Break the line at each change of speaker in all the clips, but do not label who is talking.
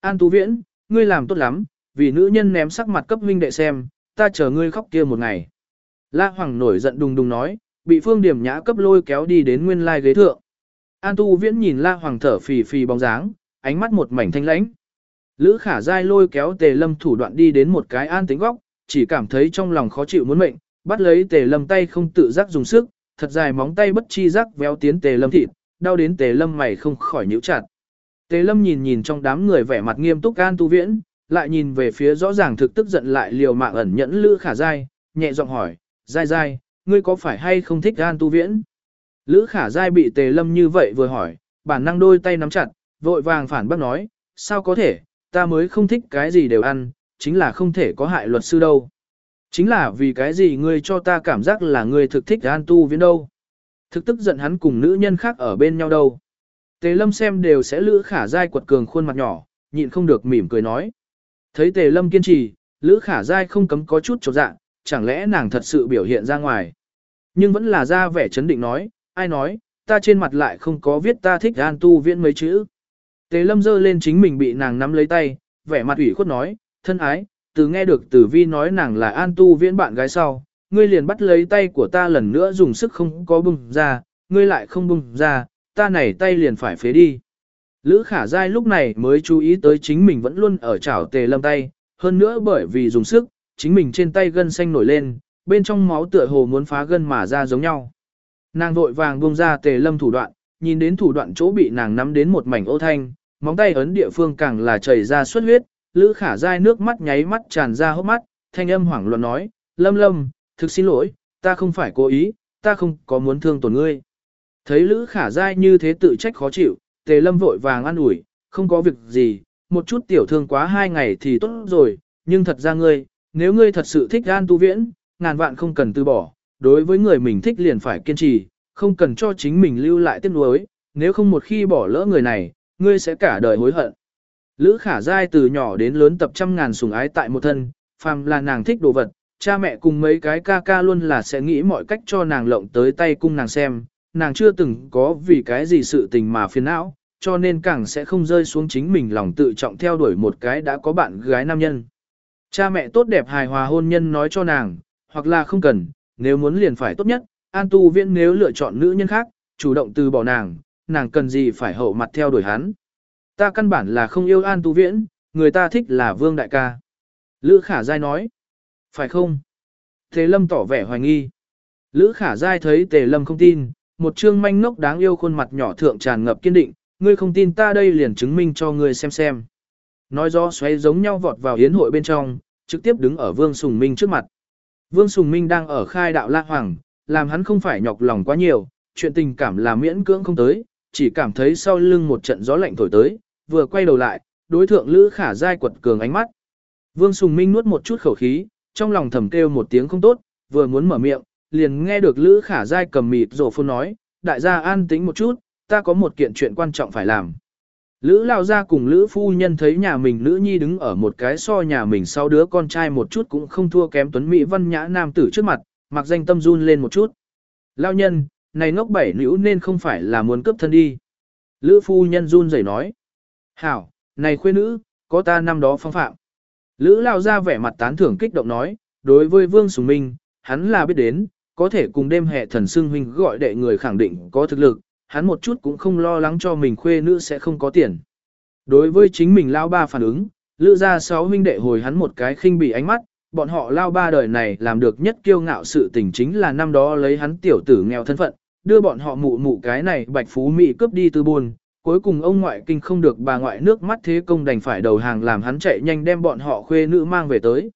An Tú Viễn, ngươi làm tốt lắm, vì nữ nhân ném sắc mặt cấp huynh đệ xem, ta chờ ngươi khóc kia một ngày. La Hoàng nổi giận đùng đùng nói, bị Phương Điểm Nhã cấp lôi kéo đi đến nguyên lai ghế thượng. An Tu Viễn nhìn La Hoàng thở phì phì bóng dáng, ánh mắt một mảnh thanh lãnh. Lữ Khả Giai lôi kéo Tề Lâm thủ đoạn đi đến một cái an tính góc, chỉ cảm thấy trong lòng khó chịu muốn mệnh, bắt lấy Tề Lâm tay không tự giác dùng sức, thật dài móng tay bất chi giác véo tiến Tề Lâm thịt, đau đến Tề Lâm mày không khỏi nhíu chặt. Tề Lâm nhìn nhìn trong đám người vẻ mặt nghiêm túc An Tu Viễn, lại nhìn về phía rõ ràng thực tức giận lại liều mạng ẩn nhẫn Lữ Khả Giai, nhẹ giọng hỏi, Giai Giai, ngươi có phải hay không thích An Tu Viễn? Lữ Khả Giai bị Tề Lâm như vậy vừa hỏi, bản năng đôi tay nắm chặt, vội vàng phản bác nói, sao có thể, ta mới không thích cái gì đều ăn, chính là không thể có hại luật sư đâu. Chính là vì cái gì ngươi cho ta cảm giác là ngươi thực thích An Tu Viễn đâu. Thực tức giận hắn cùng nữ nhân khác ở bên nhau đâu. Tề Lâm xem đều sẽ Lữ Khả Giai quật cường khuôn mặt nhỏ, nhịn không được mỉm cười nói. Thấy Tề Lâm kiên trì, Lữ Khả Giai không cấm có chút chột dạ, chẳng lẽ nàng thật sự biểu hiện ra ngoài. Nhưng vẫn là ra vẻ chấn định nói, ai nói, ta trên mặt lại không có viết ta thích An Tu Viễn mấy chữ. Tề Lâm dơ lên chính mình bị nàng nắm lấy tay, vẻ mặt ủy khuất nói, thân ái, từ nghe được Tử Vi nói nàng là An Tu Viễn bạn gái sau, ngươi liền bắt lấy tay của ta lần nữa dùng sức không có bung ra, ngươi lại không bung ra, ta này tay liền phải phế đi. Lữ khả dai lúc này mới chú ý tới chính mình vẫn luôn ở chảo tề lâm tay, hơn nữa bởi vì dùng sức, chính mình trên tay gân xanh nổi lên, bên trong máu tựa hồ muốn phá gân mà ra giống nhau. Nàng vội vàng buông ra tề lâm thủ đoạn, nhìn đến thủ đoạn chỗ bị nàng nắm đến một mảnh ô thanh, móng tay ấn địa phương càng là chảy ra xuất huyết, lữ khả dai nước mắt nháy mắt tràn ra hốc mắt, thanh âm hoảng loạn nói, lâm lâm, thực xin lỗi, ta không phải cố ý, ta không có muốn thương tổn ngươi. Thấy lữ khả Giai như thế tự trách khó chịu, tề lâm vội vàng ăn ủi, không có việc gì, một chút tiểu thương quá hai ngày thì tốt rồi, nhưng thật ra ngươi, nếu ngươi thật sự thích gan tu viễn, ngàn vạn không cần từ bỏ, đối với người mình thích liền phải kiên trì, không cần cho chính mình lưu lại tiếc nuối, nếu không một khi bỏ lỡ người này, ngươi sẽ cả đời hối hận. Lữ khả Giai từ nhỏ đến lớn tập trăm ngàn sủng ái tại một thân, phàm là nàng thích đồ vật, cha mẹ cùng mấy cái ca ca luôn là sẽ nghĩ mọi cách cho nàng lộng tới tay cung nàng xem, nàng chưa từng có vì cái gì sự tình mà phiền não, cho nên càng sẽ không rơi xuống chính mình lòng tự trọng theo đuổi một cái đã có bạn gái nam nhân. Cha mẹ tốt đẹp hài hòa hôn nhân nói cho nàng, hoặc là không cần, nếu muốn liền phải tốt nhất, An Tu Viễn nếu lựa chọn nữ nhân khác, chủ động từ bỏ nàng, nàng cần gì phải hậu mặt theo đuổi hắn. Ta căn bản là không yêu An Tu Viễn, người ta thích là Vương Đại ca. Lữ Khả Giai nói, phải không? Thế Lâm tỏ vẻ hoài nghi. Lữ Khả Giai thấy Tề Lâm không tin, một trương manh ngốc đáng yêu khuôn mặt nhỏ thượng tràn ngập kiên định, ngươi không tin ta đây liền chứng minh cho ngươi xem xem. Nói gió xoay giống nhau vọt vào hiến hội bên trong, trực tiếp đứng ở Vương Sùng Minh trước mặt. Vương Sùng Minh đang ở khai đạo La Hoàng, làm hắn không phải nhọc lòng quá nhiều, chuyện tình cảm là miễn cưỡng không tới, chỉ cảm thấy sau lưng một trận gió lạnh thổi tới, vừa quay đầu lại, đối thượng Lữ Khả Giai quật cường ánh mắt. Vương Sùng Minh nuốt một chút khẩu khí, trong lòng thầm kêu một tiếng không tốt, vừa muốn mở miệng, liền nghe được Lữ Khả Giai cầm mịt rổ phôn nói, đại gia an tĩnh một chút, ta có một kiện chuyện quan trọng phải làm. Lữ lao gia cùng Lữ phu nhân thấy nhà mình nữ nhi đứng ở một cái so nhà mình sau đứa con trai một chút cũng không thua kém tuấn Mỹ văn nhã nam tử trước mặt, mặc danh tâm run lên một chút. Lao nhân, này ngốc bảy nữ nên không phải là muốn cướp thân đi. Lữ phu nhân run rẩy nói. Hảo, này khuê nữ, có ta năm đó phong phạm. Lữ lao gia vẻ mặt tán thưởng kích động nói, đối với Vương Sùng Minh, hắn là biết đến, có thể cùng đêm hệ thần xưng huynh gọi đệ người khẳng định có thực lực, hắn một chút cũng không lo lắng cho mình khuê nữ sẽ không có tiền. Đối với chính mình lao ba phản ứng, lữ ra sáu huynh đệ hồi hắn một cái khinh bị ánh mắt, bọn họ lao ba đời này làm được nhất kiêu ngạo sự tình chính là năm đó lấy hắn tiểu tử nghèo thân phận, đưa bọn họ mụ mụ cái này bạch phú mỹ cướp đi từ buồn, cuối cùng ông ngoại kinh không được bà ngoại nước mắt thế công đành phải đầu hàng làm hắn chạy nhanh đem bọn họ khuê nữ mang về tới.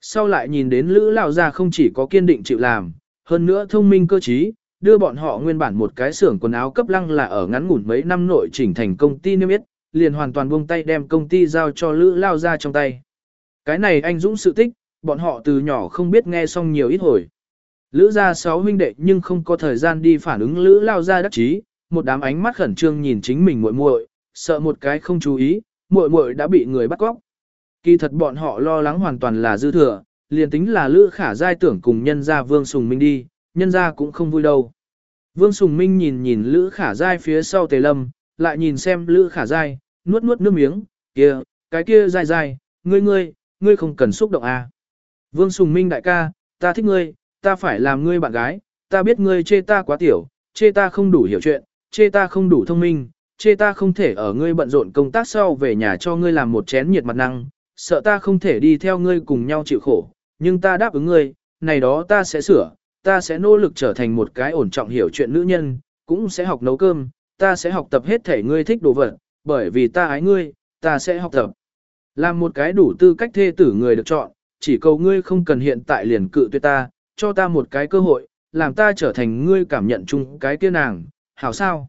Sau lại nhìn đến lữ lao ra không chỉ có kiên định chịu làm, hơn nữa thông minh cơ trí, đưa bọn họ nguyên bản một cái xưởng quần áo cấp lăng là ở ngắn ngủn mấy năm nội chỉnh thành công ty niêm yết, liền hoàn toàn buông tay đem công ty giao cho Lữ Lao ra trong tay. Cái này anh dũng sự tích, bọn họ từ nhỏ không biết nghe xong nhiều ít hồi. Lữ ra sáu huynh đệ nhưng không có thời gian đi phản ứng Lữ Lao ra đắc chí, một đám ánh mắt khẩn trương nhìn chính mình muội muội, sợ một cái không chú ý, muội muội đã bị người bắt cóc. Kỳ thật bọn họ lo lắng hoàn toàn là dư thừa, liền tính là Lữ Khả giai tưởng cùng nhân gia Vương Sùng Minh đi, nhân gia cũng không vui đâu. Vương Sùng Minh nhìn nhìn Lữ Khả Giai phía sau Tề Lâm, lại nhìn xem Lữ Khả Giai, nuốt nuốt nước miếng, kia, cái kia dài dài ngươi ngươi, ngươi không cần xúc động à. Vương Sùng Minh đại ca, ta thích ngươi, ta phải làm ngươi bạn gái, ta biết ngươi chê ta quá tiểu, chê ta không đủ hiểu chuyện, chê ta không đủ thông minh, chê ta không thể ở ngươi bận rộn công tác sau về nhà cho ngươi làm một chén nhiệt mặt năng, sợ ta không thể đi theo ngươi cùng nhau chịu khổ, nhưng ta đáp ứng ngươi, này đó ta sẽ sửa, ta sẽ nỗ lực trở thành một cái ổn trọng hiểu chuyện nữ nhân, cũng sẽ học nấu cơm, ta sẽ học tập hết thể ngươi thích đồ vật, bởi vì ta ái ngươi, ta sẽ học tập. Làm một cái đủ tư cách thê tử người được chọn, chỉ cầu ngươi không cần hiện tại liền cự tuyệt ta, cho ta một cái cơ hội, làm ta trở thành ngươi cảm nhận chung cái kia nàng, hảo sao?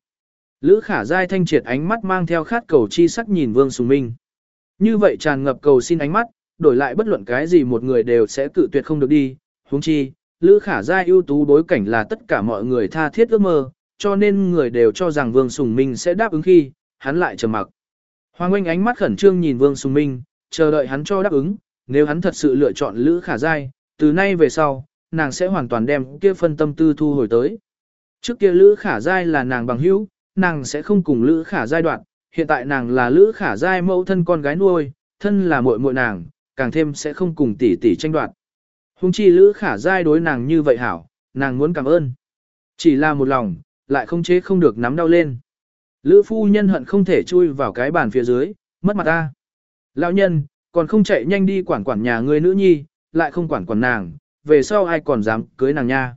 Lữ khả dai thanh triệt ánh mắt mang theo khát cầu chi sắc nhìn Vương Sùng Minh. Như vậy tràn ngập cầu xin ánh mắt, đổi lại bất luận cái gì một người đều sẽ cự tuyệt không được đi, huống chi, Lữ khả Giai ưu tú đối cảnh là tất cả mọi người tha thiết ước mơ, cho nên người đều cho rằng Vương Sùng Minh sẽ đáp ứng khi, hắn lại trầm mặc. Hoàng Anh ánh mắt khẩn trương nhìn Vương Sùng Minh, chờ đợi hắn cho đáp ứng, nếu hắn thật sự lựa chọn Lữ Khả Giai, từ nay về sau, nàng sẽ hoàn toàn đem kia phân tâm tư thu hồi tới. Trước kia Lữ Khả Giai là nàng bằng hữu, nàng sẽ không cùng Lữ Khả Giai đoạn, hiện tại nàng là Lữ Khả Giai mẫu thân con gái nuôi, thân là muội muội nàng, càng thêm sẽ không cùng tỷ tỷ tranh đoạt. Hùng chi Lữ Khả Giai đối nàng như vậy hảo, nàng muốn cảm ơn. Chỉ là một lòng, lại không chế không được nắm đau lên. Lữ phu nhân hận không thể chui vào cái bàn phía dưới, mất mặt ta. Lão nhân, còn không chạy nhanh đi quản quản nhà ngươi nữ nhi, lại không quản quản nàng, về sau ai còn dám cưới nàng nha.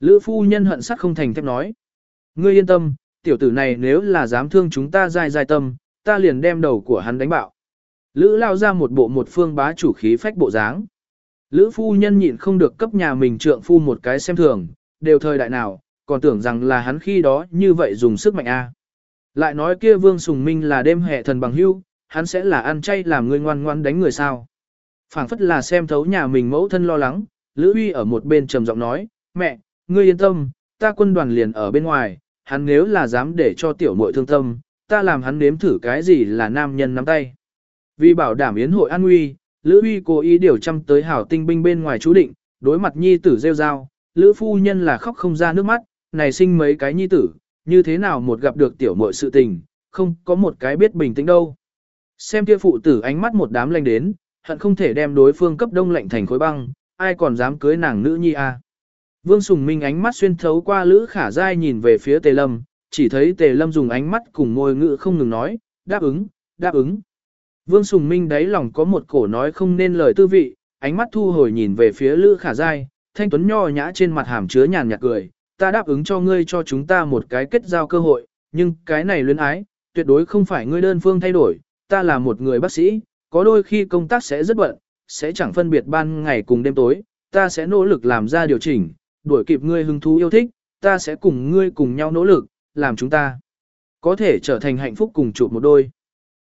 Lữ phu nhân hận sắt không thành thép nói. Ngươi yên tâm, tiểu tử này nếu là dám thương chúng ta dai dai tâm, ta liền đem đầu của hắn đánh bạo. Lữ lao ra một bộ một phương bá chủ khí phách bộ dáng. Lữ phu nhân nhịn không được cấp nhà mình trượng phu một cái xem thường, đều thời đại nào, còn tưởng rằng là hắn khi đó như vậy dùng sức mạnh a. Lại nói kia Vương Sùng Minh là đêm hệ thần bằng hưu, hắn sẽ là ăn chay làm người ngoan ngoan đánh người sao. phảng phất là xem thấu nhà mình mẫu thân lo lắng, Lữ Uy ở một bên trầm giọng nói, mẹ, ngươi yên tâm, ta quân đoàn liền ở bên ngoài, hắn nếu là dám để cho tiểu muội thương tâm, ta làm hắn nếm thử cái gì là nam nhân nắm tay. Vì bảo đảm yến hội an nguy, Lữ Uy cố ý điều chăm tới hảo tinh binh bên ngoài chú định, đối mặt nhi tử rêu rao, Lữ phu nhân là khóc không ra nước mắt, này sinh mấy cái nhi tử, như thế nào một gặp được tiểu muội sự tình, không có một cái biết bình tĩnh đâu. Xem kia phụ tử ánh mắt một đám lanh đến, hận không thể đem đối phương cấp đông lạnh thành khối băng, ai còn dám cưới nàng nữ nhi a? À. Vương Sùng Minh ánh mắt xuyên thấu qua Lữ Khả Giai nhìn về phía Tề Lâm, chỉ thấy Tề Lâm dùng ánh mắt cùng môi ngữ không ngừng nói, đáp ứng, đáp ứng. Vương Sùng Minh đáy lòng có một cổ nói không nên lời tư vị, ánh mắt thu hồi nhìn về phía Lữ Khả Giai, thanh tuấn nho nhã trên mặt hàm chứa nhàn nhạt cười, ta đáp ứng cho ngươi cho chúng ta một cái kết giao cơ hội, nhưng cái này luyến ái, tuyệt đối không phải ngươi đơn phương thay đổi, ta là một người bác sĩ, có đôi khi công tác sẽ rất bận, sẽ chẳng phân biệt ban ngày cùng đêm tối, ta sẽ nỗ lực làm ra điều chỉnh, đuổi kịp ngươi hứng thú yêu thích, ta sẽ cùng ngươi cùng nhau nỗ lực, làm chúng ta có thể trở thành hạnh phúc cùng chụp một đôi.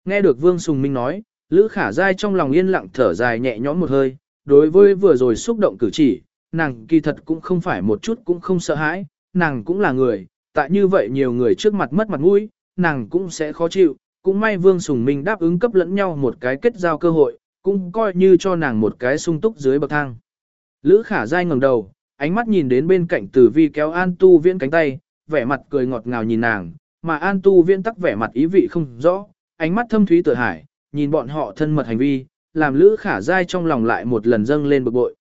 Nghe được Vương Sùng Minh nói, Lữ Khả Giai trong lòng yên lặng thở dài nhẹ nhõm một hơi, đối với vừa rồi xúc động cử chỉ, nàng kỳ thật cũng không phải một chút cũng không sợ hãi, nàng cũng là người, tại như vậy nhiều người trước mặt mất mặt mũi, nàng cũng sẽ khó chịu, cũng may Vương Sùng Minh đáp ứng cấp lẫn nhau một cái kết giao cơ hội, cũng coi như cho nàng một cái sung túc dưới bậc thang. Lữ khả giai ngẩng đầu, ánh mắt nhìn đến bên cạnh tử vi kéo An Tu Viễn cánh tay, vẻ mặt cười ngọt ngào nhìn nàng, mà An Tu Viễn tắc vẻ mặt ý vị không rõ, ánh mắt thâm thúy tự hải, nhìn bọn họ thân mật hành vi, làm Lữ khả Giai trong lòng lại một lần dâng lên bực bội.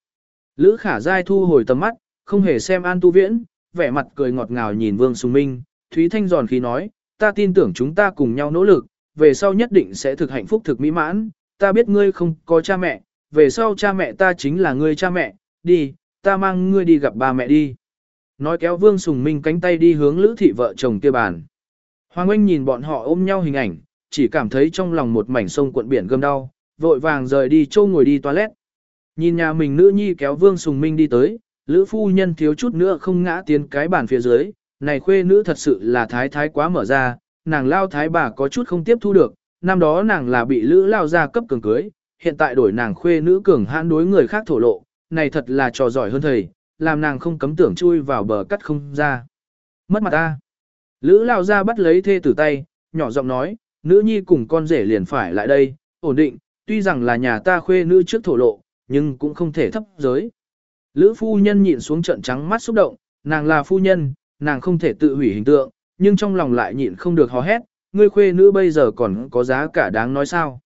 Lữ khả Giai thu hồi tầm mắt, không hề xem An Tu Viễn, vẻ mặt cười ngọt ngào nhìn Vương Sùng Minh, Thúy Thanh giòn khí nói, ta tin tưởng chúng ta cùng nhau nỗ lực, về sau nhất định sẽ thực hạnh phúc thực mỹ mãn, ta biết ngươi không có cha mẹ, về sau cha mẹ ta chính là ngươi cha mẹ, đi, ta mang ngươi đi gặp ba mẹ đi. Nói kéo Vương Sùng Minh cánh tay đi hướng Lữ thị vợ chồng kia bàn. Hoàng Anh nhìn bọn họ ôm nhau hình ảnh, chỉ cảm thấy trong lòng một mảnh sông cuộn biển gâm đau, vội vàng rời đi châu ngồi đi toilet. Nhìn nhà mình nữ nhi kéo Vương Sùng Minh đi tới, Lữ phu nhân thiếu chút nữa không ngã tiến cái bàn phía dưới, này khuê nữ thật sự là thái thái quá mở ra, nàng lao thái bà có chút không tiếp thu được, năm đó nàng là bị lữ lao ra cấp cường cưới, hiện tại đổi nàng khuê nữ cường hãn đối người khác thổ lộ, này thật là trò giỏi hơn thầy, làm nàng không cấm tưởng chui vào bờ cắt không ra. Mất mặt ta. Lữ lao ra bắt lấy thê tử tay, nhỏ giọng nói, nữ nhi cùng con rể liền phải lại đây, ổn định, tuy rằng là nhà ta khuê nữ trước thổ lộ, nhưng cũng không thể thấp giới. Lữ phu nhân nhịn xuống trận trắng mắt xúc động, nàng là phu nhân, nàng không thể tự hủy hình tượng, nhưng trong lòng lại nhịn không được hò hét, ngươi khuê nữ bây giờ còn có giá cả đáng nói sao.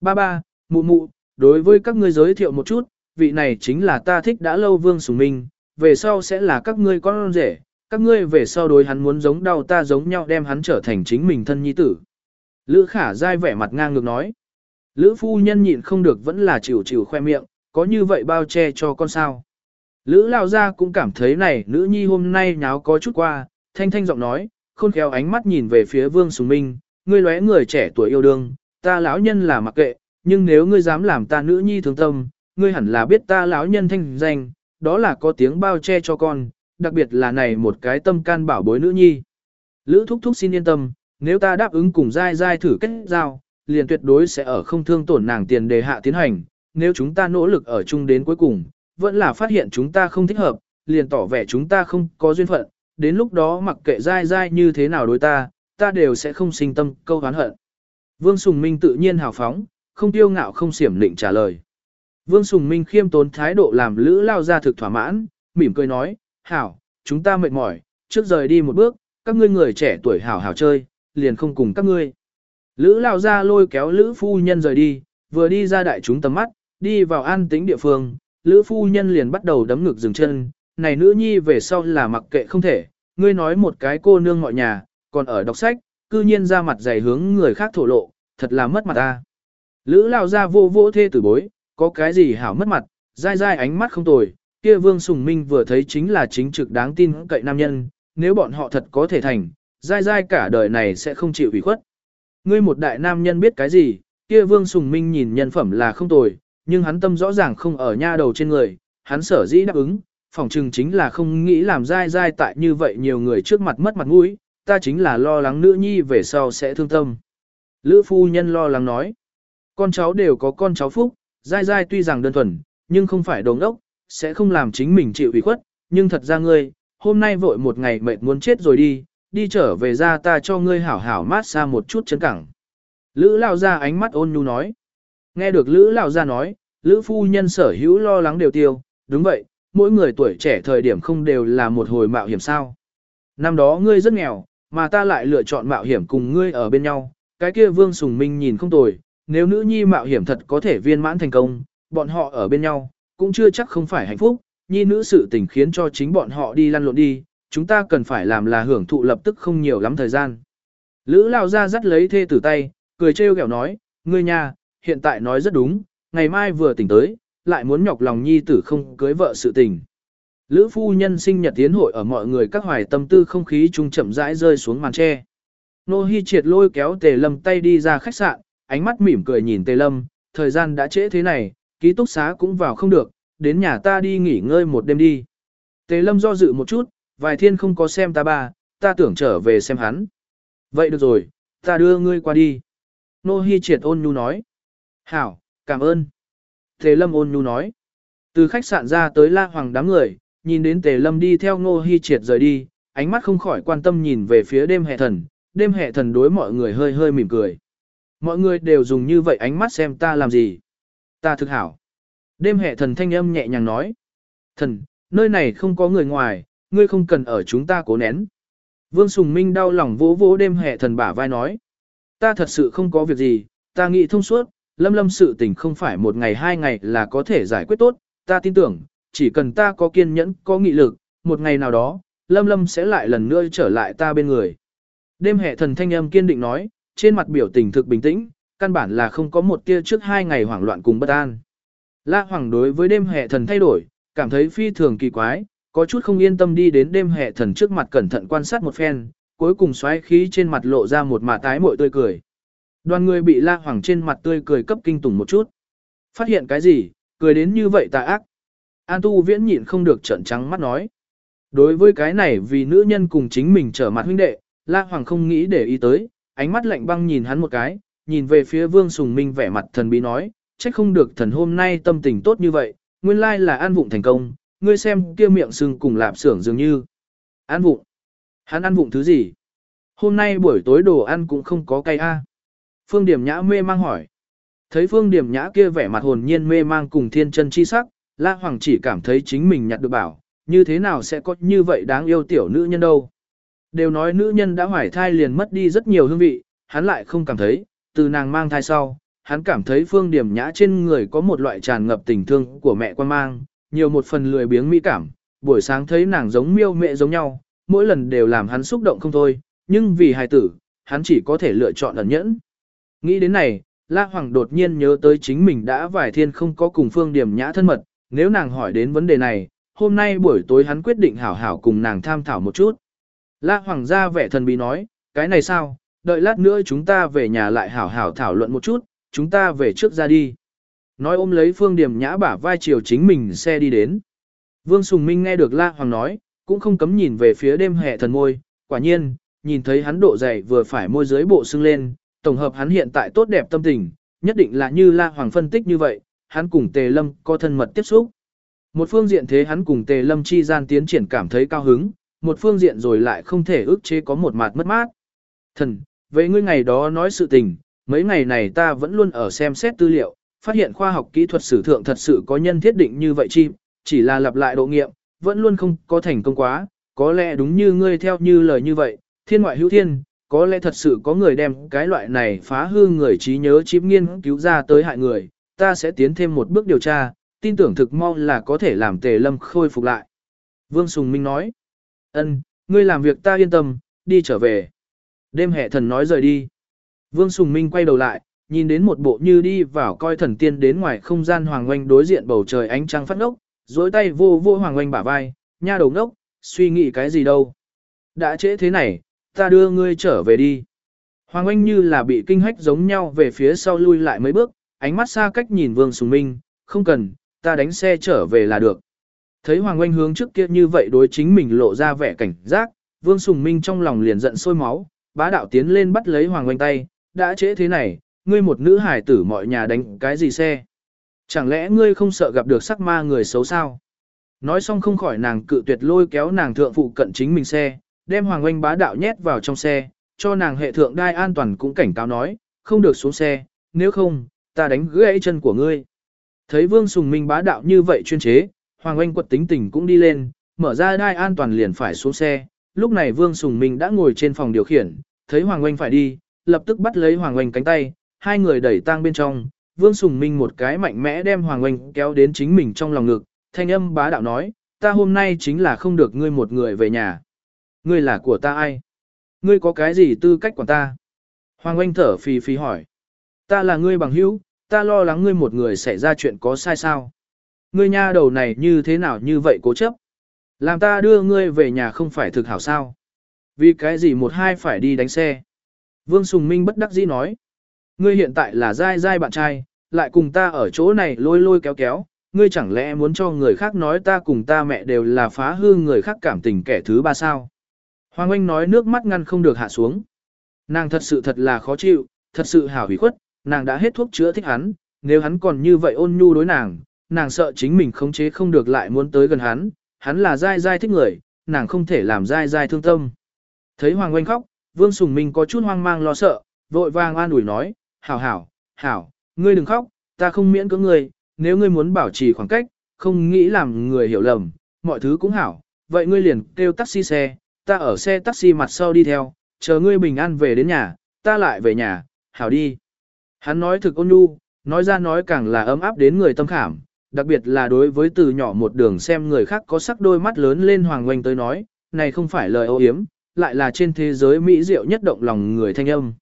Ba ba, mụ mụ, đối với các ngươi giới thiệu một chút, vị này chính là ta thích đã lâu Vương Sùng Minh, về sau sẽ là các ngươi con rể, các ngươi về sau đối hắn muốn giống đau ta giống nhau đem hắn trở thành chính mình thân nhi tử. Lữ khả dai vẻ mặt ngang ngược nói. Lữ phu nhân nhịn không được vẫn là chịu chịu khoe miệng, có như vậy bao che cho con sao. Lữ lao ra cũng cảm thấy này nữ nhi hôm nay nháo có chút qua, thanh thanh giọng nói, khôn khéo ánh mắt nhìn về phía vương sùng minh, ngươi lóe người trẻ tuổi yêu đương, ta lão nhân là mặc kệ, nhưng nếu ngươi dám làm ta nữ nhi thương tâm, ngươi hẳn là biết ta lão nhân thanh danh, đó là có tiếng bao che cho con, đặc biệt là này một cái tâm can bảo bối nữ nhi. Lữ thúc thúc xin yên tâm, nếu ta đáp ứng cùng dai dai thử kết giao, liền tuyệt đối sẽ ở không thương tổn nàng tiền đề hạ tiến hành, nếu chúng ta nỗ lực ở chung đến cuối cùng, vẫn là phát hiện chúng ta không thích hợp, liền tỏ vẻ chúng ta không có duyên phận, đến lúc đó mặc kệ dai dai như thế nào đối ta, ta đều sẽ không sinh tâm câu hán hận. Vương Sùng Minh tự nhiên hào phóng, không tiêu ngạo không xiểm lịnh trả lời. Vương Sùng Minh khiêm tốn thái độ làm lữ lao ra thực thỏa mãn, mỉm cười nói, hảo, chúng ta mệt mỏi, trước rời đi một bước, các ngươi người trẻ tuổi hảo hảo chơi, liền không cùng các ngươi. Lữ lao ra lôi kéo lữ phu nhân rời đi, vừa đi ra đại chúng tầm mắt, đi vào an tĩnh địa phương, lữ phu nhân liền bắt đầu đấm ngực dừng chân, này nữ nhi về sau là mặc kệ không thể, ngươi nói một cái cô nương mọi nhà, còn ở đọc sách, cư nhiên ra mặt dày hướng người khác thổ lộ, thật là mất mặt ta. Lữ lao ra vô vô thê tử bối, có cái gì hảo mất mặt, dai dai ánh mắt không tồi, kia vương sùng minh vừa thấy chính là chính trực đáng tin cậy nam nhân, nếu bọn họ thật có thể thành, dai dai cả đời này sẽ không chịu ủy khuất. Ngươi một đại nam nhân biết cái gì, kia vương sùng minh nhìn nhân phẩm là không tồi, nhưng hắn tâm rõ ràng không ở nha đầu trên người, hắn sở dĩ đáp ứng, phòng trừng chính là không nghĩ làm dai dai tại như vậy nhiều người trước mặt mất mặt mũi, ta chính là lo lắng nữ nhi về sau sẽ thương tâm. Lữ phu nhân lo lắng nói, con cháu đều có con cháu phúc, dai dai tuy rằng đơn thuần, nhưng không phải đồng ốc, sẽ không làm chính mình chịu ủy khuất, nhưng thật ra ngươi, hôm nay vội một ngày mệt muốn chết rồi đi, đi trở về ra ta cho ngươi hảo hảo mát xa một chút chấn cẳng. Lữ lao ra ánh mắt ôn nhu nói. Nghe được Lữ lao ra nói, Lữ phu nhân sở hữu lo lắng đều tiêu, đúng vậy, mỗi người tuổi trẻ thời điểm không đều là một hồi mạo hiểm sao. Năm đó ngươi rất nghèo, mà ta lại lựa chọn mạo hiểm cùng ngươi ở bên nhau, cái kia vương sùng minh nhìn không tồi, nếu nữ nhi mạo hiểm thật có thể viên mãn thành công, bọn họ ở bên nhau, cũng chưa chắc không phải hạnh phúc, nhi nữ sự tình khiến cho chính bọn họ đi lăn lộn đi, chúng ta cần phải làm là hưởng thụ lập tức không nhiều lắm thời gian. Lữ lao ra dắt lấy thê tử tay, cười trêu ghẹo nói, ngươi nhà, hiện tại nói rất đúng, ngày mai vừa tỉnh tới, lại muốn nhọc lòng nhi tử không cưới vợ sự tình. Lữ phu nhân sinh nhật tiến hội ở mọi người các hoài tâm tư không khí trung chậm rãi rơi xuống màn tre. Nô Hi triệt lôi kéo Tề Lâm tay đi ra khách sạn, ánh mắt mỉm cười nhìn Tề Lâm, thời gian đã trễ thế này, ký túc xá cũng vào không được, đến nhà ta đi nghỉ ngơi một đêm đi. Tề Lâm do dự một chút, vài thiên không có xem ta ba, ta tưởng trở về xem hắn. Vậy được rồi, ta đưa ngươi qua đi. Nô Hi triệt ôn nhu nói. Hảo, cảm ơn. Tề Lâm ôn nhu nói. Từ khách sạn ra tới La Hoàng đám người, nhìn đến Tề Lâm đi theo Nô Hi triệt rời đi, ánh mắt không khỏi quan tâm nhìn về phía đêm hệ thần, đêm hệ thần đối mọi người hơi hơi mỉm cười. Mọi người đều dùng như vậy ánh mắt xem ta làm gì. Ta thực hảo. Đêm hệ thần thanh âm nhẹ nhàng nói. Thần, nơi này không có người ngoài, ngươi không cần ở chúng ta cố nén. Vương Sùng Minh đau lòng vỗ vỗ đêm hệ thần bả vai nói. Ta thật sự không có việc gì, ta nghĩ thông suốt, lâm lâm sự tình không phải một ngày hai ngày là có thể giải quyết tốt, ta tin tưởng, chỉ cần ta có kiên nhẫn, có nghị lực, một ngày nào đó, lâm lâm sẽ lại lần nữa trở lại ta bên người. Đêm hệ thần thanh âm kiên định nói, trên mặt biểu tình thực bình tĩnh, căn bản là không có một tia trước hai ngày hoảng loạn cùng bất an. La Hoàng đối với đêm hệ thần thay đổi, cảm thấy phi thường kỳ quái, có chút không yên tâm đi đến đêm hệ thần trước mặt cẩn thận quan sát một phen, cuối cùng xoáy khí trên mặt lộ ra một mạ tái mội tươi cười. Đoàn người bị La Hoàng trên mặt tươi cười cấp kinh tủng một chút. Phát hiện cái gì, cười đến như vậy tà ác. An Tu viễn nhịn không được trợn trắng mắt nói. Đối với cái này vì nữ nhân cùng chính mình trở mặt huynh đệ, La Hoàng không nghĩ để ý tới, ánh mắt lạnh băng nhìn hắn một cái, nhìn về phía Vương Sùng Minh vẻ mặt thần bí nói, trách không được thần hôm nay tâm tình tốt như vậy, nguyên lai là an vụng thành công, ngươi xem kia miệng sưng cùng lạp xưởng dường như. ăn vụng? Hắn ăn vụng thứ gì? Hôm nay buổi tối đồ ăn cũng không có cay a. À. Phương Điểm Nhã mê mang hỏi. Thấy Phương Điểm Nhã kia vẻ mặt hồn nhiên mê mang cùng thiên chân chi sắc, La Hoàng chỉ cảm thấy chính mình nhặt được bảo, như thế nào sẽ có như vậy đáng yêu tiểu nữ nhân đâu. Đều nói nữ nhân đã hoài thai liền mất đi rất nhiều hương vị, hắn lại không cảm thấy, từ nàng mang thai sau, hắn cảm thấy phương điểm nhã trên người có một loại tràn ngập tình thương của mẹ quan mang, nhiều một phần lười biếng mỹ cảm, buổi sáng thấy nàng giống miêu mẹ giống nhau, mỗi lần đều làm hắn xúc động không thôi, nhưng vì hài tử, hắn chỉ có thể lựa chọn ẩn nhẫn. Nghĩ đến này, La Hoàng đột nhiên nhớ tới chính mình đã vài thiên không có cùng phương điểm nhã thân mật, nếu nàng hỏi đến vấn đề này, hôm nay buổi tối hắn quyết định hảo hảo cùng nàng tham thảo một chút. La Hoàng ra vẻ thần bí nói, cái này sao, đợi lát nữa chúng ta về nhà lại hảo hảo thảo luận một chút, chúng ta về trước ra đi. Nói ôm lấy Phương Điểm Nhã bả vai chiều chính mình xe đi đến. Vương Sùng Minh nghe được La Hoàng nói, cũng không cấm nhìn về phía đêm hệ thần môi, quả nhiên, nhìn thấy hắn độ dày vừa phải môi dưới bộ xương lên, tổng hợp hắn hiện tại tốt đẹp tâm tình, nhất định là như La Hoàng phân tích như vậy, hắn cùng Tề Lâm có thân mật tiếp xúc. Một phương diện thế hắn cùng Tề Lâm chi gian tiến triển cảm thấy cao hứng, một phương diện rồi lại không thể ức chế có một mặt mất mát. Thần, vậy ngươi ngày đó nói sự tình, mấy ngày này ta vẫn luôn ở xem xét tư liệu, phát hiện khoa học kỹ thuật sử thượng thật sự có nhân thiết định như vậy chi, chỉ là lặp lại độ nghiệm, vẫn luôn không có thành công quá, có lẽ đúng như ngươi theo như lời như vậy, thiên ngoại hữu thiên, có lẽ thật sự có người đem cái loại này phá hư người trí nhớ chip nghiên cứu ra tới hại người, ta sẽ tiến thêm một bước điều tra, tin tưởng thực mong là có thể làm tề lâm khôi phục lại. Vương Sùng Minh nói, ân, ngươi làm việc ta yên tâm, đi trở về. Đêm hệ thần nói rời đi. Vương Sùng Minh quay đầu lại, nhìn đến một bộ như đi vào coi thần tiên đến ngoài không gian hoàng oanh đối diện bầu trời ánh trăng phát ngốc, dối tay vô vô hoàng oanh bả vai, nha đầu ngốc, suy nghĩ cái gì đâu. Đã trễ thế này, ta đưa ngươi trở về đi. Hoàng oanh như là bị kinh hách giống nhau về phía sau lui lại mấy bước, ánh mắt xa cách nhìn Vương Sùng Minh, không cần, ta đánh xe trở về là được. Thấy Hoàng oanh hướng trước kia như vậy đối chính mình lộ ra vẻ cảnh giác, Vương Sùng Minh trong lòng liền giận sôi máu, bá đạo tiến lên bắt lấy Hoàng oanh tay, đã trễ thế này, ngươi một nữ hải tử mọi nhà đánh cái gì xe. Chẳng lẽ ngươi không sợ gặp được sắc ma người xấu sao? Nói xong không khỏi nàng cự tuyệt lôi kéo nàng thượng phụ cận chính mình xe, đem Hoàng Oanh bá đạo nhét vào trong xe, cho nàng hệ thượng đai an toàn cũng cảnh cáo nói, không được xuống xe, nếu không, ta đánh gãy chân của ngươi. Thấy Vương Sùng Minh bá đạo như vậy chuyên chế, Hoàng Oanh quật tính tình cũng đi lên, mở ra đai an toàn liền phải xuống xe, lúc này Vương Sùng Minh đã ngồi trên phòng điều khiển, thấy Hoàng Oanh phải đi, lập tức bắt lấy Hoàng Oanh cánh tay, hai người đẩy tang bên trong, Vương Sùng Minh một cái mạnh mẽ đem Hoàng Oanh kéo đến chính mình trong lòng ngực, thanh âm bá đạo nói, ta hôm nay chính là không được ngươi một người về nhà. Ngươi là của ta ai? Ngươi có cái gì tư cách của ta? Hoàng Oanh thở phì phì hỏi. Ta là ngươi bằng hữu, ta lo lắng ngươi một người xảy ra chuyện có sai sao? Ngươi nha đầu này như thế nào như vậy cố chấp? Làm ta đưa ngươi về nhà không phải thực hảo sao? Vì cái gì một hai phải đi đánh xe? Vương Sùng Minh bất đắc dĩ nói. Ngươi hiện tại là dai dai bạn trai, lại cùng ta ở chỗ này lôi lôi kéo kéo, ngươi chẳng lẽ muốn cho người khác nói ta cùng ta mẹ đều là phá hư người khác cảm tình kẻ thứ ba sao? Hoàng Anh nói nước mắt ngăn không được hạ xuống. Nàng thật sự thật là khó chịu, thật sự hảo hủy khuất, nàng đã hết thuốc chữa thích hắn, nếu hắn còn như vậy ôn nhu đối nàng, nàng sợ chính mình khống chế không được lại muốn tới gần hắn, hắn là dai dai thích người, nàng không thể làm dai dai thương tâm. Thấy Hoàng Anh khóc, Vương Sùng Minh có chút hoang mang lo sợ, vội vàng an ủi nói, hảo hảo, hảo, ngươi đừng khóc, ta không miễn cưỡng ngươi, nếu ngươi muốn bảo trì khoảng cách, không nghĩ làm người hiểu lầm, mọi thứ cũng hảo, vậy ngươi liền kêu taxi xe, ta ở xe taxi mặt sau đi theo, chờ ngươi bình an về đến nhà, ta lại về nhà, hảo đi. Hắn nói thực ôn nhu, nói ra nói càng là ấm áp đến người tâm khảm, đặc biệt là đối với từ nhỏ một đường xem người khác có sắc đôi mắt lớn lên hoàng oanh tới nói, này không phải lời ô hiếm, lại là trên thế giới mỹ diệu nhất động lòng người thanh âm.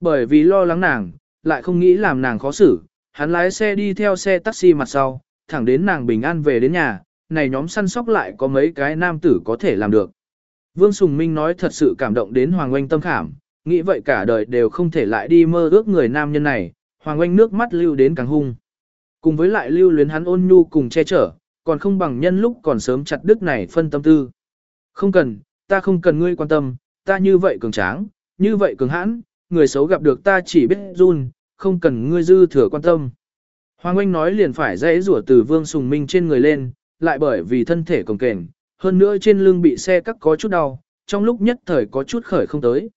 Bởi vì lo lắng nàng, lại không nghĩ làm nàng khó xử, hắn lái xe đi theo xe taxi mặt sau, thẳng đến nàng bình an về đến nhà, này nhóm săn sóc lại có mấy cái nam tử có thể làm được. Vương Sùng Minh nói thật sự cảm động đến Hoàng Oanh tâm khảm, nghĩ vậy cả đời đều không thể lại đi mơ ước người nam nhân này, Hoàng Oanh nước mắt lưu đến càng hung. Cùng với lại lưu luyến hắn ôn nhu cùng che chở, còn không bằng nhân lúc còn sớm chặt đứt này phân tâm tư. Không cần, ta không cần ngươi quan tâm, ta như vậy cường tráng, như vậy cường hãn, người xấu gặp được ta chỉ biết run, không cần ngươi dư thừa quan tâm. Hoàng Anh nói liền phải dãy rủa từ Vương Sùng Minh trên người lên, lại bởi vì thân thể cồng kềnh, hơn nữa trên lưng bị xe cắt có chút đau, trong lúc nhất thời có chút khởi không tới.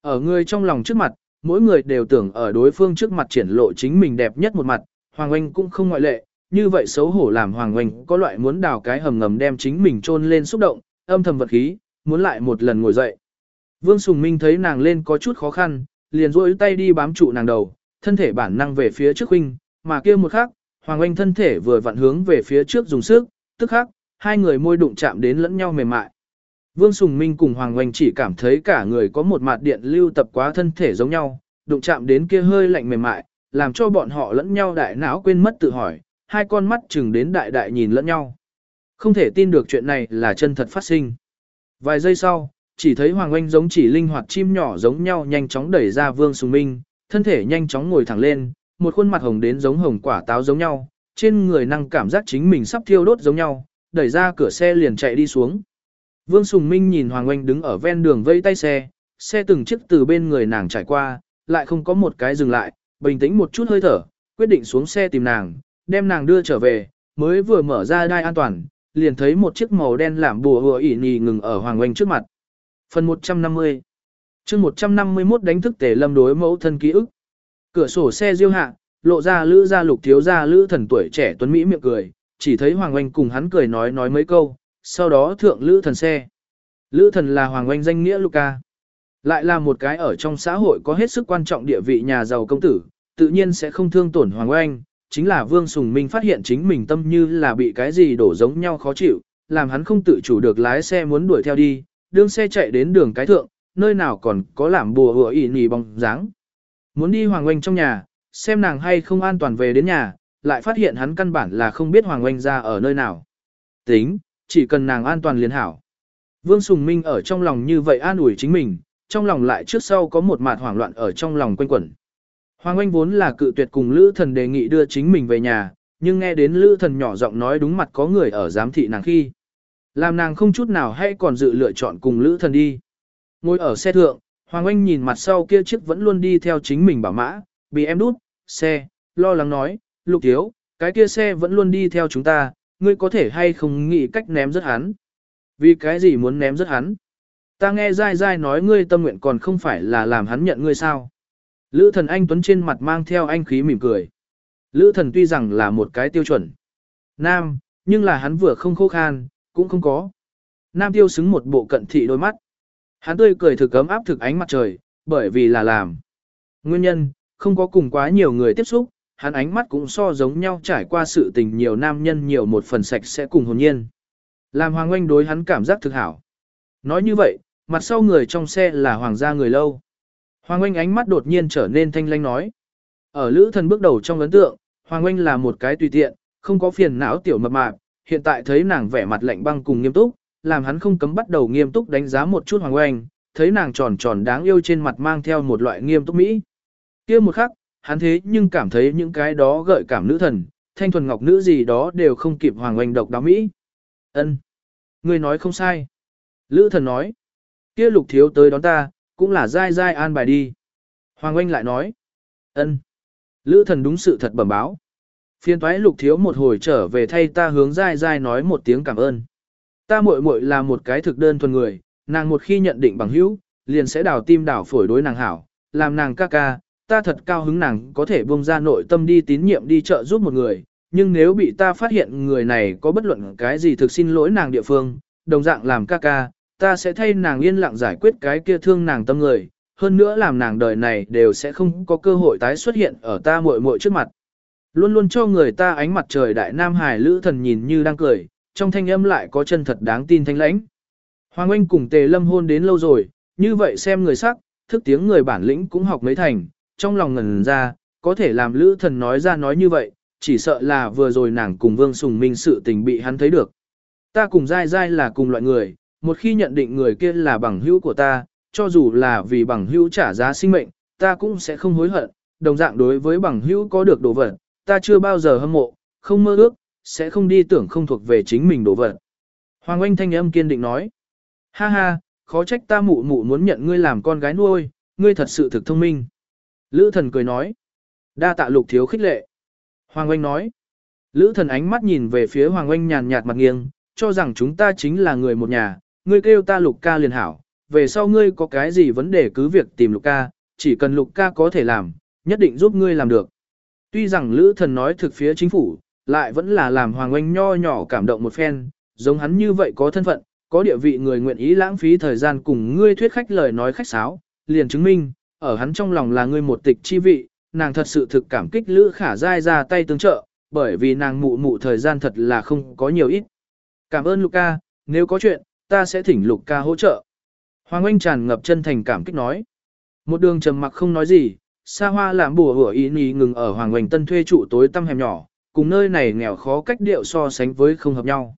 Ở người trong lòng trước mặt, mỗi người đều tưởng ở đối phương trước mặt triển lộ chính mình đẹp nhất một mặt, Hoàng Anh cũng không ngoại lệ, như vậy xấu hổ làm Hoàng Anh có loại muốn đào cái hầm ngầm đem chính mình chôn lên xúc động, âm thầm vật khí, muốn lại một lần ngồi dậy. Vương Sùng Minh thấy nàng lên có chút khó khăn, liền rôi tay đi bám trụ nàng đầu, thân thể bản năng về phía trước huynh, mà kia một khắc, Hoàng Anh thân thể vừa vặn hướng về phía trước dùng sức, tức khắc, hai người môi đụng chạm đến lẫn nhau mềm mại. Vương Sùng Minh cùng Hoàng Anh chỉ cảm thấy cả người có một mạt điện lưu tập quá thân thể giống nhau, đụng chạm đến kia hơi lạnh mềm mại, làm cho bọn họ lẫn nhau đại não quên mất tự hỏi, hai con mắt chừng đến đại đại nhìn lẫn nhau. Không thể tin được chuyện này là chân thật phát sinh. Vài giây sau, chỉ thấy Hoàng Anh giống chỉ linh hoạt chim nhỏ giống nhau nhanh chóng đẩy ra Vương Sùng Minh, thân thể nhanh chóng ngồi thẳng lên, một khuôn mặt hồng đến giống hồng quả táo giống nhau, trên người năng cảm giác chính mình sắp thiêu đốt giống nhau, đẩy ra cửa xe liền chạy đi xuống. Vương Sùng Minh nhìn Hoàng Anh đứng ở ven đường vây tay xe, xe từng chiếc từ bên người nàng trải qua, lại không có một cái dừng lại, bình tĩnh một chút hơi thở, quyết định xuống xe tìm nàng, đem nàng đưa trở về, mới vừa mở ra đai an toàn, liền thấy một chiếc màu đen làm bùa hùa ỉ nhì ngừng ở Hoàng Anh trước mặt. Phần 150 chương 151 đánh thức tề lâm đối mẫu thân ký ức. Cửa sổ xe diêu hạ, lộ ra lữ gia lục thiếu gia lữ thần tuổi trẻ tuấn Mỹ miệng cười, chỉ thấy Hoàng Oanh cùng hắn cười nói nói mấy câu, sau đó thượng lữ thần xe. Lữ thần là Hoàng Oanh danh nghĩa Luca. Lại là một cái ở trong xã hội có hết sức quan trọng địa vị nhà giàu công tử, tự nhiên sẽ không thương tổn Hoàng Oanh. chính là Vương Sùng Minh phát hiện chính mình tâm như là bị cái gì đổ giống nhau khó chịu, làm hắn không tự chủ được lái xe muốn đuổi theo đi, đương xe chạy đến đường cái thượng, nơi nào còn có làm bùa hựa ỉ nì bóng dáng. Muốn đi Hoàng Oanh trong nhà, xem nàng hay không an toàn về đến nhà, lại phát hiện hắn căn bản là không biết Hoàng Oanh ra ở nơi nào. Tính, chỉ cần nàng an toàn liền hảo. Vương Sùng Minh ở trong lòng như vậy an ủi chính mình, trong lòng lại trước sau có một mạt hoảng loạn ở trong lòng quanh quẩn. Hoàng Oanh vốn là cự tuyệt cùng Lữ Thần đề nghị đưa chính mình về nhà, nhưng nghe đến Lữ Thần nhỏ giọng nói đúng mặt có người ở giám thị nàng khi. Làm nàng không chút nào hay còn dự lựa chọn cùng Lữ Thần đi. Ngồi ở xe thượng, Hoàng Anh nhìn mặt sau kia chiếc vẫn luôn đi theo chính mình bảo mã, bị em đút, xe, lo lắng nói, lục thiếu, cái kia xe vẫn luôn đi theo chúng ta, ngươi có thể hay không nghĩ cách ném rất hắn. Vì cái gì muốn ném rất hắn? Ta nghe dai dai nói ngươi tâm nguyện còn không phải là làm hắn nhận ngươi sao. Lữ thần anh tuấn trên mặt mang theo anh khí mỉm cười. Lữ thần tuy rằng là một cái tiêu chuẩn. Nam, nhưng là hắn vừa không khô khan, cũng không có. Nam tiêu xứng một bộ cận thị đôi mắt. Hắn tươi cười thực cấm áp thực ánh mặt trời, bởi vì là làm. Nguyên nhân, không có cùng quá nhiều người tiếp xúc, hắn ánh mắt cũng so giống nhau trải qua sự tình nhiều nam nhân nhiều một phần sạch sẽ cùng hồn nhiên. Làm Hoàng Oanh đối hắn cảm giác thực hảo. Nói như vậy, mặt sau người trong xe là hoàng gia người lâu. Hoàng Oanh ánh mắt đột nhiên trở nên thanh lanh nói. Ở lữ thần bước đầu trong ấn tượng, Hoàng Oanh là một cái tùy tiện, không có phiền não tiểu mập mạp, hiện tại thấy nàng vẻ mặt lạnh băng cùng nghiêm túc, làm hắn không cấm bắt đầu nghiêm túc đánh giá một chút Hoàng Oanh, thấy nàng tròn tròn đáng yêu trên mặt mang theo một loại nghiêm túc mỹ. kia một khắc, hắn thế nhưng cảm thấy những cái đó gợi cảm nữ thần, thanh thuần ngọc nữ gì đó đều không kịp Hoàng Oanh độc đáo mỹ. ân ngươi nói không sai. Lữ thần nói. kia lục thiếu tới đón ta, cũng là dai dai an bài đi. Hoàng Oanh lại nói. ân Lữ thần đúng sự thật bẩm báo. Phiên toái lục thiếu một hồi trở về thay ta hướng dai dai nói một tiếng cảm ơn. Ta muội muội là một cái thực đơn thuần người, nàng một khi nhận định bằng hữu, liền sẽ đào tim đào phổi đối nàng hảo, làm nàng ca ca, ta thật cao hứng nàng có thể buông ra nội tâm đi tín nhiệm đi trợ giúp một người, nhưng nếu bị ta phát hiện người này có bất luận cái gì thực xin lỗi nàng địa phương, đồng dạng làm ca ca, ta sẽ thay nàng yên lặng giải quyết cái kia thương nàng tâm người, hơn nữa làm nàng đời này đều sẽ không có cơ hội tái xuất hiện ở ta muội muội trước mặt. Luôn luôn cho người ta ánh mặt trời đại nam hải lữ thần nhìn như đang cười, trong thanh âm lại có chân thật đáng tin thanh lãnh. Hoàng Anh cùng Tề Lâm hôn đến lâu rồi, như vậy xem người sắc, thức tiếng người bản lĩnh cũng học mấy thành, trong lòng ngần ra, có thể làm lữ thần nói ra nói như vậy, chỉ sợ là vừa rồi nàng cùng Vương Sùng Minh sự tình bị hắn thấy được. Ta cùng dai dai là cùng loại người, một khi nhận định người kia là bằng hữu của ta, cho dù là vì bằng hữu trả giá sinh mệnh, ta cũng sẽ không hối hận, đồng dạng đối với bằng hữu có được đồ vật, ta chưa bao giờ hâm mộ, không mơ ước, sẽ không đi tưởng không thuộc về chính mình đổ vật. Hoàng Anh thanh âm kiên định nói, ha ha, khó trách ta mụ mụ muốn nhận ngươi làm con gái nuôi, ngươi thật sự thực thông minh. Lữ thần cười nói, đa tạ lục thiếu khích lệ. Hoàng Anh nói, Lữ thần ánh mắt nhìn về phía Hoàng Anh nhàn nhạt mặt nghiêng, cho rằng chúng ta chính là người một nhà, ngươi kêu ta lục ca liền hảo, về sau ngươi có cái gì vấn đề cứ việc tìm lục ca, chỉ cần lục ca có thể làm, nhất định giúp ngươi làm được. Tuy rằng Lữ thần nói thực phía chính phủ, lại vẫn là làm Hoàng Oanh nho nhỏ cảm động một phen, giống hắn như vậy có thân phận, có địa vị người nguyện ý lãng phí thời gian cùng ngươi thuyết khách lời nói khách sáo, liền chứng minh, ở hắn trong lòng là ngươi một tịch chi vị, nàng thật sự thực cảm kích Lữ Khả Giai ra tay tương trợ, bởi vì nàng mụ mụ thời gian thật là không có nhiều ít. Cảm ơn Luca, nếu có chuyện, ta sẽ thỉnh Luca hỗ trợ. Hoàng Anh tràn ngập chân thành cảm kích nói. Một đường trầm mặc không nói gì, xa hoa làm bùa hủa ý nhì ngừng ở Hoàng Hoành tân thuê trụ tối tăm hẻm nhỏ, cùng nơi này nghèo khó cách điệu so sánh với không hợp nhau.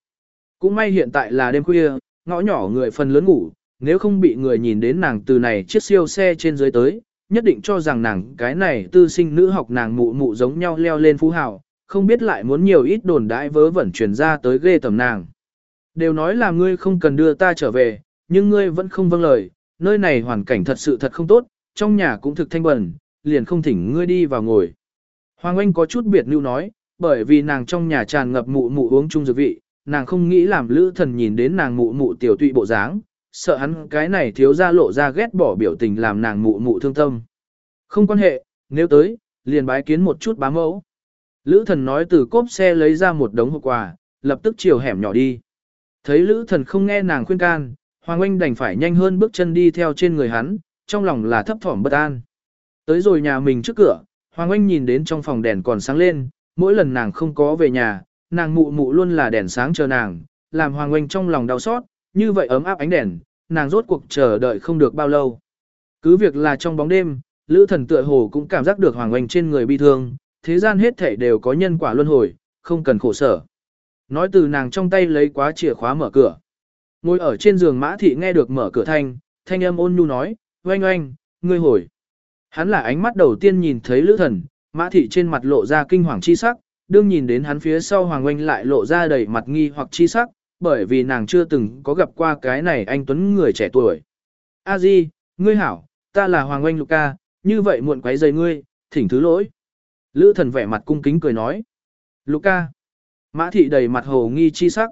Cũng may hiện tại là đêm khuya, ngõ nhỏ người phần lớn ngủ, nếu không bị người nhìn đến nàng từ này chiếc siêu xe trên dưới tới, nhất định cho rằng nàng cái này tư sinh nữ học nàng mụ mụ giống nhau leo lên phú hào, không biết lại muốn nhiều ít đồn đãi vớ vẩn truyền ra tới ghê tầm nàng. Đều nói là ngươi không cần đưa ta trở về, nhưng ngươi vẫn không vâng lời, nơi này hoàn cảnh thật sự thật không tốt, trong nhà cũng thực thanh bẩn, liền không thỉnh ngươi đi vào ngồi. Hoàng Anh có chút biệt lưu nói, bởi vì nàng trong nhà tràn ngập mụ mụ uống chung dược vị, nàng không nghĩ làm lữ thần nhìn đến nàng mụ mụ tiểu tụy bộ dáng, sợ hắn cái này thiếu ra lộ ra ghét bỏ biểu tình làm nàng mụ mụ thương tâm. Không quan hệ, nếu tới, liền bái kiến một chút bá mẫu. Lữ thần nói từ cốp xe lấy ra một đống hộp quà, lập tức chiều hẻm nhỏ đi. Thấy lữ thần không nghe nàng khuyên can, Hoàng Anh đành phải nhanh hơn bước chân đi theo trên người hắn, trong lòng là thấp thỏm bất an. Tới rồi nhà mình trước cửa, Hoàng Anh nhìn đến trong phòng đèn còn sáng lên, mỗi lần nàng không có về nhà, nàng mụ mụ luôn là đèn sáng chờ nàng, làm Hoàng Anh trong lòng đau xót, như vậy ấm áp ánh đèn, nàng rốt cuộc chờ đợi không được bao lâu. Cứ việc là trong bóng đêm, Lữ thần tựa hồ cũng cảm giác được Hoàng Anh trên người bi thương, thế gian hết thể đều có nhân quả luân hồi, không cần khổ sở. Nói từ nàng trong tay lấy quá chìa khóa mở cửa. Ngồi ở trên giường mã thị nghe được mở cửa thanh, thanh âm ôn nhu nói, oanh oanh, ngươi hồi. Hắn là ánh mắt đầu tiên nhìn thấy lữ thần, mã thị trên mặt lộ ra kinh hoàng chi sắc, đương nhìn đến hắn phía sau hoàng oanh lại lộ ra đầy mặt nghi hoặc chi sắc, bởi vì nàng chưa từng có gặp qua cái này anh Tuấn người trẻ tuổi. A Di, ngươi hảo, ta là Hoàng Oanh Luca, như vậy muộn quấy rầy ngươi, thỉnh thứ lỗi. Lữ thần vẻ mặt cung kính cười nói. Luca. Mã thị đầy mặt hồ nghi chi sắc.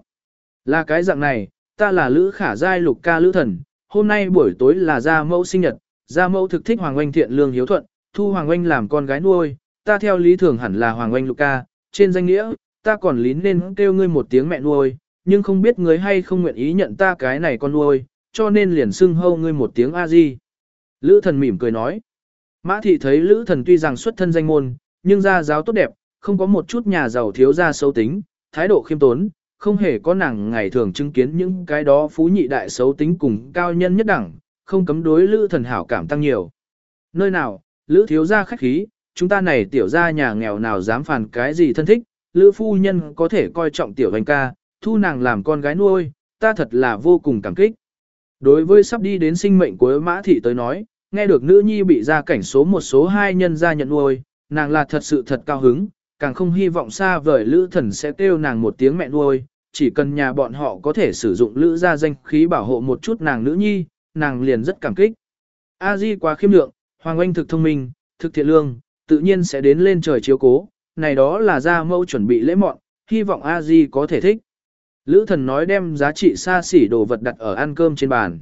Là cái dạng này, ta là Lữ khả giai Luca Lữ thần, hôm nay buổi tối là gia mẫu sinh nhật, gia mẫu thực thích Hoàng Oanh thiện lương hiếu thuận, thu Hoàng Oanh làm con gái nuôi, ta theo lý thường hẳn là Hoàng Oanh Luca, trên danh nghĩa, ta còn lý nên kêu ngươi một tiếng mẹ nuôi, nhưng không biết ngươi hay không nguyện ý nhận ta cái này con nuôi, cho nên liền xưng hâu ngươi một tiếng A-di. Lữ thần mỉm cười nói. Mã thị thấy lữ thần tuy rằng xuất thân danh môn, nhưng gia giáo tốt đẹp, không có một chút nhà giàu thiếu gia xấu tính, thái độ khiêm tốn, không hề có nàng ngày thường chứng kiến những cái đó phú nhị đại xấu tính cùng cao nhân nhất đẳng, không cấm đối lữ thần hảo cảm tăng nhiều. Nơi nào, lữ thiếu gia khách khí, chúng ta này tiểu gia nhà nghèo nào dám phản cái gì thân thích, lữ phu nhân có thể coi trọng tiểu hành ca, thu nàng làm con gái nuôi, ta thật là vô cùng cảm kích. Đối với sắp đi đến sinh mệnh của mã thị tới nói, nghe được nữ nhi bị ra cảnh số một số hai nhân gia nhận nuôi, nàng là thật sự thật cao hứng, càng không hy vọng xa vời lữ thần sẽ kêu nàng một tiếng mẹ nuôi, chỉ cần nhà bọn họ có thể sử dụng lữ gia danh khí bảo hộ một chút nàng nữ nhi, nàng liền rất cảm kích. A Di quá khiêm lượng, Hoàng Anh thực thông minh, thực thiện lương, tự nhiên sẽ đến lên trời chiếu cố, này đó là gia mẫu chuẩn bị lễ mọn, hy vọng A Di có thể thích. Lữ thần nói đem giá trị xa xỉ đồ vật đặt ở ăn cơm trên bàn.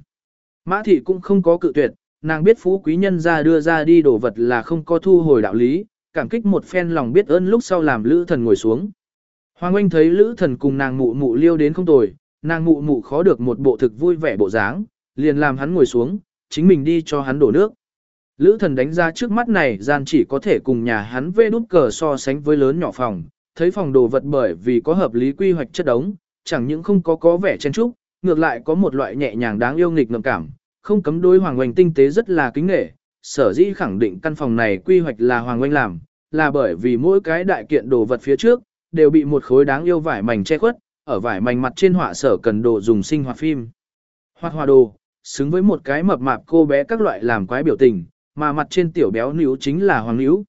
Mã thị cũng không có cự tuyệt, nàng biết phú quý nhân ra đưa ra đi đồ vật là không có thu hồi đạo lý, cảm kích một phen lòng biết ơn lúc sau làm lữ thần ngồi xuống. Hoàng Anh thấy lữ thần cùng nàng mụ mụ liêu đến không tồi, nàng mụ mụ khó được một bộ thực vui vẻ bộ dáng, liền làm hắn ngồi xuống, chính mình đi cho hắn đổ nước. Lữ thần đánh ra trước mắt này gian chỉ có thể cùng nhà hắn vê đút cờ so sánh với lớn nhỏ phòng, thấy phòng đồ vật bởi vì có hợp lý quy hoạch chất đống, chẳng những không có có vẻ chen trúc, ngược lại có một loại nhẹ nhàng đáng yêu nghịch ngợm cảm, không cấm đối Hoàng Oanh tinh tế rất là kính nghệ, sở dĩ khẳng định căn phòng này quy hoạch là Hoàng Oanh làm, là bởi vì mỗi cái đại kiện đồ vật phía trước, đều bị một khối đáng yêu vải mảnh che khuất, ở vải mảnh mặt trên họa sở cần đồ dùng sinh hoạt phim. Hoạt hòa đồ, xứng với một cái mập mạp cô bé các loại làm quái biểu tình, mà mặt trên tiểu béo níu chính là Hoàng níu.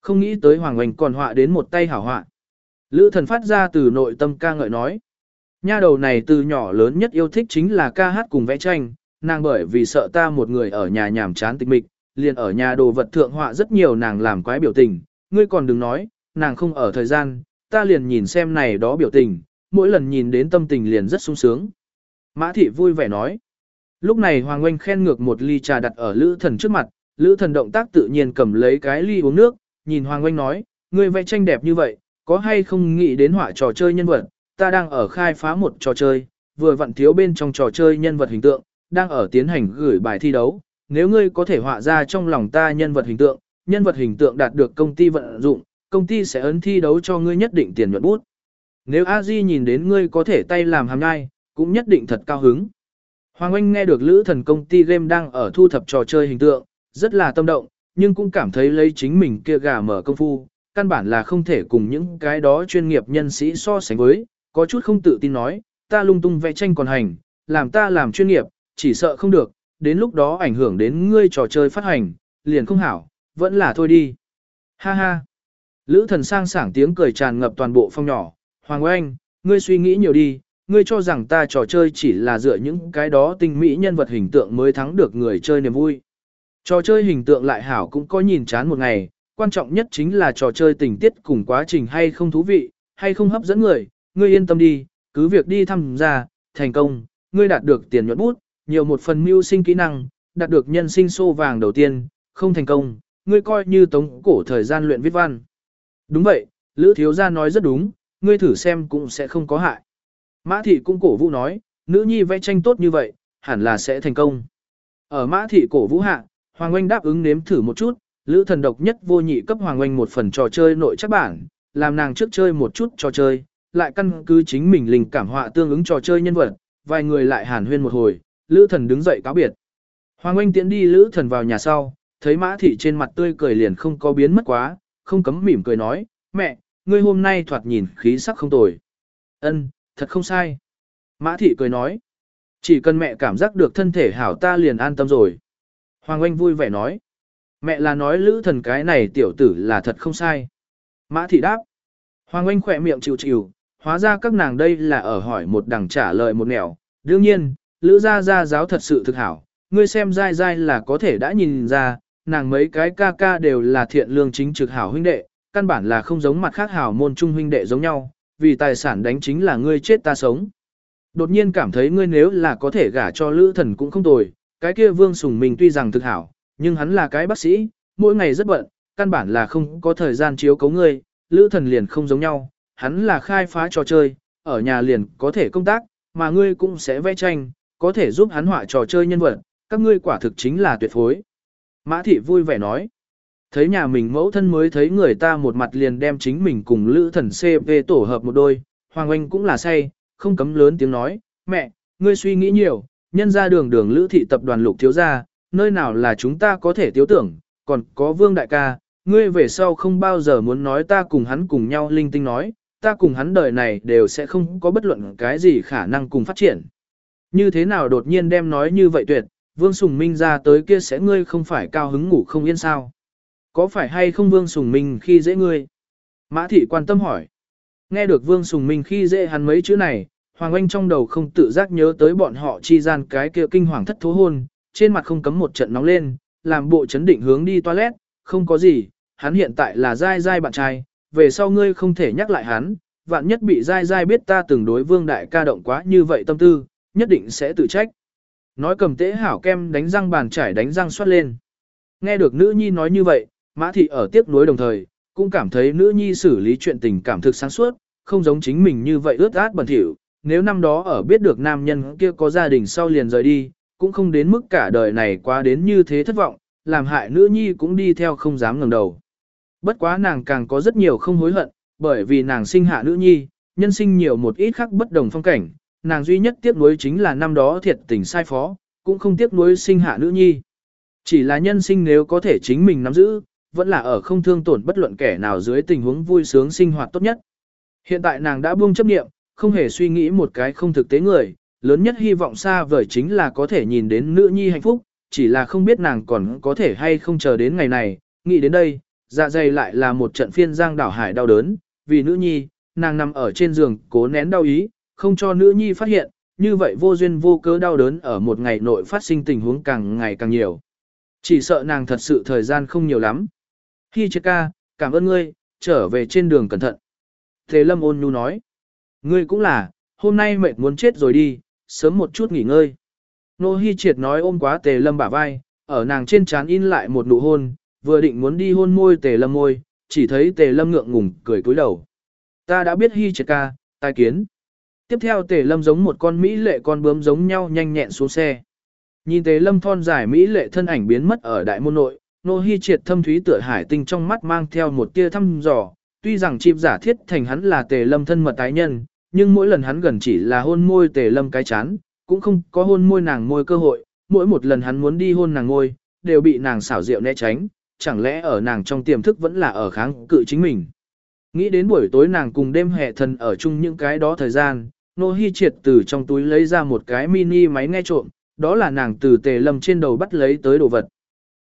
Không nghĩ tới Hoàng Oanh còn họa đến một tay hảo họa. Lữ thần phát ra từ nội tâm ca ngợi nói. Nha đầu này từ nhỏ lớn nhất yêu thích chính là ca hát cùng vẽ tranh, nàng bởi vì sợ ta một người ở nhà nhàm chán tịch mịch, liền ở nhà đồ vật thượng họa rất nhiều nàng làm quái biểu tình, ngươi còn đừng nói, nàng không ở thời gian, ta liền nhìn xem này đó biểu tình, mỗi lần nhìn đến tâm tình liền rất sung sướng. Mã thị vui vẻ nói. Lúc này Hoàng Oanh khen ngược một ly trà đặt ở Lữ Thần trước mặt, Lữ Thần động tác tự nhiên cầm lấy cái ly uống nước, nhìn Hoàng Oanh nói, ngươi vẽ tranh đẹp như vậy, có hay không nghĩ đến họa trò chơi nhân vật, ta đang ở khai phá một trò chơi, vừa vặn thiếu bên trong trò chơi nhân vật hình tượng, đang ở tiến hành gửi bài thi đấu. Nếu ngươi có thể họa ra trong lòng ta nhân vật hình tượng, nhân vật hình tượng đạt được công ty vận dụng, công ty sẽ ấn thi đấu cho ngươi nhất định tiền nhuận bút. Nếu a di nhìn đến ngươi có thể tay làm hàm nhai, cũng nhất định thật cao hứng. Hoàng Anh nghe được lữ thần công ty game đang ở thu thập trò chơi hình tượng, rất là tâm động, nhưng cũng cảm thấy lấy chính mình kia gà mở công phu, căn bản là không thể cùng những cái đó chuyên nghiệp nhân sĩ so sánh với, có chút không tự tin nói, ta lung tung vẽ tranh còn hành, làm ta làm chuyên nghiệp, chỉ sợ không được, đến lúc đó ảnh hưởng đến ngươi trò chơi phát hành, liền không hảo, vẫn là thôi đi. Ha ha. Lữ thần sang sảng tiếng cười tràn ngập toàn bộ phòng nhỏ, Hoàng Anh, ngươi suy nghĩ nhiều đi, ngươi cho rằng ta trò chơi chỉ là dựa những cái đó tinh mỹ nhân vật hình tượng mới thắng được người chơi niềm vui. Trò chơi hình tượng lại hảo cũng có nhìn chán một ngày, quan trọng nhất chính là trò chơi tình tiết cùng quá trình hay không thú vị, hay không hấp dẫn người, ngươi yên tâm đi, cứ việc đi tham gia, thành công, ngươi đạt được tiền nhuận bút, nhiều một phần mưu sinh kỹ năng, đạt được nhân sinh xô vàng đầu tiên, không thành công, ngươi coi như tống cổ thời gian luyện viết văn. Đúng vậy, Lữ Thiếu Gia nói rất đúng, ngươi thử xem cũng sẽ không có hại. Mã Thị cũng cổ vũ nói, nữ nhi vẽ tranh tốt như vậy, hẳn là sẽ thành công. Ở Mã Thị cổ vũ hạ, Hoàng Oanh đáp ứng nếm thử một chút, Lữ thần độc nhất vô nhị cấp Hoàng Oanh một phần trò chơi nội chắc bản, làm nàng trước chơi một chút trò chơi, lại căn cứ chính mình linh cảm họa tương ứng trò chơi nhân vật, vài người lại hàn huyên một hồi, Lữ thần đứng dậy cáo biệt. Hoàng Oanh tiễn đi Lữ thần vào nhà sau, thấy Mã Thị trên mặt tươi cười liền không có biến mất quá, không cấm mỉm cười nói, mẹ, ngươi hôm nay thoạt nhìn khí sắc không tồi. Ân, thật không sai. Mã Thị cười nói, chỉ cần mẹ cảm giác được thân thể hảo ta liền an tâm rồi. Hoàng Oanh vui vẻ nói, mẹ là nói Lữ thần cái này tiểu tử là thật không sai. Mã Thị đáp, Hoàng Oanh khỏe miệng chịu chịu, hóa ra các nàng đây là ở hỏi một đằng trả lời một nẻo. Đương nhiên, Lữ gia gia giáo thật sự thực hảo, ngươi xem dai dai là có thể đã nhìn ra, nàng mấy cái ca ca đều là thiện lương chính trực hảo huynh đệ, căn bản là không giống mặt khác hảo môn trung huynh đệ giống nhau, vì tài sản đánh chính là ngươi chết ta sống. Đột nhiên cảm thấy ngươi nếu là có thể gả cho lữ thần cũng không tồi, cái kia vương sùng mình tuy rằng thực hảo, nhưng hắn là cái bác sĩ, mỗi ngày rất bận, căn bản là không có thời gian chiếu cấu ngươi, lữ thần liền không giống nhau, hắn là khai phá trò chơi, ở nhà liền có thể công tác, mà ngươi cũng sẽ vẽ tranh, có thể giúp hắn họa trò chơi nhân vật, các ngươi quả thực chính là tuyệt phối. Mã thị vui vẻ nói, thấy nhà mình mẫu thân mới thấy người ta một mặt liền đem chính mình cùng lữ thần CP tổ hợp một đôi, Hoàng Anh cũng là say, không cấm lớn tiếng nói, mẹ, ngươi suy nghĩ nhiều, nhân ra đường đường lữ thị tập đoàn lục thiếu gia, nơi nào là chúng ta có thể tiếu tưởng, còn có vương đại ca, ngươi về sau không bao giờ muốn nói ta cùng hắn cùng nhau linh tinh nói, ta cùng hắn đời này đều sẽ không có bất luận cái gì khả năng cùng phát triển. Như thế nào đột nhiên đem nói như vậy tuyệt, Vương Sùng Minh ra tới kia sẽ ngươi không phải cao hứng ngủ không yên sao? Có phải hay không Vương Sùng Minh khi dễ ngươi? Mã thị quan tâm hỏi. Nghe được Vương Sùng Minh khi dễ hắn mấy chữ này, Hoàng Anh trong đầu không tự giác nhớ tới bọn họ chi gian cái kia kinh hoàng thất thố hôn, trên mặt không cấm một trận nóng lên, làm bộ chấn định hướng đi toilet, không có gì, hắn hiện tại là dai dai bạn trai, về sau ngươi không thể nhắc lại hắn, vạn nhất bị dai dai biết ta từng đối vương đại ca động quá như vậy tâm tư, nhất định sẽ tự trách. Nói cầm tế hảo kem đánh răng bàn trải đánh răng xoát lên. Nghe được nữ nhi nói như vậy, mã thị ở tiếc nuối đồng thời, cũng cảm thấy nữ nhi xử lý chuyện tình cảm thực sáng suốt, không giống chính mình như vậy ướt át bẩn thỉu. Nếu năm đó ở biết được nam nhân kia có gia đình sau liền rời đi, cũng không đến mức cả đời này quá đến như thế thất vọng, làm hại nữ nhi cũng đi theo không dám ngẩng đầu. Bất quá nàng càng có rất nhiều không hối hận, bởi vì nàng sinh hạ nữ nhi, nhân sinh nhiều một ít khác bất đồng phong cảnh, nàng duy nhất tiếc nuối chính là năm đó thiệt tình sai phó, cũng không tiếc nuối sinh hạ nữ nhi. Chỉ là nhân sinh nếu có thể chính mình nắm giữ, vẫn là ở không thương tổn bất luận kẻ nào dưới tình huống vui sướng sinh hoạt tốt nhất. Hiện tại nàng đã buông chấp niệm, không hề suy nghĩ một cái không thực tế người, lớn nhất hy vọng xa vời chính là có thể nhìn đến nữ nhi hạnh phúc, chỉ là không biết nàng còn có thể hay không chờ đến ngày này, nghĩ đến đây, dạ dày lại là một trận phiên giang đảo hải đau đớn, vì nữ nhi, nàng nằm ở trên giường cố nén đau ý, không cho nữ nhi phát hiện, như vậy vô duyên vô cớ đau đớn ở một ngày nội phát sinh tình huống càng ngày càng nhiều. Chỉ sợ nàng thật sự thời gian không nhiều lắm. Hi chết ca, cảm ơn ngươi, trở về trên đường cẩn thận. Thế lâm ôn nhu nói. Ngươi cũng là, hôm nay mệt muốn chết rồi đi, sớm một chút nghỉ ngơi. Nô Hi triệt nói ôm quá tề lâm bả vai, ở nàng trên trán in lại một nụ hôn, vừa định muốn đi hôn môi tề lâm môi, chỉ thấy tề lâm ngượng ngùng cười cúi đầu. Ta đã biết Hi triệt ca, tai kiến. Tiếp theo tề lâm giống một con Mỹ lệ con bướm giống nhau nhanh nhẹn xuống xe. Nhìn tề lâm thon dài Mỹ lệ thân ảnh biến mất ở đại môn nội, Nô Hi triệt thâm thúy tựa hải tinh trong mắt mang theo một tia thăm dò, tuy rằng chim giả thiết thành hắn là tề lâm thân mật tái nhân, nhưng mỗi lần hắn gần chỉ là hôn môi tề lâm cái chán, cũng không có hôn môi nàng môi cơ hội, mỗi một lần hắn muốn đi hôn nàng môi, đều bị nàng xảo diệu né tránh, chẳng lẽ ở nàng trong tiềm thức vẫn là ở kháng cự chính mình. Nghĩ đến buổi tối nàng cùng đêm hệ thần ở chung những cái đó thời gian, Nô Hi triệt từ trong túi lấy ra một cái mini máy nghe trộm, đó là nàng từ tề lâm trên đầu bắt lấy tới đồ vật.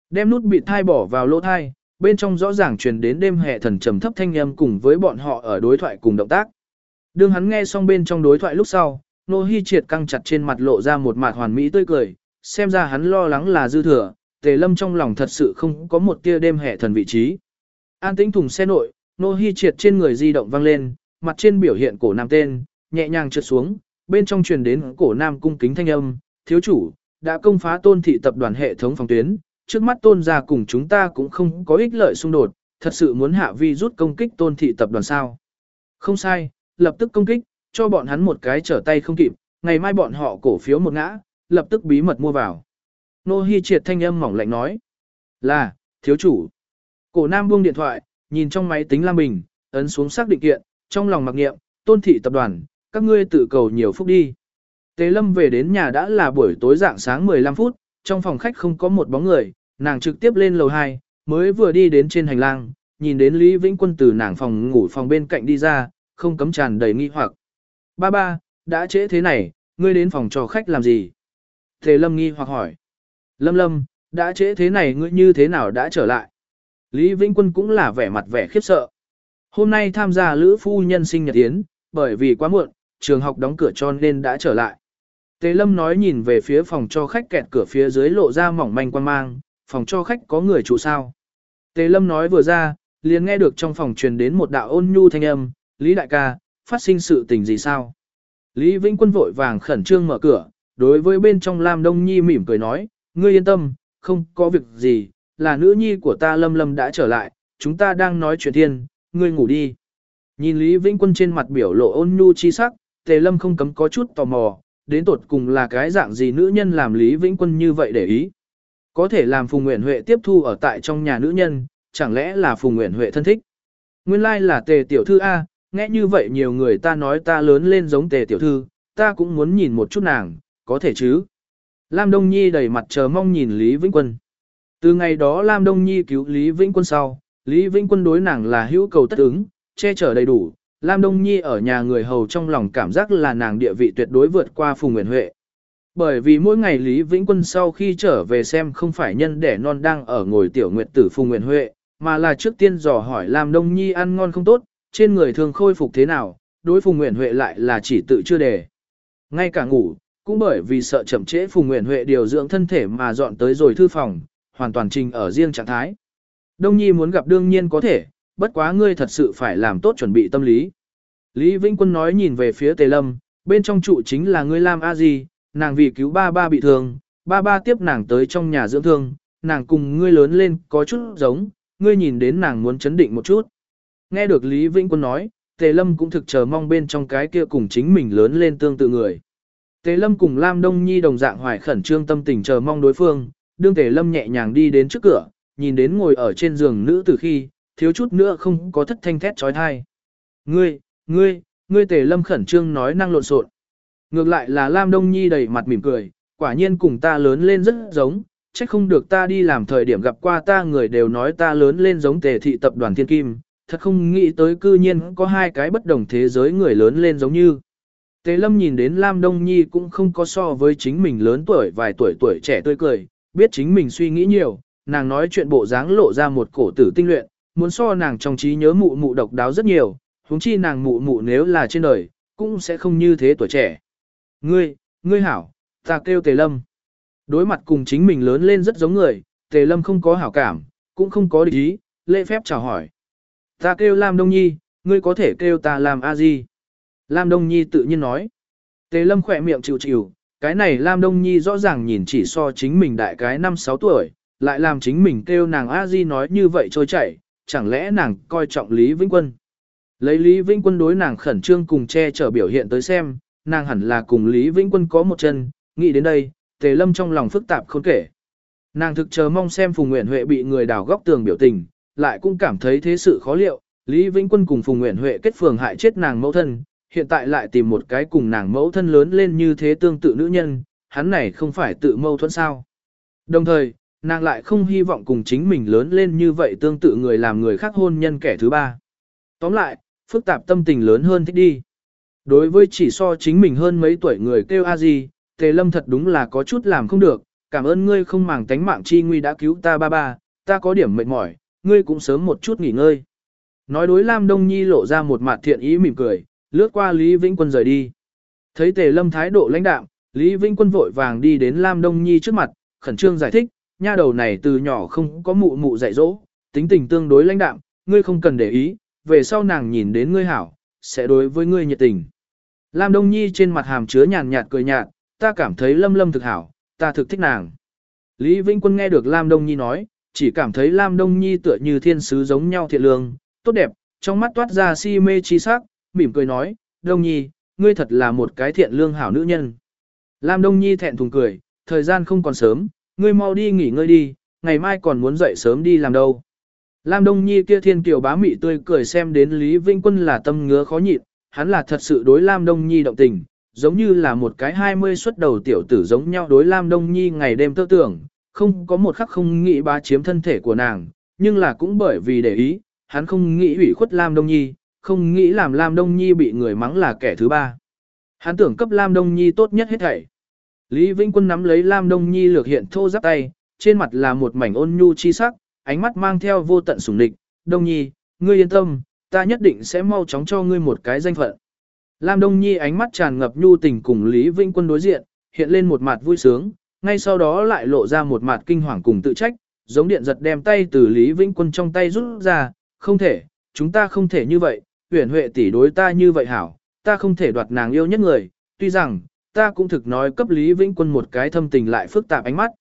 Đem nút bị thai bỏ vào lỗ thai, bên trong rõ ràng truyền đến đêm hệ thần trầm thấp thanh âm cùng với bọn họ ở đối thoại cùng động tác. Đương hắn nghe xong bên trong đối thoại lúc sau, Nô Hi triệt căng chặt trên mặt lộ ra một mặt hoàn mỹ tươi cười, xem ra hắn lo lắng là dư thừa, tề lâm trong lòng thật sự không có một tia đêm hệ thần vị trí. An tĩnh thùng xe nội, Nô Hi triệt trên người di động vang lên, mặt trên biểu hiện cổ nam tên, nhẹ nhàng trượt xuống, bên trong truyền đến cổ nam cung kính thanh âm, thiếu chủ, đã công phá tôn thị tập đoàn hệ thống phòng tuyến, trước mắt tôn gia cùng chúng ta cũng không có ích lợi xung đột, thật sự muốn hạ vi rút công kích tôn thị tập đoàn sao. Không sai, lập tức công kích, cho bọn hắn một cái trở tay không kịp, ngày mai bọn họ cổ phiếu một ngã, lập tức bí mật mua vào. Nô Hi triệt thanh âm mỏng lạnh nói, là, thiếu chủ. Cổ nam buông điện thoại, nhìn trong máy tính Lam Bình, ấn xuống xác định kiện, trong lòng mặc nghiệm, tôn thị tập đoàn, các ngươi tự cầu nhiều phúc đi. tế Lâm về đến nhà đã là buổi tối dạng sáng 15 phút, trong phòng khách không có một bóng người, nàng trực tiếp lên lầu 2, mới vừa đi đến trên hành lang, nhìn đến Lý Vĩnh Quân từ nàng phòng ngủ phòng bên cạnh đi ra, không cấm tràn đầy nghi hoặc. Ba ba, đã trễ thế này, ngươi đến phòng cho khách làm gì? Tề Lâm nghi hoặc hỏi. Lâm Lâm, đã trễ thế này ngươi như thế nào đã trở lại? Lý Vĩnh Quân cũng là vẻ mặt vẻ khiếp sợ. Hôm nay tham gia lữ phu nhân sinh nhật yến, bởi vì quá muộn, trường học đóng cửa cho nên đã trở lại. Tề Lâm nói nhìn về phía phòng cho khách kẹt cửa phía dưới lộ ra mỏng manh quan mang, phòng cho khách có người chủ sao. Tề Lâm nói vừa ra, liền nghe được trong phòng truyền đến một đạo ôn nhu thanh âm, Lý đại ca, phát sinh sự tình gì sao? Lý Vĩnh Quân vội vàng khẩn trương mở cửa, đối với bên trong Lam Đông Nhi mỉm cười nói, ngươi yên tâm, không có việc gì, là nữ nhi của ta Lâm Lâm đã trở lại, chúng ta đang nói chuyện thiên, ngươi ngủ đi. Nhìn Lý Vĩnh Quân trên mặt biểu lộ ôn nhu chi sắc, Tề Lâm không cấm có chút tò mò, đến tột cùng là cái dạng gì nữ nhân làm Lý Vĩnh Quân như vậy để ý. Có thể làm Phùng Nguyễn Huệ tiếp thu ở tại trong nhà nữ nhân, chẳng lẽ là Phùng Nguyễn Huệ thân thích. Nguyên lai like là Tề Tiểu Thư A, nghe như vậy nhiều người ta nói ta lớn lên giống Tề Tiểu Thư, ta cũng muốn nhìn một chút nàng, có thể chứ. Lam Đông Nhi đầy mặt chờ mong nhìn Lý Vĩnh Quân. Từ ngày đó Lam Đông Nhi cứu Lý Vĩnh Quân sau, Lý Vĩnh Quân đối nàng là hữu cầu tất ứng, che chở đầy đủ, Lam Đông Nhi ở nhà người hầu trong lòng cảm giác là nàng địa vị tuyệt đối vượt qua Phùng Nguyễn Huệ. Bởi vì mỗi ngày Lý Vĩnh Quân sau khi trở về xem không phải nhân đẻ non đang ở ngồi tiểu nguyệt tử Phùng Nguyện Huệ, mà là trước tiên dò hỏi làm Đông Nhi ăn ngon không tốt, trên người thường khôi phục thế nào, đối Phùng Nguyện Huệ lại là chỉ tự chưa đề. Ngay cả ngủ, cũng bởi vì sợ chậm trễ Phùng Nguyện Huệ điều dưỡng thân thể mà dọn tới rồi thư phòng, hoàn toàn trình ở riêng trạng thái. Đông Nhi muốn gặp đương nhiên có thể, bất quá ngươi thật sự phải làm tốt chuẩn bị tâm lý. Lý Vĩnh Quân nói nhìn về phía Tề Lâm, bên trong trụ chính là ngươi Lam A Di, nàng vì cứu ba ba bị thương, ba ba tiếp nàng tới trong nhà dưỡng thương, nàng cùng ngươi lớn lên có chút giống, ngươi nhìn đến nàng muốn chấn định một chút. Nghe được Lý Vĩnh Quân nói, Tề Lâm cũng thực chờ mong bên trong cái kia cùng chính mình lớn lên tương tự người. Tề Lâm cùng Lam Đông Nhi đồng dạng hoài khẩn trương tâm tình chờ mong đối phương, đương Tề Lâm nhẹ nhàng đi đến trước cửa, nhìn đến ngồi ở trên giường nữ tử khi, thiếu chút nữa không có thất thanh thét trói thai. Ngươi, ngươi, ngươi Tề Lâm khẩn trương nói năng lộn xộn. Ngược lại là Lam Đông Nhi đầy mặt mỉm cười, quả nhiên cùng ta lớn lên rất giống, chắc không được ta đi làm thời điểm gặp qua ta người đều nói ta lớn lên giống Tề thị tập đoàn Thiên Kim, thật không nghĩ tới cư nhiên có hai cái bất đồng thế giới người lớn lên giống như. Tề Lâm nhìn đến Lam Đông Nhi cũng không có so với chính mình lớn tuổi vài tuổi tuổi trẻ tươi cười, biết chính mình suy nghĩ nhiều, nàng nói chuyện bộ dáng lộ ra một cổ tử tinh luyện, muốn so nàng trong trí nhớ mụ mụ độc đáo rất nhiều, huống chi nàng mụ mụ nếu là trên đời, cũng sẽ không như thế tuổi trẻ. Ngươi, ngươi hảo, ta kêu Tề Lâm. Đối mặt cùng chính mình lớn lên rất giống người, Tề Lâm không có hảo cảm, cũng không có địch ý, lễ phép chào hỏi. Ta kêu Lam Đông Nhi, ngươi có thể kêu ta làm a di. Lam Đông Nhi tự nhiên nói. Tề Lâm khỏe miệng chịu chịu, cái này Lam Đông Nhi rõ ràng nhìn chỉ so chính mình đại cái 5-6 tuổi, lại làm chính mình kêu nàng a di nói như vậy trôi chảy, chẳng lẽ nàng coi trọng Lý Vĩnh Quân. Lấy Lý Vĩnh Quân đối nàng khẩn trương cùng che chở biểu hiện tới xem, nàng hẳn là cùng Lý Vĩnh Quân có một chân, nghĩ đến đây, Tề Lâm trong lòng phức tạp khôn kể. Nàng thực chờ mong xem Phùng Nguyễn Huệ bị người đào góc tường biểu tình, lại cũng cảm thấy thế sự khó liệu, Lý Vĩnh Quân cùng Phùng Nguyễn Huệ kết phường hại chết nàng mẫu thân, hiện tại lại tìm một cái cùng nàng mẫu thân lớn lên như thế tương tự nữ nhân, hắn này không phải tự mâu thuẫn sao. Đồng thời, nàng lại không hy vọng cùng chính mình lớn lên như vậy tương tự người làm người khác hôn nhân kẻ thứ ba. Tóm lại, phức tạp tâm tình lớn hơn thích đi. Đối với chỉ so chính mình hơn mấy tuổi người kêu a gì, Tề Lâm thật đúng là có chút làm không được, cảm ơn ngươi không màng tánh mạng chi nguy đã cứu ta ba ba, ta có điểm mệt mỏi, ngươi cũng sớm một chút nghỉ ngơi. Nói đối Lam Đông Nhi lộ ra một mặt thiện ý mỉm cười, lướt qua Lý Vĩnh Quân rời đi. Thấy Tề Lâm thái độ lãnh đạm, Lý Vĩnh Quân vội vàng đi đến Lam Đông Nhi trước mặt, khẩn trương giải thích, nha đầu này từ nhỏ không có mụ mụ dạy dỗ, tính tình tương đối lãnh đạm, ngươi không cần để ý, về sau nàng nhìn đến ngươi hảo, sẽ đối với ngươi nhiệt tình. Lam Đông Nhi trên mặt hàm chứa nhàn nhạt cười nhạt, ta cảm thấy Lâm Lâm thực hảo, ta thực thích nàng. Lý Vĩnh Quân nghe được Lam Đông Nhi nói, chỉ cảm thấy Lam Đông Nhi tựa như thiên sứ giống nhau thiện lương, tốt đẹp, trong mắt toát ra si mê chi sắc, mỉm cười nói, Đông Nhi, ngươi thật là một cái thiện lương hảo nữ nhân. Lam Đông Nhi thẹn thùng cười, thời gian không còn sớm, ngươi mau đi nghỉ ngơi đi, ngày mai còn muốn dậy sớm đi làm đâu. Lam Đông Nhi kia thiên kiều bá mị tươi cười xem đến Lý Vĩnh Quân là tâm ngứa khó nhịn, hắn là thật sự đối Lam Đông Nhi động tình, giống như là một cái hai mươi xuất đầu tiểu tử giống nhau đối Lam Đông Nhi ngày đêm tơ tưởng, không có một khắc không nghĩ bá chiếm thân thể của nàng, nhưng là cũng bởi vì để ý, hắn không nghĩ ủy khuất Lam Đông Nhi, không nghĩ làm Lam Đông Nhi bị người mắng là kẻ thứ ba. Hắn tưởng cấp Lam Đông Nhi tốt nhất hết thảy. Lý Vĩnh Quân nắm lấy Lam Đông Nhi lược hiện thô giáp tay, trên mặt là một mảnh ôn nhu chi sắc, ánh mắt mang theo vô tận sủng địch. Đông Nhi, ngươi yên tâm, ta nhất định sẽ mau chóng cho ngươi một cái danh phận. Lam Đông Nhi ánh mắt tràn ngập nhu tình cùng Lý Vĩnh Quân đối diện, hiện lên một mặt vui sướng, ngay sau đó lại lộ ra một mặt kinh hoàng cùng tự trách, giống điện giật đem tay từ Lý Vĩnh Quân trong tay rút ra, không thể, chúng ta không thể như vậy, huyền huệ tỷ đối ta như vậy hảo, ta không thể đoạt nàng yêu nhất người, tuy rằng, ta cũng thực nói cấp Lý Vĩnh Quân một cái thâm tình lại phức tạp ánh mắt.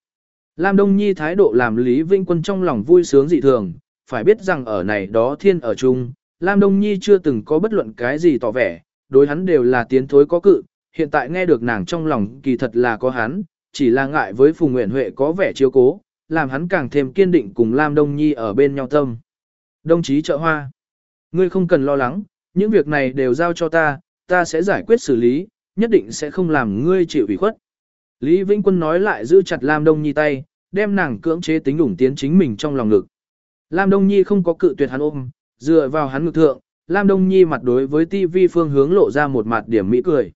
Lam Đông Nhi thái độ làm Lý Vĩnh Quân trong lòng vui sướng dị thường, phải biết rằng ở này đó thiên ở chung, Lam Đông Nhi chưa từng có bất luận cái gì tỏ vẻ, đối hắn đều là tiến thối có cự, hiện tại nghe được nàng trong lòng kỳ thật là có hắn, chỉ là ngại với Phùng Nguyễn Huệ có vẻ chiếu cố, làm hắn càng thêm kiên định cùng Lam Đông Nhi ở bên nhau tâm. Đồng chí trợ hoa, ngươi không cần lo lắng, những việc này đều giao cho ta, ta sẽ giải quyết xử lý, nhất định sẽ không làm ngươi chịu ủy khuất. Lý Vĩnh Quân nói lại giữ chặt Lam Đông Nhi tay, đem nàng cưỡng chế tính ủng tiến chính mình trong lòng ngực. Lam Đông Nhi không có cự tuyệt hắn ôm, dựa vào hắn ngực thượng, Lam Đông Nhi mặt đối với TV phương hướng lộ ra một mặt điểm mỹ cười.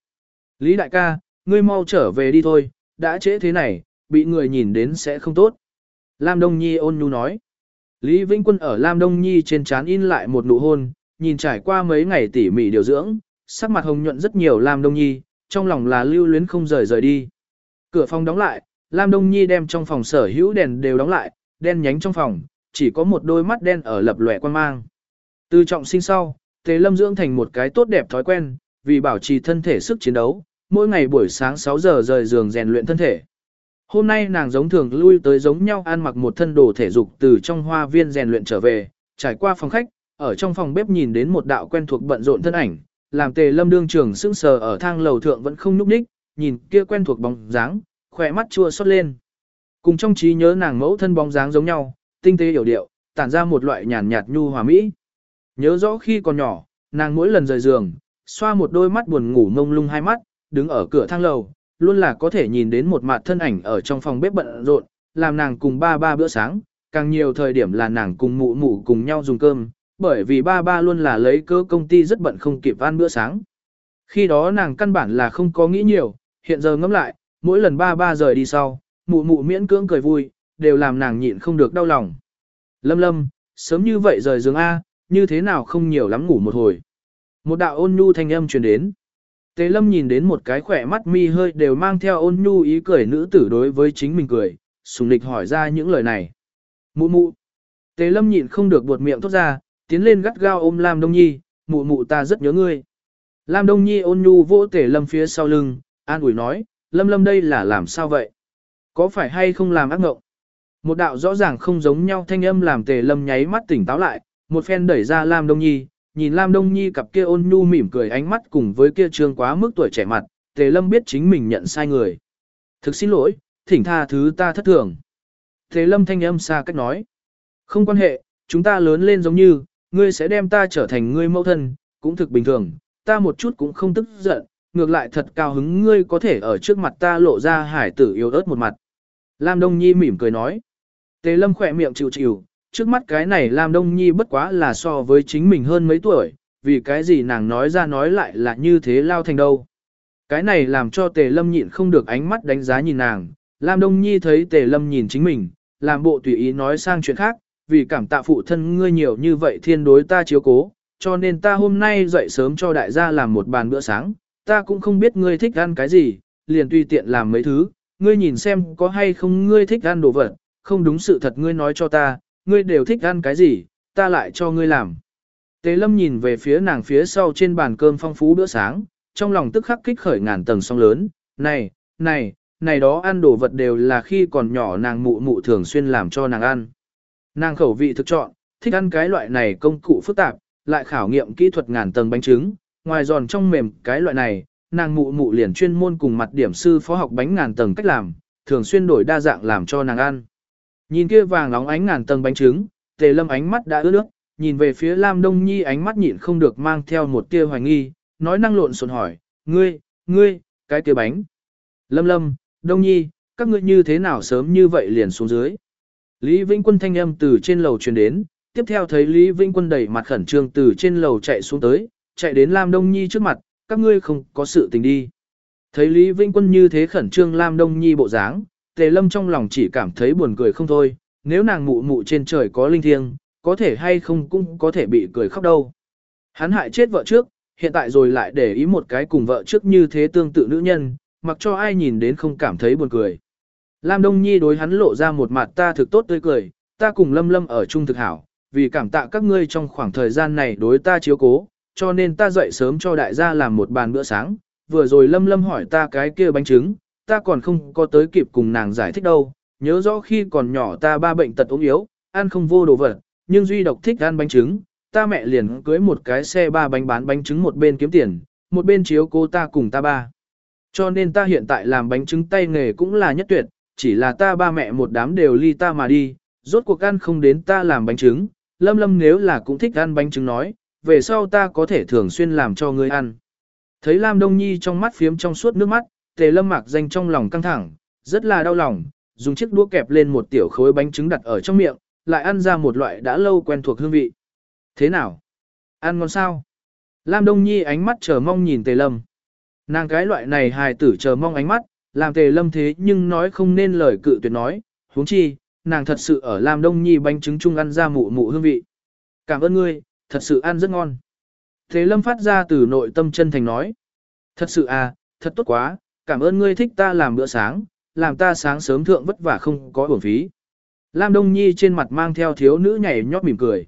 Lý đại ca, ngươi mau trở về đi thôi, đã trễ thế này, bị người nhìn đến sẽ không tốt. Lam Đông Nhi ôn nhu nói. Lý Vĩnh Quân ở Lam Đông Nhi trên trán in lại một nụ hôn, nhìn trải qua mấy ngày tỉ mỉ điều dưỡng, sắc mặt hồng nhuận rất nhiều Lam Đông Nhi, trong lòng là lưu luyến không rời rời đi. Cửa phòng đóng lại, Lam Đông Nhi đem trong phòng sở hữu đèn đều đóng lại, đen nhánh trong phòng, chỉ có một đôi mắt đen ở lập lòe quan mang. Từ trọng sinh sau, Tề Lâm dưỡng thành một cái tốt đẹp thói quen, vì bảo trì thân thể sức chiến đấu, mỗi ngày buổi sáng 6 giờ rời giường rèn luyện thân thể. Hôm nay nàng giống thường lui tới giống nhau ăn mặc một thân đồ thể dục từ trong hoa viên rèn luyện trở về, trải qua phòng khách, ở trong phòng bếp nhìn đến một đạo quen thuộc bận rộn thân ảnh, làm Tề Lâm đương trường sững sờ ở thang lầu thượng vẫn không nhúc nhích, nhìn kia quen thuộc bóng dáng, khỏe mắt chua xót lên. Cùng trong trí nhớ nàng mẫu thân bóng dáng giống nhau, tinh tế hiểu điệu, tản ra một loại nhàn nhạt nhu hòa mỹ. Nhớ rõ khi còn nhỏ, nàng mỗi lần rời giường, xoa một đôi mắt buồn ngủ mông lung hai mắt, đứng ở cửa thang lầu, luôn là có thể nhìn đến một mặt thân ảnh ở trong phòng bếp bận rộn, làm nàng cùng ba ba bữa sáng, càng nhiều thời điểm là nàng cùng mụ mụ cùng nhau dùng cơm, bởi vì ba ba luôn là lấy cơ công ty rất bận không kịp ăn bữa sáng. Khi đó nàng căn bản là không có nghĩ nhiều, hiện giờ ngẫm lại, mỗi lần ba ba rời đi sau, mụ mụ miễn cưỡng cười vui, đều làm nàng nhịn không được đau lòng. Lâm lâm, sớm như vậy rời giường A, như thế nào không nhiều lắm ngủ một hồi. Một đạo ôn nhu thanh âm truyền đến. Tế lâm nhìn đến một cái khỏe mắt mi hơi đều mang theo ôn nhu ý cười nữ tử đối với chính mình cười, sùng lịch hỏi ra những lời này. Mụ mụ. Tế lâm nhịn không được buột miệng thốt ra, tiến lên gắt gao ôm Lam Đông Nhi, mụ mụ ta rất nhớ ngươi. Lam Đông Nhi ôn nhu vỗ tề lâm phía sau lưng, an ủi nói, lâm lâm đây là làm sao vậy? Có phải hay không làm ác ngộng? Một đạo rõ ràng không giống nhau thanh âm làm tề lâm nháy mắt tỉnh táo lại, một phen đẩy ra Lam Đông Nhi, nhìn Lam Đông Nhi cặp kia ôn nhu mỉm cười ánh mắt cùng với kia trương quá mức tuổi trẻ mặt, tề lâm biết chính mình nhận sai người. Thực xin lỗi, thỉnh tha thứ ta thất thường. Tề lâm thanh âm xa cách nói. Không quan hệ, chúng ta lớn lên giống như, ngươi sẽ đem ta trở thành ngươi mẫu thân, cũng thực bình thường, ta một chút cũng không tức giận, ngược lại thật cao hứng ngươi có thể ở trước mặt ta lộ ra hải tử yếu ớt một mặt. Lam Đông Nhi mỉm cười nói. Tề lâm khỏe miệng chịu chịu, trước mắt cái này Lam Đông Nhi bất quá là so với chính mình hơn mấy tuổi, vì cái gì nàng nói ra nói lại là như thế lao thành đâu. Cái này làm cho Tề Lâm nhịn không được ánh mắt đánh giá nhìn nàng, Lam Đông Nhi thấy Tề Lâm nhìn chính mình, làm bộ tùy ý nói sang chuyện khác, vì cảm tạ phụ thân ngươi nhiều như vậy thiên đối ta chiếu cố, cho nên ta hôm nay dậy sớm cho đại gia làm một bàn bữa sáng, ta cũng không biết ngươi thích ăn cái gì, liền tùy tiện làm mấy thứ, ngươi nhìn xem có hay không ngươi thích ăn đồ vật, không đúng sự thật ngươi nói cho ta, ngươi đều thích ăn cái gì, ta lại cho ngươi làm. Tế lâm nhìn về phía nàng phía sau trên bàn cơm phong phú bữa sáng, trong lòng tức khắc kích khởi ngàn tầng sóng lớn, này, này, này đó ăn đồ vật đều là khi còn nhỏ nàng mụ mụ thường xuyên làm cho nàng ăn. Nàng khẩu vị thực chọn, thích ăn cái loại này công cụ phức tạp, lại khảo nghiệm kỹ thuật ngàn tầng bánh trứng, ngoài giòn trong mềm cái loại này, nàng mụ mụ liền chuyên môn cùng mặt điểm sư phó học bánh ngàn tầng cách làm, thường xuyên đổi đa dạng làm cho nàng ăn. Nhìn kia vàng nóng ánh ngàn tầng bánh trứng, tề lâm ánh mắt đã ướt nước, nhìn về phía Lam Đông Nhi ánh mắt nhịn không được mang theo một tia hoài nghi, nói năng lộn xộn hỏi, ngươi, ngươi, cái kia bánh. Lâm lâm, Đông Nhi, các ngươi như thế nào sớm như vậy liền xuống dưới. Lý Vĩnh Quân thanh âm từ trên lầu truyền đến, tiếp theo thấy Lý Vĩnh Quân đẩy mặt khẩn trương từ trên lầu chạy xuống tới, chạy đến Lam Đông Nhi trước mặt, các ngươi không có sự tình đi. Thấy Lý Vĩnh Quân như thế khẩn trương Lam Đông Nhi bộ dáng, Tề Lâm trong lòng chỉ cảm thấy buồn cười không thôi, nếu nàng mụ mụ trên trời có linh thiêng, có thể hay không cũng có thể bị cười khóc đâu. Hắn hại chết vợ trước, hiện tại rồi lại để ý một cái cùng vợ trước như thế tương tự nữ nhân, mặc cho ai nhìn đến không cảm thấy buồn cười. Lam Đông Nhi đối hắn lộ ra một mặt ta thực tốt tươi cười, ta cùng Lâm Lâm ở chung thực hảo, vì cảm tạ các ngươi trong khoảng thời gian này đối ta chiếu cố, cho nên ta dậy sớm cho đại gia làm một bàn bữa sáng, vừa rồi Lâm Lâm hỏi ta cái kia bánh trứng, ta còn không có tới kịp cùng nàng giải thích đâu, nhớ rõ khi còn nhỏ ta ba bệnh tật ốm yếu, ăn không vô đồ vật, nhưng duy độc thích ăn bánh trứng, ta mẹ liền cưới một cái xe ba bánh bán bánh trứng một bên kiếm tiền, một bên chiếu cô ta cùng ta ba. Cho nên ta hiện tại làm bánh trứng tay nghề cũng là nhất tuyệt, chỉ là ta ba mẹ một đám đều ly ta mà đi, rốt cuộc ăn không đến ta làm bánh trứng, lâm lâm nếu là cũng thích ăn bánh trứng nói, về sau ta có thể thường xuyên làm cho ngươi ăn. Thấy Lam Đông Nhi trong mắt phiếm trong suốt nước mắt, tề lâm mạc danh trong lòng căng thẳng, rất là đau lòng, dùng chiếc đũa kẹp lên một tiểu khối bánh trứng đặt ở trong miệng, lại ăn ra một loại đã lâu quen thuộc hương vị. Thế nào? Ăn ngon sao? Lam Đông Nhi ánh mắt chờ mong nhìn tề lâm. Nàng cái loại này hài tử chờ mong ánh mắt, làm tề lâm thế nhưng nói không nên lời cự tuyệt nói, huống chi, nàng thật sự ở Lam Đông Nhi bánh trứng chung ăn ra mụ mụ hương vị. Cảm ơn ngươi, thật sự ăn rất ngon. Tề lâm phát ra từ nội tâm chân thành nói. Thật sự à, thật tốt quá, cảm ơn ngươi thích ta làm bữa sáng, làm ta sáng sớm thượng vất vả không có uổng phí. Lam Đông Nhi trên mặt mang theo thiếu nữ nhảy nhót mỉm cười.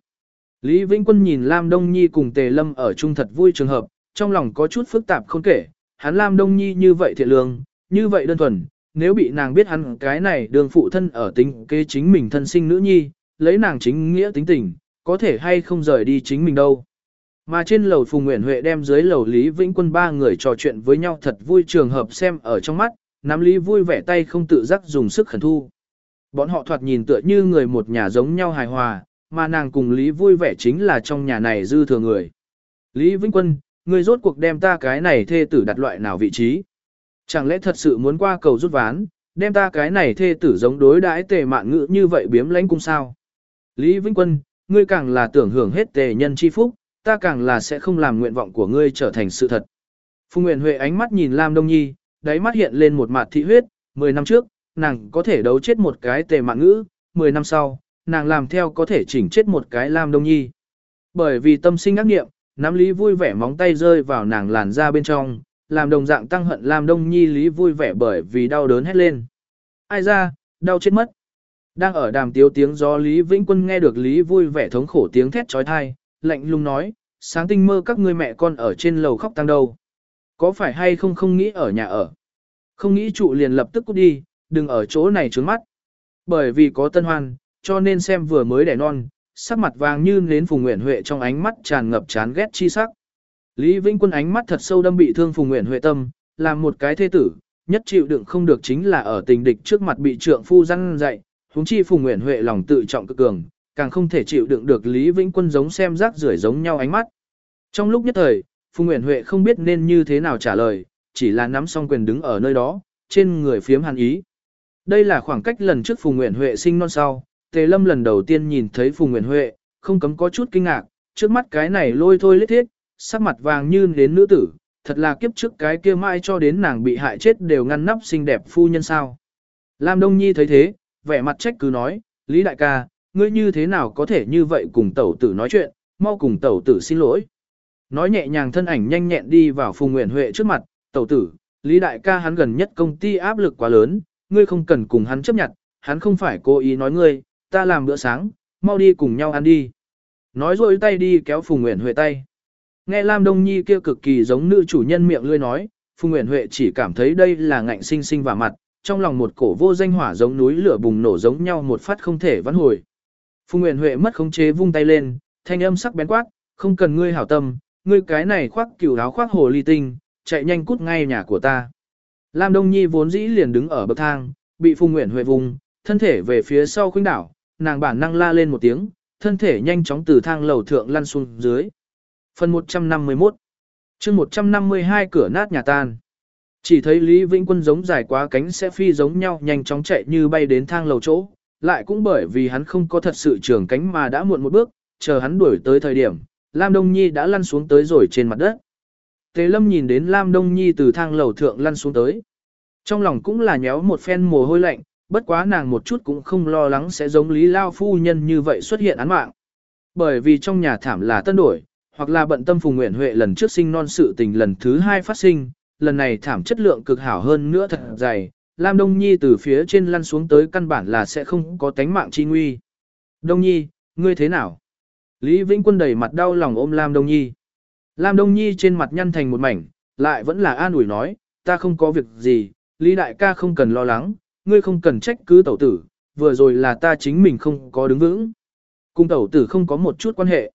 Lý Vĩnh Quân nhìn Lam Đông Nhi cùng Tề Lâm ở chung thật vui trường hợp, trong lòng có chút phức tạp không kể, hắn Lam Đông Nhi như vậy thiện lương, như vậy đơn thuần, nếu bị nàng biết hắn cái này đường phụ thân ở tính kế chính mình thân sinh nữ nhi, lấy nàng chính nghĩa tính tình, có thể hay không rời đi chính mình đâu. Mà trên lầu Phùng Nguyễn Huệ đem dưới lầu Lý Vĩnh Quân ba người trò chuyện với nhau thật vui trường hợp xem ở trong mắt, nắm Lý vui vẻ tay không tự giác dùng sức khẩn thu. Bọn họ thoạt nhìn tựa như người một nhà giống nhau hài hòa, mà nàng cùng Lý vui vẻ chính là trong nhà này dư thừa người. Lý Vĩnh Quân, người rốt cuộc đem ta cái này thê tử đặt loại nào vị trí? Chẳng lẽ thật sự muốn qua cầu rút ván, đem ta cái này thê tử giống đối đãi tề mạn ngữ như vậy biếm lãnh cung sao? Lý Vĩnh Quân, ngươi càng là tưởng hưởng hết tề nhân chi phúc, ta càng là sẽ không làm nguyện vọng của ngươi trở thành sự thật. Phùng Nguyễn Huệ ánh mắt nhìn Lam Đông Nhi, đáy mắt hiện lên một mặt thị huyết, 10 năm trước, nàng có thể đấu chết một cái tề mạn ngữ, 10 năm sau, nàng làm theo có thể chỉnh chết một cái Lam Đông Nhi. Bởi vì tâm sinh ác nghiệm, nắm lý vui vẻ móng tay rơi vào nàng làn da bên trong, làm đồng dạng tăng hận Lam Đông Nhi lý vui vẻ bởi vì đau đớn hét lên. Ai ra, đau chết mất. Đang ở đàm tiếu tiếng gió Lý Vĩnh Quân nghe được Lý vui vẻ thống khổ tiếng thét trói thai, lạnh lùng nói, sáng tinh mơ các ngươi mẹ con ở trên lầu khóc tăng đâu. Có phải hay không không nghĩ ở nhà ở? Không nghĩ trụ liền lập tức cút đi, đừng ở chỗ này trướng mắt. Bởi vì có tân hoan, cho nên xem vừa mới đẻ non, sắc mặt vàng như nến Phùng Nguyễn Huệ trong ánh mắt tràn ngập chán ghét chi sắc. Lý Vĩnh Quân ánh mắt thật sâu đâm bị thương Phùng Nguyễn Huệ tâm, làm một cái thế tử, nhất chịu đựng không được chính là ở tình địch trước mặt bị trượng phu răn dạy, Huống chi Phùng Nguyễn Huệ lòng tự trọng cực cường, càng không thể chịu đựng được Lý Vĩnh Quân giống xem rác rưởi giống nhau ánh mắt. Trong lúc nhất thời, Phùng Nguyễn Huệ không biết nên như thế nào trả lời, chỉ là nắm song quyền đứng ở nơi đó, trên người phiếm hàn ý. Đây là khoảng cách lần trước Phùng Nguyễn Huệ sinh non sau, Tề Lâm lần đầu tiên nhìn thấy Phùng Nguyễn Huệ, không cấm có chút kinh ngạc, trước mắt cái này lôi thôi lết thiết, sắc mặt vàng như đến nữ tử, thật là kiếp trước cái kia mai cho đến nàng bị hại chết đều ngăn nắp xinh đẹp phu nhân sao. Lam Đông Nhi thấy thế, vẻ mặt trách cứ nói, Lý đại ca, ngươi như thế nào có thể như vậy cùng tẩu tử nói chuyện, mau cùng tẩu tử xin lỗi. Nói nhẹ nhàng thân ảnh nhanh nhẹn đi vào Phùng Nguyễn Huệ trước mặt, tẩu tử, Lý đại ca hắn gần nhất công ty áp lực quá lớn, ngươi không cần cùng hắn chấp nhận, hắn không phải cố ý nói ngươi, ta làm bữa sáng, mau đi cùng nhau ăn đi. Nói rồi tay đi kéo Phùng Nguyễn Huệ tay. Nghe Lam Đông Nhi kia cực kỳ giống nữ chủ nhân miệng lươi nói, Phùng Nguyễn Huệ chỉ cảm thấy đây là ngạnh sinh sinh và mặt, trong lòng một cổ vô danh hỏa giống núi lửa bùng nổ giống nhau một phát không thể vãn hồi. Phùng Nguyễn Huệ mất khống chế vung tay lên, thanh âm sắc bén quát, không cần ngươi hảo tâm, ngươi cái này khoác cửu áo khoác hồ ly tinh, chạy nhanh cút ngay nhà của ta. Lam Đông Nhi vốn dĩ liền đứng ở bậc thang, bị Phùng Nguyễn Huệ vùng, thân thể về phía sau khuynh đảo, nàng bản năng la lên một tiếng, thân thể nhanh chóng từ thang lầu thượng lăn xuống dưới. Phần 151 chương 152 cửa nát nhà tan. Chỉ thấy Lý Vĩnh Quân giống dài quá cánh sẽ phi giống nhau nhanh chóng chạy như bay đến thang lầu chỗ, lại cũng bởi vì hắn không có thật sự trưởng cánh mà đã muộn một bước, chờ hắn đuổi tới thời điểm, Lam Đông Nhi đã lăn xuống tới rồi trên mặt đất. Tề Lâm nhìn đến Lam Đông Nhi từ thang lầu thượng lăn xuống tới. Trong lòng cũng là nhéo một phen mồ hôi lạnh, bất quá nàng một chút cũng không lo lắng sẽ giống Lý Lao Phu Nhân như vậy xuất hiện án mạng. Bởi vì trong nhà thảm là tân đổi, hoặc là bận tâm Phùng Nguyễn Huệ lần trước sinh non sự tình lần thứ hai phát sinh, lần này thảm chất lượng cực hảo hơn nữa thật dày, Lam Đông Nhi từ phía trên lăn xuống tới căn bản là sẽ không có tánh mạng chi nguy. Đông Nhi, ngươi thế nào? Lý Vĩnh Quân đầy mặt đau lòng ôm Lam Đông Nhi. Lam Đông Nhi trên mặt nhăn thành một mảnh, lại vẫn là an ủi nói, ta không có việc gì, Lý Đại ca không cần lo lắng, ngươi không cần trách cứ tẩu tử, vừa rồi là ta chính mình không có đứng vững. Cùng tẩu tử không có một chút quan hệ.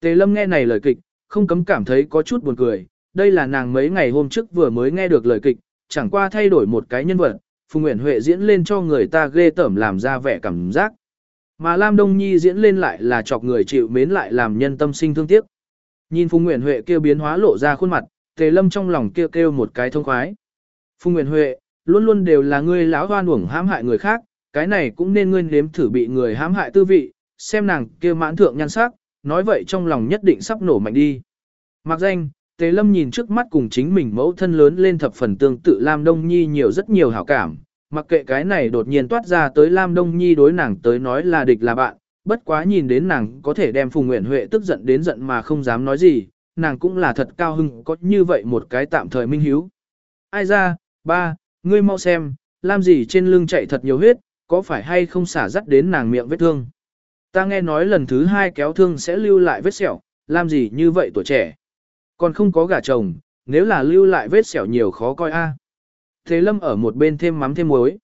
Tề Lâm nghe này lời kịch, không cấm cảm thấy có chút buồn cười, đây là nàng mấy ngày hôm trước vừa mới nghe được lời kịch, chẳng qua thay đổi một cái nhân vật, Phùng Nguyễn Huệ diễn lên cho người ta ghê tởm làm ra vẻ cảm giác. Mà Lam Đông Nhi diễn lên lại là chọc người chịu mến lại làm nhân tâm sinh thương tiếc. Nhìn Phùng Nguyễn Huệ kêu biến hóa lộ ra khuôn mặt, Tề Lâm trong lòng kêu kêu một cái thông khoái. Phùng Nguyễn Huệ, luôn luôn đều là ngươi lão hoan uổng hãm hại người khác, cái này cũng nên ngươi nếm thử bị người hãm hại tư vị, xem nàng kia mãn thượng nhan sắc, nói vậy trong lòng nhất định sắp nổ mạnh đi. Mặc danh, Tề Lâm nhìn trước mắt cùng chính mình mẫu thân lớn lên thập phần tương tự Lam Đông Nhi nhiều rất nhiều hảo cảm, mặc kệ cái này đột nhiên toát ra tới Lam Đông Nhi đối nàng tới nói là địch là bạn, bất quá nhìn đến nàng có thể đem Phùng Nguyễn Huệ tức giận đến giận mà không dám nói gì, nàng cũng là thật cao hưng có như vậy một cái tạm thời minh hiếu. Ai ra, ba, ngươi mau xem, Lam gì trên lưng chạy thật nhiều huyết, có phải hay không xả dắt đến nàng miệng vết thương. Ta nghe nói lần thứ hai kéo thương sẽ lưu lại vết sẹo, làm gì như vậy tuổi trẻ. Còn không có gả chồng, nếu là lưu lại vết sẹo nhiều khó coi a. Thế Lâm ở một bên thêm mắm thêm muối.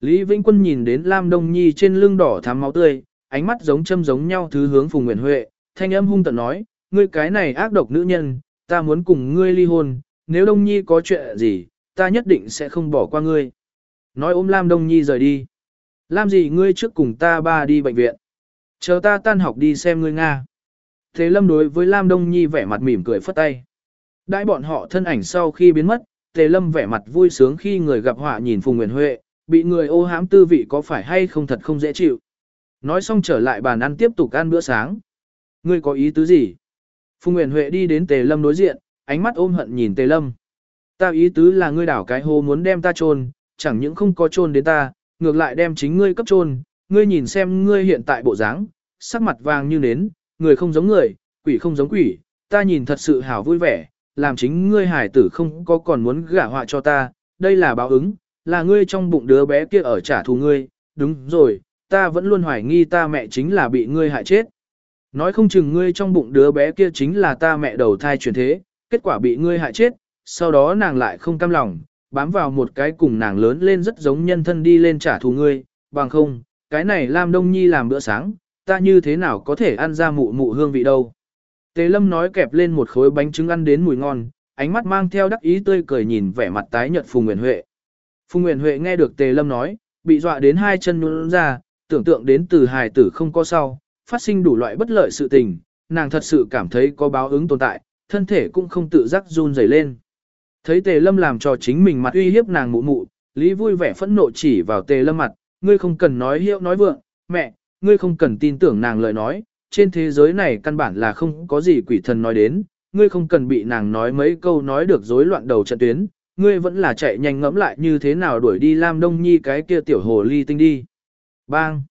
Lý Vĩnh Quân nhìn đến Lam Đông Nhi trên lưng đỏ thắm máu tươi, ánh mắt giống châm giống nhau thứ hướng Phùng Nguyễn Huệ, thanh âm hung tận nói, ngươi cái này ác độc nữ nhân, ta muốn cùng ngươi ly hôn, nếu Đông Nhi có chuyện gì, ta nhất định sẽ không bỏ qua ngươi. Nói ôm Lam Đông Nhi rời đi. Làm gì ngươi trước cùng ta ba đi bệnh viện. Chờ ta tan học đi xem ngươi Nga. Thế Lâm đối với Lam Đông Nhi vẻ mặt mỉm cười phất tay. Đãi bọn họ thân ảnh sau khi biến mất, Tề Lâm vẻ mặt vui sướng khi người gặp họa nhìn Phùng Nguyễn Huệ, bị người ô hãm tư vị có phải hay không thật không dễ chịu. Nói xong trở lại bàn ăn tiếp tục ăn bữa sáng. Ngươi có ý tứ gì? Phùng Nguyễn Huệ đi đến Tề Lâm đối diện, ánh mắt ôm hận nhìn Tề Lâm. Ta ý tứ là ngươi đảo cái hồ muốn đem ta chôn, chẳng những không có chôn đến ta, ngược lại đem chính ngươi cấp chôn, ngươi nhìn xem ngươi hiện tại bộ dáng, sắc mặt vàng như nến, người không giống người, quỷ không giống quỷ, ta nhìn thật sự hảo vui vẻ, làm chính ngươi hải tử không có còn muốn gả họa cho ta, đây là báo ứng, là ngươi trong bụng đứa bé kia ở trả thù ngươi, đúng rồi, ta vẫn luôn hoài nghi ta mẹ chính là bị ngươi hại chết. Nói không chừng ngươi trong bụng đứa bé kia chính là ta mẹ đầu thai truyền thế, kết quả bị ngươi hại chết, sau đó nàng lại không cam lòng, bám vào một cái cùng nàng lớn lên rất giống nhân thân đi lên trả thù ngươi, bằng không, cái này Lam Đông Nhi làm bữa sáng, ta như thế nào có thể ăn ra mụ mụ hương vị đâu. Tề Lâm nói kẹp lên một khối bánh trứng ăn đến mùi ngon, ánh mắt mang theo đắc ý tươi cười nhìn vẻ mặt tái nhợt Phùng Nguyễn Huệ. Phùng Nguyễn Huệ nghe được Tề Lâm nói, bị dọa đến hai chân nhún ra, tưởng tượng đến từ hài tử không có sau, phát sinh đủ loại bất lợi sự tình, nàng thật sự cảm thấy có báo ứng tồn tại, thân thể cũng không tự giác run rẩy lên. Thấy tề lâm làm cho chính mình mặt uy hiếp nàng mụ mụ, Lý vui vẻ phẫn nộ chỉ vào tề lâm mặt, ngươi không cần nói hiệu nói vượng, mẹ, ngươi không cần tin tưởng nàng lời nói, trên thế giới này căn bản là không có gì quỷ thần nói đến, ngươi không cần bị nàng nói mấy câu nói được rối loạn đầu trận tuyến, ngươi vẫn là chạy nhanh ngẫm lại như thế nào đuổi đi Lam Đông Nhi cái kia tiểu hồ ly tinh đi. Bang!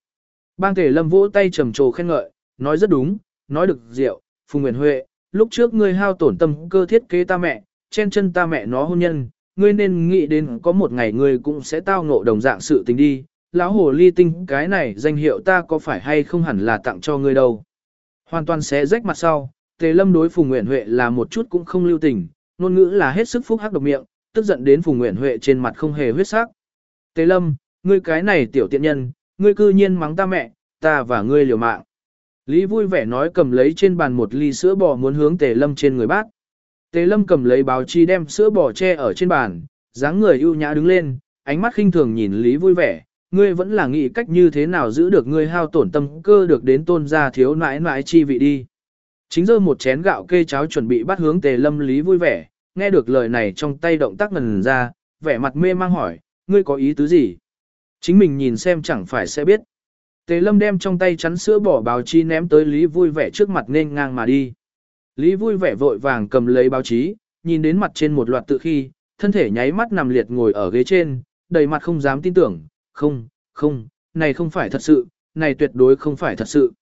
Bang thể Lâm vỗ tay trầm trồ khen ngợi, nói rất đúng, nói được diệu, Phùng Nguyễn Huệ, lúc trước ngươi hao tổn tâm cơ thiết kế ta mẹ, chen chân ta mẹ nó hôn nhân, ngươi nên nghĩ đến có một ngày ngươi cũng sẽ tao ngộ đồng dạng sự tình đi, lão hồ ly tinh cái này danh hiệu ta có phải hay không hẳn là tặng cho ngươi đâu. Hoàn toàn sẽ rách mặt sau, Tề Lâm đối Phùng Nguyễn Huệ là một chút cũng không lưu tình, ngôn ngữ là hết sức phúc hắc độc miệng, tức giận đến Phùng Nguyễn Huệ trên mặt không hề huyết sắc. Tề Lâm, ngươi cái này tiểu tiện nhân, ngươi cư nhiên mắng ta mẹ, ta và ngươi liều mạng. Lý vui vẻ nói cầm lấy trên bàn một ly sữa bò muốn hướng Tề Lâm trên người bác. Tề Lâm cầm lấy báo chi đem sữa bò che ở trên bàn, dáng người ưu nhã đứng lên, ánh mắt khinh thường nhìn Lý vui vẻ, ngươi vẫn là nghĩ cách như thế nào giữ được ngươi hao tổn tâm cơ được đến tôn gia thiếu nãi nãi chi vị đi. Chính giờ một chén gạo kê cháo chuẩn bị bắt hướng Tề Lâm Lý vui vẻ, nghe được lời này trong tay động tác ngần ra, vẻ mặt mê mang hỏi, ngươi có ý tứ gì? Chính mình nhìn xem chẳng phải sẽ biết. Tề lâm đem trong tay chắn sữa bỏ báo chí ném tới Lý vui vẻ trước mặt nên ngang mà đi. Lý vui vẻ vội vàng cầm lấy báo chí, nhìn đến mặt trên một loạt tự khi, thân thể nháy mắt nằm liệt ngồi ở ghế trên, đầy mặt không dám tin tưởng, không, không, này không phải thật sự, này tuyệt đối không phải thật sự.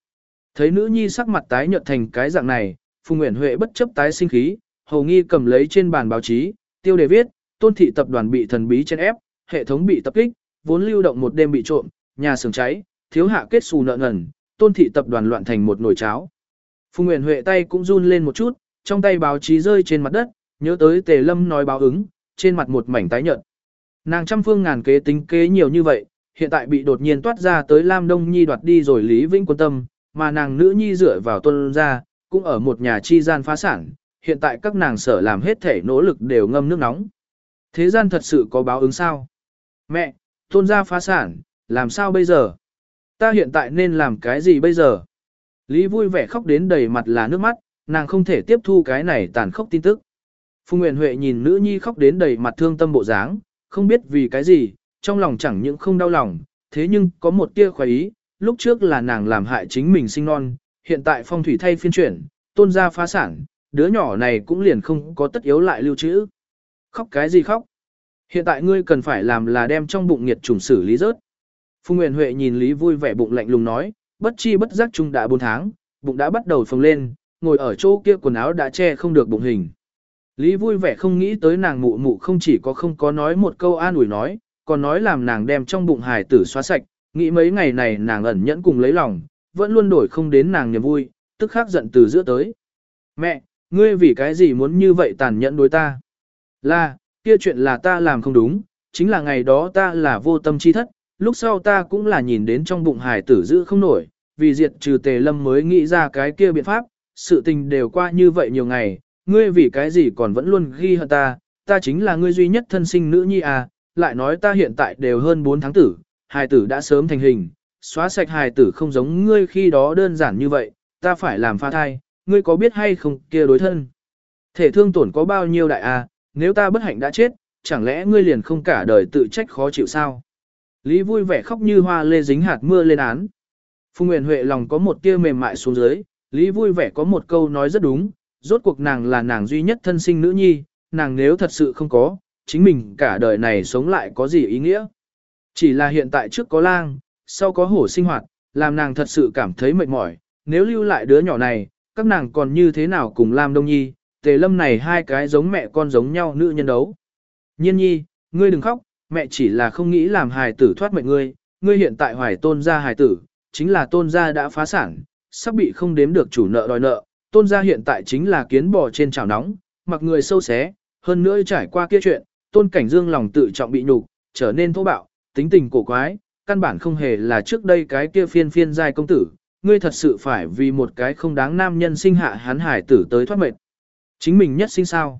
Thấy nữ nhi sắc mặt tái nhợt thành cái dạng này, Phùng Nguyễn Huệ bất chấp tái sinh khí, hầu nghi cầm lấy trên bàn báo chí, tiêu đề viết, tôn thị tập đoàn bị thần bí chen ép, hệ thống bị tập kích, vốn lưu động một đêm bị trộm, nhà xưởng cháy, thiếu hạ kết xù nợ ngần, tôn thị tập đoàn loạn thành một nồi cháo. Phùng Nguyễn Huệ tay cũng run lên một chút, trong tay báo chí rơi trên mặt đất, nhớ tới Tề Lâm nói báo ứng, trên mặt một mảnh tái nhợt. Nàng trăm phương ngàn kế tính kế nhiều như vậy, hiện tại bị đột nhiên toát ra tới Lam Đông Nhi đoạt đi rồi Lý Vĩnh quân tâm, mà nàng nữ nhi dựa vào tuân ra, cũng ở một nhà chi gian phá sản, hiện tại các nàng sở làm hết thể nỗ lực đều ngâm nước nóng. Thế gian thật sự có báo ứng sao? Mẹ, tôn gia phá sản, làm sao bây giờ? Ta hiện tại nên làm cái gì bây giờ? Lý vui vẻ khóc đến đầy mặt là nước mắt, nàng không thể tiếp thu cái này tàn khốc tin tức. Phùng Nguyễn Huệ nhìn nữ nhi khóc đến đầy mặt thương tâm bộ dáng, không biết vì cái gì, trong lòng chẳng những không đau lòng, thế nhưng có một tia khoái ý, lúc trước là nàng làm hại chính mình sinh non, hiện tại phong thủy thay phiên chuyển, tôn gia phá sản, đứa nhỏ này cũng liền không có tất yếu lại lưu trữ. Khóc cái gì khóc? Hiện tại ngươi cần phải làm là đem trong bụng nghiệt trùng xử lý rớt. Phùng Nguyễn Huệ nhìn Lý vui vẻ bụng lạnh lùng nói, bất chi bất giác chung đã 4 tháng, bụng đã bắt đầu phồng lên, ngồi ở chỗ kia quần áo đã che không được bụng hình. Lý vui vẻ không nghĩ tới nàng mụ mụ không chỉ có không có nói một câu an ủi nói, còn nói làm nàng đem trong bụng hài tử xóa sạch, nghĩ mấy ngày này nàng ẩn nhẫn cùng lấy lòng, vẫn luôn đổi không đến nàng niềm vui, tức khắc giận từ giữa tới. Mẹ, ngươi vì cái gì muốn như vậy tàn nhẫn đối ta? Là, kia chuyện là ta làm không đúng, chính là ngày đó ta là vô tâm chi thất, lúc sau ta cũng là nhìn đến trong bụng hài tử giữ không nổi, vì diệt trừ tề lâm mới nghĩ ra cái kia biện pháp, sự tình đều qua như vậy nhiều ngày, ngươi vì cái gì còn vẫn luôn ghi hận ta, ta chính là ngươi duy nhất thân sinh nữ nhi à, lại nói ta hiện tại đều hơn 4 tháng tử, hài tử đã sớm thành hình, xóa sạch hài tử không giống ngươi khi đó đơn giản như vậy, ta phải làm pha thai, ngươi có biết hay không kia đối thân. Thể thương tổn có bao nhiêu đại à, nếu ta bất hạnh đã chết, chẳng lẽ ngươi liền không cả đời tự trách khó chịu sao? Lý vui vẻ khóc như hoa lê dính hạt mưa lên án. Phùng Nguyễn Huệ lòng có một tia mềm mại xuống dưới, Lý vui vẻ có một câu nói rất đúng, rốt cuộc nàng là nàng duy nhất thân sinh nữ nhi, nàng nếu thật sự không có, chính mình cả đời này sống lại có gì ý nghĩa. Chỉ là hiện tại trước có lang, sau có hổ sinh hoạt, làm nàng thật sự cảm thấy mệt mỏi, nếu lưu lại đứa nhỏ này, các nàng còn như thế nào cùng Lam Đông Nhi, tề lâm này hai cái giống mẹ con giống nhau nữ nhân đấu. Nhiên nhi, ngươi đừng khóc, mẹ chỉ là không nghĩ làm hài tử thoát mệnh ngươi, ngươi hiện tại hoài tôn gia hài tử, chính là tôn gia đã phá sản, sắp bị không đếm được chủ nợ đòi nợ, tôn gia hiện tại chính là kiến bò trên chảo nóng, mặc người sâu xé, hơn nữa trải qua kia chuyện, tôn cảnh dương lòng tự trọng bị nhục, trở nên thô bạo, tính tình cổ quái, căn bản không hề là trước đây cái kia phiên phiên giai công tử, ngươi thật sự phải vì một cái không đáng nam nhân sinh hạ hắn hải tử tới thoát mệt. Chính mình nhất sinh sao.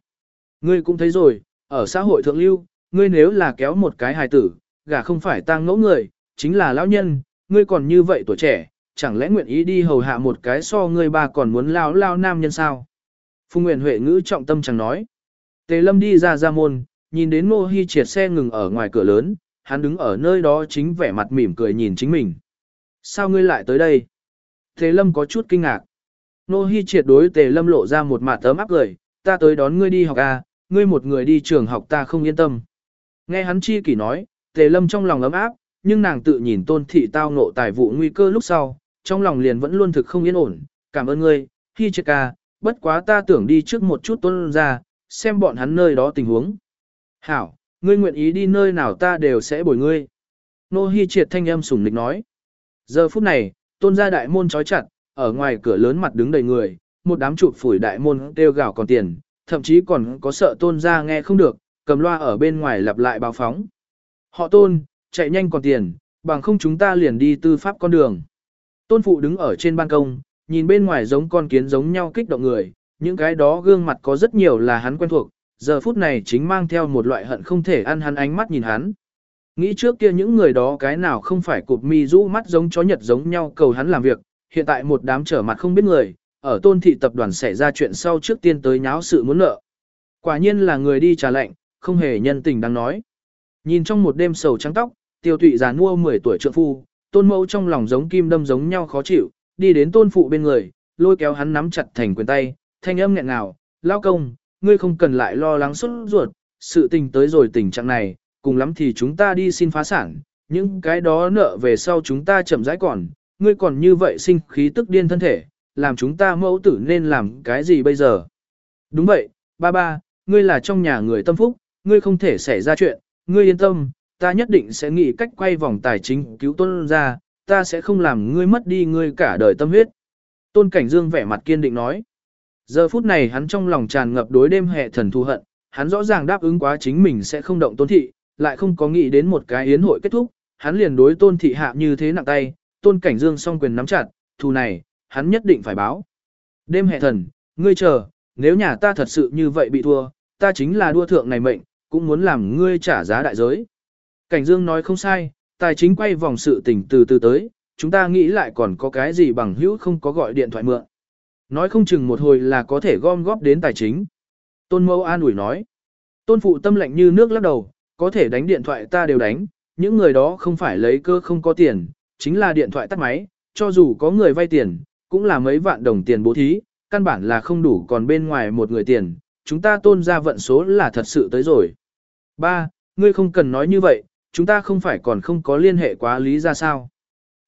Ngươi cũng thấy rồi, ở xã hội thượng lưu, ngươi nếu là kéo một cái hài tử, gả không phải tang ngẫu người, chính là lão nhân, ngươi còn như vậy tuổi trẻ, chẳng lẽ nguyện ý đi hầu hạ một cái so ngươi ba còn muốn lao lao nam nhân sao? Phùng Nguyễn Huệ ngữ trọng tâm chẳng nói. Tề Lâm đi ra ra môn, nhìn đến Ngô Hi triệt xe ngừng ở ngoài cửa lớn, hắn đứng ở nơi đó chính vẻ mặt mỉm cười nhìn chính mình. Sao ngươi lại tới đây? Tề Lâm có chút kinh ngạc. Ngô Hi triệt đối Tề Lâm lộ ra một mặt tớm áp cười, ta tới đón ngươi đi học à, ngươi một người đi trường học ta không yên tâm. Nghe hắn chi kỷ nói, Tề Lâm trong lòng ấm áp, nhưng nàng tự nhìn tôn thị tao ngộ tài vụ nguy cơ lúc sau, trong lòng liền vẫn luôn thực không yên ổn, cảm ơn ngươi, Hi triệt ca, bất quá ta tưởng đi trước một chút tôn ra, xem bọn hắn nơi đó tình huống. Hảo, ngươi nguyện ý đi nơi nào ta đều sẽ bồi ngươi. Nô Hi triệt thanh âm sủng nịch nói. Giờ phút này, tôn gia đại môn trói chặt, ở ngoài cửa lớn mặt đứng đầy người, một đám chụp phủi đại môn kêu gào còn tiền, thậm chí còn có sợ tôn gia nghe không được, cầm loa ở bên ngoài lặp lại báo phóng. Họ tôn, chạy nhanh còn tiền, bằng không chúng ta liền đi tư pháp con đường. Tôn phụ đứng ở trên ban công, nhìn bên ngoài giống con kiến giống nhau kích động người, những cái đó gương mặt có rất nhiều là hắn quen thuộc, giờ phút này chính mang theo một loại hận không thể ăn hắn ánh mắt nhìn hắn. Nghĩ trước kia những người đó cái nào không phải cụp mi rũ mắt giống chó nhật giống nhau cầu hắn làm việc, hiện tại một đám trở mặt không biết người, ở tôn thị tập đoàn xảy ra chuyện sau trước tiên tới nháo sự muốn nợ. Quả nhiên là người đi trả lệnh, không hề nhân tình đang nói. Nhìn trong một đêm sầu trắng tóc, tiêu tụy già nua 10 tuổi trượng phu, tôn mẫu trong lòng giống kim đâm giống nhau khó chịu, đi đến tôn phụ bên người, lôi kéo hắn nắm chặt thành quyền tay, thanh âm nghẹn ngào, lao công, ngươi không cần lại lo lắng xuất ruột, sự tình tới rồi tình trạng này, cùng lắm thì chúng ta đi xin phá sản, những cái đó nợ về sau chúng ta chậm rãi còn, ngươi còn như vậy sinh khí tức điên thân thể, làm chúng ta mẫu tử nên làm cái gì bây giờ? Đúng vậy, ba ba, ngươi là trong nhà người tâm phúc, ngươi không thể xảy ra chuyện, ngươi yên tâm, ta nhất định sẽ nghĩ cách quay vòng tài chính cứu tôn ra, ta sẽ không làm ngươi mất đi ngươi cả đời tâm huyết. Tôn Cảnh Dương vẻ mặt kiên định nói. Giờ phút này hắn trong lòng tràn ngập đối đêm hệ thần thù hận, hắn rõ ràng đáp ứng quá chính mình sẽ không động tôn thị, lại không có nghĩ đến một cái yến hội kết thúc, hắn liền đối tôn thị hạ như thế nặng tay, tôn cảnh dương song quyền nắm chặt, thù này, hắn nhất định phải báo. Đêm hệ thần, ngươi chờ, nếu nhà ta thật sự như vậy bị thua, ta chính là đua thượng này mệnh, cũng muốn làm ngươi trả giá đại giới. Cảnh dương nói không sai, tài chính quay vòng sự tình từ từ tới, chúng ta nghĩ lại còn có cái gì bằng hữu không có gọi điện thoại mượn. Nói không chừng một hồi là có thể gom góp đến tài chính. Tôn mâu an ủi nói. Tôn phụ tâm lạnh như nước lắc đầu, có thể đánh điện thoại ta đều đánh, những người đó không phải lấy cơ không có tiền, chính là điện thoại tắt máy, cho dù có người vay tiền, cũng là mấy vạn đồng tiền bố thí, căn bản là không đủ còn bên ngoài một người tiền, chúng ta tôn ra vận số là thật sự tới rồi. Ba, ngươi không cần nói như vậy, chúng ta không phải còn không có liên hệ quá lý ra sao.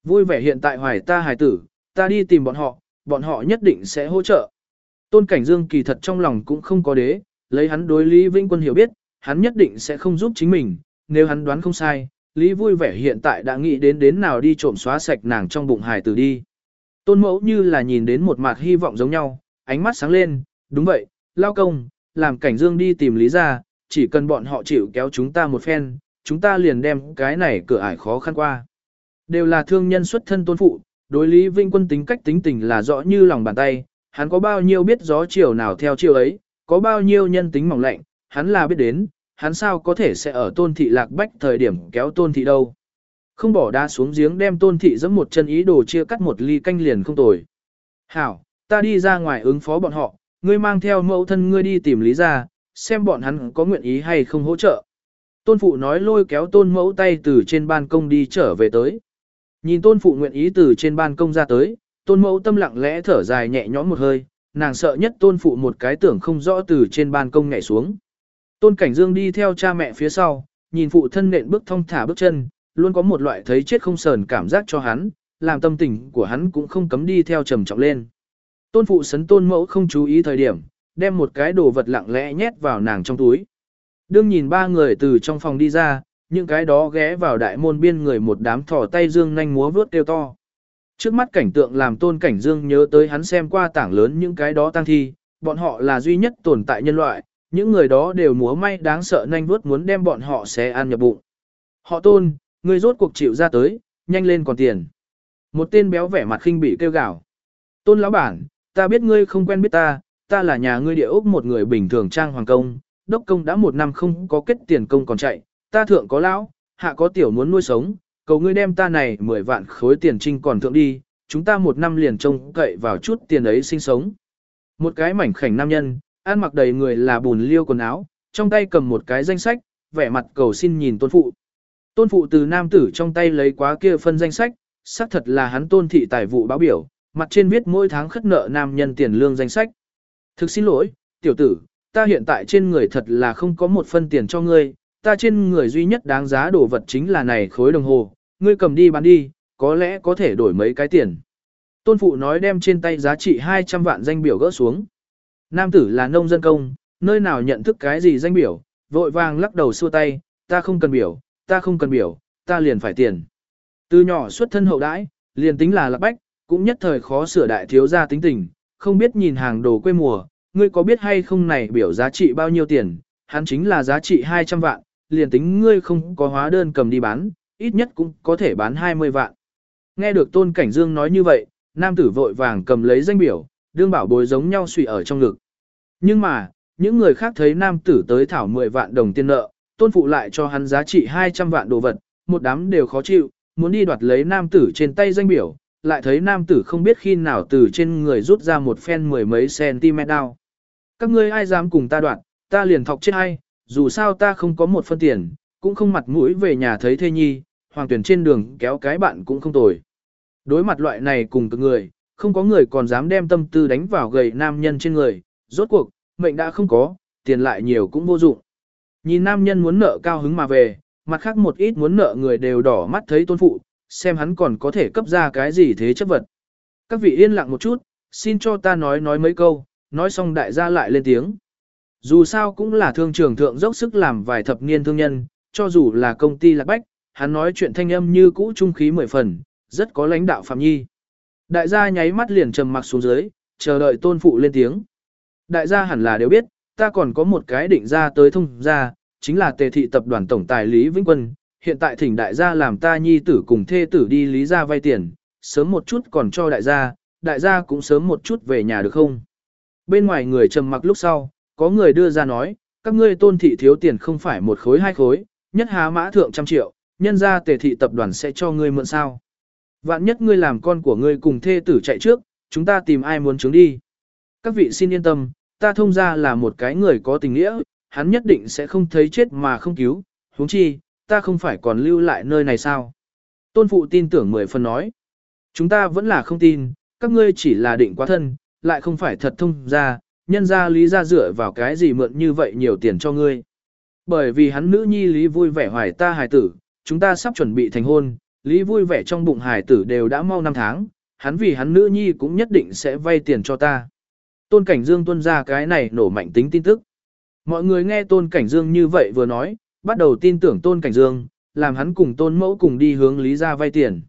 Vui vẻ hiện tại hoài ta hài tử, ta đi tìm bọn họ, bọn họ nhất định sẽ hỗ trợ. Tôn Cảnh Dương kỳ thật trong lòng cũng không có đế, lấy hắn đối Lý Vĩnh Quân hiểu biết, hắn nhất định sẽ không giúp chính mình, nếu hắn đoán không sai, Lý vui vẻ hiện tại đã nghĩ đến đến nào đi trộm xóa sạch nàng trong bụng hài tử đi. Tôn mẫu như là nhìn đến một mặt hy vọng giống nhau, ánh mắt sáng lên, đúng vậy, lao công, làm cảnh dương đi tìm lý ra, chỉ cần bọn họ chịu kéo chúng ta một phen, chúng ta liền đem cái này cửa ải khó khăn qua. Đều là thương nhân xuất thân tôn phụ, đối Lý Vinh Quân tính cách tính tình là rõ như lòng bàn tay, hắn có bao nhiêu biết gió chiều nào theo chiều ấy, có bao nhiêu nhân tính mỏng lạnh, hắn là biết đến, hắn sao có thể sẽ ở tôn thị lạc bách thời điểm kéo tôn thị đâu. Không bỏ đá xuống giếng đem tôn thị giẫm một chân ý đồ chia cắt một ly canh liền không tồi. Hảo, ta đi ra ngoài ứng phó bọn họ, ngươi mang theo mẫu thân ngươi đi tìm lý ra, xem bọn hắn có nguyện ý hay không hỗ trợ. Tôn phụ nói lôi kéo tôn mẫu tay từ trên ban công đi trở về tới. Nhìn tôn phụ nguyện ý từ trên ban công ra tới, tôn mẫu tâm lặng lẽ thở dài nhẹ nhõm một hơi, nàng sợ nhất tôn phụ một cái tưởng không rõ từ trên ban công nhảy xuống. Tôn Cảnh Dương đi theo cha mẹ phía sau, nhìn phụ thân nện bước thong thả bước chân, luôn có một loại thấy chết không sờn cảm giác cho hắn, làm tâm tình của hắn cũng không cấm đi theo trầm trọng lên. Tôn phụ sấn tôn mẫu không chú ý thời điểm, đem một cái đồ vật lặng lẽ nhét vào nàng trong túi. Đương nhìn ba người từ trong phòng đi ra, những cái đó ghé vào đại môn biên người một đám thỏ tay dương nhanh múa vướt kêu to. Trước mắt cảnh tượng làm tôn cảnh dương nhớ tới hắn xem qua tảng lớn những cái đó tăng thi, bọn họ là duy nhất tồn tại nhân loại, những người đó đều múa may đáng sợ nhanh vớt muốn đem bọn họ xé ăn nhập bụng. Họ tôn, người rốt cuộc chịu ra tới, nhanh lên còn tiền. Một tên béo vẻ mặt khinh bị kêu gào. Tôn lão bản, ta biết ngươi không quen biết ta, ta là nhà ngươi địa ốc một người bình thường trang hoàng công, đốc công đã một năm không có kết tiền công còn chạy, ta thượng có lão, hạ có tiểu muốn nuôi sống, cầu ngươi đem ta này 10 vạn khối tiền trinh còn thượng đi, chúng ta một năm liền trông cậy vào chút tiền ấy sinh sống. Một cái mảnh khảnh nam nhân, ăn mặc đầy người là bùn liêu quần áo, trong tay cầm một cái danh sách, vẻ mặt cầu xin nhìn tôn phụ. Tôn phụ từ nam tử trong tay lấy quá kia phân danh sách, xác thật là hắn tôn thị tài vụ báo biểu, mặt trên viết mỗi tháng khất nợ nam nhân tiền lương danh sách. Thực xin lỗi, tiểu tử, ta hiện tại trên người thật là không có một phân tiền cho ngươi, ta trên người duy nhất đáng giá đồ vật chính là này khối đồng hồ, ngươi cầm đi bán đi, có lẽ có thể đổi mấy cái tiền. Tôn phụ nói đem trên tay giá trị 200 vạn danh biểu gỡ xuống. Nam tử là nông dân công, nơi nào nhận thức cái gì danh biểu, vội vàng lắc đầu xua tay, ta không cần biểu, ta không cần biểu, ta liền phải tiền. Từ nhỏ xuất thân hậu đãi, liền tính là lạc bách, cũng nhất thời khó sửa đại thiếu gia tính tình, không biết nhìn hàng đồ quê mùa, ngươi có biết hay không này biểu giá trị bao nhiêu tiền, hắn chính là giá trị 200 vạn, liền tính ngươi không có hóa đơn cầm đi bán, ít nhất cũng có thể bán 20 vạn. Nghe được Tôn Cảnh Dương nói như vậy, nam tử vội vàng cầm lấy danh biểu, đương bảo bối giống nhau suy ở trong ngực. Nhưng mà, những người khác thấy nam tử tới thảo 10 vạn đồng tiền nợ, tôn phụ lại cho hắn giá trị 200 vạn đồ vật, một đám đều khó chịu, muốn đi đoạt lấy nam tử trên tay danh biểu, lại thấy nam tử không biết khi nào từ trên người rút ra một phen mười mấy cm đao. Các ngươi ai dám cùng ta đoạn, ta liền thọc chết hay, dù sao ta không có một phân tiền, cũng không mặt mũi về nhà thấy thê nhi, hoàng tuyển trên đường kéo cái bạn cũng không tồi. Đối mặt loại này cùng cực người, không có người còn dám đem tâm tư đánh vào gầy nam nhân trên người, rốt cuộc, mệnh đã không có, tiền lại nhiều cũng vô dụng. Nhìn nam nhân muốn nợ cao hứng mà về, mặt khác một ít muốn nợ người đều đỏ mắt thấy tôn phụ, xem hắn còn có thể cấp ra cái gì thế chấp vật. Các vị yên lặng một chút, xin cho ta nói nói mấy câu, nói xong đại gia lại lên tiếng. Dù sao cũng là thương trường thượng dốc sức làm vài thập niên thương nhân, cho dù là công ty lạc bách, hắn nói chuyện thanh âm như cũ trung khí mười phần, rất có lãnh đạo phạm nhi. Đại gia nháy mắt liền trầm mặc xuống dưới, chờ đợi tôn phụ lên tiếng. Đại gia hẳn là đều biết, ta còn có một cái định ra tới thông ra, chính là tề thị tập đoàn tổng tài Lý Vĩnh Quân. Hiện tại thỉnh đại gia làm ta nhi tử cùng thê tử đi lý gia vay tiền, sớm một chút còn cho đại gia, đại gia cũng sớm một chút về nhà được không? Bên ngoài người trầm mặc lúc sau, có người đưa ra nói, các ngươi tôn thị thiếu tiền không phải một khối hai khối, nhất há mã thượng trăm triệu, nhân ra tề thị tập đoàn sẽ cho ngươi mượn sao. Vạn nhất ngươi làm con của ngươi cùng thê tử chạy trước, chúng ta tìm ai muốn chứng đi. Các vị xin yên tâm, ta thông ra là một cái người có tình nghĩa, hắn nhất định sẽ không thấy chết mà không cứu, huống chi, ta không phải còn lưu lại nơi này sao. Tôn phụ tin tưởng mười phần nói. Chúng ta vẫn là không tin, các ngươi chỉ là định quá thân, lại không phải thật thông ra, nhân ra lý ra dựa vào cái gì mượn như vậy nhiều tiền cho ngươi. Bởi vì hắn nữ nhi lý vui vẻ hoài ta hài tử, chúng ta sắp chuẩn bị thành hôn, lý vui vẻ trong bụng hài tử đều đã mau năm tháng, hắn vì hắn nữ nhi cũng nhất định sẽ vay tiền cho ta. Tôn Cảnh Dương tuân ra cái này nổ mạnh tính tin tức. Mọi người nghe Tôn Cảnh Dương như vậy vừa nói, bắt đầu tin tưởng Tôn Cảnh Dương, làm hắn cùng Tôn Mẫu cùng đi hướng Lý ra vay tiền.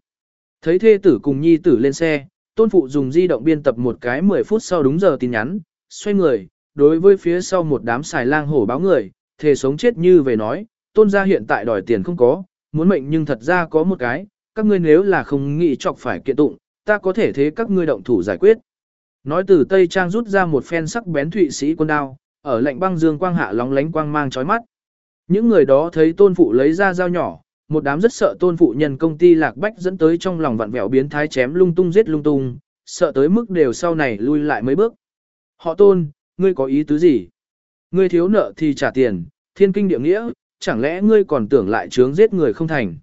Thấy thê tử cùng nhi tử lên xe, Tôn Phụ dùng di động biên tập một cái 10 phút sau đúng giờ tin nhắn, xoay người, đối với phía sau một đám xài lang hổ báo người, thề sống chết như về nói, Tôn gia hiện tại đòi tiền không có, muốn mệnh nhưng thật ra có một cái, các ngươi nếu là không nghĩ chọc phải kiện tụng, ta có thể thế các ngươi động thủ giải quyết. Nói từ Tây Trang rút ra một phen sắc bén thụy sĩ quân đao, ở lạnh băng dương quang hạ lóng lánh quang mang chói mắt. Những người đó thấy tôn phụ lấy ra dao nhỏ, một đám rất sợ tôn phụ nhân công ty lạc bách dẫn tới trong lòng vặn vẹo biến thái chém lung tung giết lung tung, sợ tới mức đều sau này lui lại mấy bước. Họ tôn, ngươi có ý tứ gì? Ngươi thiếu nợ thì trả tiền, thiên kinh địa nghĩa, chẳng lẽ ngươi còn tưởng lại trướng giết người không thành?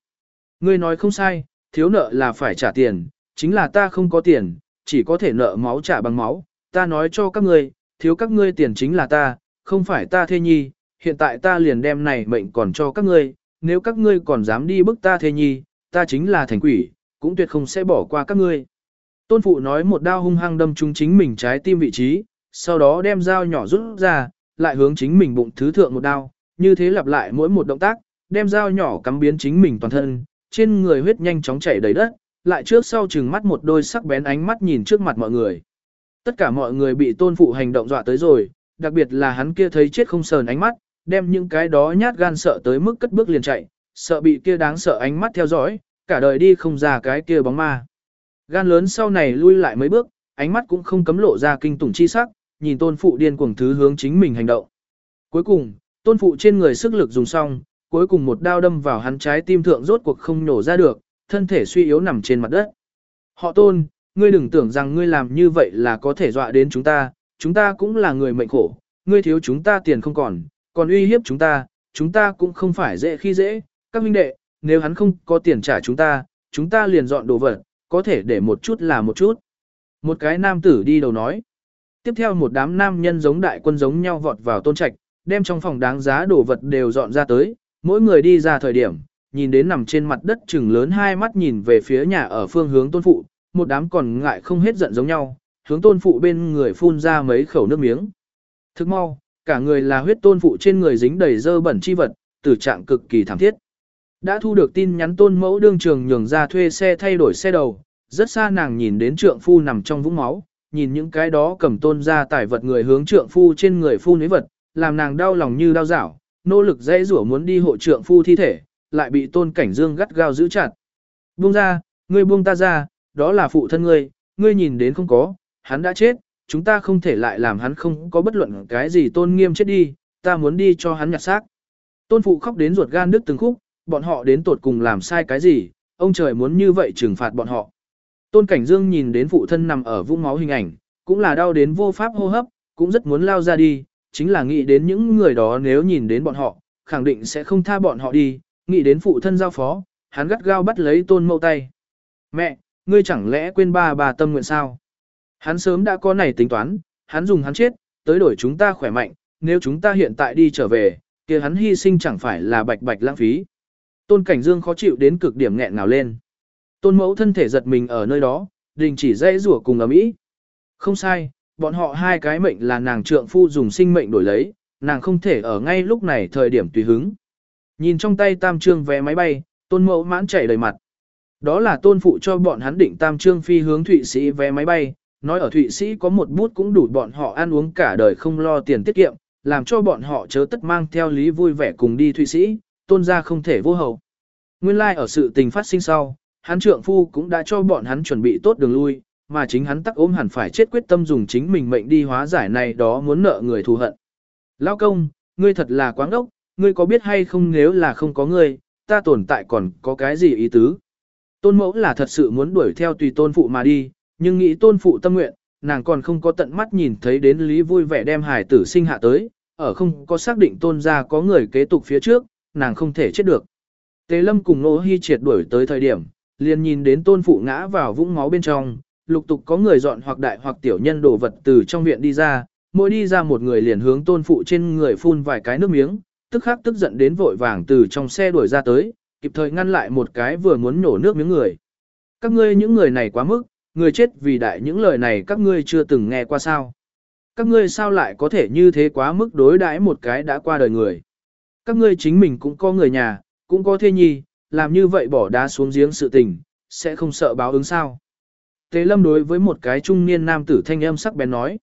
Ngươi nói không sai, thiếu nợ là phải trả tiền, chính là ta không có tiền, chỉ có thể nợ máu trả bằng máu, ta nói cho các ngươi, thiếu các ngươi tiền chính là ta, không phải ta thê nhi, hiện tại ta liền đem này mệnh còn cho các ngươi, nếu các ngươi còn dám đi bức ta thê nhi, ta chính là thành quỷ, cũng tuyệt không sẽ bỏ qua các ngươi. Tôn phụ nói một đao hung hăng đâm trúng chính mình trái tim vị trí, sau đó đem dao nhỏ rút ra, lại hướng chính mình bụng thứ thượng một đao, như thế lặp lại mỗi một động tác, đem dao nhỏ cắm biến chính mình toàn thân, trên người huyết nhanh chóng chảy đầy đất, lại trước sau chừng mắt một đôi sắc bén ánh mắt nhìn trước mặt mọi người. Tất cả mọi người bị tôn phụ hành động dọa tới rồi, đặc biệt là hắn kia thấy chết không sờn ánh mắt, đem những cái đó nhát gan sợ tới mức cất bước liền chạy, sợ bị kia đáng sợ ánh mắt theo dõi, cả đời đi không ra cái kia bóng ma. Gan lớn sau này lui lại mấy bước, ánh mắt cũng không cấm lộ ra kinh tủng chi sắc, nhìn tôn phụ điên cuồng thứ hướng chính mình hành động. Cuối cùng, tôn phụ trên người sức lực dùng xong, cuối cùng một đao đâm vào hắn trái tim thượng rốt cuộc không nổ ra được, thân thể suy yếu nằm trên mặt đất. Họ tôn, ngươi đừng tưởng rằng ngươi làm như vậy là có thể dọa đến chúng ta, chúng ta cũng là người mệnh khổ, ngươi thiếu chúng ta tiền không còn, còn uy hiếp chúng ta, chúng ta cũng không phải dễ khi dễ, các huynh đệ, nếu hắn không có tiền trả chúng ta, chúng ta liền dọn đồ vật, có thể để một chút là một chút. Một cái nam tử đi đầu nói. Tiếp theo một đám nam nhân giống đại quân giống nhau vọt vào tôn trạch, đem trong phòng đáng giá đồ vật đều dọn ra tới, mỗi người đi ra thời điểm, nhìn đến nằm trên mặt đất chừng lớn hai mắt nhìn về phía nhà ở phương hướng tôn phụ, một đám còn ngại không hết giận giống nhau, hướng tôn phụ bên người phun ra mấy khẩu nước miếng. Thức mau, cả người là huyết tôn phụ trên người dính đầy dơ bẩn chi vật, tử trạng cực kỳ thảm thiết. Đã thu được tin nhắn tôn mẫu đương trường nhường ra thuê xe thay đổi xe đầu, rất xa nàng nhìn đến trượng phu nằm trong vũng máu, nhìn những cái đó cầm tôn ra tải vật người hướng trượng phu trên người phu nấy vật, làm nàng đau lòng như đau dảo, nỗ lực dễ rủa muốn đi hộ trượng phu thi thể, lại bị tôn cảnh dương gắt gao giữ chặt. Buông ra, ngươi buông ta ra, đó là phụ thân ngươi, ngươi nhìn đến không có, hắn đã chết, chúng ta không thể lại làm hắn không có bất luận cái gì tôn nghiêm chết đi, ta muốn đi cho hắn nhặt xác. Tôn phụ khóc đến ruột gan đứt từng khúc, bọn họ đến tột cùng làm sai cái gì, ông trời muốn như vậy trừng phạt bọn họ. Tôn Cảnh Dương nhìn đến phụ thân nằm ở vũng máu hình ảnh, cũng là đau đến vô pháp hô hấp, cũng rất muốn lao ra đi, chính là nghĩ đến những người đó nếu nhìn đến bọn họ, khẳng định sẽ không tha bọn họ đi, nghĩ đến phụ thân giao phó, hắn gắt gao bắt lấy tôn mẫu tay. Mẹ, ngươi chẳng lẽ quên ba bà tâm nguyện sao? Hắn sớm đã có này tính toán, hắn dùng hắn chết, tới đổi chúng ta khỏe mạnh, nếu chúng ta hiện tại đi trở về, kia hắn hy sinh chẳng phải là bạch bạch lãng phí. Tôn Cảnh Dương khó chịu đến cực điểm nghẹn ngào lên. Tôn mẫu thân thể giật mình ở nơi đó, đình chỉ dãy rủa cùng ở mỹ. Không sai, bọn họ hai cái mệnh là nàng trượng phu dùng sinh mệnh đổi lấy, nàng không thể ở ngay lúc này thời điểm tùy hứng. Nhìn trong tay tam trương vé máy bay, tôn mẫu mãn chảy đầy mặt. Đó là tôn phụ cho bọn hắn định tam trương phi hướng Thụy Sĩ vé máy bay, nói ở Thụy Sĩ có một bút cũng đủ bọn họ ăn uống cả đời không lo tiền tiết kiệm, làm cho bọn họ chớ tất mang theo lý vui vẻ cùng đi Thụy Sĩ, tôn gia không thể vô hậu. Nguyên lai like ở sự tình phát sinh sau, hắn trượng phu cũng đã cho bọn hắn chuẩn bị tốt đường lui, mà chính hắn tắc ốm hẳn phải chết quyết tâm dùng chính mình mệnh đi hóa giải này đó muốn nợ người thù hận. Lao công, ngươi thật là quáng ốc, ngươi có biết hay không nếu là không có ngươi, ta tồn tại còn có cái gì ý tứ. Tôn mẫu là thật sự muốn đuổi theo tùy tôn phụ mà đi, nhưng nghĩ tôn phụ tâm nguyện, nàng còn không có tận mắt nhìn thấy đến lý vui vẻ đem hải tử sinh hạ tới, ở không có xác định tôn ra có người kế tục phía trước, nàng không thể chết được. Tề lâm cùng nô hy triệt đuổi tới thời điểm, liền nhìn đến tôn phụ ngã vào vũng máu bên trong, lục tục có người dọn hoặc đại hoặc tiểu nhân đồ vật từ trong viện đi ra, mỗi đi ra một người liền hướng tôn phụ trên người phun vài cái nước miếng, tức khắc tức giận đến vội vàng từ trong xe đuổi ra tới, kịp thời ngăn lại một cái vừa muốn nổ nước miếng người. Các ngươi những người này quá mức, người chết vì đại những lời này các ngươi chưa từng nghe qua sao. Các ngươi sao lại có thể như thế quá mức đối đãi một cái đã qua đời người. Các ngươi chính mình cũng có người nhà, cũng có thê nhi, làm như vậy bỏ đá xuống giếng sự tình, sẽ không sợ báo ứng sao. Tế lâm đối với một cái trung niên nam tử thanh âm sắc bén nói.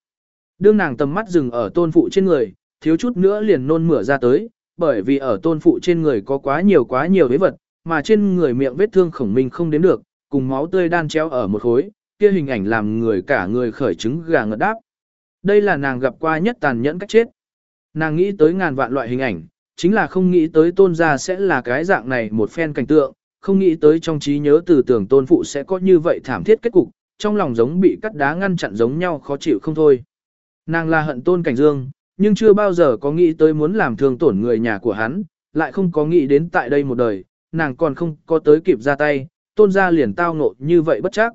Đương nàng tầm mắt dừng ở tôn phụ trên người, thiếu chút nữa liền nôn mửa ra tới, bởi vì ở tôn phụ trên người có quá nhiều quá nhiều vết vật, mà trên người miệng vết thương khổng minh không đến được, cùng máu tươi đan treo ở một khối, kia hình ảnh làm người cả người khởi trứng gà ngật đáp. Đây là nàng gặp qua nhất tàn nhẫn cách chết. Nàng nghĩ tới ngàn vạn loại hình ảnh, chính là không nghĩ tới tôn gia sẽ là cái dạng này một phen cảnh tượng, không nghĩ tới trong trí nhớ từ tưởng tôn phụ sẽ có như vậy thảm thiết kết cục, trong lòng giống bị cắt đá ngăn chặn giống nhau khó chịu không thôi. Nàng là hận tôn cảnh dương, nhưng chưa bao giờ có nghĩ tới muốn làm thương tổn người nhà của hắn, lại không có nghĩ đến tại đây một đời, nàng còn không có tới kịp ra tay, tôn gia liền tao ngộ như vậy bất chắc.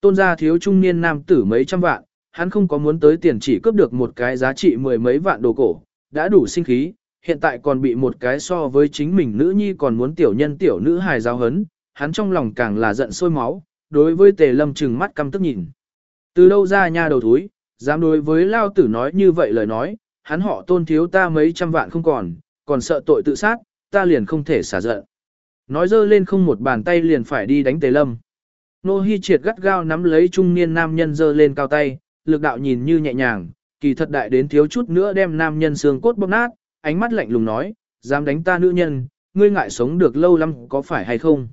Tôn gia thiếu trung niên nam tử mấy trăm vạn, hắn không có muốn tới tiền chỉ cướp được một cái giá trị mười mấy vạn đồ cổ, đã đủ sinh khí, hiện tại còn bị một cái so với chính mình nữ nhi còn muốn tiểu nhân tiểu nữ hài giáo hấn, hắn trong lòng càng là giận sôi máu, đối với tề lâm trừng mắt căm tức nhìn. Từ đâu ra nha đầu thúi, dám đối với lao tử nói như vậy lời nói, hắn họ tôn thiếu ta mấy trăm vạn không còn, còn sợ tội tự sát, ta liền không thể xả giận. Nói dơ lên không một bàn tay liền phải đi đánh tề lâm. Nô Hi triệt gắt gao nắm lấy trung niên nam nhân dơ lên cao tay, lực đạo nhìn như nhẹ nhàng, kỳ thật đại đến thiếu chút nữa đem nam nhân xương cốt bóp nát, ánh mắt lạnh lùng nói, dám đánh ta nữ nhân, ngươi ngại sống được lâu lắm có phải hay không?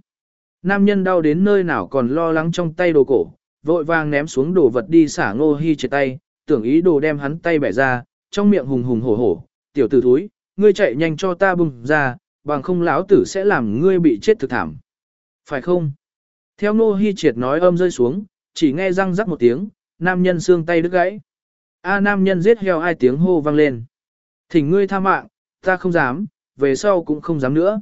Nam nhân đau đến nơi nào còn lo lắng trong tay đồ cổ, vội vàng ném xuống đồ vật đi xả ngô Hi trên tay, tưởng ý đồ đem hắn tay bẻ ra, trong miệng hùng hùng hổ hổ, tiểu tử thúi, ngươi chạy nhanh cho ta bùng ra, bằng không lão tử sẽ làm ngươi bị chết thực thảm. Phải không? Theo Ngô Hi Triệt nói âm rơi xuống, chỉ nghe răng rắc một tiếng, nam nhân xương tay đứt gãy. A nam nhân giết heo hai tiếng hô vang lên. Thỉnh ngươi tha mạng, ta không dám, về sau cũng không dám nữa.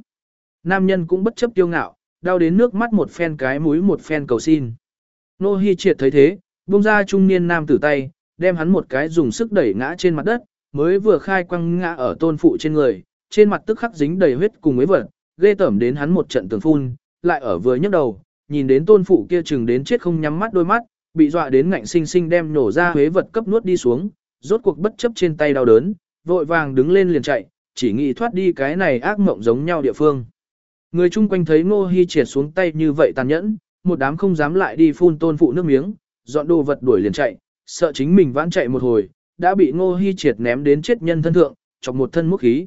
Nam nhân cũng bất chấp tiêu ngạo, đau đến nước mắt một phen cái mũi một phen cầu xin. Nô Hi Triệt thấy thế, buông ra trung niên nam tử tay, đem hắn một cái dùng sức đẩy ngã trên mặt đất, mới vừa khai quăng ngã ở tôn phụ trên người, trên mặt tức khắc dính đầy huyết cùng với vật, ghê tởm đến hắn một trận tường phun, lại ở vừa nhấc đầu, nhìn đến tôn phụ kia chừng đến chết không nhắm mắt đôi mắt, bị dọa đến ngạnh sinh sinh đem nổ ra huế vật cấp nuốt đi xuống, rốt cuộc bất chấp trên tay đau đớn, vội vàng đứng lên liền chạy, chỉ nghĩ thoát đi cái này ác mộng giống nhau địa phương. Người chung quanh thấy Ngô Hi triệt xuống tay như vậy tàn nhẫn, một đám không dám lại đi phun tôn phụ nước miếng, dọn đồ vật đuổi liền chạy, sợ chính mình vãn chạy một hồi, đã bị Ngô Hi triệt ném đến chết nhân thân thượng, chọc một thân múc khí.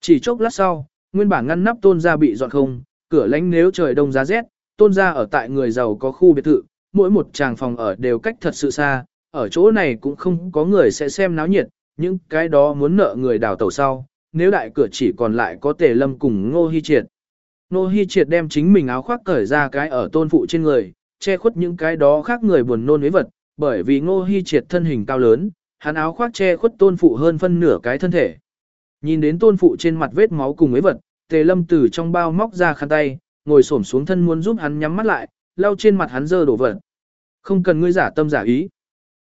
Chỉ chốc lát sau, nguyên bản ngăn nắp tôn gia bị dọn không, cửa lánh nếu trời đông giá rét, tôn gia ở tại người giàu có khu biệt thự, mỗi một tràng phòng ở đều cách thật sự xa, ở chỗ này cũng không có người sẽ xem náo nhiệt, những cái đó muốn nợ người đào tẩu sau, nếu đại cửa chỉ còn lại có tề lâm cùng ngô hy triệt. Ngô hy triệt đem chính mình áo khoác cởi ra cái ở tôn phụ trên người, che khuất những cái đó khác người buồn nôn với vật, bởi vì ngô hy triệt thân hình cao lớn, hắn áo khoác che khuất tôn phụ hơn phân nửa cái thân thể. Nhìn đến tôn phụ trên mặt vết máu cùng với vật, tề lâm từ trong bao móc ra khăn tay, ngồi xổm xuống thân muốn giúp hắn nhắm mắt lại, lau trên mặt hắn dơ đổ vật. Không cần ngươi giả tâm giả ý.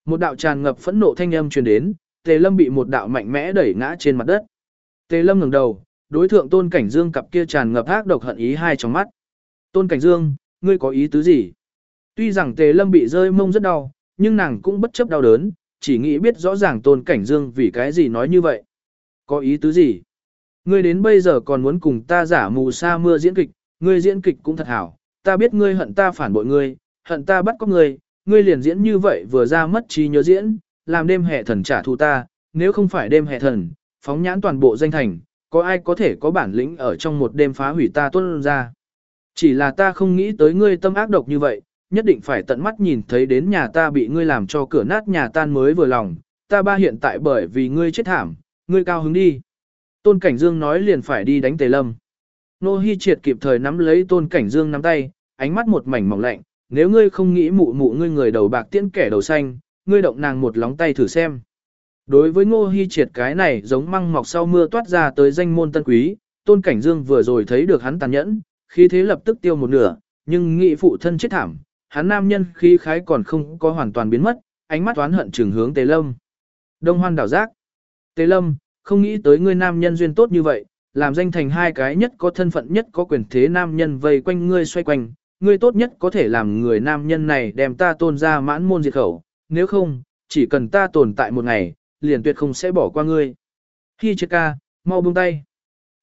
Một đạo tràn ngập phẫn nộ thanh âm truyền đến, Tề Lâm bị một đạo mạnh mẽ đẩy ngã trên mặt đất. Tề Lâm ngẩng đầu, đối thượng Tôn Cảnh Dương cặp kia tràn ngập ác độc hận ý hai trong mắt. Tôn Cảnh Dương, ngươi có ý tứ gì? Tuy rằng Tề Lâm bị rơi mông rất đau, nhưng nàng cũng bất chấp đau đớn, chỉ nghĩ biết rõ ràng Tôn Cảnh Dương vì cái gì nói như vậy. Có ý tứ gì? Ngươi đến bây giờ còn muốn cùng ta giả mù sa mưa diễn kịch, ngươi diễn kịch cũng thật hảo, ta biết ngươi hận ta phản bội ngươi, hận ta bắt cóc ngươi, ngươi liền diễn như vậy vừa ra mất trí nhớ diễn, làm đêm hệ thần trả thù ta, nếu không phải đêm hệ thần, phóng nhãn toàn bộ danh thành, có ai có thể có bản lĩnh ở trong một đêm phá hủy ta tuân ra. Chỉ là ta không nghĩ tới ngươi tâm ác độc như vậy, nhất định phải tận mắt nhìn thấy đến nhà ta bị ngươi làm cho cửa nát nhà tan mới vừa lòng, ta ba hiện tại bởi vì ngươi chết thảm, ngươi cao hứng đi. Tôn Cảnh Dương nói liền phải đi đánh Tề Lâm. Nô Hi Triệt kịp thời nắm lấy Tôn Cảnh Dương nắm tay, ánh mắt một mảnh mỏng lạnh, nếu ngươi không nghĩ mụ mụ ngươi người đầu bạc tiễn kẻ đầu xanh, ngươi động nàng một lóng tay thử xem. Đối với Ngô Hi Triệt cái này giống măng mọc sau mưa toát ra tới danh môn tân quý, Tôn Cảnh Dương vừa rồi thấy được hắn tàn nhẫn, khí thế lập tức tiêu một nửa, nhưng nghị phụ thân chết thảm, hắn nam nhân khí khái còn không có hoàn toàn biến mất, ánh mắt toán hận trừng hướng Tề Lâm. Đông Hoan đảo giác. Tề Lâm, không nghĩ tới ngươi nam nhân duyên tốt như vậy, làm danh thành hai cái nhất có thân phận nhất có quyền thế nam nhân vây quanh ngươi xoay quanh, ngươi tốt nhất có thể làm người nam nhân này đem ta tôn ra mãn môn diệt khẩu, nếu không, chỉ cần ta tồn tại một ngày, liền tuyệt không sẽ bỏ qua ngươi. Hi chết ca, mau buông tay.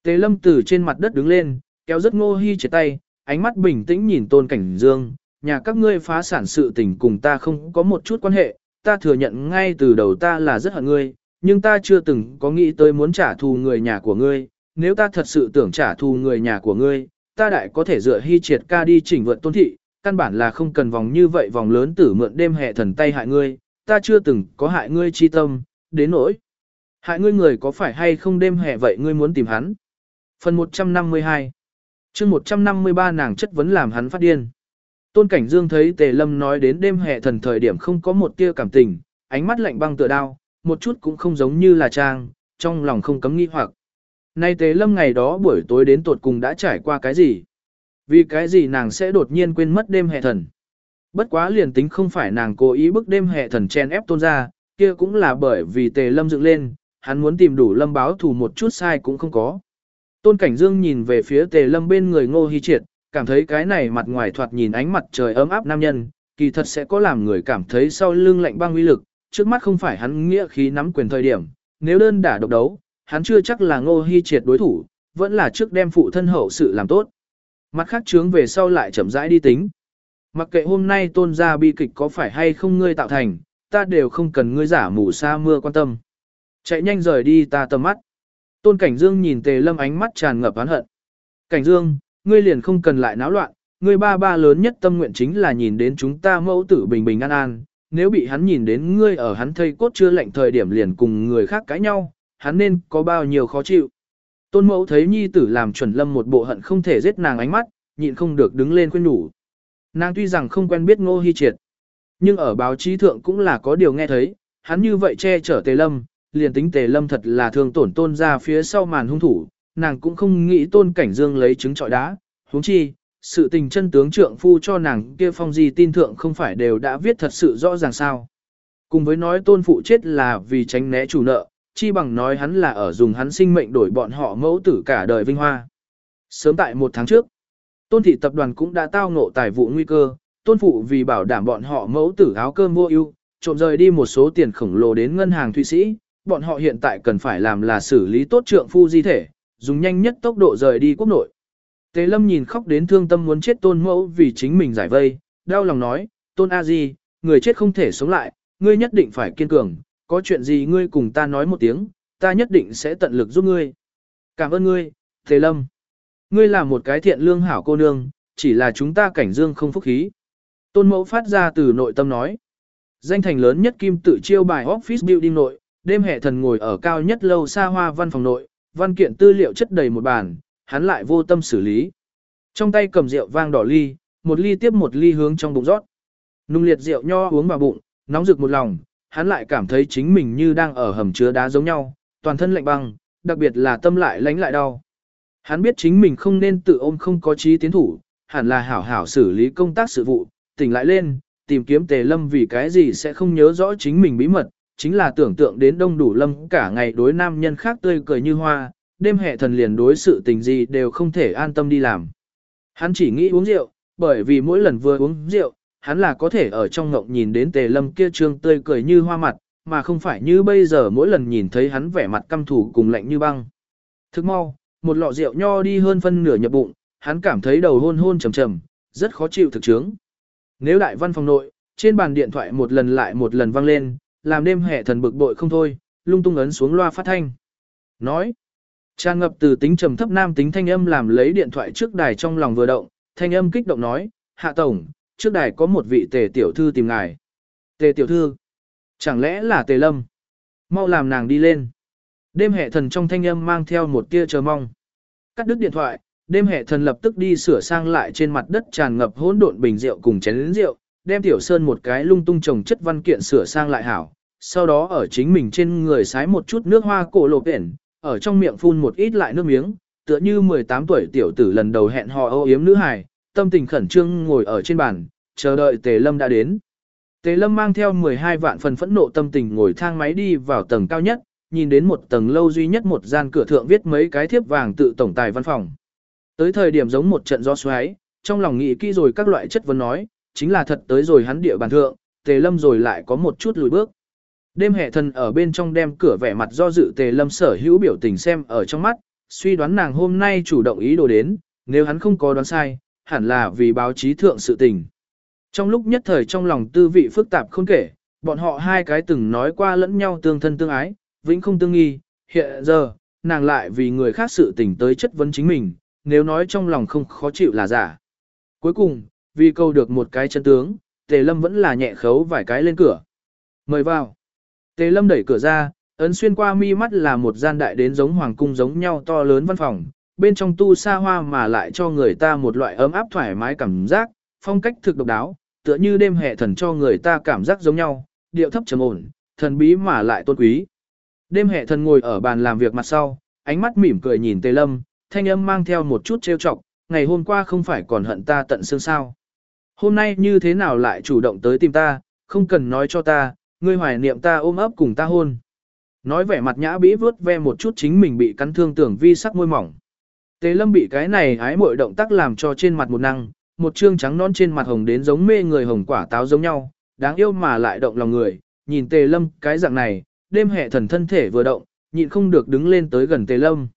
Tế lâm từ trên mặt đất đứng lên, kéo rất ngô hi chết tay, ánh mắt bình tĩnh nhìn tôn cảnh dương, nhà các ngươi phá sản sự tình cùng ta không có một chút quan hệ, ta thừa nhận ngay từ đầu ta là rất hận ngươi, nhưng ta chưa từng có nghĩ tới muốn trả thù người nhà của ngươi, nếu ta thật sự tưởng trả thù người nhà của ngươi, ta đại có thể dựa hy triệt ca đi chỉnh vượt tôn thị, căn bản là không cần vòng như vậy vòng lớn tử mượn đêm hệ thần tay hại ngươi, ta chưa từng có hại ngươi chi tâm, đến nỗi. Hại ngươi người có phải hay không đêm hệ vậy ngươi muốn tìm hắn. Phần 152 chương 153 nàng chất vấn làm hắn phát điên. Tôn Cảnh Dương thấy Tề Lâm nói đến đêm hệ thần thời điểm không có một tia cảm tình, ánh mắt lạnh băng tựa đao, một chút cũng không giống như là trang, trong lòng không cấm nghi hoặc. Nay Tế Lâm ngày đó buổi tối đến tột cùng đã trải qua cái gì? Vì cái gì nàng sẽ đột nhiên quên mất đêm hệ thần? Bất quá liền tính không phải nàng cố ý bức đêm hệ thần chen ép tôn ra, kia cũng là bởi vì Tề Lâm dựng lên, hắn muốn tìm đủ Lâm báo thù một chút sai cũng không có. Tôn Cảnh Dương nhìn về phía Tề Lâm bên người Ngô hy Triệt, cảm thấy cái này mặt ngoài thoạt nhìn ánh mặt trời ấm áp nam nhân, kỳ thật sẽ có làm người cảm thấy sau lưng lạnh băng uy lực, trước mắt không phải hắn nghĩa khí nắm quyền thời điểm, nếu đơn đả độc đấu, hắn chưa chắc là ngô hy triệt đối thủ, vẫn là trước đem phụ thân hậu sự làm tốt. Mặt khác trướng về sau lại chậm rãi đi tính. Mặc kệ hôm nay tôn gia bi kịch có phải hay không ngươi tạo thành, ta đều không cần ngươi giả mù sa mưa quan tâm. Chạy nhanh rời đi ta tầm mắt. Tôn Cảnh Dương nhìn Tề Lâm ánh mắt tràn ngập oán hận. Cảnh Dương, ngươi liền không cần lại náo loạn, ngươi ba ba lớn nhất tâm nguyện chính là nhìn đến chúng ta mẫu tử bình bình an an. Nếu bị hắn nhìn đến ngươi ở hắn thây cốt chưa lệnh thời điểm liền cùng người khác cãi nhau, hắn nên có bao nhiêu khó chịu. Tôn mẫu thấy nhi tử làm chuẩn lâm một bộ hận không thể giết nàng ánh mắt, nhịn không được đứng lên khuyên nhủ. Nàng tuy rằng không quen biết Ngô Hi Triệt, nhưng ở báo chí thượng cũng là có điều nghe thấy, hắn như vậy che chở Tề Lâm, liền tính Tề Lâm thật là thường tổn tôn ra phía sau màn hung thủ, nàng cũng không nghĩ tôn cảnh dương lấy trứng trọi đá, huống chi, sự tình chân tướng trượng phu cho nàng kia phong gì tin thượng không phải đều đã viết thật sự rõ ràng sao. Cùng với nói tôn phụ chết là vì tránh né chủ nợ, chi bằng nói hắn là ở dùng hắn sinh mệnh đổi bọn họ mẫu tử cả đời vinh hoa. Sớm tại một tháng trước, tôn thị tập đoàn cũng đã tao ngộ tài vụ nguy cơ, tôn phụ vì bảo đảm bọn họ mẫu tử áo cơm mua ưu, trộm rời đi một số tiền khổng lồ đến ngân hàng Thụy Sĩ, bọn họ hiện tại cần phải làm là xử lý tốt trượng phu di thể, dùng nhanh nhất tốc độ rời đi quốc nội. Tề Lâm nhìn khóc đến thương tâm muốn chết tôn mẫu vì chính mình giải vây, đau lòng nói, tôn A Di, người chết không thể sống lại, ngươi nhất định phải kiên cường, có chuyện gì ngươi cùng ta nói một tiếng, ta nhất định sẽ tận lực giúp ngươi. Cảm ơn ngươi, thế Lâm. Ngươi là một cái thiện lương hảo cô nương, chỉ là chúng ta cảnh dương không phúc khí. Tôn mẫu phát ra từ nội tâm nói. Danh thành lớn nhất kim tự chiêu bài office building nội, đêm hệ thần ngồi ở cao nhất lâu xa hoa văn phòng nội, văn kiện tư liệu chất đầy một bàn, hắn lại vô tâm xử lý. Trong tay cầm rượu vang đỏ ly, một ly tiếp một ly hướng trong bụng rót. Nung liệt rượu nho uống vào bụng, nóng rực một lòng, hắn lại cảm thấy chính mình như đang ở hầm chứa đá giống nhau, toàn thân lạnh băng, đặc biệt là tâm lại lánh lại đau. Hắn biết chính mình không nên tự ôm không có trí tiến thủ, hẳn là hảo hảo xử lý công tác sự vụ, tỉnh lại lên, tìm kiếm tề lâm vì cái gì sẽ không nhớ rõ chính mình bí mật, chính là tưởng tượng đến đông đủ lâm cả ngày đối nam nhân khác tươi cười như hoa, đêm hệ thần liền đối sự tình gì đều không thể an tâm đi làm. Hắn chỉ nghĩ uống rượu, bởi vì mỗi lần vừa uống rượu, hắn là có thể ở trong ngộng nhìn đến tề lâm kia trương tươi cười như hoa mặt, mà không phải như bây giờ mỗi lần nhìn thấy hắn vẻ mặt căm thủ cùng lạnh như băng. Thức mau, một lọ rượu nho đi hơn phân nửa nhập bụng, hắn cảm thấy đầu hôn hôn trầm trầm, rất khó chịu thực chứng. Nếu đại văn phòng nội, trên bàn điện thoại một lần lại một lần vang lên, làm đêm hệ thần bực bội không thôi, lung tung ấn xuống loa phát thanh. Nói, tràn ngập từ tính trầm thấp nam tính thanh âm làm lấy điện thoại trước đài trong lòng vừa động, thanh âm kích động nói, hạ tổng, trước đài có một vị tề tiểu thư tìm ngài. Tề tiểu thư, chẳng lẽ là tề lâm? Mau làm nàng đi lên. Đêm hệ thần trong thanh âm mang theo một tia chờ mong. Cắt đứt điện thoại, đêm hệ thần lập tức đi sửa sang lại trên mặt đất tràn ngập hỗn độn bình rượu cùng chén rượu, đem tiểu sơn một cái lung tung trồng chất văn kiện sửa sang lại hảo. Sau đó ở chính mình trên người sái một chút nước hoa cổ lộ biển, ở trong miệng phun một ít lại nước miếng, tựa như 18 tuổi tiểu tử lần đầu hẹn hò ô yếm nữ hài, tâm tình khẩn trương ngồi ở trên bàn, chờ đợi Tề Lâm đã đến. Tề Lâm mang theo 12 vạn phần phẫn nộ tâm tình ngồi thang máy đi vào tầng cao nhất, nhìn đến một tầng lâu duy nhất một gian cửa thượng viết mấy cái thiếp vàng tự tổng tài văn phòng. Tới thời điểm giống một trận gió xoáy, trong lòng nghĩ kỹ rồi các loại chất vấn nói, chính là thật tới rồi hắn địa bàn thượng, Tề Lâm rồi lại có một chút lùi bước. Đêm hệ thần ở bên trong đem cửa vẻ mặt do dự Tề Lâm sở hữu biểu tình xem ở trong mắt, suy đoán nàng hôm nay chủ động ý đồ đến, nếu hắn không có đoán sai, hẳn là vì báo chí thượng sự tình. Trong lúc nhất thời trong lòng tư vị phức tạp không kể, bọn họ hai cái từng nói qua lẫn nhau tương thân tương ái, vĩnh không tương nghi, hiện giờ, nàng lại vì người khác sự tình tới chất vấn chính mình, nếu nói trong lòng không khó chịu là giả. Cuối cùng, vì câu được một cái chân tướng, Tề Lâm vẫn là nhẹ khấu vài cái lên cửa. Mời vào. Tề Lâm đẩy cửa ra, ấn xuyên qua mi mắt là một gian đại đến giống hoàng cung giống nhau to lớn văn phòng, bên trong tu xa hoa mà lại cho người ta một loại ấm áp thoải mái cảm giác, phong cách thực độc đáo, tựa như đêm hệ thần cho người ta cảm giác giống nhau, điệu thấp trầm ổn, thần bí mà lại tôn quý. Đêm hệ thần ngồi ở bàn làm việc mặt sau, ánh mắt mỉm cười nhìn Tề Lâm, thanh âm mang theo một chút trêu chọc, ngày hôm qua không phải còn hận ta tận xương sao. Hôm nay như thế nào lại chủ động tới tìm ta, không cần nói cho ta, ngươi hoài niệm ta ôm ấp cùng ta hôn. Nói vẻ mặt nhã bĩ vướt ve một chút chính mình bị cắn thương tưởng vi sắc môi mỏng. Tề lâm bị cái này ái mội động tác làm cho trên mặt một năng, một trương trắng non trên mặt hồng đến giống mê người hồng quả táo giống nhau, đáng yêu mà lại động lòng người, nhìn tề lâm cái dạng này, đêm hệ thần thân thể vừa động, nhịn không được đứng lên tới gần tề lâm.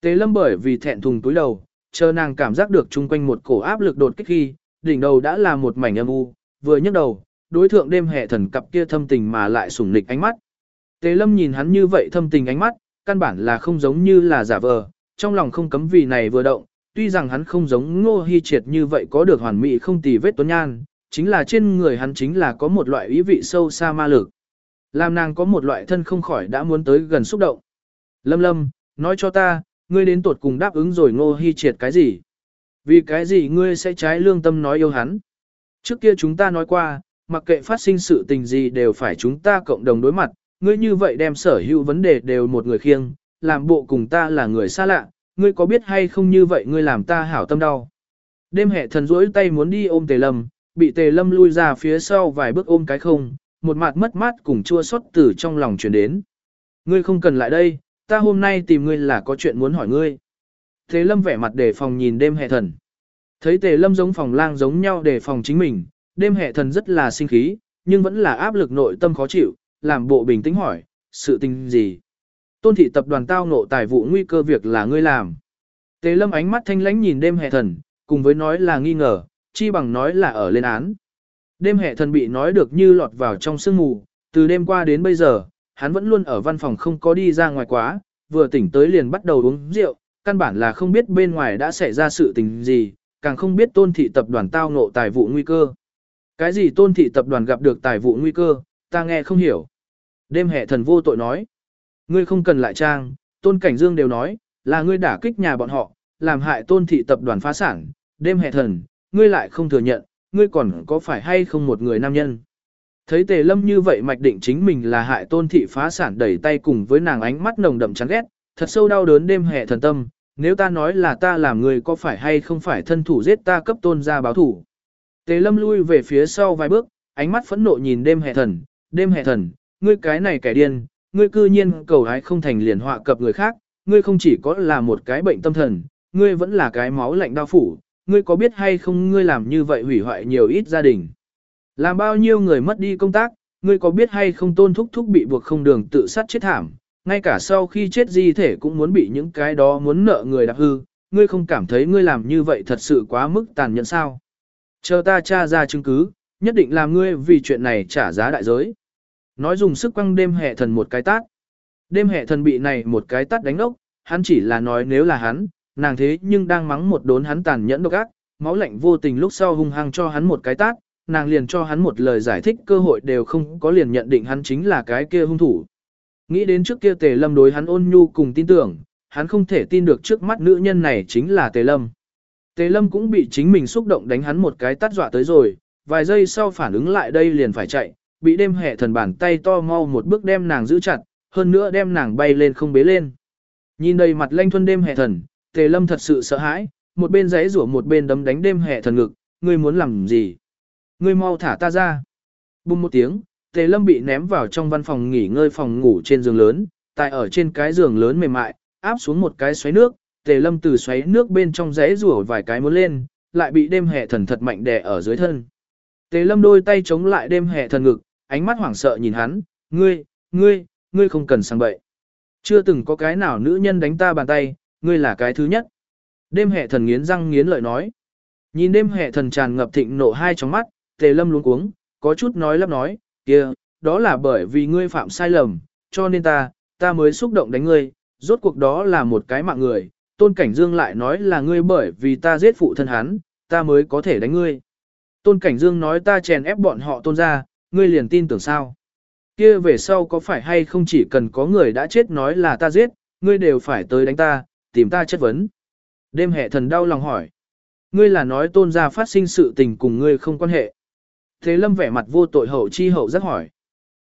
Tề lâm bởi vì thẹn thùng túi đầu, chờ nàng cảm giác được chung quanh một cổ áp lực đột kích khi, đỉnh đầu đã là một mảnh âm u, vừa nhấc đầu, đối thượng đêm hệ thần cặp kia thâm tình mà lại sủng nịch ánh mắt. Tề lâm nhìn hắn như vậy thâm tình ánh mắt, căn bản là không giống như là giả vờ, trong lòng không cấm vì này vừa động, tuy rằng hắn không giống ngô hy triệt như vậy có được hoàn mỹ không tì vết tuấn nhan, chính là trên người hắn chính là có một loại ý vị sâu xa ma lực. Làm nàng có một loại thân không khỏi đã muốn tới gần xúc động. Lâm lâm, nói cho ta, ngươi đến tuột cùng đáp ứng rồi ngô hy triệt cái gì? Vì cái gì ngươi sẽ trái lương tâm nói yêu hắn? Trước kia chúng ta nói qua, mặc kệ phát sinh sự tình gì đều phải chúng ta cộng đồng đối mặt, ngươi như vậy đem sở hữu vấn đề đều một người khiêng, làm bộ cùng ta là người xa lạ, ngươi có biết hay không như vậy ngươi làm ta hảo tâm đau. Đêm hệ thần rỗi tay muốn đi ôm tề lâm, bị tề lâm lui ra phía sau vài bước ôm cái không, một mặt mất mát cùng chua xót từ trong lòng chuyển đến. Ngươi không cần lại đây, ta hôm nay tìm ngươi là có chuyện muốn hỏi ngươi. Tề lâm vẻ mặt đề phòng nhìn đêm hệ thần. Thấy tề lâm giống phòng lang giống nhau để phòng chính mình, đêm hệ thần rất là sinh khí, nhưng vẫn là áp lực nội tâm khó chịu, làm bộ bình tĩnh hỏi, sự tình gì? Tôn thị tập đoàn tao ngộ tài vụ nguy cơ việc là ngươi làm. Tề lâm ánh mắt thanh lãnh nhìn đêm hệ thần, cùng với nói là nghi ngờ, chi bằng nói là ở lên án. Đêm hệ thần bị nói được như lọt vào trong sương mù, từ đêm qua đến bây giờ, hắn vẫn luôn ở văn phòng không có đi ra ngoài quá, vừa tỉnh tới liền bắt đầu uống rượu, căn bản là không biết bên ngoài đã xảy ra sự tình gì, càng không biết tôn thị tập đoàn tao ngộ tài vụ nguy cơ. Cái gì tôn thị tập đoàn gặp được tài vụ nguy cơ, ta nghe không hiểu. Đêm hệ thần vô tội nói. Ngươi không cần lại trang, tôn cảnh dương đều nói, là ngươi đả kích nhà bọn họ, làm hại tôn thị tập đoàn phá sản. Đêm hệ thần, ngươi lại không thừa nhận, ngươi còn có phải hay không một người nam nhân. Thấy tề lâm như vậy mạch định chính mình là hại tôn thị phá sản đẩy tay cùng với nàng ánh mắt nồng đậm chán ghét, thật sâu đau đớn đêm hệ thần tâm, nếu ta nói là ta làm người có phải hay không phải thân thủ giết ta cấp tôn ra báo thủ. Tề lâm lui về phía sau vài bước, ánh mắt phẫn nộ nhìn đêm hệ thần, đêm hệ thần, ngươi cái này kẻ điên, ngươi cư nhiên cầu hái không thành liền họa cập người khác, ngươi không chỉ có là một cái bệnh tâm thần, ngươi vẫn là cái máu lạnh đau phủ, ngươi có biết hay không ngươi làm như vậy hủy hoại nhiều ít gia đình. Làm bao nhiêu người mất đi công tác, ngươi có biết hay không tôn thúc thúc bị buộc không đường tự sát chết thảm, ngay cả sau khi chết di thể cũng muốn bị những cái đó muốn nợ người đạp hư, ngươi không cảm thấy ngươi làm như vậy thật sự quá mức tàn nhẫn sao. Chờ ta tra ra chứng cứ, nhất định làm ngươi vì chuyện này trả giá đại giới. Nói dùng sức quăng đêm hệ thần một cái tát. Đêm hệ thần bị này một cái tát đánh ốc, hắn chỉ là nói nếu là hắn, nàng thế nhưng đang mắng một đốn hắn tàn nhẫn độc ác, máu lạnh vô tình lúc sau hung hăng cho hắn một cái tát, nàng liền cho hắn một lời giải thích cơ hội đều không có liền nhận định hắn chính là cái kia hung thủ. Nghĩ đến trước kia tề lâm đối hắn ôn nhu cùng tin tưởng, hắn không thể tin được trước mắt nữ nhân này chính là tề lâm. Tề lâm cũng bị chính mình xúc động đánh hắn một cái tát dọa tới rồi, vài giây sau phản ứng lại đây liền phải chạy, bị đêm hệ thần bàn tay to mau một bước đem nàng giữ chặt, hơn nữa đem nàng bay lên không bế lên. Nhìn đầy mặt lanh thuân đêm hệ thần, tề lâm thật sự sợ hãi, một bên giấy rủa một bên đấm đánh đêm hệ thần ngực, ngươi muốn làm gì? Ngươi mau thả ta ra. Bùng một tiếng, tề lâm bị ném vào trong văn phòng nghỉ ngơi phòng ngủ trên giường lớn, tại ở trên cái giường lớn mềm mại, áp xuống một cái xoáy nước, tề lâm từ xoáy nước bên trong giấy rủa vài cái muốn lên, lại bị đêm hệ thần thật mạnh đè ở dưới thân. Tề lâm đôi tay chống lại đêm hệ thần ngực, ánh mắt hoảng sợ nhìn hắn, ngươi, ngươi, ngươi không cần sang bậy. Chưa từng có cái nào nữ nhân đánh ta bàn tay, ngươi là cái thứ nhất. Đêm hệ thần nghiến răng nghiến lợi nói. Nhìn đêm hệ thần tràn ngập thịnh nộ hai trong mắt, tề lâm luống cuống, có chút nói lắp nói, kia, đó là bởi vì ngươi phạm sai lầm, cho nên ta, ta mới xúc động đánh ngươi, rốt cuộc đó là một cái mạng người, tôn cảnh dương lại nói là ngươi bởi vì ta giết phụ thân hắn, ta mới có thể đánh ngươi. Tôn cảnh dương nói ta chèn ép bọn họ tôn ra, ngươi liền tin tưởng sao? Kia về sau có phải hay không chỉ cần có người đã chết nói là ta giết, ngươi đều phải tới đánh ta, tìm ta chất vấn. Đêm hệ thần đau lòng hỏi. Ngươi là nói tôn gia phát sinh sự tình cùng ngươi không quan hệ. Thế lâm vẻ mặt vô tội hậu chi hậu rất hỏi.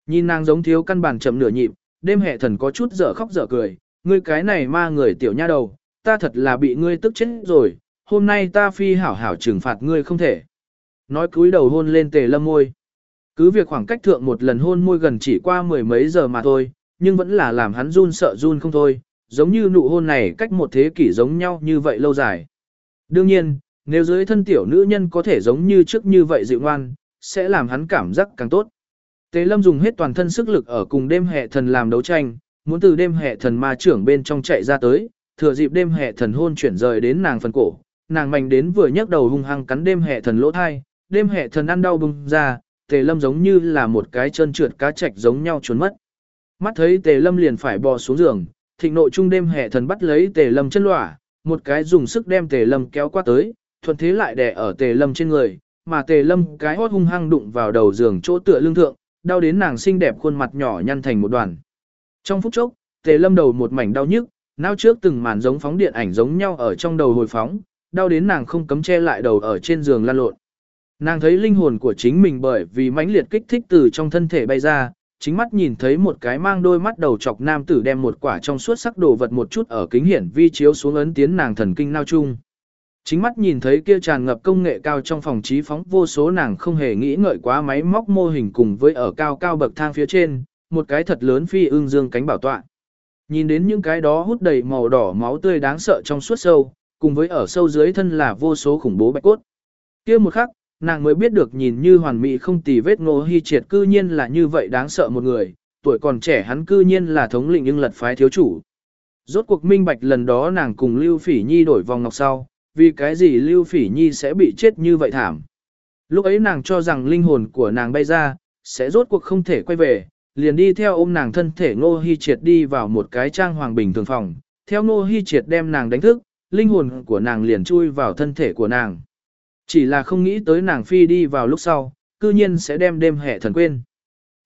Nhìn nàng giống thiếu căn bản chậm nửa nhịp, đêm hệ thần có chút dở khóc dở cười. Ngươi cái này ma người tiểu nha đầu, ta thật là bị ngươi tức chết rồi, hôm nay ta phi hảo hảo trừng phạt ngươi không thể. Nói cúi đầu hôn lên tề lâm môi. Cứ việc khoảng cách thượng một lần hôn môi gần chỉ qua mười mấy giờ mà thôi, nhưng vẫn là làm hắn run sợ run không thôi, giống như nụ hôn này cách một thế kỷ giống nhau như vậy lâu dài. Đương nhiên, nếu dưới thân tiểu nữ nhân có thể giống như trước như vậy dịu ngoan, sẽ làm hắn cảm giác càng tốt. Tế Lâm dùng hết toàn thân sức lực ở cùng đêm hệ thần làm đấu tranh, muốn từ đêm hệ thần ma trưởng bên trong chạy ra tới, thừa dịp đêm hệ thần hôn chuyển rời đến nàng phần cổ, nàng mạnh đến vừa nhấc đầu hung hăng cắn đêm hệ thần lỗ thai, đêm hệ thần ăn đau bùng ra, Tề Lâm giống như là một cái chân trượt cá chạch giống nhau trốn mất. Mắt thấy Tề Lâm liền phải bò xuống giường, thịnh nội trung đêm hệ thần bắt lấy Tề Lâm chân lỏa, một cái dùng sức đem Tề Lâm kéo qua tới, thuận thế lại đè ở Tề Lâm trên người, mà Tề Lâm cái hót hung hăng đụng vào đầu giường chỗ tựa lưng thượng, đau đến nàng xinh đẹp khuôn mặt nhỏ nhăn thành một đoàn. Trong phút chốc, Tề Lâm đầu một mảnh đau nhức, não trước từng màn giống phóng điện ảnh giống nhau ở trong đầu hồi phóng, đau đến nàng không cấm che lại đầu ở trên giường lăn lộn. Nàng thấy linh hồn của chính mình bởi vì mãnh liệt kích thích từ trong thân thể bay ra, chính mắt nhìn thấy một cái mang đôi mắt đầu chọc nam tử đem một quả trong suốt sắc đồ vật một chút ở kính hiển vi chiếu xuống ấn tiến nàng thần kinh nao chung. Chính mắt nhìn thấy kia tràn ngập công nghệ cao trong phòng trí phóng vô số nàng không hề nghĩ ngợi quá máy móc mô hình cùng với ở cao cao bậc thang phía trên, một cái thật lớn phi ương dương cánh bảo tọa. Nhìn đến những cái đó hút đầy màu đỏ máu tươi đáng sợ trong suốt sâu, cùng với ở sâu dưới thân là vô số khủng bố bạch cốt. kia một khắc, nàng mới biết được nhìn như hoàn mỹ không tì vết ngô hy triệt cư nhiên là như vậy đáng sợ một người, tuổi còn trẻ hắn cư nhiên là thống lĩnh nhưng lật phái thiếu chủ. Rốt cuộc minh bạch lần đó nàng cùng Lưu Phỉ Nhi đổi vòng ngọc sau, vì cái gì Lưu Phỉ Nhi sẽ bị chết như vậy thảm. Lúc ấy nàng cho rằng linh hồn của nàng bay ra, sẽ rốt cuộc không thể quay về, liền đi theo ôm nàng thân thể Ngô Hi Triệt đi vào một cái trang hoàng bình thường phòng, theo Ngô Hi Triệt đem nàng đánh thức, linh hồn của nàng liền chui vào thân thể của nàng. Chỉ là không nghĩ tới nàng phi đi vào lúc sau, cư nhiên sẽ đem đêm hệ thần quên.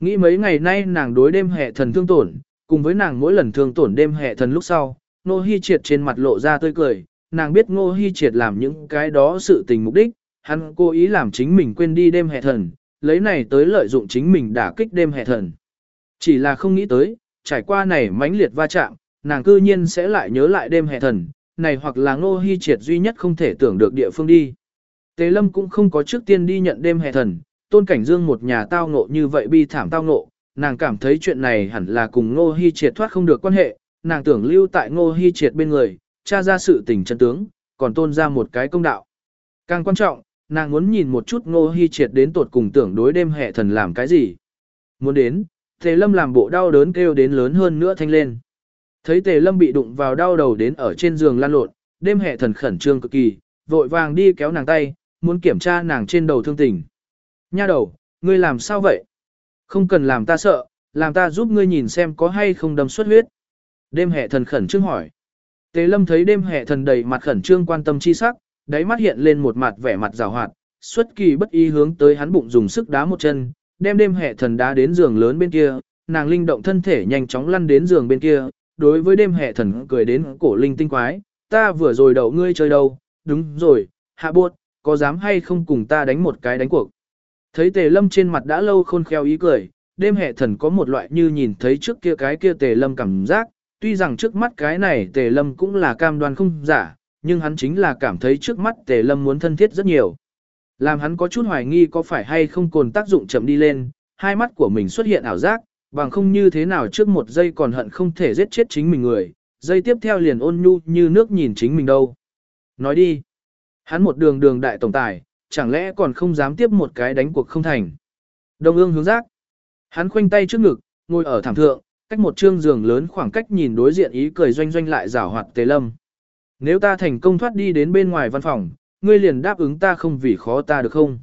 Nghĩ mấy ngày nay nàng đối đêm hệ thần thương tổn, cùng với nàng mỗi lần thương tổn đêm hệ thần lúc sau, Ngô Hi Triệt trên mặt lộ ra tươi cười, nàng biết Ngô Hi Triệt làm những cái đó sự tình mục đích, hắn cố ý làm chính mình quên đi đêm hệ thần, lấy này tới lợi dụng chính mình đả kích đêm hệ thần. Chỉ là không nghĩ tới, trải qua này mãnh liệt va chạm, nàng cư nhiên sẽ lại nhớ lại đêm hệ thần, này hoặc là Ngô Hi Triệt duy nhất không thể tưởng được địa phương đi. Tế Lâm cũng không có trước tiên đi nhận đêm hệ thần, tôn cảnh dương một nhà tao ngộ như vậy bi thảm tao ngộ, nàng cảm thấy chuyện này hẳn là cùng Ngô Hi Triệt thoát không được quan hệ, nàng tưởng lưu tại Ngô Hi Triệt bên người, tra ra sự tình chân tướng, còn tôn ra một cái công đạo. Càng quan trọng, nàng muốn nhìn một chút Ngô Hi Triệt đến tột cùng tưởng đối đêm hệ thần làm cái gì. Muốn đến, Tề Lâm làm bộ đau đớn kêu đến lớn hơn nữa thanh lên. Thấy Tề Lâm bị đụng vào đau đầu đến ở trên giường lăn lộn, đêm hệ thần khẩn trương cực kỳ, vội vàng đi kéo nàng tay, muốn kiểm tra nàng trên đầu thương tình. Nha đầu, ngươi làm sao vậy? Không cần làm ta sợ, làm ta giúp ngươi nhìn xem có hay không đâm xuất huyết. Đêm hệ thần khẩn trương hỏi. tế lâm thấy đêm hệ thần đầy mặt khẩn trương quan tâm chi sắc, đáy mắt hiện lên một mặt vẻ mặt rào hoạt, xuất kỳ bất ý hướng tới hắn bụng dùng sức đá một chân, đem đêm hệ thần đá đến giường lớn bên kia, nàng linh động thân thể nhanh chóng lăn đến giường bên kia, đối với đêm hệ thần cười đến cổ linh tinh quái, ta vừa rồi đậu ngươi chơi đâu, đúng rồi, hạ buốt, có dám hay không cùng ta đánh một cái đánh cuộc. Thấy tề lâm trên mặt đã lâu khôn khéo ý cười, đêm hệ thần có một loại như nhìn thấy trước kia cái kia tề lâm cảm giác, tuy rằng trước mắt cái này tề lâm cũng là cam đoan không giả, nhưng hắn chính là cảm thấy trước mắt tề lâm muốn thân thiết rất nhiều. Làm hắn có chút hoài nghi có phải hay không còn tác dụng chậm đi lên, hai mắt của mình xuất hiện ảo giác, bằng không như thế nào trước một giây còn hận không thể giết chết chính mình người, giây tiếp theo liền ôn nhu như nước nhìn chính mình đâu. Nói đi. Hắn một đường đường đại tổng tài, chẳng lẽ còn không dám tiếp một cái đánh cuộc không thành. Đông ương hướng giác. Hắn khoanh tay trước ngực, ngồi ở thảm thượng, cách một trương giường lớn khoảng cách nhìn đối diện ý cười doanh doanh lại rảo hoạt tề lâm. Nếu ta thành công thoát đi đến bên ngoài văn phòng, ngươi liền đáp ứng ta không vì khó ta được không?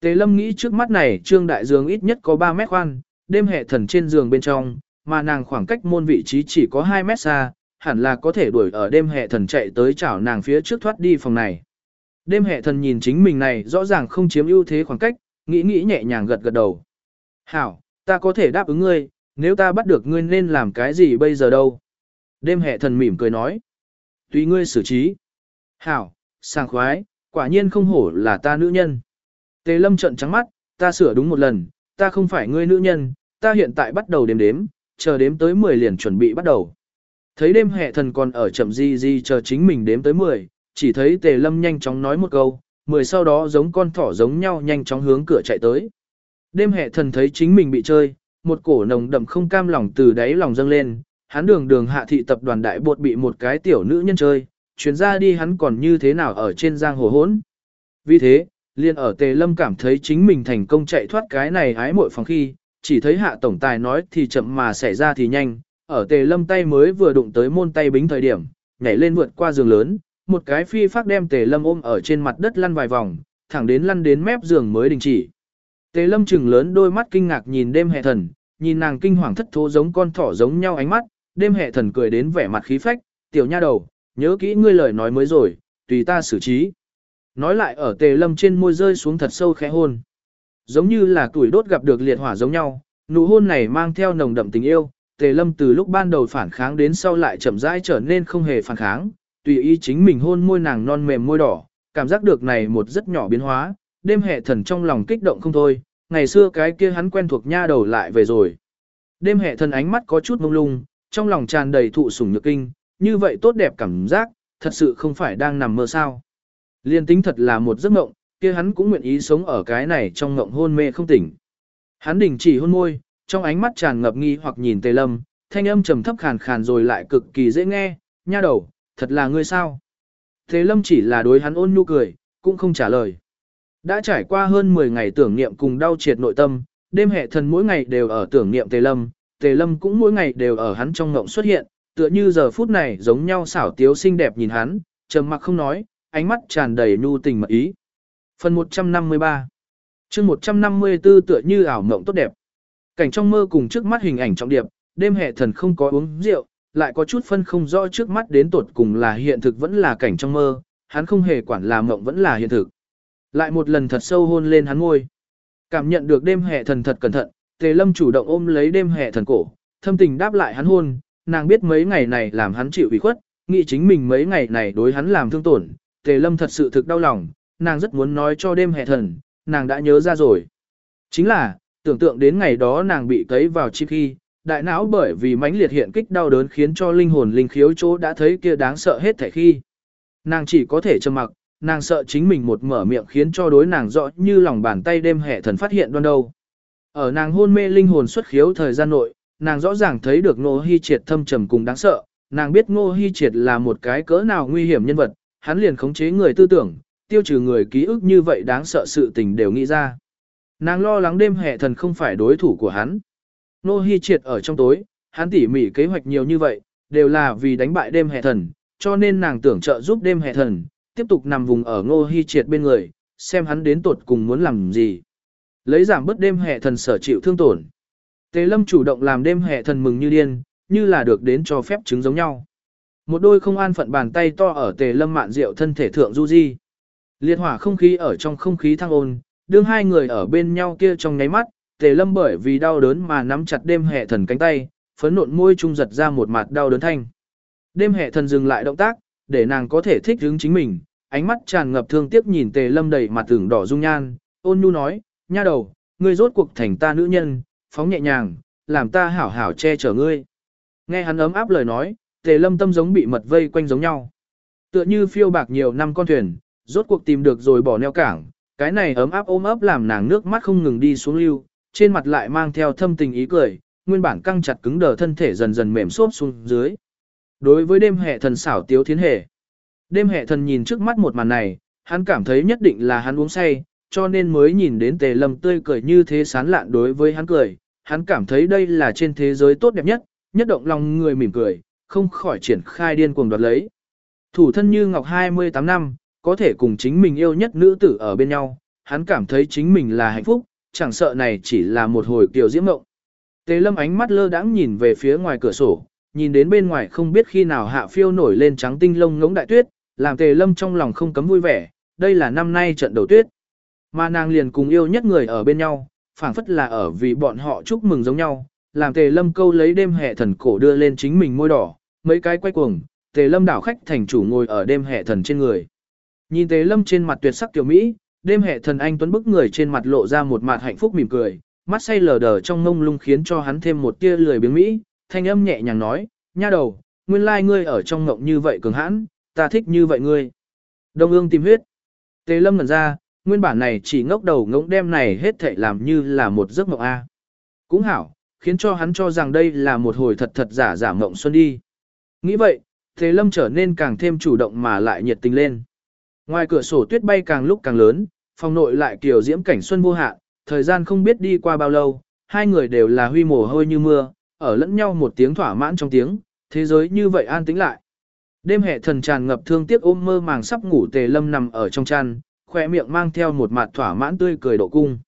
Tề lâm nghĩ trước mắt này trương đại giường ít nhất có 3 mét khoan, đêm hệ thần trên giường bên trong, mà nàng khoảng cách môn vị trí chỉ có 2 mét xa, hẳn là có thể đuổi ở đêm hệ thần chạy tới chảo nàng phía trước thoát đi phòng này. Đêm hệ thần nhìn chính mình này rõ ràng không chiếm ưu thế khoảng cách, nghĩ nghĩ nhẹ nhàng gật gật đầu. Hảo, ta có thể đáp ứng ngươi, nếu ta bắt được ngươi nên làm cái gì bây giờ đâu? Đêm hệ thần mỉm cười nói. Tùy ngươi xử trí. Hảo, sảng khoái, quả nhiên không hổ là ta nữ nhân. Tề lâm trận trắng mắt, ta sửa đúng một lần, ta không phải ngươi nữ nhân, ta hiện tại bắt đầu đếm đếm, chờ đếm tới 10 liền chuẩn bị bắt đầu. Thấy đêm hệ thần còn ở chậm di di chờ chính mình đếm tới 10, chỉ thấy tề lâm nhanh chóng nói một câu, 10 sau đó giống con thỏ giống nhau nhanh chóng hướng cửa chạy tới. Đêm hệ thần thấy chính mình bị chơi, một cổ nồng đậm không cam lòng từ đáy lòng dâng lên, hắn đường đường hạ thị tập đoàn đại bột bị một cái tiểu nữ nhân chơi, chuyến ra đi hắn còn như thế nào ở trên giang hồ hốn. Vì thế, liền ở tề lâm cảm thấy chính mình thành công chạy thoát cái này ái muội phòng khi, chỉ thấy hạ tổng tài nói thì chậm mà xảy ra thì nhanh, ở tề lâm tay mới vừa đụng tới môn tay bính thời điểm, nhảy lên vượt qua giường lớn, một cái phi phát đem tề lâm ôm ở trên mặt đất lăn vài vòng, thẳng đến lăn đến mép giường mới đình chỉ. Tề lâm chừng lớn đôi mắt kinh ngạc nhìn đêm hệ thần, nhìn nàng kinh hoàng thất thố giống con thỏ giống nhau ánh mắt, đêm hệ thần cười đến vẻ mặt khí phách, tiểu nha đầu, nhớ kỹ ngươi lời nói mới rồi, tùy ta xử trí. Nói lại ở tề lâm trên môi rơi xuống thật sâu khẽ hôn. Giống như là tuổi đốt gặp được liệt hỏa giống nhau, nụ hôn này mang theo nồng đậm tình yêu, tề lâm từ lúc ban đầu phản kháng đến sau lại chậm rãi trở nên không hề phản kháng, tùy ý chính mình hôn môi nàng non mềm môi đỏ, cảm giác được này một rất nhỏ biến hóa, đêm hệ thần trong lòng kích động không thôi, ngày xưa cái kia hắn quen thuộc nha đầu lại về rồi. Đêm hệ thần ánh mắt có chút mông lung, trong lòng tràn đầy thụ sủng nhược kinh, như vậy tốt đẹp cảm giác, thật sự không phải đang nằm mơ sao. Liên tính thật là một giấc mộng, kia hắn cũng nguyện ý sống ở cái này trong mộng hôn mê không tỉnh. Hắn đình chỉ hôn môi, trong ánh mắt tràn ngập nghi hoặc nhìn Tề Lâm, thanh âm trầm thấp khàn khàn rồi lại cực kỳ dễ nghe, nha đầu, thật là ngươi sao? Tề Lâm chỉ là đối hắn ôn nhu cười, cũng không trả lời. Đã trải qua hơn 10 ngày tưởng niệm cùng đau triệt nội tâm, đêm hệ thần mỗi ngày đều ở tưởng niệm Tề Lâm, Tề Lâm cũng mỗi ngày đều ở hắn trong ngộng xuất hiện, tựa như giờ phút này giống nhau xảo tiếu xinh đẹp nhìn hắn, trầm mặc không nói, ánh mắt tràn đầy nhu tình mật ý. Phần 153 chương 154 tựa như ảo mộng tốt đẹp. Cảnh trong mơ cùng trước mắt hình ảnh trọng điệp, đêm hệ thần không có uống rượu, lại có chút phân không rõ trước mắt đến tột cùng là hiện thực vẫn là cảnh trong mơ, hắn không hề quản là mộng vẫn là hiện thực. Lại một lần thật sâu hôn lên hắn ngôi. Cảm nhận được đêm hệ thần thật cẩn thận, Tề Lâm chủ động ôm lấy đêm hệ thần cổ, thâm tình đáp lại hắn hôn, nàng biết mấy ngày này làm hắn chịu ủy khuất, nghĩ chính mình mấy ngày này đối hắn làm thương tổn, Tề Lâm thật sự thực đau lòng, nàng rất muốn nói cho đêm hệ thần, nàng đã nhớ ra rồi. Chính là, tưởng tượng đến ngày đó nàng bị cấy vào chi khi, đại não bởi vì mãnh liệt hiện kích đau đớn khiến cho linh hồn linh khiếu chỗ đã thấy kia đáng sợ hết thảy khi. Nàng chỉ có thể trầm mặc, nàng sợ chính mình một mở miệng khiến cho đối nàng rõ như lòng bàn tay đêm hệ thần phát hiện đoan đâu. Ở nàng hôn mê linh hồn xuất khiếu thời gian nội, nàng rõ ràng thấy được Ngô Hi Triệt thâm trầm cùng đáng sợ, nàng biết Ngô Hi Triệt là một cái cỡ nào nguy hiểm nhân vật, hắn liền khống chế người tư tưởng, tiêu trừ người ký ức như vậy đáng sợ sự tình đều nghĩ ra. Nàng lo lắng đêm hệ thần không phải đối thủ của hắn. Nô Hi Triệt ở trong tối, hắn tỉ mỉ kế hoạch nhiều như vậy, đều là vì đánh bại đêm hệ thần, cho nên nàng tưởng trợ giúp đêm hệ thần, tiếp tục nằm vùng ở Ngô Hi Triệt bên người, xem hắn đến tột cùng muốn làm gì. Lấy giảm bớt đêm hệ thần sở chịu thương tổn. Tề Lâm chủ động làm đêm hệ thần mừng như điên, như là được đến cho phép chứng giống nhau. Một đôi không an phận bàn tay to ở Tề Lâm mạn rượu thân thể thượng du di. Liệt hỏa không khí ở trong không khí thăng ôn, đương hai người ở bên nhau kia trong nháy mắt, Tề Lâm bởi vì đau đớn mà nắm chặt đêm hệ thần cánh tay, phấn nộn môi trung giật ra một mặt đau đớn thanh. Đêm hệ thần dừng lại động tác, để nàng có thể thích ứng chính mình, ánh mắt tràn ngập thương tiếc nhìn Tề Lâm đầy mặt tưởng đỏ dung nhan, ôn nhu nói, nha đầu, ngươi rốt cuộc thành ta nữ nhân, phóng nhẹ nhàng, làm ta hảo hảo che chở ngươi. Nghe hắn ấm áp lời nói, tề lâm tâm giống bị mật vây quanh giống nhau. Tựa như phiêu bạc nhiều năm con thuyền, rốt cuộc tìm được rồi bỏ neo cảng, cái này ấm áp ôm ấp làm nàng nước mắt không ngừng đi xuống lưu, trên mặt lại mang theo thâm tình ý cười, nguyên bản căng chặt cứng đờ thân thể dần dần mềm xốp xuống dưới. Đối với đêm hệ thần xảo tiếu thiến hệ, đêm hệ thần nhìn trước mắt một màn này, hắn cảm thấy nhất định là hắn uống say, cho nên mới nhìn đến tề lâm tươi cười như thế sán lạn đối với hắn cười, hắn cảm thấy đây là trên thế giới tốt đẹp nhất, nhất động lòng người mỉm cười, không khỏi triển khai điên cuồng đoạt lấy. Thủ thân như ngọc 28 năm, có thể cùng chính mình yêu nhất nữ tử ở bên nhau, hắn cảm thấy chính mình là hạnh phúc, chẳng sợ này chỉ là một hồi kiều diễm mộng. Tề lâm ánh mắt lơ đãng nhìn về phía ngoài cửa sổ, nhìn đến bên ngoài không biết khi nào hạ phiêu nổi lên trắng tinh lông ngỗng đại tuyết, làm tề lâm trong lòng không cấm vui vẻ, đây là năm nay trận đầu tuyết. Mà nàng liền cùng yêu nhất người ở bên nhau, phảng phất là ở vì bọn họ chúc mừng giống nhau, làm tề lâm câu lấy đêm hệ thần cổ đưa lên chính mình môi đỏ, mấy cái quay cuồng, tề lâm đảo khách thành chủ ngồi ở đêm hệ thần trên người. Nhìn tề lâm trên mặt tuyệt sắc tiểu Mỹ, đêm hệ thần anh tuấn bức người trên mặt lộ ra một mặt hạnh phúc mỉm cười, mắt say lờ đờ trong ngông lung khiến cho hắn thêm một tia lười biếng Mỹ, thanh âm nhẹ nhàng nói, nha đầu, nguyên lai ngươi ở trong ngộng như vậy cường hãn, ta thích như vậy ngươi. Đông ương tìm huyết. Tề lâm ngẩn ra, nguyên bản này chỉ ngốc đầu ngỗng đem này hết thảy làm như là một giấc mộng A. Cũng hảo, khiến cho hắn cho rằng đây là một hồi thật thật giả giả mộng xuân đi. Nghĩ vậy, Thế Lâm trở nên càng thêm chủ động mà lại nhiệt tình lên. Ngoài cửa sổ tuyết bay càng lúc càng lớn, phòng nội lại kiểu diễm cảnh xuân vô hạn, thời gian không biết đi qua bao lâu, hai người đều là huy mồ hôi như mưa, ở lẫn nhau một tiếng thỏa mãn trong tiếng, thế giới như vậy an tĩnh lại. Đêm hệ thần tràn ngập thương tiếc ôm mơ màng sắp ngủ Tề Lâm nằm ở trong chăn, khoe miệng mang theo một mặt thỏa mãn tươi cười độ cung.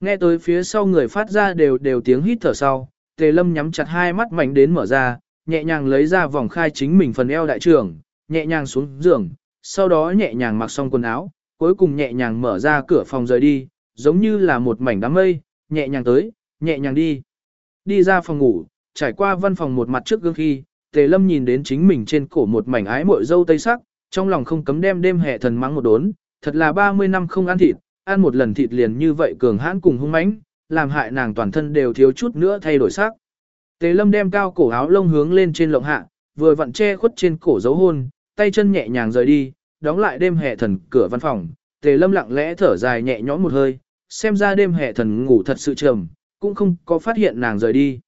Nghe tới phía sau người phát ra đều đều tiếng hít thở sau, tề lâm nhắm chặt hai mắt mạnh đến mở ra, nhẹ nhàng lấy ra vòng khai chính mình phần eo đại trưởng, nhẹ nhàng xuống giường, sau đó nhẹ nhàng mặc xong quần áo, cuối cùng nhẹ nhàng mở ra cửa phòng rời đi, giống như là một mảnh đám mây, nhẹ nhàng tới, nhẹ nhàng đi. Đi ra phòng ngủ, trải qua văn phòng một mặt trước gương khi, tề lâm nhìn đến chính mình trên cổ một mảnh ái mội dâu tây sắc, trong lòng không cấm đem đêm hè thần mắng một đốn, thật là 30 năm không ăn thịt, ăn một lần thịt liền như vậy cường hãn cùng hung mãnh, làm hại nàng toàn thân đều thiếu chút nữa thay đổi sắc. Tề lâm đem cao cổ áo lông hướng lên trên lộng hạ, vừa vặn che khuất trên cổ dấu hôn, tay chân nhẹ nhàng rời đi, đóng lại đêm hệ thần cửa văn phòng. Tề lâm lặng lẽ thở dài nhẹ nhõm một hơi, xem ra đêm hệ thần ngủ thật sự trầm, cũng không có phát hiện nàng rời đi.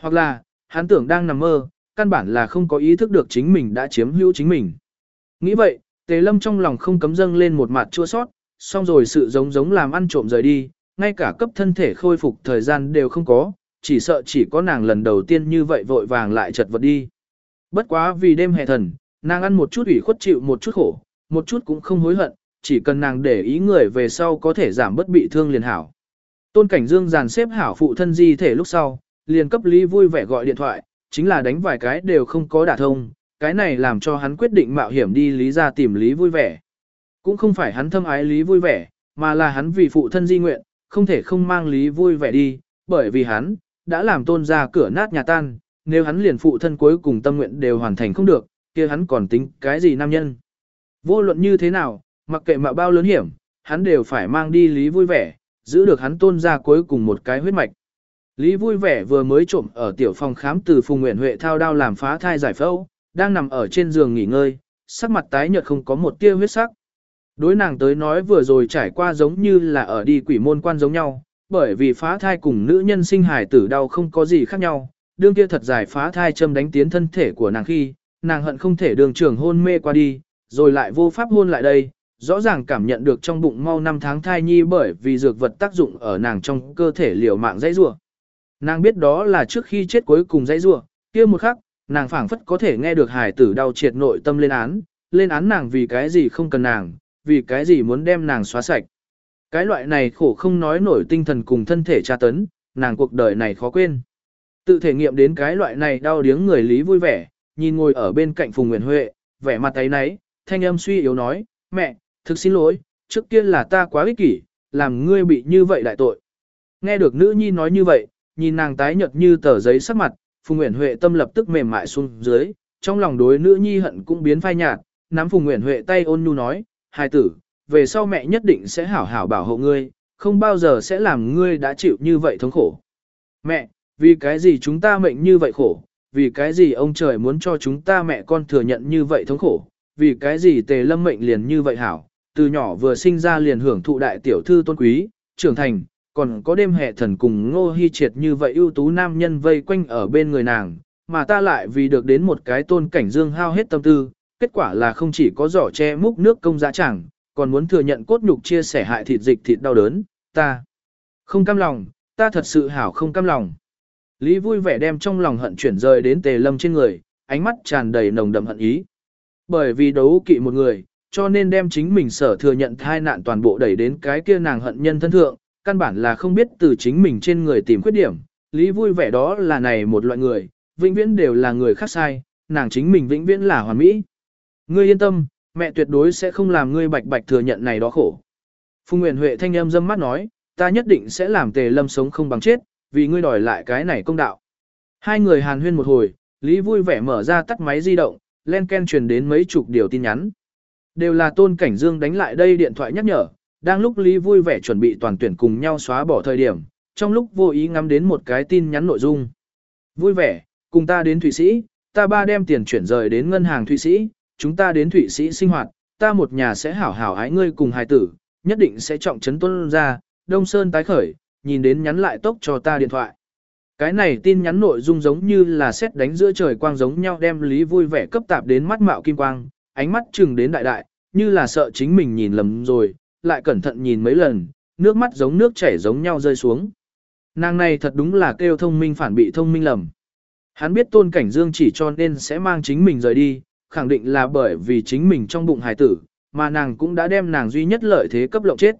Hoặc là, hắn tưởng đang nằm mơ, căn bản là không có ý thức được chính mình đã chiếm hữu chính mình. Nghĩ vậy, Tề Lâm trong lòng không cấm dâng lên một mặt chua sót, xong rồi sự giống giống làm ăn trộm rời đi, ngay cả cấp thân thể khôi phục thời gian đều không có, chỉ sợ chỉ có nàng lần đầu tiên như vậy vội vàng lại chật vật đi. Bất quá vì đêm hè thần, nàng ăn một chút ủy khuất chịu một chút khổ, một chút cũng không hối hận, chỉ cần nàng để ý người về sau có thể giảm bất bị thương liền hảo. Tôn Cảnh Dương dàn xếp hảo phụ thân di thể lúc sau, liền cấp Lý vui vẻ gọi điện thoại, chính là đánh vài cái đều không có đả thông, cái này làm cho hắn quyết định mạo hiểm đi Lý ra tìm Lý vui vẻ. Cũng không phải hắn thâm ái Lý vui vẻ, mà là hắn vì phụ thân di nguyện, không thể không mang Lý vui vẻ đi, bởi vì hắn, đã làm tôn ra cửa nát nhà tan, nếu hắn liền phụ thân cuối cùng tâm nguyện đều hoàn thành không được, kia hắn còn tính cái gì nam nhân. Vô luận như thế nào, mặc kệ mạo bao lớn hiểm, hắn đều phải mang đi Lý vui vẻ, giữ được hắn tôn ra cuối cùng một cái huyết mạch. Lý vui vẻ vừa mới trộm ở tiểu phòng khám từ Phùng Nguyễn Huệ thao đao làm phá thai giải phẫu, đang nằm ở trên giường nghỉ ngơi, sắc mặt tái nhợt không có một tia huyết sắc. Đối nàng tới nói vừa rồi trải qua giống như là ở đi quỷ môn quan giống nhau, bởi vì phá thai cùng nữ nhân sinh hài tử đau không có gì khác nhau, đương kia thật dài phá thai châm đánh tiến thân thể của nàng khi, nàng hận không thể đường trường hôn mê qua đi, rồi lại vô pháp hôn lại đây, rõ ràng cảm nhận được trong bụng mau 5 tháng thai nhi bởi vì dược vật tác dụng ở nàng trong cơ thể liều mạng dãy rủa. Nàng biết đó là trước khi chết cuối cùng dãy rủa, kia một khắc, nàng phảng phất có thể nghe được hài tử đau triệt nội tâm lên án, lên án nàng vì cái gì không cần nàng, vì cái gì muốn đem nàng xóa sạch. Cái loại này khổ không nói nổi tinh thần cùng thân thể tra tấn, nàng cuộc đời này khó quên. Tự thể nghiệm đến cái loại này đau điếng người lý vui vẻ, nhìn ngồi ở bên cạnh Phùng Nguyễn Huệ, vẻ mặt ấy nấy, thanh âm suy yếu nói, mẹ, thực xin lỗi, trước kia là ta quá ích kỷ, làm ngươi bị như vậy đại tội. Nghe được nữ nhi nói như vậy, nhìn nàng tái nhợt như tờ giấy sắc mặt, Phùng Nguyễn Huệ tâm lập tức mềm mại xuống dưới, trong lòng đối nữ nhi hận cũng biến phai nhạt, nắm Phùng Nguyễn Huệ tay ôn nhu nói, hài tử, về sau mẹ nhất định sẽ hảo hảo bảo hộ ngươi, không bao giờ sẽ làm ngươi đã chịu như vậy thống khổ. Mẹ, vì cái gì chúng ta mệnh như vậy khổ, vì cái gì ông trời muốn cho chúng ta mẹ con thừa nhận như vậy thống khổ, vì cái gì tề lâm mệnh liền như vậy hảo, từ nhỏ vừa sinh ra liền hưởng thụ đại tiểu thư tôn quý, trưởng thành, còn có đêm hệ thần cùng ngô hy triệt như vậy ưu tú nam nhân vây quanh ở bên người nàng, mà ta lại vì được đến một cái tôn cảnh dương hao hết tâm tư, kết quả là không chỉ có giỏ che múc nước công giá chẳng, còn muốn thừa nhận cốt nhục chia sẻ hại thịt dịch thịt đau đớn, ta không cam lòng, ta thật sự hảo không cam lòng. Lý vui vẻ đem trong lòng hận chuyển rời đến tề lâm trên người, ánh mắt tràn đầy nồng đậm hận ý. Bởi vì đấu kỵ một người, cho nên đem chính mình sở thừa nhận thai nạn toàn bộ đẩy đến cái kia nàng hận nhân thân thượng, căn bản là không biết từ chính mình trên người tìm khuyết điểm. Lý vui vẻ đó là này một loại người, vĩnh viễn đều là người khác sai, nàng chính mình vĩnh viễn là hoàn mỹ. Ngươi yên tâm, mẹ tuyệt đối sẽ không làm ngươi bạch bạch thừa nhận này đó khổ. Phùng Nguyễn Huệ thanh âm dâm mắt nói, ta nhất định sẽ làm tề lâm sống không bằng chết, vì ngươi đòi lại cái này công đạo. Hai người hàn huyên một hồi, Lý vui vẻ mở ra tắt máy di động, len ken truyền đến mấy chục điều tin nhắn. Đều là tôn cảnh dương đánh lại đây điện thoại nhắc nhở, đang lúc Lý vui vẻ chuẩn bị toàn tuyển cùng nhau xóa bỏ thời điểm, trong lúc vô ý ngắm đến một cái tin nhắn nội dung. Vui vẻ, cùng ta đến Thụy Sĩ, ta ba đem tiền chuyển rời đến ngân hàng Thụy Sĩ, chúng ta đến Thụy Sĩ sinh hoạt, ta một nhà sẽ hảo hảo ái ngươi cùng hài tử, nhất định sẽ trọng trấn tuân ra, Đông Sơn tái khởi, nhìn đến nhắn lại tốc cho ta điện thoại. Cái này tin nhắn nội dung giống như là xét đánh giữa trời quang giống nhau đem Lý vui vẻ cấp tạp đến mắt mạo kim quang, ánh mắt chừng đến đại đại, như là sợ chính mình nhìn lầm rồi, lại cẩn thận nhìn mấy lần, nước mắt giống nước chảy giống nhau rơi xuống. Nàng này thật đúng là kêu thông minh phản bị thông minh lầm. Hắn biết tôn cảnh dương chỉ cho nên sẽ mang chính mình rời đi, khẳng định là bởi vì chính mình trong bụng hài tử, mà nàng cũng đã đem nàng duy nhất lợi thế cấp lộng chết.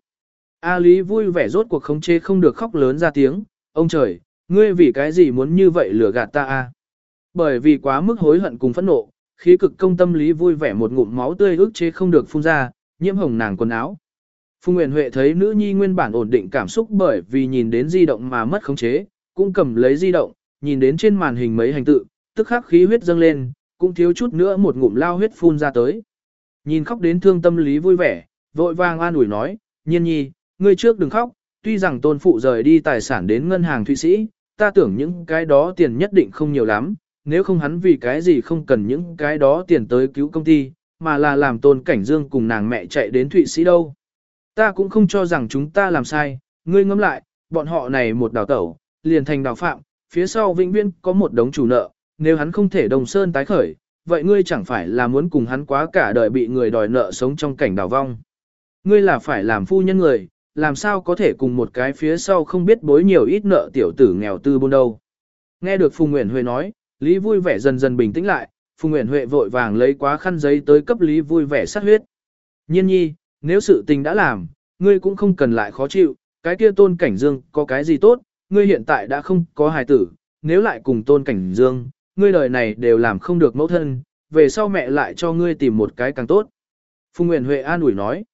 A Lý vui vẻ rốt cuộc khống chế không được khóc lớn ra tiếng, ông trời, ngươi vì cái gì muốn như vậy lừa gạt ta a? Bởi vì quá mức hối hận cùng phẫn nộ, khí cực công tâm lý vui vẻ một ngụm máu tươi ức chế không được phun ra, nhiễm hồng nàng quần áo. Phùng Nguyễn Huệ thấy nữ nhi nguyên bản ổn định cảm xúc bởi vì nhìn đến di động mà mất khống chế, cũng cầm lấy di động, nhìn đến trên màn hình mấy hành tự, tức khắc khí huyết dâng lên, cũng thiếu chút nữa một ngụm lao huyết phun ra tới. Nhìn khóc đến thương tâm lý vui vẻ, vội vàng an ủi nói, nhiên nhi, ngươi trước đừng khóc, tuy rằng tôn phụ rời đi tài sản đến ngân hàng Thụy Sĩ, ta tưởng những cái đó tiền nhất định không nhiều lắm, nếu không hắn vì cái gì không cần những cái đó tiền tới cứu công ty, mà là làm tôn cảnh dương cùng nàng mẹ chạy đến Thụy Sĩ đâu. Ta cũng không cho rằng chúng ta làm sai, ngươi ngẫm lại, bọn họ này một đào tẩu, liền thành đào phạm, phía sau vĩnh viên có một đống chủ nợ, nếu hắn không thể đồng sơn tái khởi, vậy ngươi chẳng phải là muốn cùng hắn quá cả đời bị người đòi nợ sống trong cảnh đào vong. Ngươi là phải làm phu nhân người, làm sao có thể cùng một cái phía sau không biết bối nhiều ít nợ tiểu tử nghèo tư buôn đâu. Nghe được Phùng Nguyễn Huệ nói, Lý vui vẻ dần dần bình tĩnh lại, Phùng Nguyễn Huệ vội vàng lấy quá khăn giấy tới cấp Lý vui vẻ sát huyết. Nhiên nhi, nếu sự tình đã làm, ngươi cũng không cần lại khó chịu, cái kia tôn cảnh dương có cái gì tốt, ngươi hiện tại đã không có hài tử, nếu lại cùng tôn cảnh dương, ngươi đời này đều làm không được mẫu thân, về sau mẹ lại cho ngươi tìm một cái càng tốt. Phùng Nguyễn Huệ an ủi nói.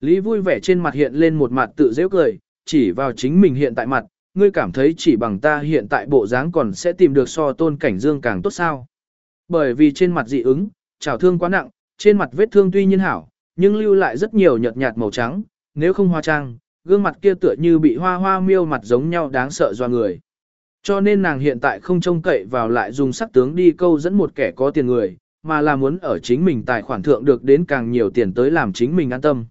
Lý vui vẻ trên mặt hiện lên một mặt tự dễ cười, chỉ vào chính mình hiện tại mặt, ngươi cảm thấy chỉ bằng ta hiện tại bộ dáng còn sẽ tìm được so tôn cảnh dương càng tốt sao. Bởi vì trên mặt dị ứng, trào thương quá nặng, trên mặt vết thương tuy nhiên hảo, nhưng lưu lại rất nhiều nhợt nhạt màu trắng, nếu không hoa trang, gương mặt kia tựa như bị hoa hoa miêu mặt giống nhau đáng sợ do người. Cho nên nàng hiện tại không trông cậy vào lại dùng sắc tướng đi câu dẫn một kẻ có tiền người, mà là muốn ở chính mình tài khoản thượng được đến càng nhiều tiền tới làm chính mình an tâm.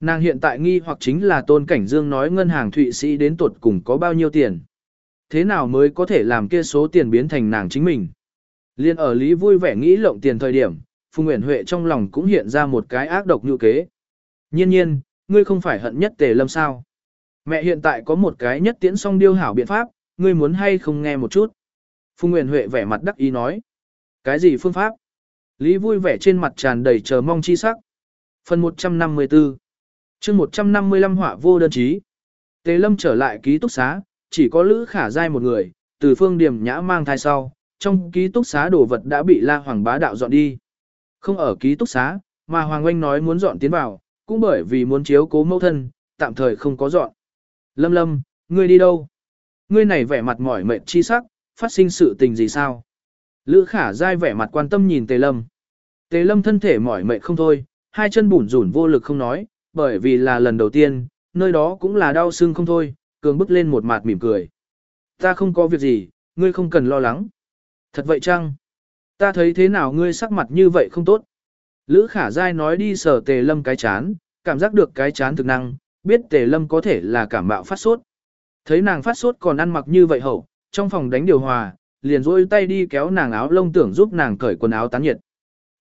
Nàng hiện tại nghi hoặc chính là Tôn Cảnh Dương nói ngân hàng Thụy Sĩ đến tuột cùng có bao nhiêu tiền. Thế nào mới có thể làm kia số tiền biến thành nàng chính mình. Liên ở Lý vui vẻ nghĩ lộng tiền thời điểm, Phùng Nguyễn Huệ trong lòng cũng hiện ra một cái ác độc như kế. Nhiên nhiên, ngươi không phải hận nhất tề lâm sao. Mẹ hiện tại có một cái nhất tiễn song điêu hảo biện pháp, ngươi muốn hay không nghe một chút. Phùng Nguyễn Huệ vẻ mặt đắc ý nói. Cái gì phương pháp? Lý vui vẻ trên mặt tràn đầy chờ mong chi sắc. Phần 154 chương 155 họa vô đơn chí. Tề lâm trở lại ký túc xá, chỉ có Lữ Khả Giai một người, từ phương điểm nhã mang thai sau, trong ký túc xá đồ vật đã bị La Hoàng bá đạo dọn đi. Không ở ký túc xá, mà Hoàng Oanh nói muốn dọn tiến vào, cũng bởi vì muốn chiếu cố mẫu thân, tạm thời không có dọn. Lâm lâm, ngươi đi đâu? Ngươi này vẻ mặt mỏi mệt chi sắc, phát sinh sự tình gì sao? Lữ khả Giai vẻ mặt quan tâm nhìn Tề Lâm. Tề Lâm thân thể mỏi mệt không thôi, hai chân bủn rủn vô lực không nói, bởi vì là lần đầu tiên, nơi đó cũng là đau xương không thôi, cường bức lên một mặt mỉm cười. Ta không có việc gì, ngươi không cần lo lắng. Thật vậy chăng? Ta thấy thế nào ngươi sắc mặt như vậy không tốt. Lữ khả dai nói đi sờ tề lâm cái chán, cảm giác được cái chán thực năng, biết tề lâm có thể là cảm bạo phát sốt. Thấy nàng phát sốt còn ăn mặc như vậy hậu, trong phòng đánh điều hòa, liền rôi tay đi kéo nàng áo lông tưởng giúp nàng cởi quần áo tán nhiệt.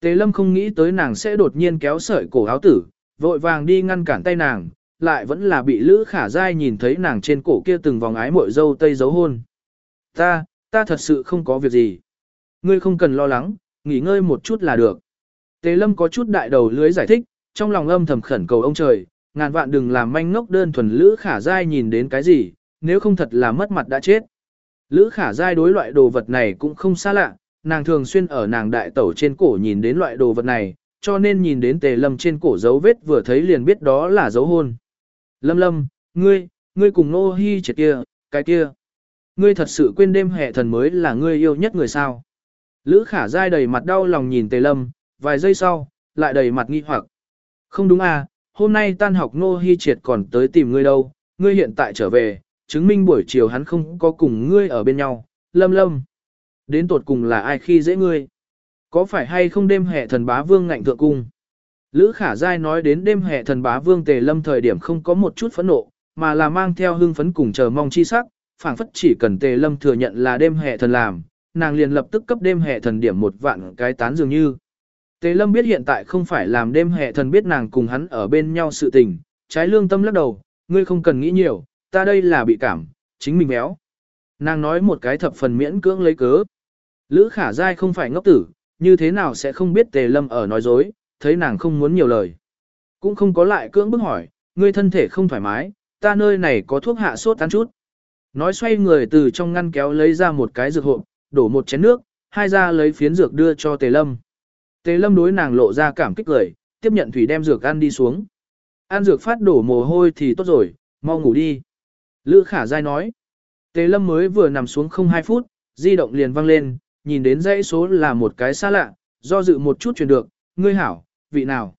Tề lâm không nghĩ tới nàng sẽ đột nhiên kéo sợi cổ áo tử, vội vàng đi ngăn cản tay nàng, lại vẫn là bị Lữ Khả Giai nhìn thấy nàng trên cổ kia từng vòng ái mội dâu tây dấu hôn. Ta, ta thật sự không có việc gì. Ngươi không cần lo lắng, nghỉ ngơi một chút là được. Tế Lâm có chút đại đầu lưới giải thích, trong lòng âm thầm khẩn cầu ông trời, ngàn vạn đừng làm manh ngốc đơn thuần Lữ Khả Giai nhìn đến cái gì, nếu không thật là mất mặt đã chết. Lữ Khả Giai đối loại đồ vật này cũng không xa lạ, nàng thường xuyên ở nàng đại tẩu trên cổ nhìn đến loại đồ vật này, cho nên nhìn đến Tề Lâm trên cổ dấu vết vừa thấy liền biết đó là dấu hôn. Lâm Lâm, ngươi, ngươi cùng Nô Hi chết kia, cái kia. Ngươi thật sự quên đêm hệ thần mới là ngươi yêu nhất người sao. Lữ Khả Giai đầy mặt đau lòng nhìn Tề Lâm, vài giây sau, lại đầy mặt nghi hoặc. Không đúng à, hôm nay tan học Nô Hi Triệt còn tới tìm ngươi đâu, ngươi hiện tại trở về, chứng minh buổi chiều hắn không có cùng ngươi ở bên nhau, lâm lâm. Đến tột cùng là ai khi dễ ngươi? Có phải hay không đêm hệ thần bá vương ngạnh thượng cung? Lữ khả giai nói đến đêm hệ thần bá vương tề lâm thời điểm không có một chút phẫn nộ, mà là mang theo hưng phấn cùng chờ mong chi sắc, phảng phất chỉ cần tề lâm thừa nhận là đêm hệ thần làm, nàng liền lập tức cấp đêm hệ thần điểm một vạn cái tán dường như. Tề Lâm biết hiện tại không phải làm đêm hệ thần biết nàng cùng hắn ở bên nhau sự tình, trái lương tâm lắc đầu, ngươi không cần nghĩ nhiều, ta đây là bị cảm, chính mình béo. Nàng nói một cái thập phần miễn cưỡng lấy cớ. Lữ khả dai không phải ngốc tử, như thế nào sẽ không biết Tề Lâm ở nói dối, thấy nàng không muốn nhiều lời. Cũng không có lại cưỡng bức hỏi, ngươi thân thể không thoải mái, ta nơi này có thuốc hạ sốt tán chút. Nói xoay người từ trong ngăn kéo lấy ra một cái dược hộp, đổ một chén nước, hai ra lấy phiến dược đưa cho Tề Lâm. Tề lâm đối nàng lộ ra cảm kích cười, tiếp nhận thủy đem dược ăn đi xuống. Ăn dược phát đổ mồ hôi thì tốt rồi, mau ngủ đi. Lữ khả dai nói. Tề lâm mới vừa nằm xuống không hai phút, di động liền vang lên, nhìn đến dãy số là một cái xa lạ, do dự một chút truyền được, ngươi hảo, vị nào.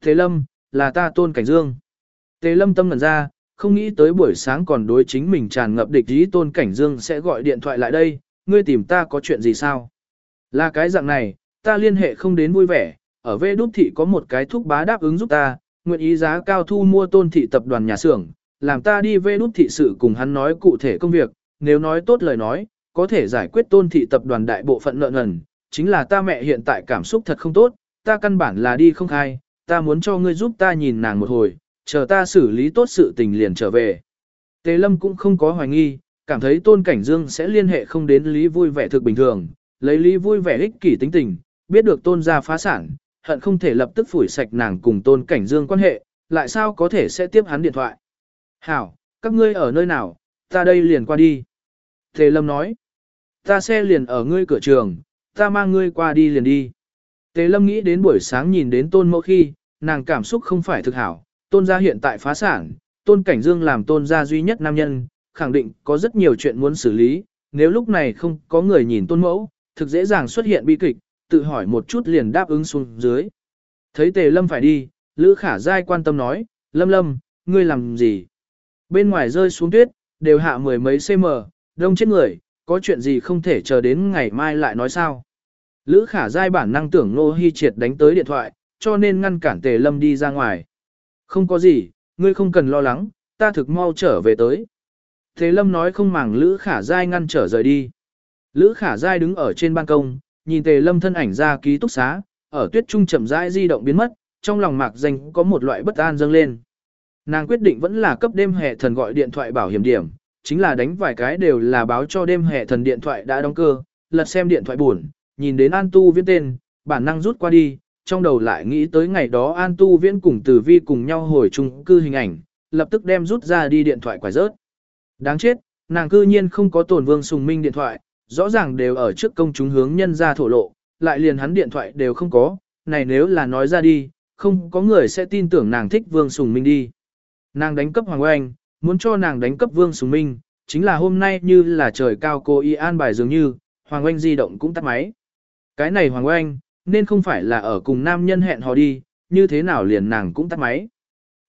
Thế lâm, là ta tôn cảnh dương. Tề lâm tâm ngẩn ra, không nghĩ tới buổi sáng còn đối chính mình tràn ngập địch ý tôn cảnh dương sẽ gọi điện thoại lại đây, ngươi tìm ta có chuyện gì sao? Là cái dạng này, ta liên hệ không đến vui vẻ, ở vê đúc thị có một cái thúc bá đáp ứng giúp ta, nguyện ý giá cao thu mua tôn thị tập đoàn nhà xưởng, làm ta đi vê đúc thị sự cùng hắn nói cụ thể công việc, nếu nói tốt lời nói, có thể giải quyết tôn thị tập đoàn đại bộ phận nợ nần, chính là ta mẹ hiện tại cảm xúc thật không tốt, ta căn bản là đi không khai, ta muốn cho ngươi giúp ta nhìn nàng một hồi, chờ ta xử lý tốt sự tình liền trở về. Tề Lâm cũng không có hoài nghi, cảm thấy Tôn Cảnh Dương sẽ liên hệ không đến Lý vui vẻ thực bình thường, lấy Lý vui vẻ ích kỷ tính tình, biết được Tôn gia phá sản, hận không thể lập tức phủi sạch nàng cùng Tôn Cảnh Dương quan hệ, lại sao có thể sẽ tiếp hắn điện thoại. Hảo, các ngươi ở nơi nào, ta đây liền qua đi. Tề Lâm nói, ta xe liền ở ngươi cửa trường, ta mang ngươi qua đi liền đi. Tề Lâm nghĩ đến buổi sáng nhìn đến Tôn Mẫu khi, nàng cảm xúc không phải thực hảo, Tôn gia hiện tại phá sản, Tôn Cảnh Dương làm Tôn gia duy nhất nam nhân, khẳng định có rất nhiều chuyện muốn xử lý, nếu lúc này không có người nhìn Tôn Mẫu, thực dễ dàng xuất hiện bi kịch, tự hỏi một chút liền đáp ứng xuống dưới. Thấy Tề Lâm phải đi, Lữ Khả Giai quan tâm nói, Lâm Lâm, ngươi làm gì? Bên ngoài rơi xuống tuyết, đều hạ mười mấy cm, đông chết người, có chuyện gì không thể chờ đến ngày mai lại nói sao? Lữ Khả Giai bản năng tưởng Nô Hi Triệt đánh tới điện thoại, cho nên ngăn cản Tề Lâm đi ra ngoài. Không có gì, ngươi không cần lo lắng, ta thực mau trở về tới. Tề Lâm nói không màng Lữ Khả Giai ngăn trở rời đi. Lữ Khả Giai đứng ở trên ban công, nhìn Tề Lâm thân ảnh ra ký túc xá, ở tuyết trung chậm rãi di động biến mất, trong lòng mạc danh có một loại bất an dâng lên. Nàng quyết định vẫn là cấp đêm hệ thần gọi điện thoại bảo hiểm điểm, chính là đánh vài cái đều là báo cho đêm hệ thần điện thoại đã đóng cơ, lật xem điện thoại buồn, nhìn đến An Tu viễn tên, bản năng rút qua đi, trong đầu lại nghĩ tới ngày đó An Tu Viễn cùng Tử Vi cùng nhau hồi chung cư hình ảnh, lập tức đem rút ra đi điện thoại quải rớt. Đáng chết, nàng cư nhiên không có tổn Vương Sùng Minh điện thoại, rõ ràng đều ở trước công chúng hướng nhân ra thổ lộ, lại liền hắn điện thoại đều không có, này nếu là nói ra đi, không có người sẽ tin tưởng nàng thích Vương Sùng Minh đi. Nàng đánh cấp Hoàng Oanh, muốn cho nàng đánh cấp Vương Sùng Minh, chính là hôm nay như là trời cao cô y an bài dường như, Hoàng Oanh di động cũng tắt máy. Cái này Hoàng Oanh, nên không phải là ở cùng nam nhân hẹn hò đi, như thế nào liền nàng cũng tắt máy.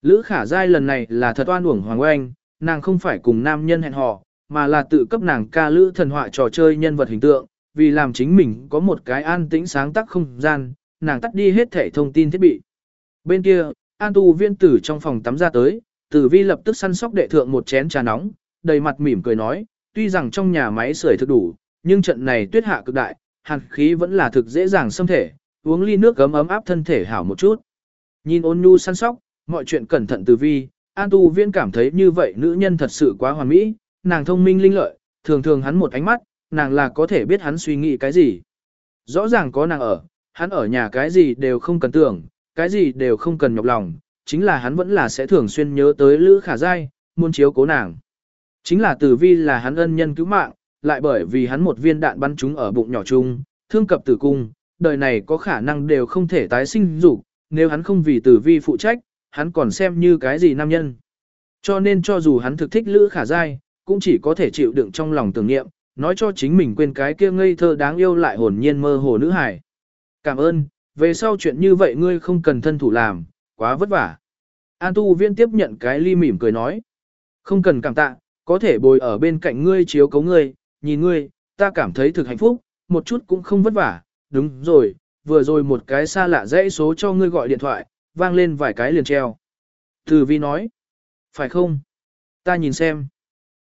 Lữ khả dai lần này là thật oan uổng Hoàng Oanh, nàng không phải cùng nam nhân hẹn hò, mà là tự cấp nàng ca lữ thần họa trò chơi nhân vật hình tượng, vì làm chính mình có một cái an tĩnh sáng tác không gian, nàng tắt đi hết thể thông tin thiết bị. Bên kia, an tu viên tử trong phòng tắm ra tới, tử vi lập tức săn sóc đệ thượng một chén trà nóng, đầy mặt mỉm cười nói, tuy rằng trong nhà máy sưởi thực đủ, nhưng trận này tuyết hạ cực đại, hàn khí vẫn là thực dễ dàng xâm thể, uống ly nước gấm ấm áp thân thể hảo một chút. Nhìn ôn nhu săn sóc, mọi chuyện cẩn thận Tử vi, An Tu Viễn cảm thấy như vậy nữ nhân thật sự quá hoàn mỹ, nàng thông minh linh lợi, thường thường hắn một ánh mắt, nàng là có thể biết hắn suy nghĩ cái gì. Rõ ràng có nàng ở, hắn ở nhà cái gì đều không cần tưởng, cái gì đều không cần nhọc lòng, chính là hắn vẫn là sẽ thường xuyên nhớ tới Lữ Khả Giai, muốn chiếu cố nàng. Chính là tử Vi là hắn ân nhân cứu mạng, lại bởi vì hắn một viên đạn bắn trúng ở bụng nhỏ chung, thương cập tử cung, đời này có khả năng đều không thể tái sinh dục, nếu hắn không vì tử vi phụ trách, hắn còn xem như cái gì nam nhân. Cho nên cho dù hắn thực thích Lữ Khả Giai, cũng chỉ có thể chịu đựng trong lòng tưởng niệm, nói cho chính mình quên cái kia ngây thơ đáng yêu lại hồn nhiên mơ hồ nữ hải. Cảm ơn, về sau chuyện như vậy ngươi không cần thân thủ làm, quá vất vả. An tu viên tiếp nhận cái ly mỉm cười nói. Không cần cảm tạ, có thể bồi ở bên cạnh ngươi chiếu cấu ngươi, nhìn ngươi, ta cảm thấy thực hạnh phúc, một chút cũng không vất vả, đúng rồi, vừa rồi một cái xa lạ dãy số cho ngươi gọi điện thoại, vang lên vài cái liền treo. Từ vi nói, phải không? Ta nhìn xem.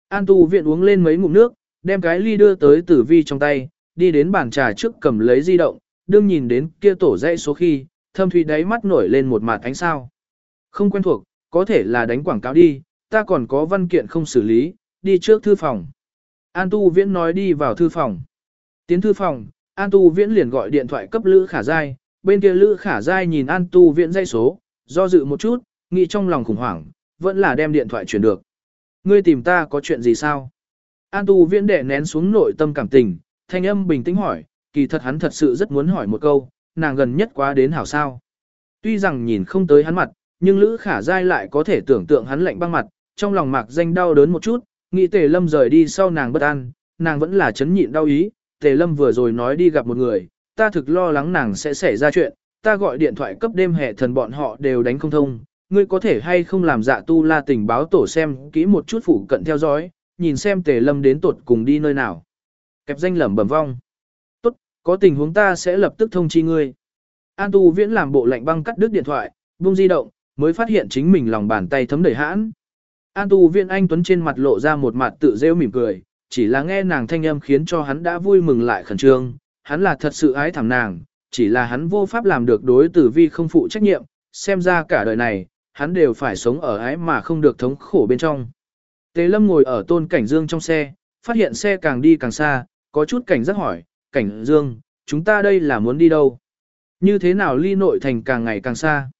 An tu viện uống lên mấy ngụm nước, đem cái ly đưa tới tử vi trong tay, đi đến bàn trà trước cầm lấy di động, đương nhìn đến kia tổ dãy số khi, thâm thủy đáy mắt nổi lên một mặt ánh sao. Không quen thuộc, có thể là đánh quảng cáo đi, ta còn có văn kiện không xử lý, đi trước thư phòng. An Tu Viễn nói đi vào thư phòng. Tiến thư phòng, An Tu Viễn liền gọi điện thoại cấp Lữ Khả Giai, bên kia Lữ Khả Giai nhìn An Tu Viễn dây số, do dự một chút, nghĩ trong lòng khủng hoảng, vẫn là đem điện thoại chuyển được. Ngươi tìm ta có chuyện gì sao? An Tu Viễn đẻ nén xuống nội tâm cảm tình, thanh âm bình tĩnh hỏi, kỳ thật hắn thật sự rất muốn hỏi một câu, nàng gần nhất quá đến hảo sao. Tuy rằng nhìn không tới hắn mặt, nhưng Lữ Khả Giai lại có thể tưởng tượng hắn lạnh băng mặt, trong lòng mạc danh đau đớn một chút, nghĩ Tề Lâm rời đi sau nàng bất an, nàng vẫn là chấn nhịn đau ý, Tề Lâm vừa rồi nói đi gặp một người, ta thực lo lắng nàng sẽ xảy ra chuyện, ta gọi điện thoại cấp đêm hệ thần bọn họ đều đánh không thông, ngươi có thể hay không làm dạ tu la tình báo tổ xem kỹ một chút phụ cận theo dõi, nhìn xem tề lâm đến tột cùng đi nơi nào. Kẹp danh lẩm bẩm vong. Có tình huống ta sẽ lập tức thông chi ngươi. An tu viễn làm bộ lạnh băng cắt đứt điện thoại, buông di động, mới phát hiện chính mình lòng bàn tay thấm đầy hãn. An tu viễn anh Tuấn trên mặt lộ ra một mặt tự rêu mỉm cười, chỉ là nghe nàng thanh âm khiến cho hắn đã vui mừng lại khẩn trương, hắn là thật sự ái thảm nàng, chỉ là hắn vô pháp làm được đối tử vi không phụ trách nhiệm, xem ra cả đời này, hắn đều phải sống ở ái mà không được thống khổ bên trong. Tề Lâm ngồi ở tôn cảnh dương trong xe, phát hiện xe càng đi càng xa, có chút cảnh giác hỏi, cảnh dương, chúng ta đây là muốn đi đâu? Như thế nào ly nội thành càng ngày càng xa?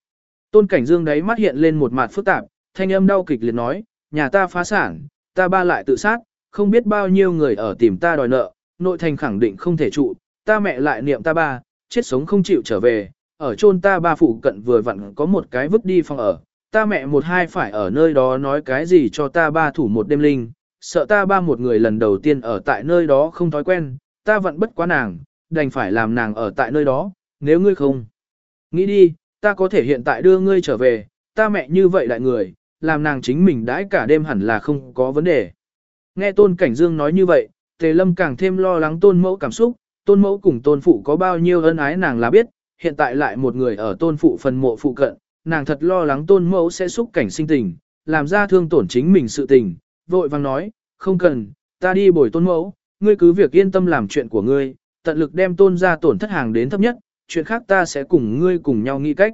Tôn cảnh dương đấy mắt hiện lên một mặt phức tạp, thanh âm đau kịch liệt nói, nhà ta phá sản, ta ba lại tự sát, không biết bao nhiêu người ở tìm ta đòi nợ, nội thành khẳng định không thể trụ, ta mẹ lại niệm ta ba, chết sống không chịu trở về, ở chôn ta ba phụ cận vừa vặn có một cái vứt đi phòng ở, ta mẹ một hai phải ở nơi đó nói cái gì cho ta ba thủ một đêm linh, sợ ta ba một người lần đầu tiên ở tại nơi đó không thói quen, ta vẫn bất quá nàng, đành phải làm nàng ở tại nơi đó, nếu ngươi không. Nghĩ đi, ta có thể hiện tại đưa ngươi trở về, ta mẹ như vậy đại người, làm nàng chính mình đãi cả đêm hẳn là không có vấn đề. Nghe Tôn Cảnh Dương nói như vậy, Tề Lâm càng thêm lo lắng Tôn Mẫu cảm xúc, Tôn Mẫu cùng Tôn Phụ có bao nhiêu ân ái nàng là biết, hiện tại lại một người ở Tôn Phụ phần mộ phụ cận, nàng thật lo lắng Tôn Mẫu sẽ xúc cảnh sinh tình, làm ra thương tổn chính mình sự tình, vội vang nói, không cần, ta đi bồi Tôn Mẫu, ngươi cứ việc yên tâm làm chuyện của ngươi, tận lực đem Tôn ra tổn thất hàng đến thấp nhất, chuyện khác ta sẽ cùng ngươi cùng nhau nghĩ cách.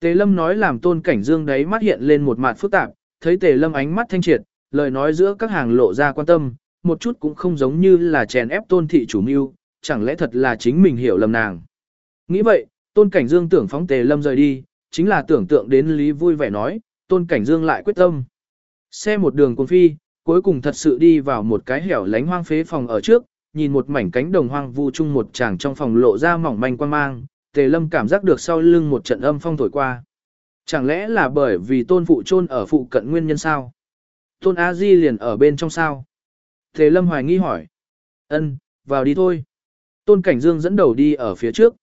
Tề Lâm nói làm Tôn Cảnh Dương đấy mắt hiện lên một mặt phức tạp, thấy Tề Lâm ánh mắt thanh triệt, lời nói giữa các hàng lộ ra quan tâm, một chút cũng không giống như là chèn ép tôn thị chủ mưu, chẳng lẽ thật là chính mình hiểu lầm nàng. Nghĩ vậy, tôn cảnh dương tưởng phóng tề lâm rời đi, chính là tưởng tượng đến lý vui vẻ nói, tôn cảnh dương lại quyết tâm. Xe một đường cuốn phi, cuối cùng thật sự đi vào một cái hẻo lánh hoang phế phòng ở trước, nhìn một mảnh cánh đồng hoang vu chung một chàng trong phòng lộ ra mỏng manh quan mang, tề lâm cảm giác được sau lưng một trận âm phong thổi qua. Chẳng lẽ là bởi vì tôn phụ chôn ở phụ cận nguyên nhân sao? Tôn A Di liền ở bên trong sao. Tề Lâm hoài nghi hỏi. Ân, vào đi thôi. Tôn Cảnh Dương dẫn đầu đi ở phía trước.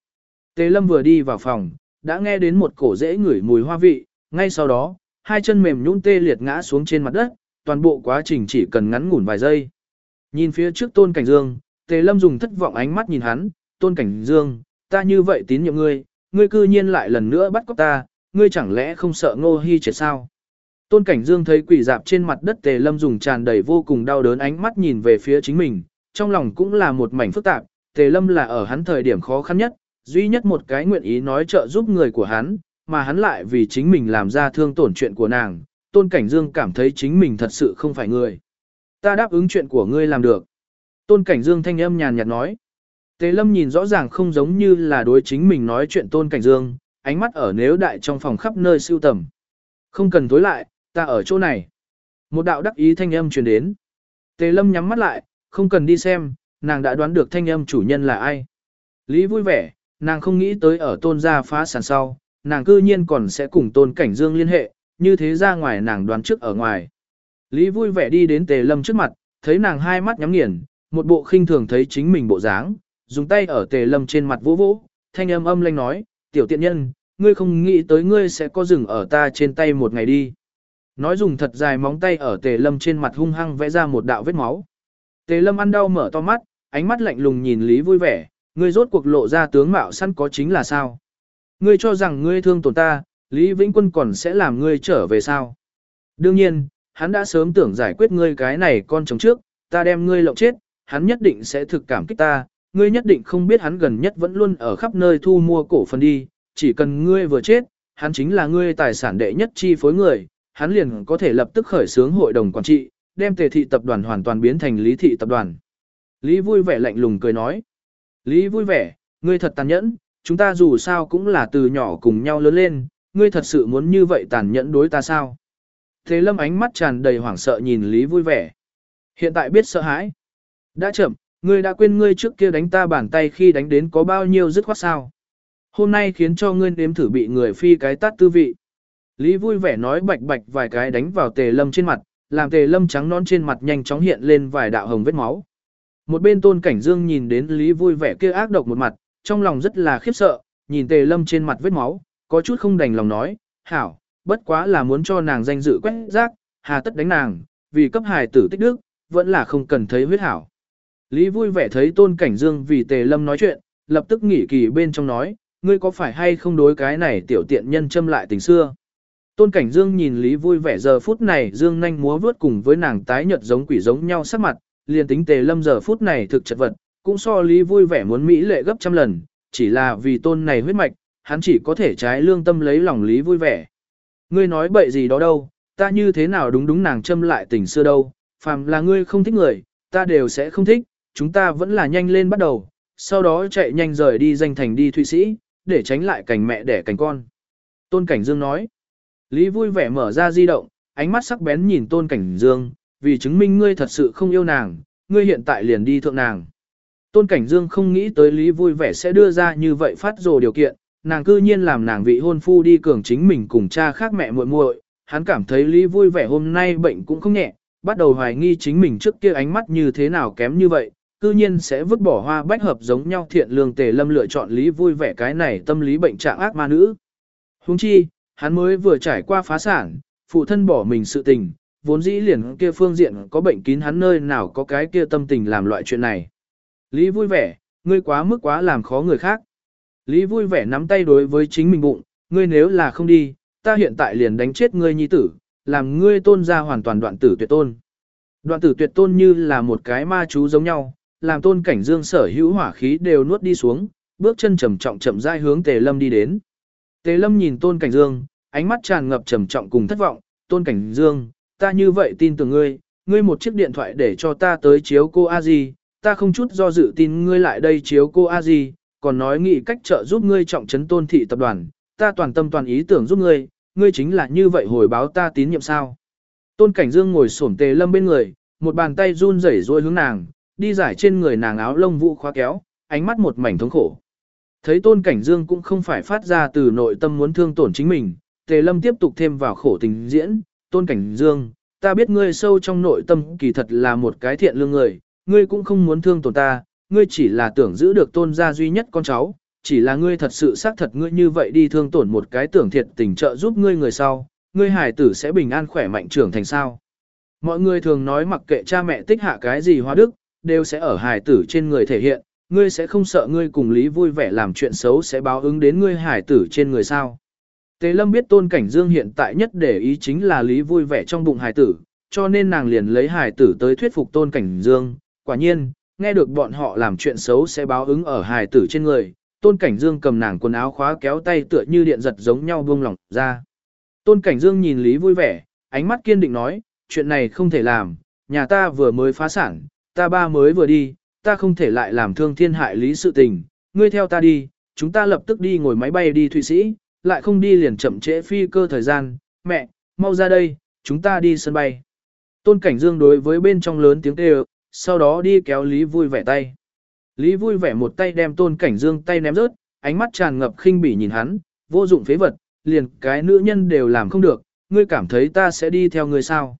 Tề Lâm vừa đi vào phòng, đã nghe đến một cổ dễ ngửi mùi hoa vị, ngay sau đó, hai chân mềm nhũn tê liệt ngã xuống trên mặt đất, toàn bộ quá trình chỉ cần ngắn ngủn vài giây. Nhìn phía trước Tôn Cảnh Dương, Tề Lâm dùng thất vọng ánh mắt nhìn hắn, Tôn Cảnh Dương, ta như vậy tín nhiệm ngươi, ngươi cư nhiên lại lần nữa bắt cóc ta, ngươi chẳng lẽ không sợ ngô hy triệt sao? Tôn Cảnh Dương thấy quỷ dạp trên mặt đất Tề Lâm dùng tràn đầy vô cùng đau đớn ánh mắt nhìn về phía chính mình, trong lòng cũng là một mảnh phức tạp, Tề Lâm là ở hắn thời điểm khó khăn nhất, duy nhất một cái nguyện ý nói trợ giúp người của hắn, mà hắn lại vì chính mình làm ra thương tổn chuyện của nàng, Tôn Cảnh Dương cảm thấy chính mình thật sự không phải người. Ta đáp ứng chuyện của ngươi làm được. Tôn Cảnh Dương thanh âm nhàn nhạt nói. Tế Lâm nhìn rõ ràng không giống như là đối chính mình nói chuyện Tôn Cảnh Dương, ánh mắt ở nếu đại trong phòng khắp nơi siêu tầm. Không cần tối lại, ta ở chỗ này. Một đạo đắc ý thanh âm truyền đến. Tế lâm nhắm mắt lại, không cần đi xem, nàng đã đoán được thanh âm chủ nhân là ai. Lý vui vẻ, nàng không nghĩ tới ở tôn gia phá sản sau, nàng cư nhiên còn sẽ cùng tôn cảnh dương liên hệ, như thế ra ngoài nàng đoán trước ở ngoài. Lý vui vẻ đi đến tề lâm trước mặt, thấy nàng hai mắt nhắm nghiền, một bộ khinh thường thấy chính mình bộ dáng, dùng tay ở tề lâm trên mặt vỗ vỗ, thanh âm âm lanh nói, tiểu tiện nhân, ngươi không nghĩ tới ngươi sẽ có rừng ở ta trên tay một ngày đi. Nói dùng thật dài móng tay ở tề lâm trên mặt hung hăng vẽ ra một đạo vết máu. Tề lâm ăn đau mở to mắt, ánh mắt lạnh lùng nhìn Lý vui vẻ, ngươi rốt cuộc lộ ra tướng mạo săn có chính là sao? Ngươi cho rằng ngươi thương tổn ta, Lý Vĩnh Quân còn sẽ làm ngươi trở về sao? Đương nhiên, hắn đã sớm tưởng giải quyết ngươi cái này con chồng trước, ta đem ngươi lộng chết, hắn nhất định sẽ thực cảm kích ta, ngươi nhất định không biết hắn gần nhất vẫn luôn ở khắp nơi thu mua cổ phần đi, chỉ cần ngươi vừa chết, hắn chính là ngươi tài sản đệ nhất chi phối người, hắn liền có thể lập tức khởi xướng hội đồng quản trị, đem tề thị tập đoàn hoàn toàn biến thành lý thị tập đoàn. Lý vui vẻ lạnh lùng cười nói. Lý vui vẻ, ngươi thật tàn nhẫn, chúng ta dù sao cũng là từ nhỏ cùng nhau lớn lên, ngươi thật sự muốn như vậy tàn nhẫn đối ta sao? Thế lâm ánh mắt tràn đầy hoảng sợ nhìn Lý vui vẻ. Hiện tại biết sợ hãi. Đã chậm, ngươi đã quên ngươi trước kia đánh ta bàn tay khi đánh đến có bao nhiêu dứt khoát sao? Hôm nay khiến cho ngươi nếm thử bị người phi cái tát tư vị. Lý vui vẻ nói bạch bạch vài cái đánh vào tề lâm trên mặt, làm tề lâm trắng non trên mặt nhanh chóng hiện lên vài đạo hồng vết máu. Một bên tôn cảnh dương nhìn đến Lý vui vẻ kia ác độc một mặt, trong lòng rất là khiếp sợ, nhìn tề lâm trên mặt vết máu, có chút không đành lòng nói, hảo, bất quá là muốn cho nàng danh dự quét rác, hà tất đánh nàng, vì cấp hài tử tích đức, vẫn là không cần thấy huyết hảo. Lý vui vẻ thấy Tôn Cảnh Dương vì Tề Lâm nói chuyện, lập tức nghỉ kỳ bên trong nói, ngươi có phải hay không đối cái này tiểu tiện nhân châm lại tình xưa. Tôn Cảnh Dương nhìn Lý vui vẻ giờ phút này Dương nhanh múa vướt cùng với nàng tái nhợt giống quỷ giống nhau sắc mặt, liền tính Tề Lâm giờ phút này thực chật vật, cũng so Lý vui vẻ muốn Mỹ lệ gấp trăm lần, chỉ là vì tôn này huyết mạch, hắn chỉ có thể trái lương tâm lấy lòng Lý vui vẻ. Ngươi nói bậy gì đó đâu, ta như thế nào đúng đúng nàng châm lại tình xưa đâu, phàm là ngươi không thích người, ta đều sẽ không thích, chúng ta vẫn là nhanh lên bắt đầu, sau đó chạy nhanh rời đi danh thành đi Thụy Sĩ, để tránh lại cảnh mẹ đẻ cảnh con. Tôn Cảnh Dương nói, Lý vui vẻ mở ra di động, ánh mắt sắc bén nhìn Tôn Cảnh Dương, vì chứng minh ngươi thật sự không yêu nàng, ngươi hiện tại liền đi thượng nàng. Tôn Cảnh Dương không nghĩ tới Lý vui vẻ sẽ đưa ra như vậy phát rồ điều kiện, nàng cư nhiên làm nàng vị hôn phu đi cường chính mình cùng cha khác mẹ muội muội, hắn cảm thấy Lý vui vẻ hôm nay bệnh cũng không nhẹ, bắt đầu hoài nghi chính mình trước kia ánh mắt như thế nào kém như vậy, cư nhiên sẽ vứt bỏ hoa bách hợp giống nhau thiện lương tề lâm lựa chọn Lý vui vẻ cái này tâm lý bệnh trạng ác ma nữ. Huống chi, hắn mới vừa trải qua phá sản, phụ thân bỏ mình sự tình, vốn dĩ liền kia phương diện có bệnh kín hắn nơi nào có cái kia tâm tình làm loại chuyện này. Lý vui vẻ, ngươi quá mức quá làm khó người khác. Lý vui vẻ nắm tay đối với chính mình bụng, ngươi nếu là không đi, ta hiện tại liền đánh chết ngươi nhi tử, làm ngươi tôn ra hoàn toàn đoạn tử tuyệt tôn. Đoạn tử tuyệt tôn như là một cái ma chú giống nhau, làm tôn cảnh dương sở hữu hỏa khí đều nuốt đi xuống, bước chân trầm trọng chậm rãi hướng tề lâm đi đến. Tề lâm nhìn tôn cảnh dương, ánh mắt tràn ngập trầm trọng cùng thất vọng, tôn cảnh dương, ta như vậy tin tưởng ngươi, ngươi một chiếc điện thoại để cho ta tới chiếu cô a di, ta không chút do dự tin ngươi lại đây chiếu cô a di, còn nói nghị cách trợ giúp ngươi trọng trấn tôn thị tập đoàn, ta toàn tâm toàn ý tưởng giúp ngươi, ngươi chính là như vậy hồi báo ta tín nhiệm sao. Tôn Cảnh Dương ngồi xổm tề lâm bên người, một bàn tay run rẩy rôi hướng nàng, đi giải trên người nàng áo lông vũ khóa kéo, ánh mắt một mảnh thống khổ. Thấy Tôn Cảnh Dương cũng không phải phát ra từ nội tâm muốn thương tổn chính mình, Tề Lâm tiếp tục thêm vào khổ tình diễn, Tôn Cảnh Dương, ta biết ngươi sâu trong nội tâm kỳ thật là một cái thiện lương người, ngươi cũng không muốn thương tổn ta, ngươi chỉ là tưởng giữ được tôn gia duy nhất con cháu, chỉ là ngươi thật sự xác thật ngươi như vậy đi thương tổn một cái tưởng thiệt tình trợ giúp ngươi người sau, ngươi hải tử sẽ bình an khỏe mạnh trưởng thành sao. Mọi người thường nói mặc kệ cha mẹ tích hạ cái gì hóa đức, đều sẽ ở hải tử trên người thể hiện, ngươi sẽ không sợ ngươi cùng lý vui vẻ làm chuyện xấu sẽ báo ứng đến ngươi hải tử trên người sao. Tề Lâm biết Tôn Cảnh Dương hiện tại nhất để ý chính là lý vui vẻ trong bụng hải tử, cho nên nàng liền lấy hải tử tới thuyết phục Tôn Cảnh Dương. Quả nhiên, nghe được bọn họ làm chuyện xấu sẽ báo ứng ở hải tử trên người, Tôn Cảnh Dương cầm nàng quần áo khóa kéo tay tựa như điện giật giống nhau buông lỏng ra. Tôn Cảnh Dương nhìn Lý vui vẻ, ánh mắt kiên định nói, chuyện này không thể làm, nhà ta vừa mới phá sản, ta ba mới vừa đi, ta không thể lại làm thương thiên hại lý sự tình, ngươi theo ta đi, chúng ta lập tức đi ngồi máy bay đi Thụy Sĩ, lại không đi liền chậm trễ phi cơ thời gian, mẹ, mau ra đây, chúng ta đi sân bay. Tôn Cảnh Dương đối với bên trong lớn tiếng kêu, sau đó đi kéo Lý vui vẻ tay. Lý vui vẻ một tay đem Tôn Cảnh Dương tay ném rớt, ánh mắt tràn ngập khinh bỉ nhìn hắn, vô dụng phế vật, liền cái nữ nhân đều làm không được, ngươi cảm thấy ta sẽ đi theo ngươi sao.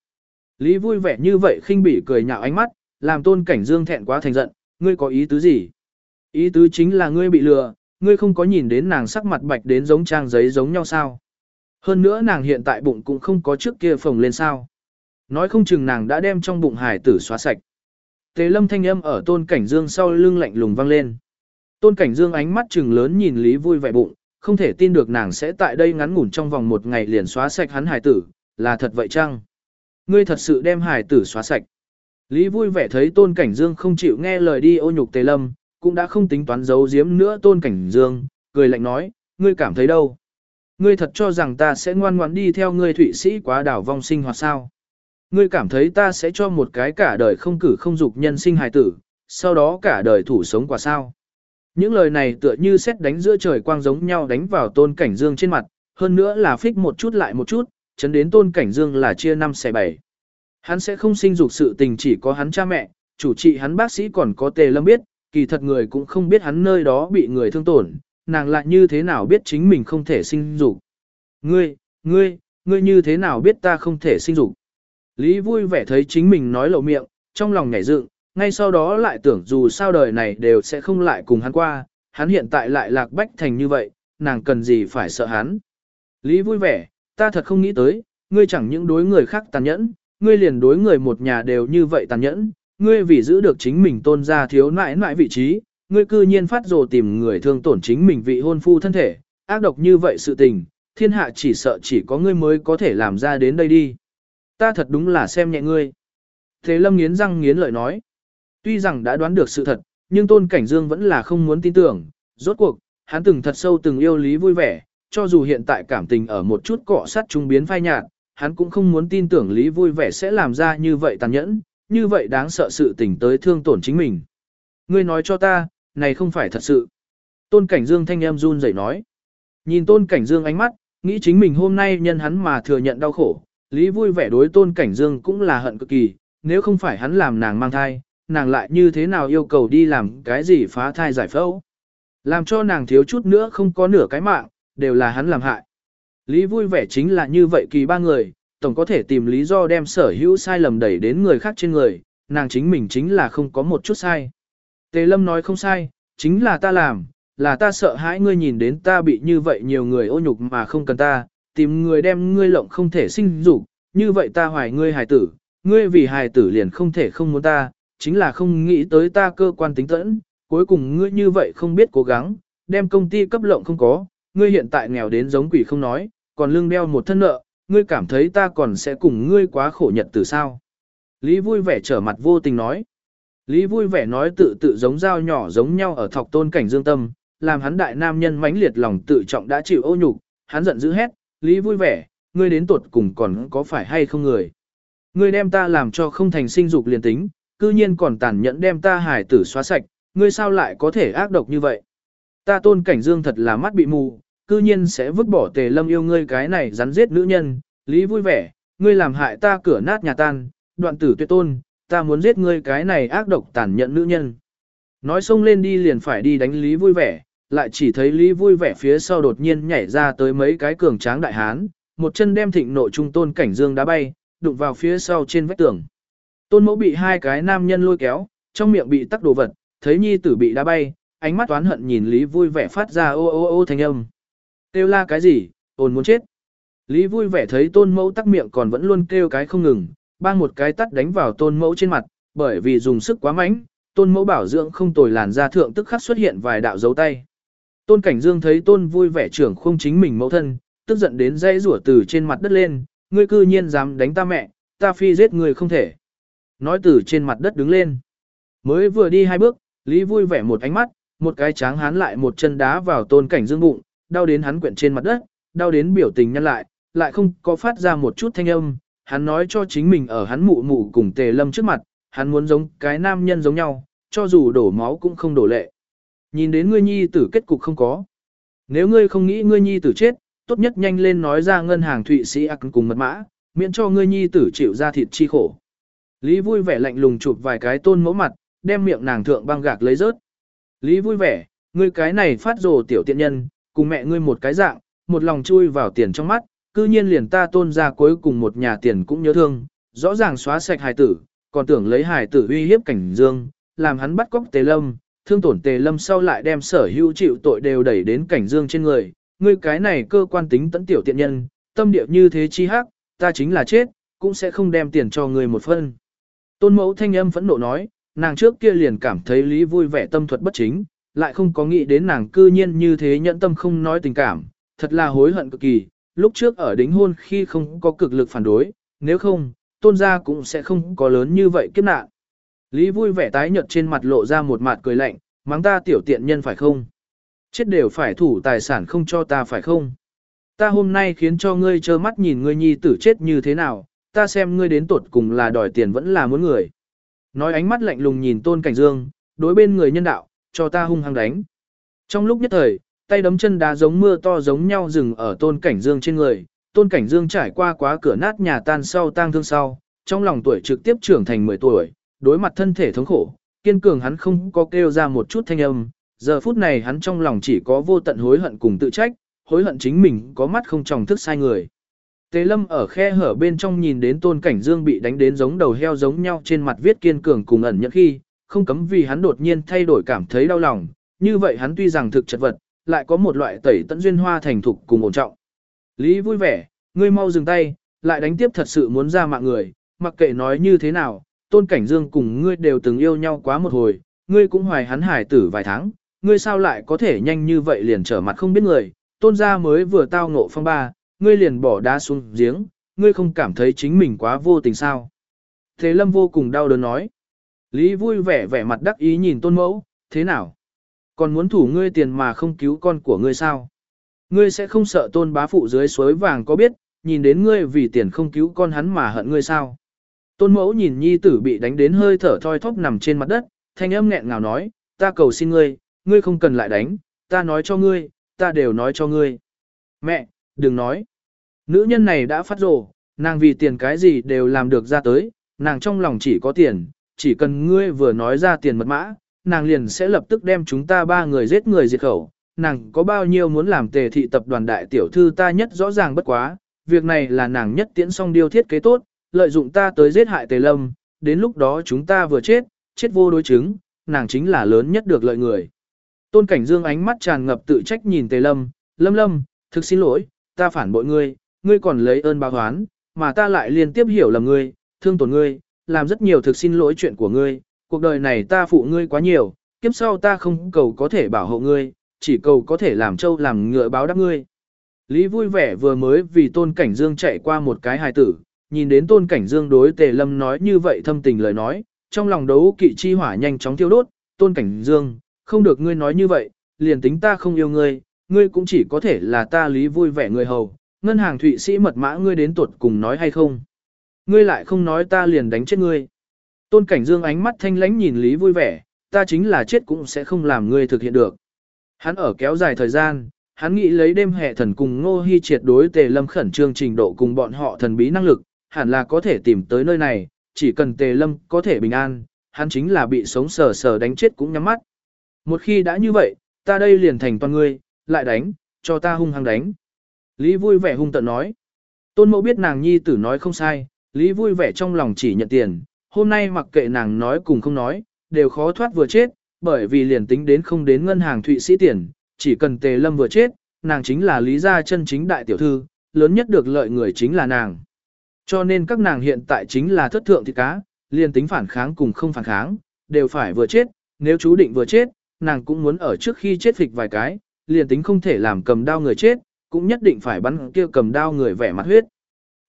Lý vui vẻ như vậy khinh bỉ cười nhạo ánh mắt, làm Tôn Cảnh Dương thẹn quá thành giận, ngươi có ý tứ gì? Ý tứ chính là ngươi bị lừa, ngươi không có nhìn đến nàng sắc mặt bạch đến giống trang giấy giống nhau sao. Hơn nữa nàng hiện tại bụng cũng không có trước kia phồng lên sao. Nói không chừng nàng đã đem trong bụng hải tử xóa sạch. Tế lâm thanh âm ở tôn cảnh dương sau lưng lạnh lùng vang lên. Tôn cảnh dương ánh mắt trừng lớn nhìn Lý vui vẻ bụng, không thể tin được nàng sẽ tại đây ngắn ngủn trong vòng một ngày liền xóa sạch hắn hải tử, là thật vậy chăng? Ngươi thật sự đem hải tử xóa sạch. Lý vui vẻ thấy tôn cảnh dương không chịu nghe lời đi ô nhục tề lâm, cũng đã không tính toán giấu giếm nữa tôn cảnh dương, cười lạnh nói, ngươi cảm thấy đâu? Ngươi thật cho rằng ta sẽ ngoan ngoãn đi theo ngươi thụy sĩ quá đảo vong sinh hoặc sao? Ngươi cảm thấy ta sẽ cho một cái cả đời không cử không dục nhân sinh hài tử, sau đó cả đời thủ sống quả sao? Những lời này tựa như xét đánh giữa trời quang giống nhau đánh vào tôn cảnh dương trên mặt, hơn nữa là phích một chút lại một chút, chấn đến tôn cảnh dương là chia năm xẻ bảy. Hắn sẽ không sinh dục sự tình chỉ có hắn cha mẹ, chủ trị hắn bác sĩ còn có tề lâm biết, kỳ thật người cũng không biết hắn nơi đó bị người thương tổn, nàng lại như thế nào biết chính mình không thể sinh dục. Ngươi, ngươi, ngươi như thế nào biết ta không thể sinh dục. Lý vui vẻ thấy chính mình nói lộ miệng, trong lòng nhảy dựng, ngay sau đó lại tưởng dù sao đời này đều sẽ không lại cùng hắn qua, hắn hiện tại lại lạc bách thành như vậy, nàng cần gì phải sợ hắn. Lý vui vẻ, ta thật không nghĩ tới, ngươi chẳng những đối người khác tàn nhẫn, ngươi liền đối người một nhà đều như vậy tàn nhẫn, ngươi vì giữ được chính mình tôn ra thiếu nãi nãi vị trí, ngươi cư nhiên phát rồ tìm người thương tổn chính mình vị hôn phu thân thể, ác độc như vậy sự tình, thiên hạ chỉ sợ chỉ có ngươi mới có thể làm ra đến đây đi. Ta thật đúng là xem nhẹ ngươi. Thế lâm nghiến răng nghiến lợi nói. Tuy rằng đã đoán được sự thật, nhưng Tôn Cảnh Dương vẫn là không muốn tin tưởng. Rốt cuộc, hắn từng thật sâu từng yêu Lý vui vẻ, cho dù hiện tại cảm tình ở một chút cọ sát trung biến phai nhạt, hắn cũng không muốn tin tưởng Lý vui vẻ sẽ làm ra như vậy tàn nhẫn, như vậy đáng sợ sự tình tới thương tổn chính mình. Ngươi nói cho ta, này không phải thật sự. Tôn Cảnh Dương thanh em run rẩy nói. Nhìn Tôn Cảnh Dương ánh mắt, nghĩ chính mình hôm nay nhân hắn mà thừa nhận đau khổ, Lý vui vẻ đối Tôn Cảnh Dương cũng là hận cực kỳ, nếu không phải hắn làm nàng mang thai, nàng lại như thế nào yêu cầu đi làm cái gì phá thai giải phẫu. Làm cho nàng thiếu chút nữa không có nửa cái mạng, đều là hắn làm hại. Lý vui vẻ chính là như vậy kỳ ba người, tổng có thể tìm lý do đem sở hữu sai lầm đẩy đến người khác trên người, nàng chính mình chính là không có một chút sai. Tề Lâm nói không sai, chính là ta làm, là ta sợ hãi ngươi nhìn đến ta bị như vậy nhiều người ô nhục mà không cần ta, tìm người đem ngươi lộng không thể sinh dục, như vậy ta hoài ngươi hài tử, ngươi vì hài tử liền không thể không muốn ta, chính là không nghĩ tới ta cơ quan tính tẫn, cuối cùng ngươi như vậy không biết cố gắng, đem công ty cấp lộng không có, ngươi hiện tại nghèo đến giống quỷ không nói, còn lương đeo một thân nợ, ngươi cảm thấy ta còn sẽ cùng ngươi quá khổ nhật từ sao. Lý vui vẻ trở mặt vô tình nói. Lý vui vẻ nói tự tự giống dao nhỏ giống nhau ở thọc tôn cảnh dương tâm, làm hắn đại nam nhân mãnh liệt lòng tự trọng đã chịu ô nhục, hắn giận dữ hét, Lý vui vẻ, ngươi đến tuột cùng còn có phải hay không người. Ngươi đem ta làm cho không thành sinh dục liền tính, cư nhiên còn tàn nhẫn đem ta hải tử xóa sạch, ngươi sao lại có thể ác độc như vậy. Ta tôn cảnh dương thật là mắt bị mù, cư nhiên sẽ vứt bỏ tề lâm yêu ngươi cái này rắn giết nữ nhân, lý vui vẻ, ngươi làm hại ta cửa nát nhà tan, đoạn tử tuyệt tôn, ta muốn giết ngươi cái này ác độc tàn nhẫn nữ nhân. Nói xông lên đi liền phải đi đánh lý vui vẻ, lại chỉ thấy lý vui vẻ phía sau đột nhiên nhảy ra tới mấy cái cường tráng đại hán, một chân đem thịnh nội trung tôn cảnh dương đá bay, đụng vào phía sau trên vách tường. Tôn mẫu bị hai cái nam nhân lôi kéo, trong miệng bị tắc đồ vật, thấy nhi tử bị đá bay, ánh mắt toán hận nhìn Lý vui vẻ phát ra ô ô ô thanh âm. Kêu la cái gì, ồn muốn chết. Lý vui vẻ thấy tôn mẫu tắc miệng còn vẫn luôn kêu cái không ngừng, bang một cái tắt đánh vào tôn mẫu trên mặt, bởi vì dùng sức quá mạnh, tôn mẫu bảo dưỡng không tồi làn da thượng tức khắc xuất hiện vài đạo dấu tay. Tôn cảnh dương thấy tôn vui vẻ trưởng không chính mình mẫu thân, tức giận đến dây rủa từ trên mặt đất lên, ngươi cư nhiên dám đánh ta mẹ, ta phi giết người không thể. Nói từ trên mặt đất đứng lên. Mới vừa đi hai bước, Lý vui vẻ một ánh mắt, một cái tráng hán lại một chân đá vào tôn cảnh dương bụng, đau đến hắn quyện trên mặt đất, đau đến biểu tình nhăn lại, lại không có phát ra một chút thanh âm, hắn nói cho chính mình ở hắn mụ mụ cùng tề lâm trước mặt, hắn muốn giống cái nam nhân giống nhau, cho dù đổ máu cũng không đổ lệ. Nhìn đến ngươi nhi tử kết cục không có. Nếu ngươi không nghĩ ngươi nhi tử chết, tốt nhất nhanh lên nói ra ngân hàng Thụy Sĩ Ác cùng mật mã, miễn cho ngươi nhi tử chịu ra thịt chi khổ. Lý vui vẻ lạnh lùng chụp vài cái tôn mẫu mặt, đem miệng nàng thượng băng gạc lấy rớt. Lý vui vẻ, ngươi cái này phát rồ tiểu tiện nhân, cùng mẹ ngươi một cái dạng, một lòng chui vào tiền trong mắt, cư nhiên liền ta tôn ra cuối cùng một nhà tiền cũng nhớ thương, rõ ràng xóa sạch hài tử, còn tưởng lấy hài tử uy hiếp cảnh dương, làm hắn bắt cóc tế lâm, thương tổn tề lâm sau lại đem sở hữu chịu tội đều đẩy đến cảnh dương trên người, ngươi cái này cơ quan tính tẫn tiểu tiện nhân, tâm địa như thế chi hắc, ta chính là chết, cũng sẽ không đem tiền cho ngươi một phân. Tôn mẫu thanh âm phẫn nộ nói, nàng trước kia liền cảm thấy lý vui vẻ tâm thuật bất chính, lại không có nghĩ đến nàng cư nhiên như thế nhẫn tâm không nói tình cảm, thật là hối hận cực kỳ, lúc trước ở đính hôn khi không có cực lực phản đối, nếu không, tôn gia cũng sẽ không có lớn như vậy kiếp nạn. Lý vui vẻ tái nhợt trên mặt lộ ra một mặt cười lạnh, mắng ta tiểu tiện nhân phải không? Chết đều phải thủ tài sản không cho ta phải không? Ta hôm nay khiến cho ngươi trơ mắt nhìn ngươi nhi tử chết như thế nào, ta xem ngươi đến tột cùng là đòi tiền vẫn là muốn người. Nói ánh mắt lạnh lùng nhìn tôn cảnh dương, đối bên người nhân đạo, cho ta hung hăng đánh. Trong lúc nhất thời, tay đấm chân đá giống mưa to giống nhau dừng ở tôn cảnh dương trên người, tôn cảnh dương trải qua quá cửa nát nhà tan sau tang thương sau, trong lòng tuổi trực tiếp trưởng thành 10 tuổi, đối mặt thân thể thống khổ, kiên cường hắn không có kêu ra một chút thanh âm, giờ phút này hắn trong lòng chỉ có vô tận hối hận cùng tự trách, hối hận chính mình có mắt không tròng thức sai người. tế lâm ở khe hở bên trong nhìn đến tôn cảnh dương bị đánh đến giống đầu heo giống nhau trên mặt viết kiên cường cùng ẩn nhẫn khi, không cấm vì hắn đột nhiên thay đổi cảm thấy đau lòng, như vậy hắn tuy rằng thực chật vật, lại có một loại tẩy tận duyên hoa thành thục cùng ổn trọng. Lý vui vẻ, ngươi mau dừng tay, lại đánh tiếp thật sự muốn ra mạng người, mặc kệ nói như thế nào, tôn cảnh dương cùng ngươi đều từng yêu nhau quá một hồi, ngươi cũng hoài hắn hải tử vài tháng, ngươi sao lại có thể nhanh như vậy liền trở mặt không biết người, tôn gia mới vừa tao ngộ phong ba, ngươi liền bỏ đá xuống giếng, ngươi không cảm thấy chính mình quá vô tình sao. Thế lâm vô cùng đau đớn nói. Lý vui vẻ vẻ mặt đắc ý nhìn tôn mẫu, thế nào? Còn muốn thủ ngươi tiền mà không cứu con của ngươi sao? Ngươi sẽ không sợ tôn bá phụ dưới suối vàng có biết, nhìn đến ngươi vì tiền không cứu con hắn mà hận ngươi sao? Tôn mẫu nhìn nhi tử bị đánh đến hơi thở thoi thóp nằm trên mặt đất, thanh âm nghẹn ngào nói, ta cầu xin ngươi, ngươi không cần lại đánh, ta nói cho ngươi, ta đều nói cho ngươi. Mẹ, đừng nói. Nữ nhân này đã phát rồ, nàng vì tiền cái gì đều làm được ra tới, nàng trong lòng chỉ có tiền, chỉ cần ngươi vừa nói ra tiền mật mã, nàng liền sẽ lập tức đem chúng ta ba người giết người diệt khẩu. Nàng có bao nhiêu muốn làm tề thị tập đoàn đại tiểu thư ta nhất rõ ràng bất quá, việc này là nàng nhất tiễn xong điều thiết kế tốt, lợi dụng ta tới giết hại tề lâm, đến lúc đó chúng ta vừa chết, chết vô đối chứng, nàng chính là lớn nhất được lợi người. Tôn Cảnh Dương ánh mắt tràn ngập tự trách nhìn Tề Lâm, Lâm Lâm, thực xin lỗi, ta phản bội ngươi, ngươi còn lấy ơn báo oán, mà ta lại liên tiếp hiểu lầm ngươi, thương tổn ngươi, làm rất nhiều thực xin lỗi chuyện của ngươi, cuộc đời này ta phụ ngươi quá nhiều, kiếp sau ta không cầu có thể bảo hộ ngươi, chỉ cầu có thể làm trâu làm ngựa báo đáp ngươi. Lý vui vẻ vừa mới vì Tôn Cảnh Dương chạy qua một cái hài tử, nhìn đến Tôn Cảnh Dương đối Tề Lâm nói như vậy thâm tình lời nói, trong lòng đấu kỵ chi hỏa nhanh chóng thiêu đốt, Tôn Cảnh Dương, không được ngươi nói như vậy, liền tính ta không yêu ngươi, ngươi cũng chỉ có thể là ta lý vui vẻ người hầu, ngân hàng thụy sĩ mật mã ngươi đến tuột cùng nói hay không. Ngươi lại không nói ta liền đánh chết ngươi. Tôn Cảnh Dương ánh mắt thanh lãnh nhìn Lý vui vẻ, ta chính là chết cũng sẽ không làm ngươi thực hiện được. Hắn ở kéo dài thời gian, hắn nghĩ lấy đêm hệ thần cùng Ngô Hi triệt đối Tề Lâm khẩn trương trình độ cùng bọn họ thần bí năng lực, hẳn là có thể tìm tới nơi này, chỉ cần Tề Lâm có thể bình an, hắn chính là bị sống sờ sờ đánh chết cũng nhắm mắt. Một khi đã như vậy, ta đây liền thành toàn ngươi, lại đánh, cho ta hung hăng đánh. Lý vui vẻ hung tận nói. Tôn mẫu biết nàng nhi tử nói không sai, Lý vui vẻ trong lòng chỉ nhận tiền, hôm nay mặc kệ nàng nói cùng không nói, đều khó thoát vừa chết, bởi vì liền tính đến không đến ngân hàng thụy sĩ tiền, chỉ cần tề lâm vừa chết, nàng chính là lý gia chân chính đại tiểu thư, lớn nhất được lợi người chính là nàng. Cho nên các nàng hiện tại chính là thất thượng thịt cá, liền tính phản kháng cùng không phản kháng, đều phải vừa chết, nếu chú định vừa chết, nàng cũng muốn ở trước khi chết phịch vài cái, liền tính không thể làm cầm đao người chết, cũng nhất định phải bắn kia cầm đao người vẻ mặt huyết.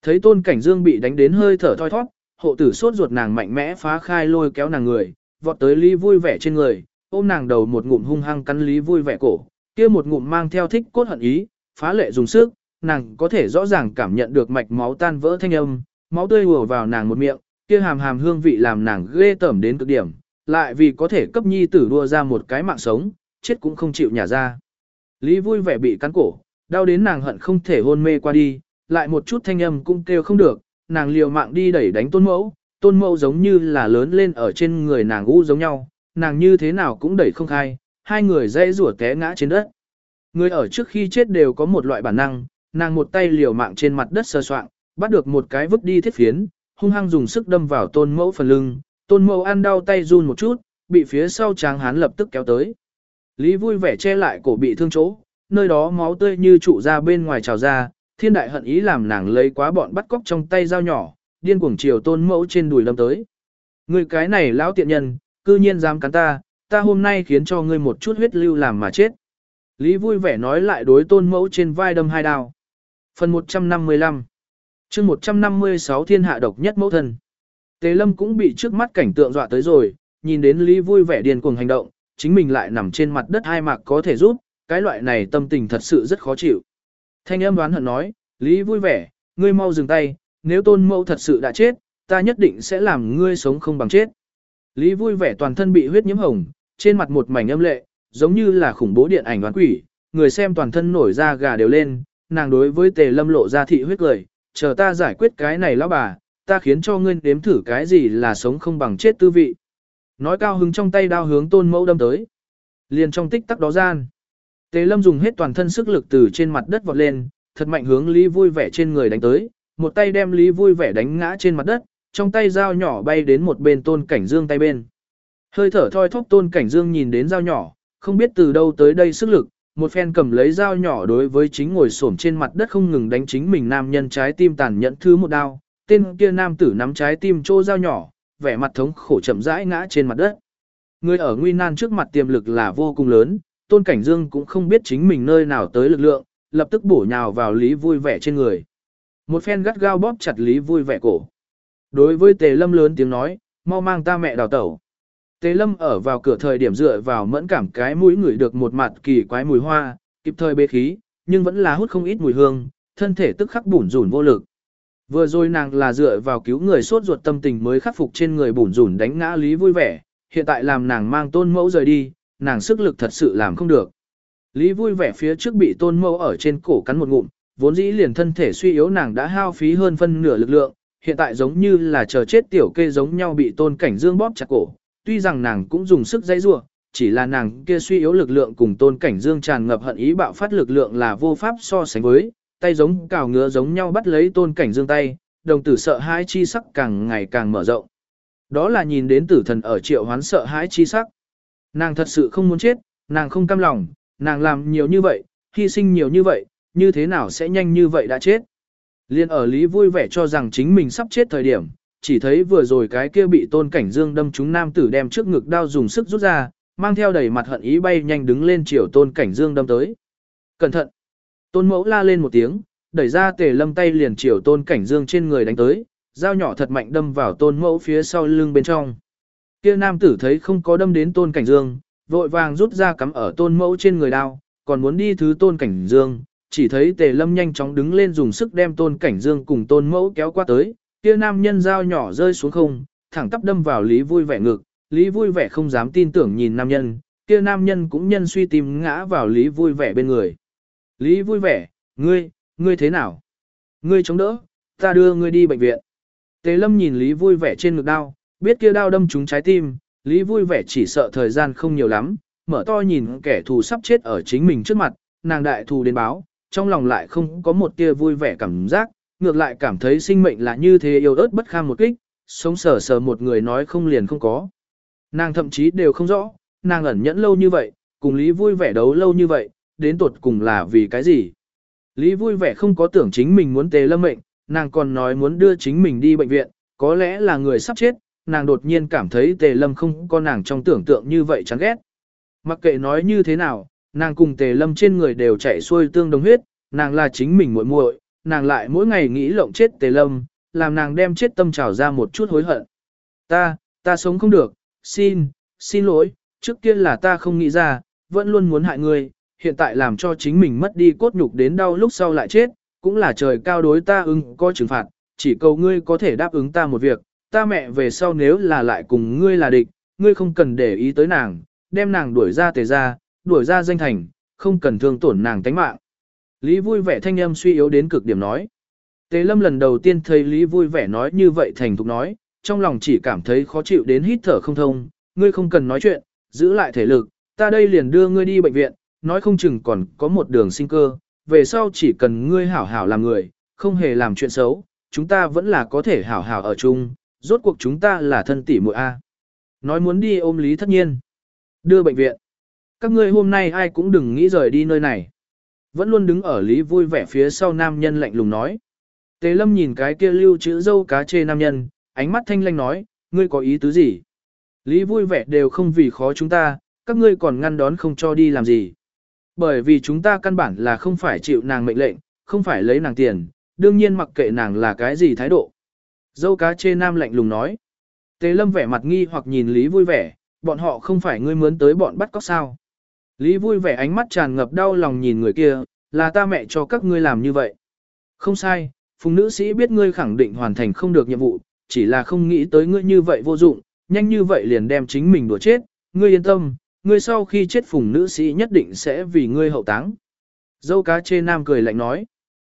Thấy tôn cảnh dương bị đánh đến hơi thở thoi thoát, hộ tử sốt ruột nàng mạnh mẽ phá khai lôi kéo nàng người, vọt tới Lý vui vẻ trên người, ôm nàng đầu một ngụm hung hăng cắn Lý vui vẻ cổ, kia một ngụm mang theo thích cốt hận ý, phá lệ dùng sức, nàng có thể rõ ràng cảm nhận được mạch máu tan vỡ thanh âm, máu tươi ùa vào nàng một miệng, kia hàm hàm hương vị làm nàng ghê tởm đến cực điểm, lại vì có thể cấp nhi tử đua ra một cái mạng sống, chết cũng không chịu nhả ra. Lý vui vẻ bị cắn cổ, đau đến nàng hận không thể hôn mê qua đi, lại một chút thanh âm cũng kêu không được, nàng liều mạng đi đẩy đánh tôn mẫu, tôn mẫu giống như là lớn lên ở trên người nàng u giống nhau, nàng như thế nào cũng đẩy không khai, hai người dây rủa té ngã trên đất. Người ở trước khi chết đều có một loại bản năng, nàng một tay liều mạng trên mặt đất sơ soạn, bắt được một cái vứt đi thiết phiến, hung hăng dùng sức đâm vào tôn mẫu phần lưng, tôn mẫu ăn đau tay run một chút, bị phía sau tráng hán lập tức kéo tới. Lý vui vẻ che lại cổ bị thương chỗ, nơi đó máu tươi như trụ ra bên ngoài trào ra, thiên đại hận ý làm nàng lấy quá bọn bắt cóc trong tay dao nhỏ, điên cuồng chiều tôn mẫu trên đùi lâm tới. Người cái này lão tiện nhân, cư nhiên dám cắn ta, ta hôm nay khiến cho ngươi một chút huyết lưu làm mà chết. Lý vui vẻ nói lại đối tôn mẫu trên vai đâm hai đao. Phần 155 chương 156 thiên hạ độc nhất mẫu thân. Tề Lâm cũng bị trước mắt cảnh tượng dọa tới rồi, nhìn đến Lý vui vẻ điên cuồng hành động, chính mình lại nằm trên mặt đất hai mạc có thể giúp, cái loại này tâm tình thật sự rất khó chịu. Thanh âm đoán hận nói, Lý vui vẻ, ngươi mau dừng tay, nếu tôn mẫu thật sự đã chết, ta nhất định sẽ làm ngươi sống không bằng chết. Lý vui vẻ toàn thân bị huyết nhiễm hồng, trên mặt một mảnh âm lệ, giống như là khủng bố điện ảnh đoán quỷ, người xem toàn thân nổi da gà đều lên, nàng đối với tề lâm lộ ra thị huyết cười, chờ ta giải quyết cái này lão bà, ta khiến cho ngươi nếm thử cái gì là sống không bằng chết tư vị. Nói cao hứng trong tay đao hướng tôn mẫu đâm tới. Liền trong tích tắc đó gian. Tề lâm dùng hết toàn thân sức lực từ trên mặt đất vọt lên, thật mạnh hướng Lý vui vẻ trên người đánh tới, một tay đem Lý vui vẻ đánh ngã trên mặt đất, trong tay dao nhỏ bay đến một bên tôn cảnh dương tay bên. Hơi thở thoi thóp tôn cảnh dương nhìn đến dao nhỏ, không biết từ đâu tới đây sức lực, một phen cầm lấy dao nhỏ đối với chính ngồi xổm trên mặt đất không ngừng đánh chính mình nam nhân trái tim tàn nhẫn thứ một đao, tên kia nam tử nắm trái tim trô dao nhỏ, vẻ mặt thống khổ chậm rãi ngã trên mặt đất. Người ở nguy nan trước mặt tiềm lực là vô cùng lớn, Tôn Cảnh Dương cũng không biết chính mình nơi nào tới lực lượng, lập tức bổ nhào vào Lý vui vẻ trên người. Một phen gắt gao bóp chặt Lý vui vẻ cổ. Đối với Tề Lâm lớn tiếng nói, mau mang ta mẹ đào tẩu. Tế Lâm ở vào cửa thời điểm dựa vào mẫn cảm cái mũi ngửi được một mặt kỳ quái mùi hoa, kịp thời bế khí, nhưng vẫn là hút không ít mùi hương, thân thể tức khắc bủn rủn vô lực. Vừa rồi nàng là dựa vào cứu người sốt ruột tâm tình mới khắc phục trên người bủn rủn đánh ngã Lý vui vẻ, hiện tại làm nàng mang tôn mẫu rời đi, nàng sức lực thật sự làm không được. Lý vui vẻ phía trước bị tôn mẫu ở trên cổ cắn một ngụm, vốn dĩ liền thân thể suy yếu nàng đã hao phí hơn phân nửa lực lượng, hiện tại giống như là chờ chết tiểu kê giống nhau bị tôn cảnh dương bóp chặt cổ, tuy rằng nàng cũng dùng sức dây rua, chỉ là nàng kia suy yếu lực lượng cùng tôn cảnh dương tràn ngập hận ý bạo phát lực lượng là vô pháp so sánh với, tay giống cào ngứa giống nhau bắt lấy tôn cảnh dương tay, đồng tử sợ hãi chi sắc càng ngày càng mở rộng. Đó là nhìn đến tử thần ở triệu hoán sợ hãi chi sắc. Nàng thật sự không muốn chết, nàng không cam lòng, nàng làm nhiều như vậy, hy sinh nhiều như vậy, như thế nào sẽ nhanh như vậy đã chết. Liên ở Lý vui vẻ cho rằng chính mình sắp chết thời điểm, chỉ thấy vừa rồi cái kia bị tôn cảnh dương đâm trúng nam tử đem trước ngực đao dùng sức rút ra, mang theo đầy mặt hận ý bay nhanh đứng lên chiều tôn cảnh dương đâm tới. Cẩn thận! Tôn mẫu la lên một tiếng, đẩy ra tề lâm tay liền chiều tôn cảnh dương trên người đánh tới, dao nhỏ thật mạnh đâm vào tôn mẫu phía sau lưng bên trong. Kia nam tử thấy không có đâm đến tôn cảnh dương, vội vàng rút ra cắm ở tôn mẫu trên người đao, còn muốn đi thứ tôn cảnh dương, chỉ thấy tề lâm nhanh chóng đứng lên dùng sức đem tôn cảnh dương cùng tôn mẫu kéo qua tới, kia nam nhân dao nhỏ rơi xuống không, thẳng tắp đâm vào lý vui vẻ ngực, lý vui vẻ không dám tin tưởng nhìn nam nhân, kia nam nhân cũng nhân suy tìm ngã vào lý vui vẻ bên người. Lý vui vẻ, ngươi, ngươi thế nào? Ngươi chống đỡ, ta đưa ngươi đi bệnh viện. Tề lâm nhìn lý vui vẻ trên ngực đau, biết kia đau đâm trúng trái tim, lý vui vẻ chỉ sợ thời gian không nhiều lắm, mở to nhìn kẻ thù sắp chết ở chính mình trước mặt, nàng đại thù đến báo, trong lòng lại không có một tia vui vẻ cảm giác, ngược lại cảm thấy sinh mệnh là như thế yêu ớt bất kham một kích, sống sờ sờ một người nói không liền không có. Nàng thậm chí đều không rõ, nàng ẩn nhẫn lâu như vậy, cùng Lý vui vẻ đấu lâu như vậy, đến tột cùng là vì cái gì. Lý vui vẻ không có tưởng chính mình muốn tề lâm mệnh, nàng còn nói muốn đưa chính mình đi bệnh viện, có lẽ là người sắp chết, nàng đột nhiên cảm thấy tề lâm không có nàng trong tưởng tượng như vậy chán ghét. Mặc kệ nói như thế nào, nàng cùng tề lâm trên người đều chạy xuôi tương đồng huyết, nàng là chính mình muội muội, nàng lại mỗi ngày nghĩ lộng chết tề lâm, làm nàng đem chết tâm trào ra một chút hối hận. Ta, ta sống không được, xin, xin lỗi, trước kia là ta không nghĩ ra, vẫn luôn muốn hại ngươi, hiện tại làm cho chính mình mất đi cốt nhục đến đau lúc sau lại chết, cũng là trời cao đối ta ứng có trừng phạt, chỉ cầu ngươi có thể đáp ứng ta một việc, ta mẹ về sau nếu là lại cùng ngươi là địch, ngươi không cần để ý tới nàng, đem nàng đuổi ra tề ra, đuổi ra danh thành, không cần thương tổn nàng tánh mạng. Lý vui vẻ thanh âm suy yếu đến cực điểm nói. Tề lâm lần đầu tiên thấy Lý vui vẻ nói như vậy thành thục nói, trong lòng chỉ cảm thấy khó chịu đến hít thở không thông, ngươi không cần nói chuyện, giữ lại thể lực, ta đây liền đưa ngươi đi bệnh viện, nói không chừng còn có một đường sinh cơ, về sau chỉ cần ngươi hảo hảo làm người, không hề làm chuyện xấu, chúng ta vẫn là có thể hảo hảo ở chung, rốt cuộc chúng ta là thân tỷ muội A. Nói muốn đi ôm Lý thất nhiên, đưa bệnh viện. Các ngươi hôm nay ai cũng đừng nghĩ rời đi nơi này. Vẫn luôn đứng ở Lý vui vẻ phía sau nam nhân lạnh lùng nói. Tề lâm nhìn cái kia lưu chữ dâu cá chê nam nhân, ánh mắt thanh lanh nói, ngươi có ý tứ gì? Lý vui vẻ đều không vì khó chúng ta, các ngươi còn ngăn đón không cho đi làm gì. Bởi vì chúng ta căn bản là không phải chịu nàng mệnh lệnh, không phải lấy nàng tiền, đương nhiên mặc kệ nàng là cái gì thái độ. Dâu cá chê nam lạnh lùng nói. Tề lâm vẻ mặt nghi hoặc nhìn Lý vui vẻ, bọn họ không phải ngươi mướn tới bọn bắt cóc sao. Lý vui vẻ ánh mắt tràn ngập đau lòng nhìn người kia, là ta mẹ cho các ngươi làm như vậy. Không sai, phùng nữ sĩ biết ngươi khẳng định hoàn thành không được nhiệm vụ, chỉ là không nghĩ tới ngươi như vậy vô dụng, nhanh như vậy liền đem chính mình đùa chết, ngươi yên tâm, ngươi sau khi chết phùng nữ sĩ nhất định sẽ vì ngươi hậu táng. Dâu cá chê nam cười lạnh nói.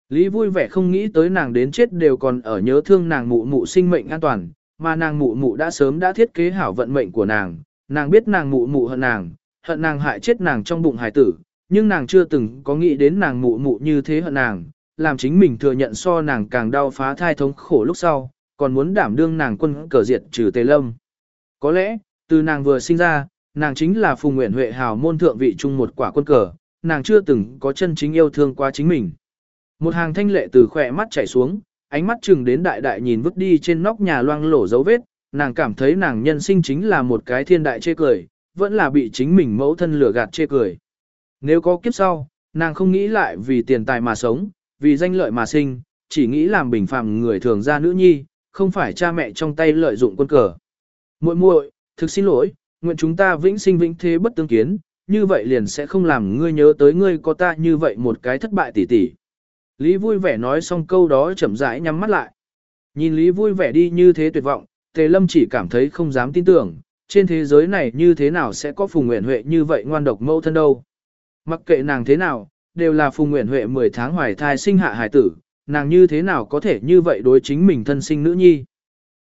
Lý vui vẻ không nghĩ tới nàng đến chết đều còn ở nhớ thương nàng mụ mụ sinh mệnh an toàn, mà nàng mụ mụ đã sớm đã thiết kế hảo vận mệnh của nàng, nàng biết nàng mụ mụ hơn nàng, hận nàng hại chết nàng trong bụng hải tử, nhưng nàng chưa từng có nghĩ đến nàng mụ mụ như thế hận nàng, làm chính mình thừa nhận so nàng càng đau phá thai thống khổ lúc sau, còn muốn đảm đương nàng quân cờ diệt trừ tề lâm. Có lẽ, từ nàng vừa sinh ra, nàng chính là phùng nguyện huệ hào môn thượng vị chung một quả quân cờ, nàng chưa từng có chân chính yêu thương qua chính mình. Một hàng thanh lệ từ khỏe mắt chảy xuống, ánh mắt chừng đến đại đại nhìn vứt đi trên nóc nhà loang lổ dấu vết, nàng cảm thấy nàng nhân sinh chính là một cái thiên đại chê cười, vẫn là bị chính mình mẫu thân lừa gạt chê cười. Nếu có kiếp sau, nàng không nghĩ lại vì tiền tài mà sống, vì danh lợi mà sinh, chỉ nghĩ làm bình phàm người thường ra nữ nhi, không phải cha mẹ trong tay lợi dụng quân cờ. Muội muội, thực xin lỗi, nguyện chúng ta vĩnh sinh vĩnh thế bất tương kiến, như vậy liền sẽ không làm ngươi nhớ tới ngươi có ta như vậy một cái thất bại tỉ tỉ. Lý vui vẻ nói xong câu đó chậm rãi nhắm mắt lại. Nhìn Lý vui vẻ đi như thế tuyệt vọng, Tề Lâm chỉ cảm thấy không dám tin tưởng, trên thế giới này như thế nào sẽ có Phùng Nguyễn Huệ như vậy ngoan độc mẫu thân đâu. Mặc kệ nàng thế nào, đều là Phùng Nguyễn Huệ 10 tháng hoài thai sinh hạ hải tử, nàng như thế nào có thể như vậy đối chính mình thân sinh nữ nhi.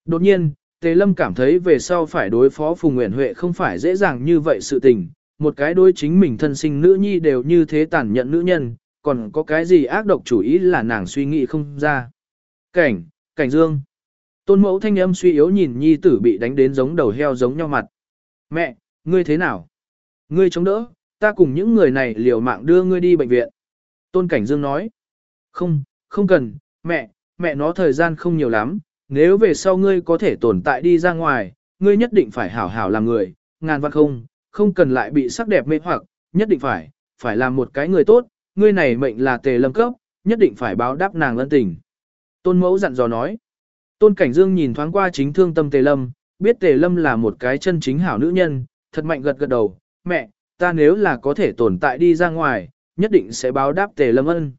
Đột nhiên, Tề Lâm cảm thấy về sau phải đối phó Phùng Nguyễn Huệ không phải dễ dàng như vậy sự tình, một cái đối chính mình thân sinh nữ nhi đều như thế tàn nhẫn nữ nhân, còn có cái gì ác độc chủ ý là nàng suy nghĩ không ra. Cảnh, cảnh dương. Tôn mẫu thanh âm suy yếu nhìn nhi tử bị đánh đến giống đầu heo giống nhau mặt. Mẹ, ngươi thế nào? Ngươi chống đỡ, ta cùng những người này liều mạng đưa ngươi đi bệnh viện. Tôn cảnh dương nói. Không, không cần, mẹ, mẹ nó thời gian không nhiều lắm, nếu về sau ngươi có thể tồn tại đi ra ngoài, ngươi nhất định phải hảo hảo làm người, ngàn vạn không, không cần lại bị sắc đẹp mê hoặc, nhất định phải, phải làm một cái người tốt, ngươi này mệnh là tề lâm cấp, nhất định phải báo đáp nàng lân tình. Tôn mẫu dặn dò nói. Tôn Cảnh Dương nhìn thoáng qua chính thương tâm tề lâm, biết tề lâm là một cái chân chính hảo nữ nhân, thật mạnh gật gật đầu, mẹ, ta nếu là có thể tồn tại đi ra ngoài, nhất định sẽ báo đáp tề lâm ân.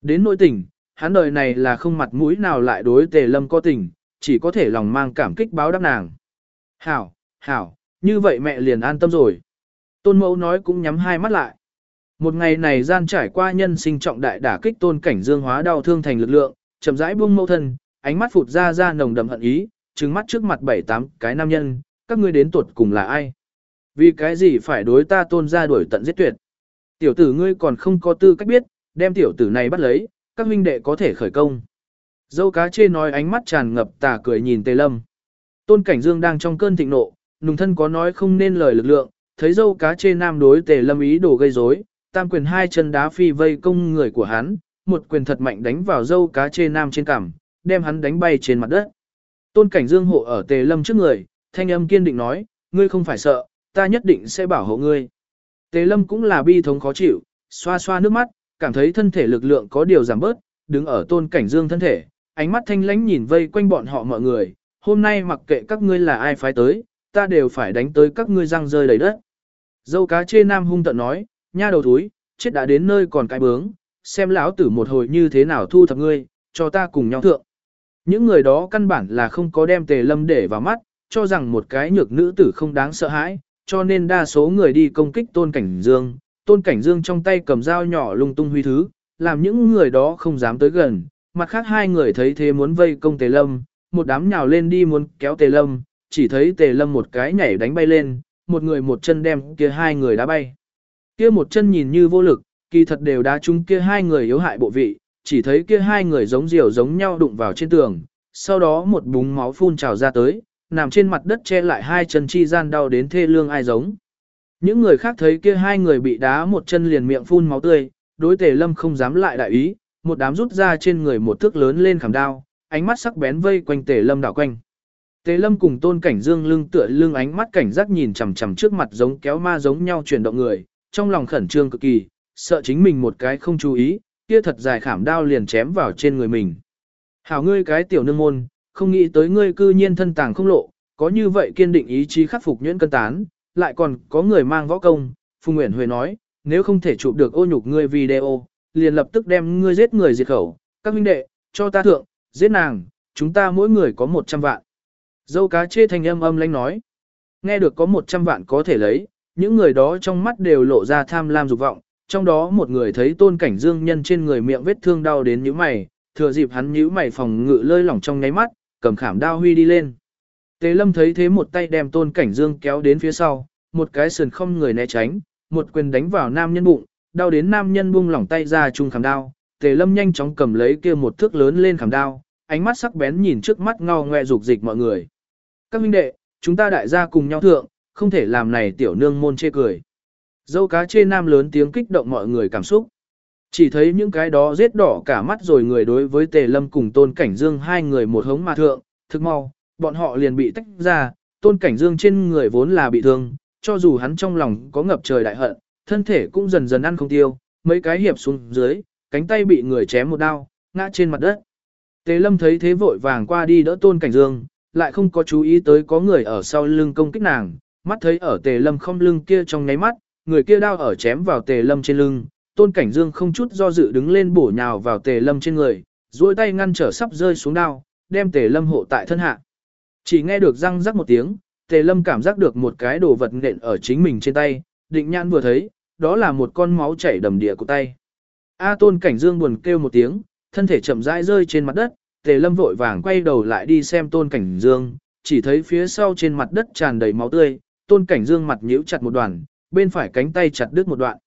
Đến nỗi tình, hắn đời này là không mặt mũi nào lại đối tề lâm có tình, chỉ có thể lòng mang cảm kích báo đáp nàng. Hảo, hảo, như vậy mẹ liền an tâm rồi. Tôn mẫu nói cũng nhắm hai mắt lại. Một ngày này gian trải qua nhân sinh trọng đại đả kích tôn cảnh dương hóa đau thương thành lực lượng, chậm rãi buông mẫu thân, ánh mắt phụt ra ra nồng đậm hận ý, trừng mắt trước mặt bảy tám cái nam nhân, các ngươi đến tuột cùng là ai? Vì cái gì phải đối ta tôn ra đuổi tận giết tuyệt? Tiểu tử ngươi còn không có tư cách biết, đem tiểu tử này bắt lấy, các huynh đệ có thể khởi công. Dâu cá chê nói ánh mắt tràn ngập tà cười nhìn Tề Lâm. Tôn Cảnh Dương đang trong cơn thịnh nộ, nùng thân có nói không nên lời lực lượng, thấy dâu cá chê nam đối Tề Lâm ý đồ gây rối, tam quyền hai chân đá phi vây công người của hắn, một quyền thật mạnh đánh vào dâu cá chê nam trên cằm, đem hắn đánh bay trên mặt đất. Tôn Cảnh Dương hộ ở Tề Lâm trước người, thanh âm kiên định nói, ngươi không phải sợ, ta nhất định sẽ bảo hộ ngươi. Tề Lâm cũng là bi thống khó chịu, xoa xoa nước mắt, cảm thấy thân thể lực lượng có điều giảm bớt, đứng ở Tôn Cảnh Dương thân thể, ánh mắt thanh lãnh nhìn vây quanh bọn họ mọi người, hôm nay mặc kệ các ngươi là ai phái tới, ta đều phải đánh tới các ngươi răng rơi đầy đất. Dâu cá chê nam hung tận nói, nha đầu thúi, chết đã đến nơi còn cái bướng, xem lão tử một hồi như thế nào thu thập ngươi, cho ta cùng nhau thượng. Những người đó căn bản là không có đem tề lâm để vào mắt, cho rằng một cái nhược nữ tử không đáng sợ hãi, cho nên đa số người đi công kích tôn cảnh dương. Tôn cảnh dương trong tay cầm dao nhỏ lung tung huy thứ, làm những người đó không dám tới gần. Mặt khác hai người thấy thế muốn vây công tề lâm, một đám nhào lên đi muốn kéo tề lâm, chỉ thấy tề lâm một cái nhảy đánh bay lên, một người một chân đem kia hai người đá bay. Kia một chân nhìn như vô lực, kỳ thật đều đá trúng kia hai người yếu hại bộ vị, chỉ thấy kia hai người giống diều giống nhau đụng vào trên tường, sau đó một búng máu phun trào ra tới, nằm trên mặt đất che lại hai chân chi gian đau đến thê lương ai giống. Những người khác thấy kia hai người bị đá một chân liền miệng phun máu tươi, đối tề lâm không dám lại đại ý, một đám rút ra trên người một thước lớn lên khảm đao, ánh mắt sắc bén vây quanh tề lâm đảo quanh. Tề lâm cùng tôn cảnh dương lưng tựa lưng ánh mắt cảnh giác nhìn chằm chằm trước mặt giống kéo ma giống nhau chuyển động người, trong lòng khẩn trương cực kỳ, sợ chính mình một cái không chú ý, kia thật dài khảm đao liền chém vào trên người mình. Hảo ngươi cái tiểu nương môn, không nghĩ tới ngươi cư nhiên thân tàng không lộ, có như vậy kiên định ý chí khắc phục nhuyễn cân tán, lại còn có người mang võ công, Phùng Nguyễn Huệ nói, nếu không thể chụp được ô nhục ngươi video, liền lập tức đem ngươi giết người diệt khẩu, các huynh đệ, cho ta thượng, giết nàng, chúng ta mỗi người có 100 vạn. Dâu cá chê thành âm âm lánh nói, nghe được có 100 vạn có thể lấy, những người đó trong mắt đều lộ ra tham lam dục vọng, trong đó một người thấy tôn cảnh dương nhân trên người miệng vết thương đau đến nhíu mày, thừa dịp hắn nhíu mày phòng ngự lơi lỏng trong nháy mắt, cầm khảm đao huy đi lên. Tề lâm thấy thế một tay đem tôn cảnh dương kéo đến phía sau, một cái sườn không người né tránh, một quyền đánh vào nam nhân bụng, đau đến nam nhân buông lỏng tay ra chung khảm đao. Tề lâm nhanh chóng cầm lấy kia một thước lớn lên khảm đao, ánh mắt sắc bén nhìn trước mắt ngao ngoe dục dịch mọi người. Các huynh đệ, chúng ta đại gia cùng nhau thượng, không thể làm này tiểu nương môn chê cười. Dâu cá chê nam lớn tiếng kích động mọi người cảm xúc. Chỉ thấy những cái đó giết đỏ cả mắt rồi người đối với Tề Lâm cùng Tôn Cảnh Dương hai người một hống mà thượng, thực mau, bọn họ liền bị tách ra, Tôn Cảnh Dương trên người vốn là bị thương, cho dù hắn trong lòng có ngập trời đại hận, thân thể cũng dần dần ăn không tiêu, mấy cái hiệp xuống dưới, cánh tay bị người chém một đao, ngã trên mặt đất. Tề Lâm thấy thế vội vàng qua đi đỡ Tôn Cảnh Dương, lại không có chú ý tới có người ở sau lưng công kích nàng, mắt thấy ở Tề Lâm không lưng kia trong nháy mắt, người kia đao ở chém vào Tề Lâm trên lưng, Tôn Cảnh Dương không chút do dự đứng lên bổ nhào vào Tề Lâm trên người, duỗi tay ngăn trở sắp rơi xuống đao, đem Tề Lâm hộ tại thân hạ. Chỉ nghe được răng rắc một tiếng, Tề Lâm cảm giác được một cái đồ vật nện ở chính mình trên tay, định nhãn vừa thấy, đó là một con máu chảy đầm địa của tay. A Tôn Cảnh Dương buồn kêu một tiếng, thân thể chậm rãi rơi trên mặt đất, Tề Lâm vội vàng quay đầu lại đi xem Tôn Cảnh Dương, chỉ thấy phía sau trên mặt đất tràn đầy máu tươi, Tôn Cảnh Dương mặt nhíu chặt một đoàn, bên phải cánh tay chặt đứt một đoạn.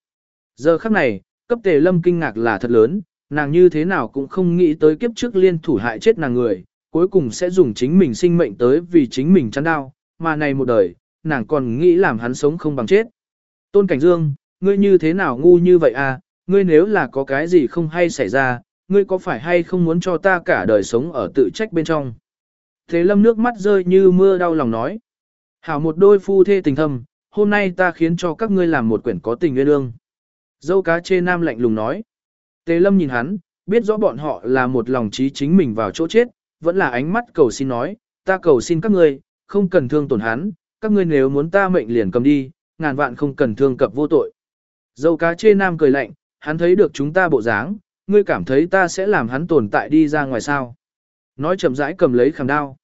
Giờ khắc này, cấp Tề Lâm kinh ngạc là thật lớn, nàng như thế nào cũng không nghĩ tới kiếp trước liên thủ hại chết nàng người, cuối cùng sẽ dùng chính mình sinh mệnh tới vì chính mình chắn đau, mà này một đời, nàng còn nghĩ làm hắn sống không bằng chết. Tôn Cảnh Dương, ngươi như thế nào ngu như vậy à, ngươi nếu là có cái gì không hay xảy ra, ngươi có phải hay không muốn cho ta cả đời sống ở tự trách bên trong. Thế lâm nước mắt rơi như mưa đau lòng nói. Hảo một đôi phu thê tình thâm, hôm nay ta khiến cho các ngươi làm một quyển có tình nguyên ương. Dâu cá chê nam lạnh lùng nói. Tề lâm nhìn hắn, biết rõ bọn họ là một lòng trí chính mình vào chỗ chết, vẫn là ánh mắt cầu xin nói, ta cầu xin các ngươi, không cần thương tổn hắn, các ngươi nếu muốn ta mệnh liền cầm đi, ngàn vạn không cần thương cập vô tội. Dâu cá chê nam cười lạnh, hắn thấy được chúng ta bộ dáng, ngươi cảm thấy ta sẽ làm hắn tồn tại đi ra ngoài sao. Nói chậm rãi cầm lấy khảm đao.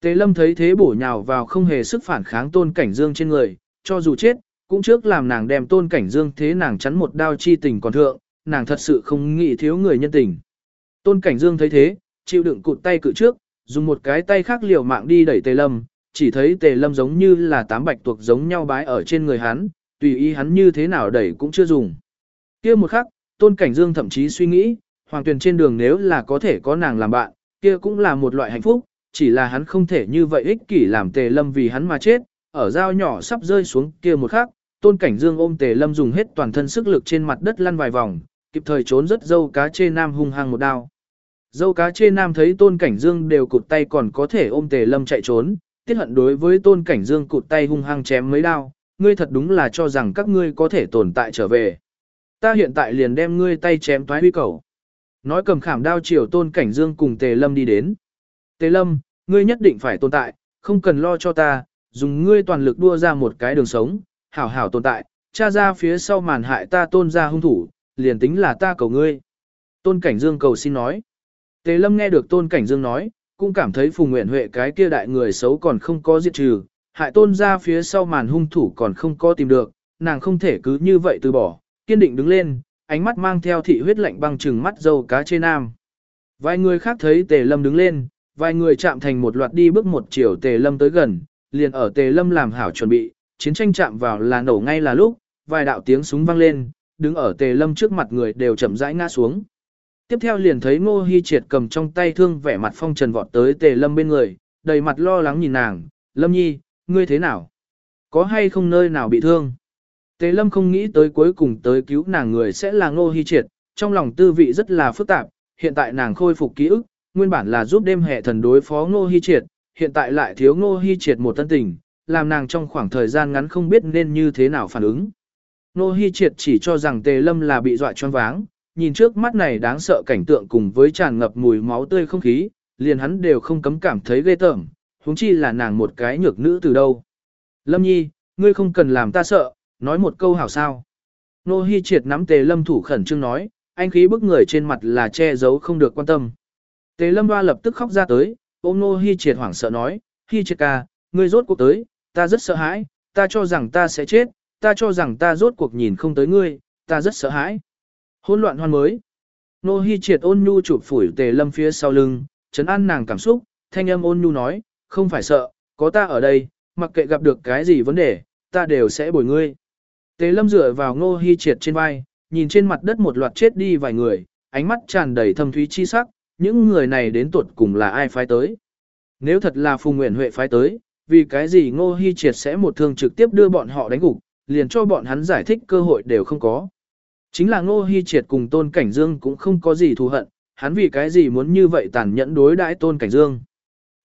Tề lâm thấy thế bổ nhào vào không hề sức phản kháng tôn cảnh dương trên người, cho dù chết, cũng trước làm nàng đem tôn cảnh dương thế nàng chắn một đao chi tình còn thượng, nàng thật sự không nghĩ thiếu người nhân tình. Tôn cảnh dương thấy thế, chịu đựng cụt tay cự trước, dùng một cái tay khác liều mạng đi đẩy tề lâm, chỉ thấy tề lâm giống như là tám bạch tuộc giống nhau bái ở trên người hắn, tùy ý hắn như thế nào đẩy cũng chưa dùng. kia một khắc, tôn cảnh dương thậm chí suy nghĩ, hoàng tuyền trên đường nếu là có thể có nàng làm bạn, kia cũng là một loại hạnh phúc, chỉ là hắn không thể như vậy ích kỷ làm tề lâm vì hắn mà chết, ở dao nhỏ sắp rơi xuống kia một khắc, tôn cảnh dương ôm tề lâm dùng hết toàn thân sức lực trên mặt đất lăn vài vòng, kịp thời trốn rất dâu cá chê nam hung hăng một đao. Dâu cá chê nam thấy tôn cảnh dương đều cụt tay còn có thể ôm tề lâm chạy trốn, tiết hận đối với tôn cảnh dương cụt tay hung hăng chém mấy đao, ngươi thật đúng là cho rằng các ngươi có thể tồn tại trở về. Ta hiện tại liền đem ngươi tay chém toái huy cầu. Nói cầm khảm đao chiều tôn cảnh dương cùng tề lâm đi đến. Tề lâm, ngươi nhất định phải tồn tại, không cần lo cho ta, dùng ngươi toàn lực đua ra một cái đường sống, hảo hảo tồn tại, cha ra phía sau màn hại ta tôn ra hung thủ, liền tính là ta cầu ngươi. Tôn Cảnh Dương cầu xin nói. Tề Lâm nghe được Tôn Cảnh Dương nói, cũng cảm thấy Phùng Nguyện Huệ cái kia đại người xấu còn không có diệt trừ, hại tôn ra phía sau màn hung thủ còn không có tìm được, nàng không thể cứ như vậy từ bỏ, kiên định đứng lên, ánh mắt mang theo thị huyết lạnh băng trừng mắt dâu cá trên nam. Vài người khác thấy Tề Lâm đứng lên, vài người chạm thành một loạt đi bước một chiều Tề Lâm tới gần, liền ở Tề Lâm làm hảo chuẩn bị, chiến tranh chạm vào là nổ ngay là lúc, vài đạo tiếng súng vang lên, đứng ở Tề Lâm trước mặt người đều chậm rãi ngã xuống. Tiếp theo liền thấy Ngô Hi Triệt cầm trong tay thương vẻ mặt phong trần vọt tới Tề Lâm bên người, đầy mặt lo lắng nhìn nàng, Lâm Nhi, ngươi thế nào? Có hay không nơi nào bị thương? Tề Lâm không nghĩ tới cuối cùng tới cứu nàng người sẽ là Ngô Hi Triệt, trong lòng tư vị rất là phức tạp, hiện tại nàng khôi phục ký ức, nguyên bản là giúp đêm hệ thần đối phó Ngô Hi Triệt, hiện tại lại thiếu Ngô Hi Triệt một tân tình, làm nàng trong khoảng thời gian ngắn không biết nên như thế nào phản ứng. Ngô Hi Triệt chỉ cho rằng Tề Lâm là bị dọa choáng váng, nhìn trước mắt này đáng sợ cảnh tượng cùng với tràn ngập mùi máu tươi không khí, liền hắn đều không cấm cảm thấy ghê tởm, huống chi là nàng một cái nhược nữ từ đâu. Lâm Nhi, ngươi không cần làm ta sợ, nói một câu hảo sao. Nô Hi Triệt nắm Tề Lâm thủ khẩn trương nói, anh khí bức người trên mặt là che giấu không được quan tâm. Tề Lâm Hoa lập tức khóc ra tới, ôm Nô Hi Triệt hoảng sợ nói, Hi Triệt ca, ngươi rốt cuộc tới, ta rất sợ hãi, ta cho rằng ta sẽ chết, ta cho rằng ta rốt cuộc nhìn không tới ngươi, ta rất sợ hãi. Hỗn loạn hoan mới. Nô Hi Triệt ôn nhu chụp phủi Tề Lâm phía sau lưng, chấn an nàng cảm xúc, thanh âm ôn nhu nói, không phải sợ, có ta ở đây, mặc kệ gặp được cái gì vấn đề, ta đều sẽ bồi ngươi. Tề lâm dựa vào Nô hy triệt trên vai, nhìn trên mặt đất một loạt chết đi vài người, ánh mắt tràn đầy thâm thúy chi sắc, những người này đến tuột cùng là ai phái tới. Nếu thật là Phùng Nguyễn Huệ phái tới, vì cái gì ngô Hi triệt sẽ một thương trực tiếp đưa bọn họ đánh gục, liền cho bọn hắn giải thích cơ hội đều không có. Chính là Ngô Hi Triệt cùng Tôn Cảnh Dương cũng không có gì thù hận, hắn vì cái gì muốn như vậy tàn nhẫn đối đãi Tôn Cảnh Dương.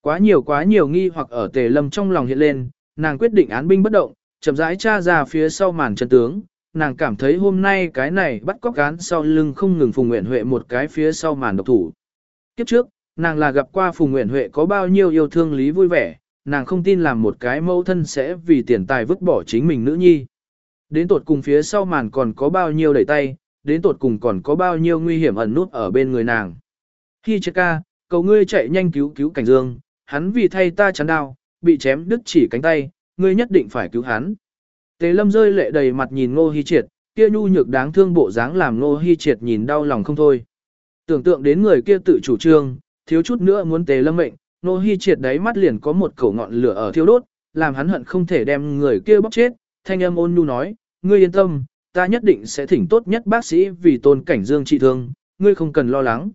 Quá nhiều quá nhiều nghi hoặc ở Tề Lâm trong lòng hiện lên, nàng quyết định án binh bất động, chậm rãi tra ra phía sau màn chân tướng, nàng cảm thấy hôm nay cái này bắt cóc cán sau lưng không ngừng Phùng Nguyễn Huệ một cái phía sau màn độc thủ. Kiếp trước, nàng là gặp qua Phùng Nguyễn Huệ có bao nhiêu yêu thương lý vui vẻ, nàng không tin làm một cái mẫu thân sẽ vì tiền tài vứt bỏ chính mình nữ nhi. Đến tột cùng phía sau màn còn có bao nhiêu đẩy tay, đến tột cùng còn có bao nhiêu nguy hiểm ẩn nút ở bên người nàng. Khi chết ca, cầu ngươi chạy nhanh cứu cứu cảnh dương, hắn vì thay ta chắn đau, bị chém đứt chỉ cánh tay, ngươi nhất định phải cứu hắn. Tề lâm rơi lệ đầy mặt nhìn ngô hy triệt, kia nhu nhược đáng thương bộ dáng làm ngô hy triệt nhìn đau lòng không thôi. Tưởng tượng đến người kia tự chủ trương, thiếu chút nữa muốn tề lâm mệnh, Nô Hi triệt đáy mắt liền có một khẩu ngọn lửa ở thiêu đốt, làm hắn hận không thể đem người kia bóc chết, thanh âm ôn nhu nói, ngươi yên tâm, ta nhất định sẽ thỉnh tốt nhất bác sĩ vì tôn cảnh dương trị thương, ngươi không cần lo lắng.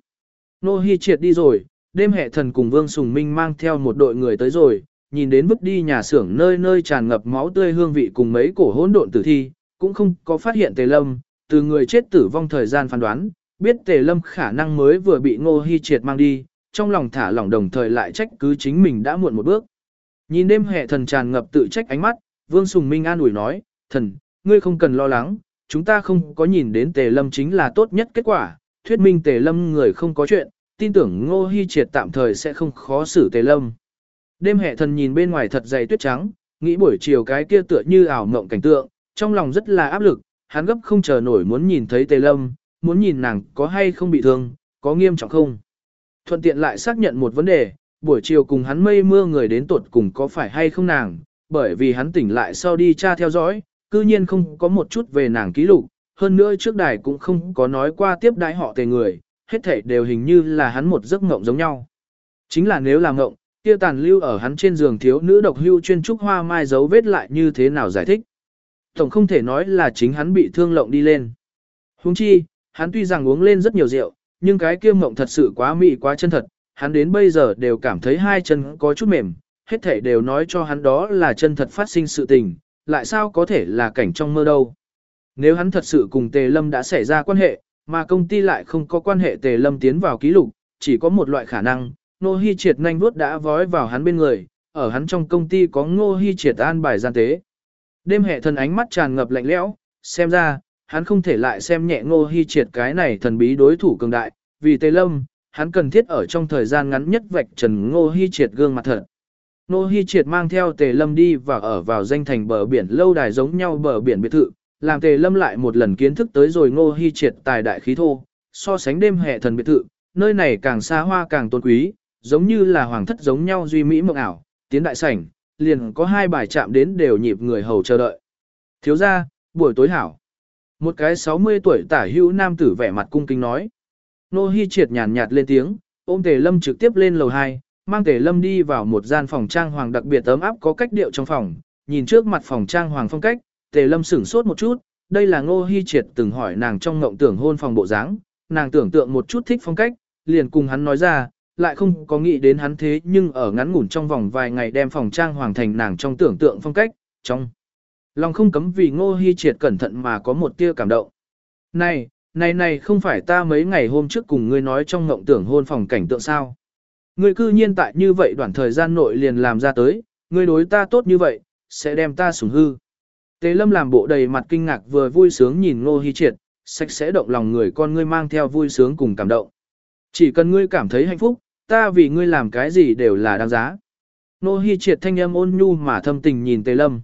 Nô Hi triệt đi rồi, đêm hệ thần cùng Vương Sùng Minh mang theo một đội người tới rồi, nhìn đến vứt đi nhà xưởng nơi nơi tràn ngập máu tươi hương vị cùng mấy cổ hỗn độn tử thi, cũng không có phát hiện Tề Lâm, từ người chết tử vong thời gian phán đoán, biết Tề Lâm khả năng mới vừa bị Ngô Hi triệt mang đi, trong lòng thả lỏng đồng thời lại trách cứ chính mình đã muộn một bước. Nhìn đêm hệ thần tràn ngập tự trách ánh mắt, Vương Sùng Minh an ủi nói, thần, ngươi không cần lo lắng, chúng ta không có nhìn đến tề lâm chính là tốt nhất kết quả, thuyết minh tề lâm người không có chuyện, tin tưởng ngô hy triệt tạm thời sẽ không khó xử tề lâm. Đêm hệ thần nhìn bên ngoài thật dày tuyết trắng, nghĩ buổi chiều cái kia tựa như ảo mộng cảnh tượng, trong lòng rất là áp lực, hắn gấp không chờ nổi muốn nhìn thấy tề lâm, muốn nhìn nàng có hay không bị thương, có nghiêm trọng không. Thuận tiện lại xác nhận một vấn đề, buổi chiều cùng hắn mây mưa người đến tuột cùng có phải hay không nàng, bởi vì hắn tỉnh lại sau đi tra theo dõi, cư nhiên không có một chút về nàng ký lục, hơn nữa trước đài cũng không có nói qua tiếp đãi họ tề người, hết thảy đều hình như là hắn một giấc ngộng giống nhau. Chính là nếu là ngộng, kia tàn lưu ở hắn trên giường thiếu nữ độc hưu chuyên trúc hoa mai dấu vết lại như thế nào giải thích. Tổng không thể nói là chính hắn bị thương lộng đi lên. Huống chi, hắn tuy rằng uống lên rất nhiều rượu, nhưng cái kia mộng thật sự quá mị quá chân thật, hắn đến bây giờ đều cảm thấy hai chân có chút mềm, hết thảy đều nói cho hắn đó là chân thật phát sinh sự tình, lại sao có thể là cảnh trong mơ đâu. Nếu hắn thật sự cùng Tề Lâm đã xảy ra quan hệ, mà công ty lại không có quan hệ Tề Lâm tiến vào ký lục, chỉ có một loại khả năng, Ngô Hi Triệt nhanh vuốt đã vói vào hắn bên người, ở hắn trong công ty có Ngô Hi Triệt an bài gian tế. Đêm hệ thần ánh mắt tràn ngập lạnh lẽo, xem ra, hắn không thể lại xem nhẹ Ngô Hi Triệt cái này thần bí đối thủ cường đại, vì Tề Lâm, hắn cần thiết ở trong thời gian ngắn nhất vạch trần Ngô Hi Triệt gương mặt thật. Ngô Hi Triệt mang theo Tề Lâm đi và ở vào danh thành bờ biển lâu đài giống nhau bờ biển biệt thự, làm Tề Lâm lại một lần kiến thức tới rồi Ngô Hi Triệt tài đại khí thô, so sánh đêm hệ thần biệt thự, nơi này càng xa hoa càng tôn quý, giống như là hoàng thất giống nhau duy mỹ mộng ảo, tiến đại sảnh, liền có hai bài chạm đến đều nhịp người hầu chờ đợi. Thiếu gia, buổi tối hảo. Một cái 60 tuổi tả hữu nam tử vẻ mặt cung kính nói. Nô Hi Triệt nhàn nhạt lên tiếng, ôm Tề Lâm trực tiếp lên lầu 2, mang Tề Lâm đi vào một gian phòng trang hoàng đặc biệt ấm áp có cách điệu trong phòng, nhìn trước mặt phòng trang hoàng phong cách, Tề Lâm sửng sốt một chút, đây là Ngô Hi Triệt từng hỏi nàng trong ngộng tưởng hôn phòng bộ dáng, nàng tưởng tượng một chút thích phong cách, liền cùng hắn nói ra, lại không có nghĩ đến hắn thế nhưng ở ngắn ngủn trong vòng vài ngày đem phòng trang hoàng thành nàng trong tưởng tượng phong cách, trong lòng không cấm vì Ngô Hi Triệt cẩn thận mà có một tia cảm động. Này, này này không phải ta mấy ngày hôm trước cùng ngươi nói trong ngộng tưởng hôn phòng cảnh tượng sao? Ngươi cư nhiên tại như vậy đoạn thời gian nội liền làm ra tới, ngươi đối ta tốt như vậy, sẽ đem ta sủng hư. Tế lâm làm bộ đầy mặt kinh ngạc vừa vui sướng nhìn ngô hy triệt, sạch sẽ động lòng người con ngươi mang theo vui sướng cùng cảm động. Chỉ cần ngươi cảm thấy hạnh phúc, ta vì ngươi làm cái gì đều là đáng giá. Nô Hi triệt thanh âm ôn nhu mà thâm tình nhìn Tề lâm.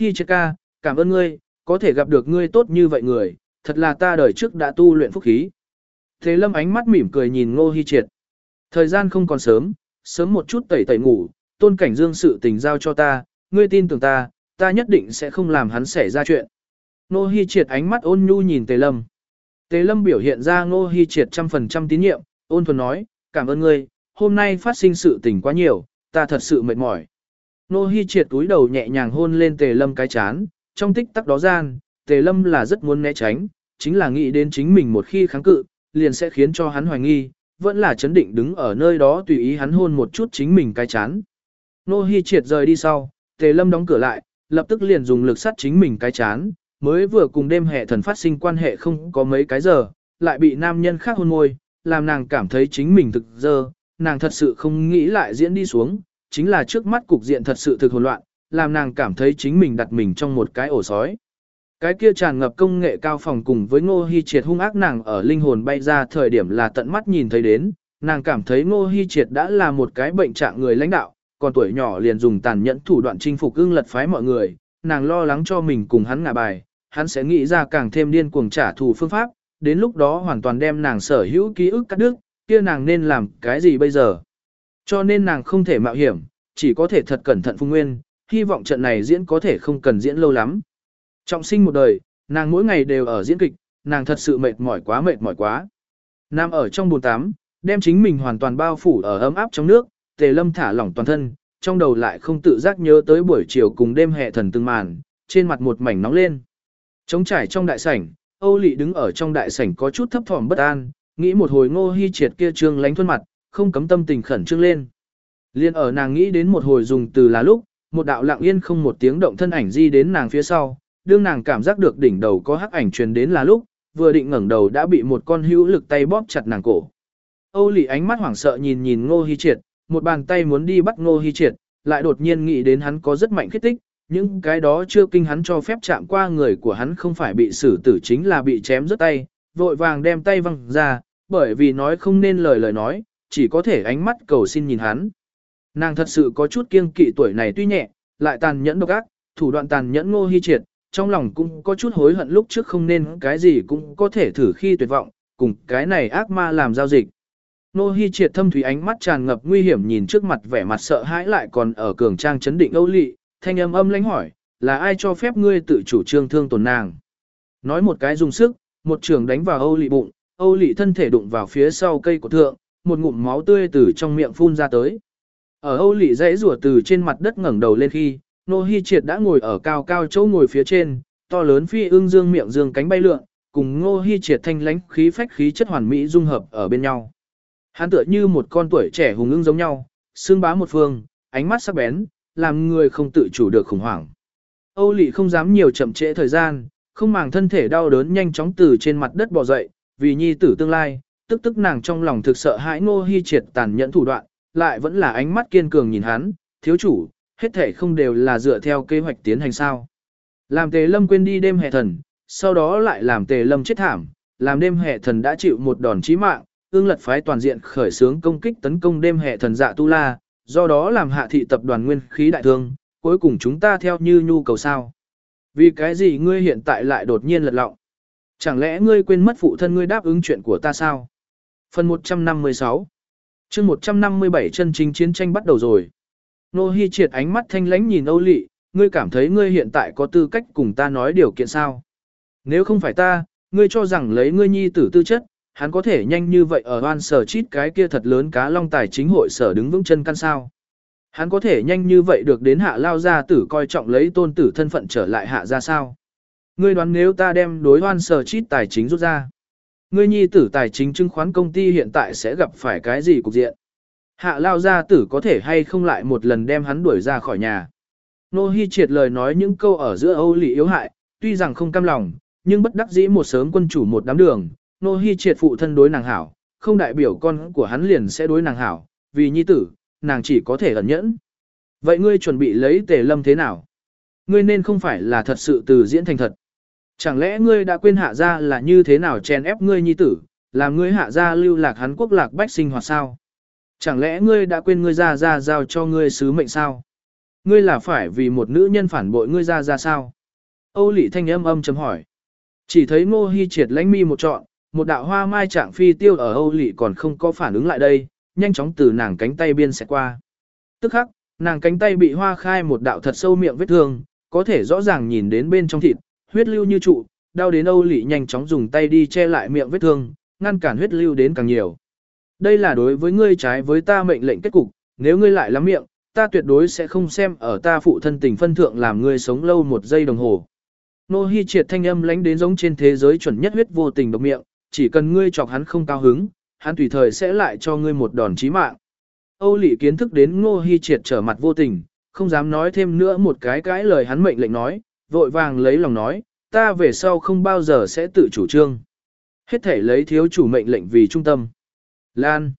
Hi triệt ca, cảm ơn ngươi, có thể gặp được ngươi tốt như vậy người, thật là ta đời trước đã tu luyện phúc khí. Thế lâm ánh mắt mỉm cười nhìn ngô hy triệt. Thời gian không còn sớm, sớm một chút tẩy tẩy ngủ, tôn cảnh dương sự tình giao cho ta, ngươi tin tưởng ta, ta nhất định sẽ không làm hắn xảy ra chuyện. Ngô Hi triệt ánh mắt ôn nhu nhìn Tề Lâm. Tề Lâm biểu hiện ra Ngô Hi triệt trăm phần trăm tín nhiệm, ôn thuần nói, cảm ơn ngươi, hôm nay phát sinh sự tình quá nhiều, ta thật sự mệt mỏi. Nô Hi triệt túi đầu nhẹ nhàng hôn lên Tề Lâm cái chán, trong tích tắc đó gian, Tề Lâm là rất muốn né tránh, chính là nghĩ đến chính mình một khi kháng cự, liền sẽ khiến cho hắn hoài nghi, vẫn là chấn định đứng ở nơi đó tùy ý hắn hôn một chút chính mình cái chán. Nô Hi triệt rời đi sau, Tề Lâm đóng cửa lại, lập tức liền dùng lực sắt chính mình cái chán, mới vừa cùng đêm hệ thần phát sinh quan hệ không có mấy cái giờ, lại bị nam nhân khác hôn môi, làm nàng cảm thấy chính mình thực dơ, nàng thật sự không nghĩ lại diễn đi xuống, chính là trước mắt cục diện thật sự thực hỗn loạn, làm nàng cảm thấy chính mình đặt mình trong một cái ổ sói. Cái kia tràn ngập công nghệ cao phòng cùng với ngô Hi triệt hung ác nàng ở linh hồn bay ra thời điểm là tận mắt nhìn thấy đến, nàng cảm thấy ngô Hi triệt đã là một cái bệnh trạng người lãnh đạo, còn tuổi nhỏ liền dùng tàn nhẫn thủ đoạn chinh phục ưng lật phái mọi người, nàng lo lắng cho mình cùng hắn ngả bài, hắn sẽ nghĩ ra càng thêm điên cuồng trả thù phương pháp, đến lúc đó hoàn toàn đem nàng sở hữu ký ức cắt đứt, kia nàng nên làm cái gì bây giờ. Cho nên nàng không thể mạo hiểm, chỉ có thể thật cẩn thận phung nguyên, hy vọng trận này diễn có thể không cần diễn lâu lắm. Trọng sinh một đời, nàng mỗi ngày đều ở diễn kịch, nàng thật sự mệt mỏi quá mệt mỏi quá. Nam ở trong bồn tắm, đem chính mình hoàn toàn bao phủ ở ấm áp trong nước, tề lâm thả lỏng toàn thân, trong đầu lại không tự giác nhớ tới buổi chiều cùng đêm hè thần từng màn, trên mặt một mảnh nóng lên. Trống trải trong đại sảnh, Âu Lị đứng ở trong đại sảnh có chút thấp thỏm bất an, nghĩ một hồi ngô Hi triệt kia trương lánh thuôn mặt, không cấm tâm tình khẩn trương lên. Liên ở nàng nghĩ đến một hồi dùng từ là lúc, một đạo lặng yên không một tiếng động thân ảnh di đến nàng phía sau, đương nàng cảm giác được đỉnh đầu có hắc ảnh truyền đến là lúc, vừa định ngẩng đầu đã bị một con hữu lực tay bóp chặt nàng cổ. Âu Lị ánh mắt hoảng sợ nhìn nhìn Ngô Hi Triệt, một bàn tay muốn đi bắt Ngô Hi Triệt, lại đột nhiên nghĩ đến hắn có rất mạnh khiết tích, những cái đó chưa kinh hắn cho phép chạm qua người của hắn không phải bị xử tử chính là bị chém rớt tay, vội vàng đem tay văng ra, bởi vì nói không nên lời lời nói, chỉ có thể ánh mắt cầu xin nhìn hắn. Nàng thật sự có chút kiêng kỵ tuổi này tuy nhẹ, lại tàn nhẫn độc ác, thủ đoạn tàn nhẫn ngô hy triệt, trong lòng cũng có chút hối hận lúc trước không nên cái gì cũng có thể thử khi tuyệt vọng, cùng cái này ác ma làm giao dịch. Nô Hi triệt thâm thủy ánh mắt tràn ngập nguy hiểm nhìn trước mặt vẻ mặt sợ hãi lại còn ở cường trang chấn định Âu Lị, thanh âm âm lãnh hỏi, là ai cho phép ngươi tự chủ trương thương tổn nàng? Nói một cái dùng sức, một trường đánh vào Âu Lị bụng, Âu Lị thân thể đụng vào phía sau cây của thượng, một ngụm máu tươi từ trong miệng phun ra tới. Ở Âu Lị dãy rủa từ trên mặt đất ngẩng đầu lên khi, Nô Hi Triệt đã ngồi ở cao cao chỗ ngồi phía trên, to lớn phi ương dương miệng dương cánh bay lượn, cùng Ngô Hi Triệt thanh lãnh khí phách khí chất hoàn mỹ dung hợp ở bên nhau. Hắn tựa như một con tuổi trẻ hùng ưng giống nhau, xương bá một phương, ánh mắt sắc bén, làm người không tự chủ được khủng hoảng. Âu Lị không dám nhiều chậm trễ thời gian, không màng thân thể đau đớn nhanh chóng từ trên mặt đất bò dậy, vì nhi tử tương lai, tức tức nàng trong lòng thực sợ hãi Ngô Hi Triệt tàn nhẫn thủ đoạn, lại vẫn là ánh mắt kiên cường nhìn hắn, thiếu chủ, hết thể không đều là dựa theo kế hoạch tiến hành sao. Làm tề lâm quên đi đêm hệ thần, sau đó lại làm tề lâm chết thảm, làm đêm hệ thần đã chịu một đòn chí mạng, ương lật phái toàn diện khởi xướng công kích tấn công đêm hệ thần dạ tu la, do đó làm hạ thị tập đoàn nguyên khí đại thương, cuối cùng chúng ta theo như nhu cầu sao. Vì cái gì ngươi hiện tại lại đột nhiên lật lọng? Chẳng lẽ ngươi quên mất phụ thân ngươi đáp ứng chuyện của ta sao? Phần 156 chương 157 chân chính chiến tranh bắt đầu rồi. Nô Hi triệt ánh mắt thanh lãnh nhìn Âu Lị, ngươi cảm thấy ngươi hiện tại có tư cách cùng ta nói điều kiện sao? Nếu không phải ta, ngươi cho rằng lấy ngươi nhi tử tư chất, hắn có thể nhanh như vậy ở oan sở chít cái kia thật lớn cá long tài chính hội sở đứng vững chân căn sao? Hắn có thể nhanh như vậy được đến hạ lao gia tử coi trọng lấy tôn tử thân phận trở lại hạ ra sao? Ngươi đoán nếu ta đem đối oan sở chít tài chính rút ra, ngươi nhi tử tài chính chứng khoán công ty hiện tại sẽ gặp phải cái gì cục diện? Hạ lao gia tử có thể hay không lại một lần đem hắn đuổi ra khỏi nhà. Nô Hi triệt lời nói những câu ở giữa Âu Lị yếu hại, tuy rằng không cam lòng, nhưng bất đắc dĩ một sớm quân chủ một đám đường, Nô Hi triệt phụ thân đối nàng hảo, không đại biểu con của hắn liền sẽ đối nàng hảo, vì nhi tử, nàng chỉ có thể ẩn nhẫn. Vậy ngươi chuẩn bị lấy tề lâm thế nào? Ngươi nên không phải là thật sự từ diễn thành thật. Chẳng lẽ ngươi đã quên hạ gia là như thế nào chèn ép ngươi nhi tử, làm ngươi hạ gia lưu lạc hắn quốc lạc bách sinh hoạt sao? Chẳng lẽ ngươi đã quên ngươi ra ra giao cho ngươi sứ mệnh sao? Ngươi là phải vì một nữ nhân phản bội ngươi ra ra sao? Âu Lị thanh âm âm chấm hỏi. Chỉ thấy Ngô Hi triệt lãnh mi một trọn, một đạo hoa mai trạng phi tiêu ở Âu Lị còn không có phản ứng lại đây, nhanh chóng từ nàng cánh tay biên sẽ qua. Tức khắc, nàng cánh tay bị hoa khai một đạo thật sâu miệng vết thương, có thể rõ ràng nhìn đến bên trong thịt, huyết lưu như trụ, đau đến Âu Lị nhanh chóng dùng tay đi che lại miệng vết thương, ngăn cản huyết lưu đến càng nhiều. Đây là đối với ngươi trái với ta mệnh lệnh kết cục, nếu ngươi lại lắm miệng, ta tuyệt đối sẽ không xem ở ta phụ thân tình phân thượng làm ngươi sống lâu một giây đồng hồ. Nô Hi triệt thanh âm lánh đến giống trên thế giới chuẩn nhất huyết vô tình độc miệng, chỉ cần ngươi chọc hắn không cao hứng, hắn tùy thời sẽ lại cho ngươi một đòn chí mạng. Âu Lị kiến thức đến Ngô Hi triệt trở mặt vô tình, không dám nói thêm nữa một cái cái lời hắn mệnh lệnh nói, vội vàng lấy lòng nói, ta về sau không bao giờ sẽ tự chủ trương. Hết thể lấy thiếu chủ mệnh lệnh vì trung tâm. Lan.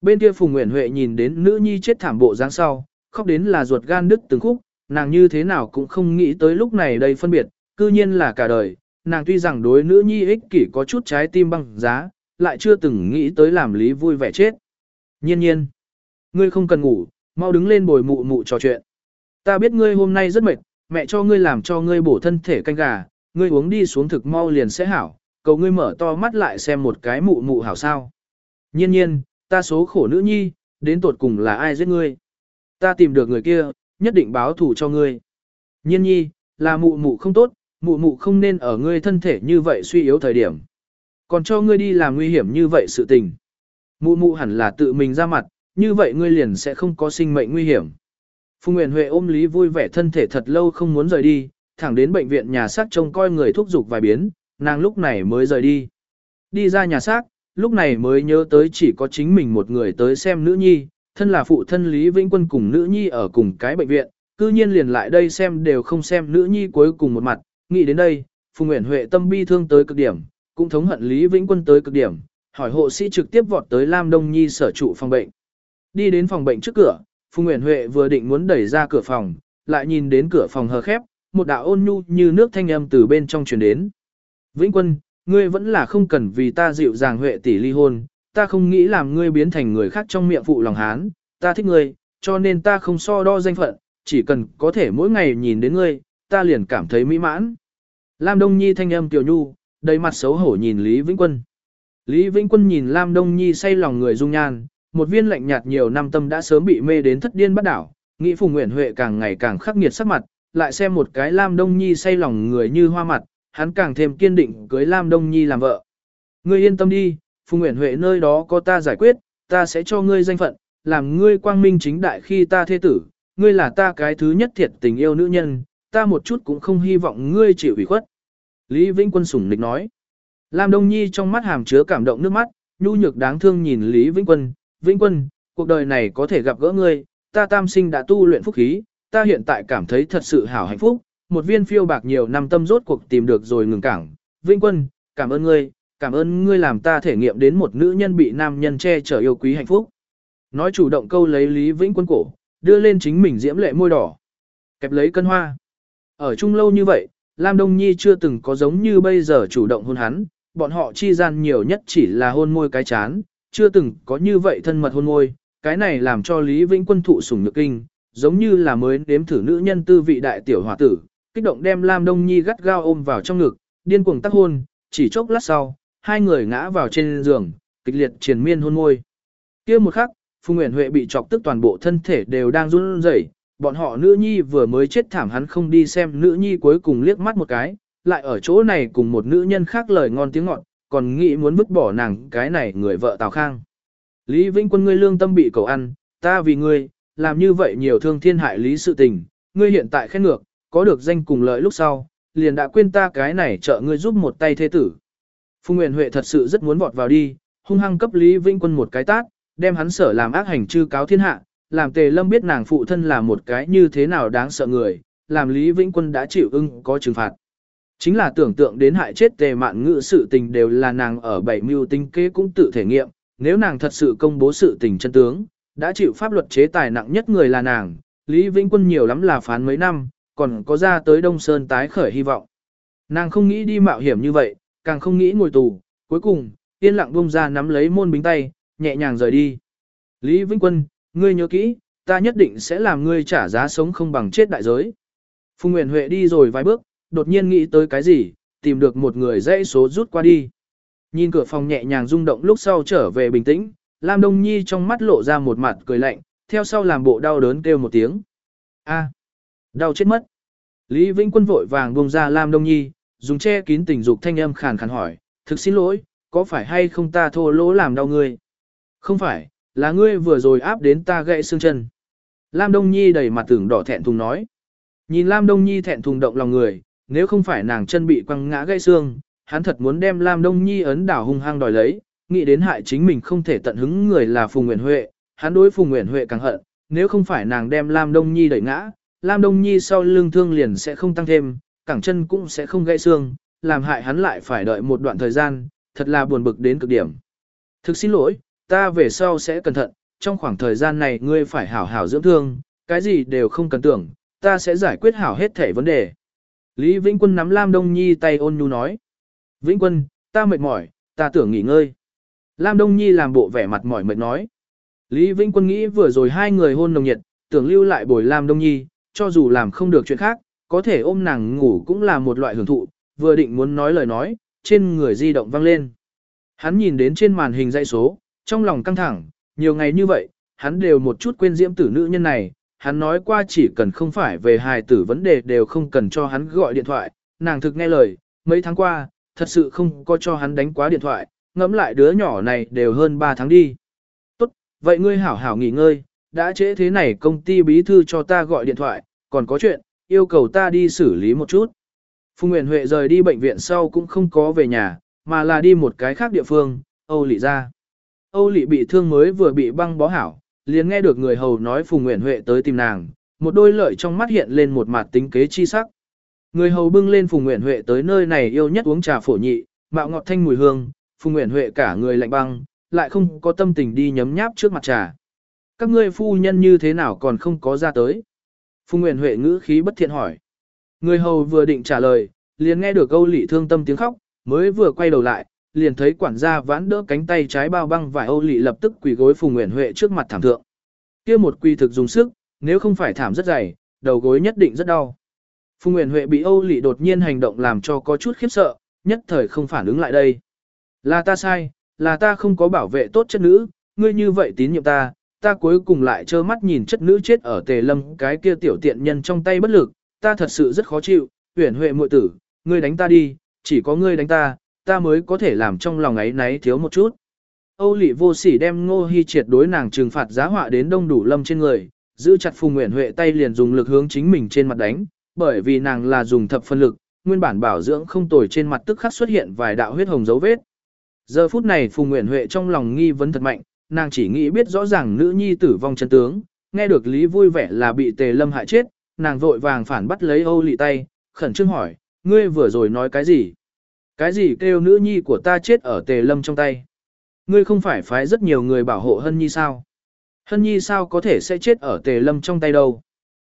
Bên kia Phùng Nguyễn Huệ nhìn đến nữ nhi chết thảm bộ dáng sau, khóc đến là ruột gan đứt từng khúc, nàng như thế nào cũng không nghĩ tới lúc này đây phân biệt, cư nhiên là cả đời, nàng tuy rằng đối nữ nhi ích kỷ có chút trái tim băng giá, lại chưa từng nghĩ tới làm lý vui vẻ chết. Nhiên nhiên, ngươi không cần ngủ, mau đứng lên bồi mụ mụ trò chuyện. Ta biết ngươi hôm nay rất mệt, mẹ cho ngươi làm cho ngươi bổ thân thể canh gà, ngươi uống đi xuống thực mau liền sẽ hảo, cầu ngươi mở to mắt lại xem một cái mụ mụ hảo sao. Nhiên nhiên, ta số khổ nữ nhi, đến tột cùng là ai giết ngươi. Ta tìm được người kia, nhất định báo thù cho ngươi. Nhiên nhi, là mụ mụ không tốt, mụ mụ không nên ở ngươi thân thể như vậy suy yếu thời điểm. Còn cho ngươi đi làm nguy hiểm như vậy sự tình. Mụ mụ hẳn là tự mình ra mặt, như vậy ngươi liền sẽ không có sinh mệnh nguy hiểm. Phùng Nguyễn Huệ ôm Lý vui vẻ thân thể thật lâu không muốn rời đi, thẳng đến bệnh viện nhà xác trông coi người thúc giục vài biến, nàng lúc này mới rời đi. Đi ra nhà xác, lúc này mới nhớ tới chỉ có chính mình một người tới xem nữ nhi, thân là phụ thân Lý Vĩnh Quân cùng nữ nhi ở cùng cái bệnh viện, cư nhiên liền lại đây xem đều không xem nữ nhi cuối cùng một mặt, nghĩ đến đây, Phùng Nguyễn Huệ tâm bi thương tới cực điểm, cũng thống hận Lý Vĩnh Quân tới cực điểm, hỏi hộ sĩ trực tiếp vọt tới Lam Đông Nhi sở trụ phòng bệnh. Đi đến phòng bệnh trước cửa, Phùng Nguyễn Huệ vừa định muốn đẩy ra cửa phòng, lại nhìn đến cửa phòng hờ khép, một đạo ôn nhu như nước thanh âm từ bên trong truyền đến. Vĩnh Quân, ngươi vẫn là không cần vì ta dịu dàng Huệ tỷ ly hôn, ta không nghĩ làm ngươi biến thành người khác trong miệng phụ lòng hán, ta thích ngươi, cho nên ta không so đo danh phận, chỉ cần có thể mỗi ngày nhìn đến ngươi, ta liền cảm thấy mỹ mãn. Lam Đông Nhi thanh âm tiểu nhu, đầy mặt xấu hổ nhìn Lý Vĩnh Quân. Lý Vĩnh Quân nhìn Lam Đông Nhi say lòng người dung nhan, một viên lạnh nhạt nhiều năm tâm đã sớm bị mê đến thất điên bắt đảo, nghĩ Phùng Nguyễn Huệ càng ngày càng khắc nghiệt sắc mặt, lại xem một cái Lam Đông Nhi say lòng người như hoa mặt, hắn càng thêm kiên định cưới Lam Đông Nhi làm vợ. Ngươi yên tâm đi, Phùng Nguyễn Huệ nơi đó có ta giải quyết, ta sẽ cho ngươi danh phận, làm ngươi quang minh chính đại khi ta thê tử, ngươi là ta cái thứ nhất thiệt tình yêu nữ nhân, ta một chút cũng không hy vọng ngươi chịu ủy khuất. Lý Vĩnh Quân sủng nịch nói. Lam Đông Nhi trong mắt hàm chứa cảm động nước mắt, nhu nhược đáng thương nhìn Lý Vĩnh Quân, Vĩnh Quân, cuộc đời này có thể gặp gỡ ngươi, ta tam sinh đã tu luyện phúc khí, ta hiện tại cảm thấy thật sự hảo hạnh phúc, một viên phiêu bạc nhiều năm tâm rốt cuộc tìm được rồi ngừng cảng. Vĩnh Quân, cảm ơn ngươi, cảm ơn ngươi làm ta thể nghiệm đến một nữ nhân bị nam nhân che chở yêu quý hạnh phúc. Nói chủ động câu lấy Lý Vĩnh Quân cổ, đưa lên chính mình diễm lệ môi đỏ. Kẹp lấy cân hoa. Ở chung lâu như vậy, Lam Đông Nhi chưa từng có giống như bây giờ chủ động hôn hắn, bọn họ chi gian nhiều nhất chỉ là hôn môi cái chán, chưa từng có như vậy thân mật hôn môi, cái này làm cho Lý Vĩnh Quân thụ sủng nhược kinh, giống như là mới đếm thử nữ nhân tư vị đại tiểu hòa tử, kích động đem Lam Đông Nhi gắt gao ôm vào trong ngực, điên cuồng tác hôn, chỉ chốc lát sau, hai người ngã vào trên giường, kịch liệt triền miên hôn môi. kia một khắc, Phùng Nguyễn Huệ bị chọc tức toàn bộ thân thể đều đang run rẩy, bọn họ nữ nhi vừa mới chết thảm hắn không đi xem nữ nhi cuối cùng liếc mắt một cái, lại ở chỗ này cùng một nữ nhân khác lời ngon tiếng ngọt, còn nghĩ muốn vứt bỏ nàng cái này người vợ Tào Khang. Lý Vĩnh Quân ngươi lương tâm bị cầu ăn, ta vì ngươi, làm như vậy nhiều thương thiên hại lý sự tình, ngươi hiện tại khen ngược, có được danh cùng lợi lúc sau, liền đã quên ta cái này trợ ngươi giúp một tay thế tử. Phùng Nguyễn Huệ thật sự rất muốn vọt vào đi, hung hăng cấp Lý Vĩnh Quân một cái tát, đem hắn sở làm ác hành chư cáo thiên hạ, làm Tề Lâm biết nàng phụ thân là một cái như thế nào đáng sợ người, làm Lý Vĩnh Quân đã chịu ưng có trừng phạt. Chính là tưởng tượng đến hại chết Tề Mạn Ngự sự tình đều là nàng ở bảy mưu tinh kế cũng tự thể nghiệm, nếu nàng thật sự công bố sự tình chân tướng, đã chịu pháp luật chế tài nặng nhất người là nàng, Lý Vĩnh Quân nhiều lắm là phán mấy năm, còn có ra tới Đông Sơn tái khởi hy vọng. Nàng không nghĩ đi mạo hiểm như vậy, càng không nghĩ ngồi tù, cuối cùng, yên lặng buông ra nắm lấy môn bính tay, nhẹ nhàng rời đi. Lý Vĩnh Quân, ngươi nhớ kỹ, ta nhất định sẽ làm ngươi trả giá sống không bằng chết đại giới. Phùng Nguyễn Huệ đi rồi vài bước, đột nhiên nghĩ tới cái gì, tìm được một người dãy số rút qua đi. Nhìn cửa phòng nhẹ nhàng rung động lúc sau trở về bình tĩnh, Lam Đông Nhi trong mắt lộ ra một mặt cười lạnh, theo sau làm bộ đau đớn kêu một tiếng. A, đau chết mất. Lý Vĩnh Quân vội vàng buông ra Lam Đông Nhi, dùng che kín tình dục thanh âm khàn khàn hỏi, thực xin lỗi, có phải hay không ta thô lỗ làm đau ngươi? Không phải, là ngươi vừa rồi áp đến ta gãy xương chân. Lam Đông Nhi đầy mặt tưởng đỏ thẹn thùng nói. Nhìn Lam Đông Nhi thẹn thùng động lòng người, nếu không phải nàng chân bị quăng ngã gãy xương, hắn thật muốn đem Lam Đông Nhi ấn đảo hung hăng đòi lấy, nghĩ đến hại chính mình không thể tận hứng người là Phùng Nguyễn Huệ, hắn đối Phùng Nguyễn Huệ càng hận, nếu không phải nàng đem Lam Đông Nhi đẩy ngã, Lam Đông Nhi sau lưng thương liền sẽ không tăng thêm, cẳng chân cũng sẽ không gãy xương, làm hại hắn lại phải đợi một đoạn thời gian, thật là buồn bực đến cực điểm. Thực xin lỗi, ta về sau sẽ cẩn thận, trong khoảng thời gian này ngươi phải hảo hảo dưỡng thương, cái gì đều không cần tưởng, ta sẽ giải quyết hảo hết thể vấn đề. Lý Vĩnh Quân nắm Lam Đông Nhi tay ôn nhu nói. Vĩnh Quân, ta mệt mỏi, ta tưởng nghỉ ngơi. Lam Đông Nhi làm bộ vẻ mặt mỏi mệt nói. Lý Vĩnh Quân nghĩ vừa rồi hai người hôn nồng nhiệt, tưởng lưu lại bồi Lam Đông Nhi, cho dù làm không được chuyện khác, có thể ôm nàng ngủ cũng là một loại hưởng thụ, vừa định muốn nói lời nói, trên người di động vang lên. Hắn nhìn đến trên màn hình dãy số, trong lòng căng thẳng, nhiều ngày như vậy, hắn đều một chút quên diễm tử nữ nhân này, hắn nói qua chỉ cần không phải về hài tử vấn đề đều không cần cho hắn gọi điện thoại, nàng thực nghe lời, mấy tháng qua, thật sự không có cho hắn đánh quá điện thoại, ngẫm lại đứa nhỏ này đều hơn 3 tháng đi. Tốt, vậy ngươi hảo hảo nghỉ ngơi, đã trễ thế này công ty bí thư cho ta gọi điện thoại, còn có chuyện, yêu cầu ta đi xử lý một chút. Phùng Nguyễn Huệ rời đi bệnh viện sau cũng không có về nhà, mà là đi một cái khác địa phương, Âu Lị ra. Âu Lị bị thương mới vừa bị băng bó hảo, liền nghe được người hầu nói Phùng Nguyễn Huệ tới tìm nàng, một đôi lợi trong mắt hiện lên một mặt tính kế chi sắc. Người hầu bưng lên Phùng Nguyễn Huệ tới nơi này yêu nhất uống trà phổ nhị, mạo ngọt thanh mùi hương, Phùng Nguyễn Huệ cả người lạnh băng, lại không có tâm tình đi nhấm nháp trước mặt trà. Các ngươi phu nhân như thế nào còn không có ra tới? Phùng Nguyễn Huệ ngữ khí bất thiện hỏi. Người hầu vừa định trả lời, liền nghe được câu Lị thương tâm tiếng khóc, mới vừa quay đầu lại, liền thấy quản gia vãn đỡ cánh tay trái bao băng vải Âu Lị lập tức quỳ gối Phùng Nguyễn Huệ trước mặt thảm thượng. Kia một quỳ thực dùng sức, nếu không phải thảm rất dày, đầu gối nhất định rất đau. Phùng Nguyễn Huệ bị Âu Lị đột nhiên hành động làm cho có chút khiếp sợ, nhất thời không phản ứng lại đây. Là ta sai, là ta không có bảo vệ tốt chất nữ, ngươi như vậy tín nhiệm ta, ta cuối cùng lại trơ mắt nhìn chất nữ chết ở tề lâm cái kia tiểu tiện nhân trong tay bất lực, ta thật sự rất khó chịu, Uyển Huệ muội tử, ngươi đánh ta đi, chỉ có ngươi đánh ta, ta mới có thể làm trong lòng ấy náy thiếu một chút. Âu Lị vô sỉ đem Ngô Hi triệt đối nàng trừng phạt giá họa đến đông đủ lâm trên người, giữ chặt Phùng Uyển Huệ tay liền dùng lực hướng chính mình trên mặt đánh, bởi vì nàng là dùng thập phân lực, nguyên bản bảo dưỡng không tồi trên mặt tức khắc xuất hiện vài đạo huyết hồng dấu vết. Giờ phút này Phùng Uyển Huệ trong lòng nghi vấn thật mạnh, nàng chỉ nghĩ biết rõ ràng nữ nhi tử vong chân tướng, nghe được Lý vui vẻ là bị Tề Lâm hại chết, nàng vội vàng phản bắt lấy Âu Lị tay, khẩn trương hỏi, ngươi vừa rồi nói cái gì? Cái gì kêu nữ nhi của ta chết ở Tề Lâm trong tay? Ngươi không phải phái rất nhiều người bảo hộ Hân Nhi sao? Hân Nhi sao có thể sẽ chết ở Tề Lâm trong tay đâu?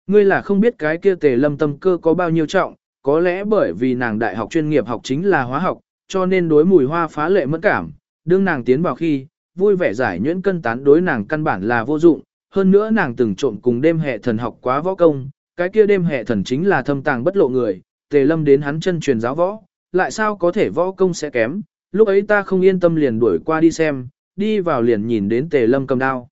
Ngươi là không biết cái kia Tề Lâm tâm cơ có bao nhiêu trọng, có lẽ bởi vì nàng đại học chuyên nghiệp học chính là hóa học, cho nên đối mùi hoa phá lệ mẫn cảm, đương nàng tiến vào khi, vui vẻ giải nhuyễn cân tán đối nàng căn bản là vô dụng, hơn nữa nàng từng trộn cùng đêm hệ thần học quá võ công, cái kia đêm hệ thần chính là thâm tàng bất lộ người, tề lâm đến hắn chân truyền giáo võ, lại sao có thể võ công sẽ kém, lúc ấy ta không yên tâm liền đuổi qua đi xem, đi vào liền nhìn đến tề lâm cầm đao.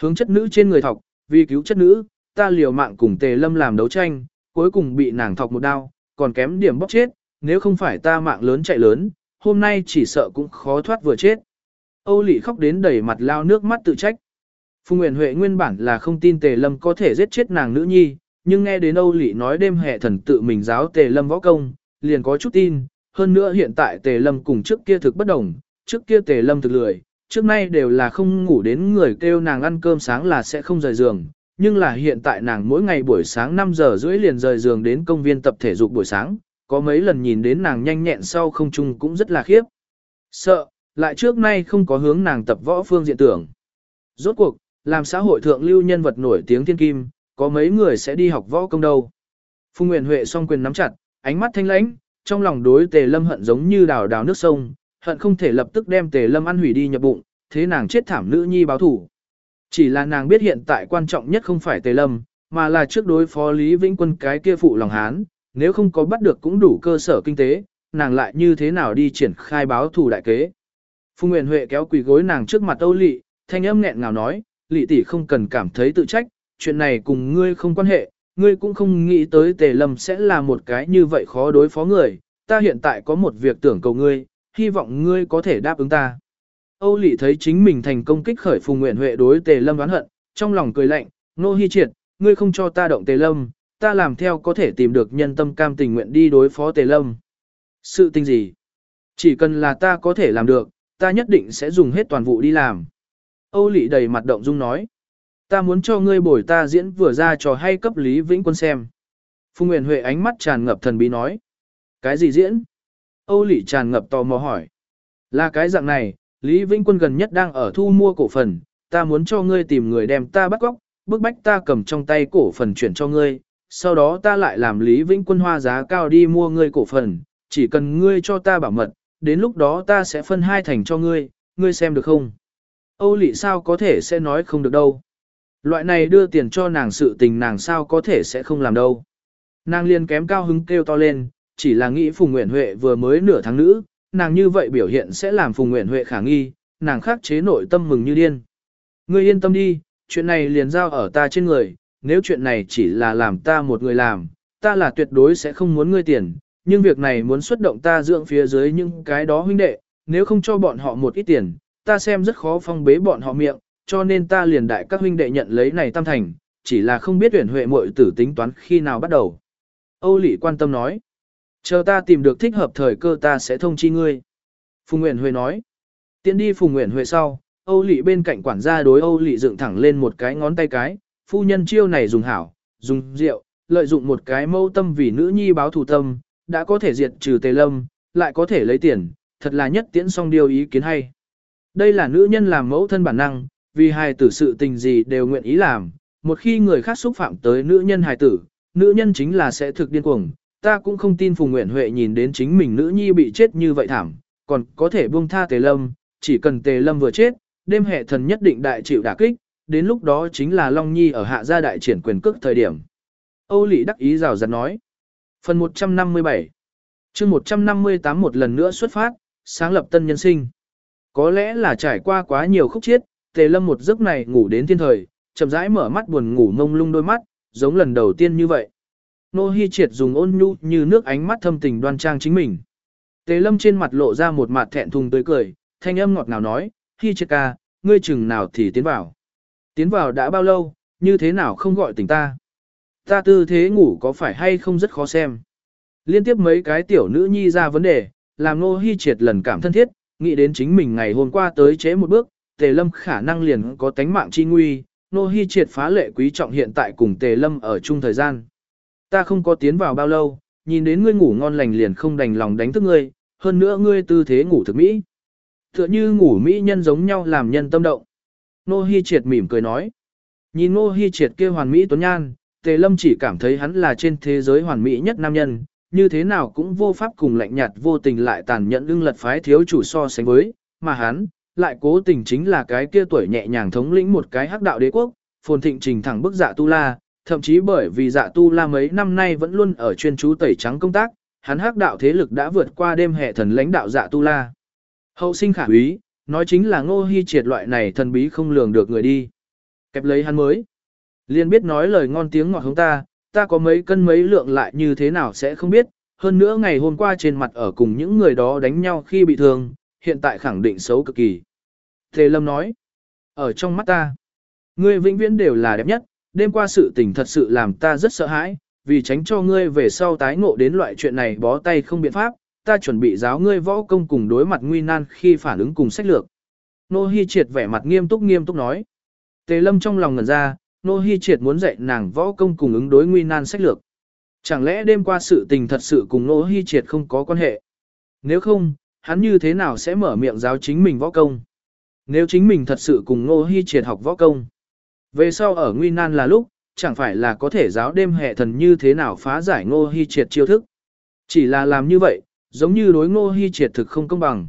Hướng chất nữ trên người thọc, vì cứu chất nữ, ta liều mạng cùng tề lâm làm đấu tranh, cuối cùng bị nàng thọc một đao, còn kém điểm bóc chết, nếu không phải ta mạng lớn chạy lớn, hôm nay chỉ sợ cũng khó thoát vừa chết. Âu Lị khóc đến đầy mặt lao nước mắt tự trách. Phùng Nguyễn Huệ nguyên bản là không tin Tề Lâm có thể giết chết nàng nữ nhi, nhưng nghe đến Âu Lị nói đêm hệ thần tự mình giáo Tề Lâm võ công, liền có chút tin, hơn nữa hiện tại Tề Lâm cùng trước kia thực bất đồng, trước kia Tề Lâm thực lười, trước nay đều là không ngủ đến người kêu nàng ăn cơm sáng là sẽ không rời giường, nhưng là hiện tại nàng mỗi ngày buổi sáng 5 giờ rưỡi liền rời giường đến công viên tập thể dục buổi sáng, có mấy lần nhìn đến nàng nhanh nhẹn sau không trung cũng rất là khiếp. Sợ, lại trước nay không có hướng nàng tập võ phương diện tưởng. Rốt cuộc, làm xã hội thượng lưu nhân vật nổi tiếng thiên kim, có mấy người sẽ đi học võ công đâu. Phùng Nguyễn Huệ song quyền nắm chặt, ánh mắt thanh lãnh, trong lòng đối Tề Lâm hận giống như đào đào nước sông, hận không thể lập tức đem Tề Lâm ăn hủy đi nhập bụng, thế nàng chết thảm nữ nhi báo thủ. Chỉ là nàng biết hiện tại quan trọng nhất không phải Tề Lâm, mà là trước đối phó Lý Vĩnh Quân cái kia phụ lòng hán, nếu không có bắt được cũng đủ cơ sở kinh tế, nàng lại như thế nào đi triển khai báo thủ đại kế. Phùng Nguyễn Huệ kéo quỳ gối nàng trước mặt Âu Lị, thanh âm nghẹn ngào nói, Lị tỷ không cần cảm thấy tự trách, chuyện này cùng ngươi không quan hệ, ngươi cũng không nghĩ tới Tề Lâm sẽ là một cái như vậy khó đối phó người, ta hiện tại có một việc tưởng cầu ngươi, hy vọng ngươi có thể đáp ứng ta. Âu Lị thấy chính mình thành công kích khởi Phùng Nguyễn Huệ đối Tề Lâm đoán hận, trong lòng cười lạnh, nô hy triệt, ngươi không cho ta động Tề Lâm, ta làm theo có thể tìm được nhân tâm cam tình nguyện đi đối phó Tề Lâm. Sự tình gì? Chỉ cần là ta có thể làm được, ta nhất định sẽ dùng hết toàn vụ đi làm. Âu Lị đầy mặt động dung nói. Ta muốn cho ngươi bồi ta diễn vừa ra trò hay cấp Lý Vĩnh Quân xem. Phùng Nguyễn Huệ ánh mắt tràn ngập thần bí nói. Cái gì diễn? Âu Lị tràn ngập tò mò hỏi. Là cái dạng này, Lý Vĩnh Quân gần nhất đang ở thu mua cổ phần, ta muốn cho ngươi tìm người đem ta bắt góc, bức bách ta cầm trong tay cổ phần chuyển cho ngươi, sau đó ta lại làm Lý Vĩnh Quân hoa giá cao đi mua ngươi cổ phần, chỉ cần ngươi cho ta bảo mật, đến lúc đó ta sẽ phân hai thành cho ngươi, ngươi xem được không? Âu Lị sao có thể sẽ nói không được đâu. Loại này đưa tiền cho nàng sự tình nàng sao có thể sẽ không làm đâu. Nàng liền kém cao hứng kêu to lên, chỉ là nghĩ Phùng Nguyễn Huệ vừa mới nửa tháng nữ, nàng như vậy biểu hiện sẽ làm Phùng Nguyễn Huệ khả nghi, nàng khắc chế nội tâm mừng như điên. Ngươi yên tâm đi, chuyện này liền giao ở ta trên người, nếu chuyện này chỉ là làm ta một người làm, ta là tuyệt đối sẽ không muốn ngươi tiền, nhưng việc này muốn xuất động ta dưỡng phía dưới những cái đó huynh đệ, nếu không cho bọn họ một ít tiền, ta xem rất khó phong bế bọn họ miệng, cho nên ta liền đại các huynh đệ nhận lấy này tam thành, chỉ là không biết tuyển huệ muội tử tính toán khi nào bắt đầu. Âu Lị quan tâm nói, chờ ta tìm được thích hợp thời cơ ta sẽ thông chi ngươi. Phùng Nguyễn Huệ nói, tiện đi Phùng Nguyễn Huệ sau, Âu Lị bên cạnh quản gia đối Âu Lị dựng thẳng lên một cái ngón tay cái, phu nhân chiêu này dùng hảo, dùng rượu, lợi dụng một cái mâu tâm vì nữ nhi báo thù tâm, đã có thể diệt trừ tề lâm, lại có thể lấy tiền, thật là nhất tiễn song điều ý kiến hay. Đây là nữ nhân làm mẫu thân bản năng, vì hài tử sự tình gì đều nguyện ý làm, một khi người khác xúc phạm tới nữ nhân hài tử, nữ nhân chính là sẽ thực điên cuồng. Ta cũng không tin Phùng Nguyễn Huệ nhìn đến chính mình nữ nhi bị chết như vậy thảm, còn có thể buông tha Tề Lâm, chỉ cần Tề Lâm vừa chết, đêm hệ thần nhất định đại chịu đả kích, đến lúc đó chính là Long Nhi ở hạ gia đại triển quyền cước thời điểm. Âu Lị đắc ý rào rạt nói. Phần 157 chương 158 một lần nữa xuất phát, sáng lập tân nhân sinh. Có lẽ là trải qua quá nhiều khúc chiết, tề lâm một giấc này ngủ đến thiên thời, chậm rãi mở mắt buồn ngủ mông lung đôi mắt, giống lần đầu tiên như vậy. Nô Hi triệt dùng ôn nhu như nước ánh mắt thâm tình đoan trang chính mình. Tề lâm trên mặt lộ ra một mặt thẹn thùng tươi cười, thanh âm ngọt ngào nói, Hi triệt ca, ngươi chừng nào thì tiến vào. Tiến vào đã bao lâu, như thế nào không gọi tỉnh ta. Ta tư thế ngủ có phải hay không rất khó xem. Liên tiếp mấy cái tiểu nữ nhi ra vấn đề, làm Nô Hi triệt lần cảm thân thiết, nghĩ đến chính mình ngày hôm qua tới chế một bước, Tề Lâm khả năng liền có tánh mạng chi nguy, Nô Hi triệt phá lệ quý trọng hiện tại cùng Tề Lâm ở chung thời gian. Ta không có tiến vào bao lâu, nhìn đến ngươi ngủ ngon lành liền không đành lòng đánh thức ngươi, hơn nữa ngươi tư thế ngủ thực mỹ. Tựa như ngủ mỹ nhân giống nhau làm nhân tâm động. Nô Hi triệt mỉm cười nói. Nhìn Nô Hi triệt kia hoàn mỹ tuấn nhan, Tề Lâm chỉ cảm thấy hắn là trên thế giới hoàn mỹ nhất nam nhân, như thế nào cũng vô pháp cùng lạnh nhạt vô tình lại tàn nhẫn đương lật phái thiếu chủ so sánh với, mà hắn, lại cố tình chính là cái kia tuổi nhẹ nhàng thống lĩnh một cái hắc đạo đế quốc, phồn thịnh trình thẳng bức dạ tu la, thậm chí bởi vì dạ tu la mấy năm nay vẫn luôn ở chuyên chú tẩy trắng công tác, hắn hắc đạo thế lực đã vượt qua đêm hệ thần lãnh đạo dạ tu la. Hậu sinh khả úy, nói chính là ngô hy triệt loại này thần bí không lường được người đi. Kẹp lấy hắn mới. liền biết nói lời ngon tiếng ngọt hống ta, ta có mấy cân mấy lượng lại như thế nào sẽ không biết, hơn nữa ngày hôm qua trên mặt ở cùng những người đó đánh nhau khi bị thương, hiện tại khẳng định xấu cực kỳ. Thề Lâm nói, ở trong mắt ta, ngươi vĩnh viễn đều là đẹp nhất, đêm qua sự tình thật sự làm ta rất sợ hãi, vì tránh cho ngươi về sau tái ngộ đến loại chuyện này bó tay không biện pháp, ta chuẩn bị giáo ngươi võ công cùng đối mặt nguy nan khi phản ứng cùng sách lược. Nô Hi triệt vẻ mặt nghiêm túc nghiêm túc nói. Tề Lâm trong lòng ngẩn ra, Nô Hi triệt muốn dạy nàng võ công cùng ứng đối nguy nan sách lược. Chẳng lẽ đêm qua sự tình thật sự cùng Nô Hi triệt không có quan hệ? Nếu không, hắn như thế nào sẽ mở miệng giáo chính mình võ công? Nếu chính mình thật sự cùng Ngô Hi triệt học võ công, về sau ở nguy nan là lúc, chẳng phải là có thể giáo đêm hệ thần như thế nào phá giải Ngô Hi triệt chiêu thức? Chỉ là làm như vậy, giống như đối Ngô Hi triệt thực không công bằng.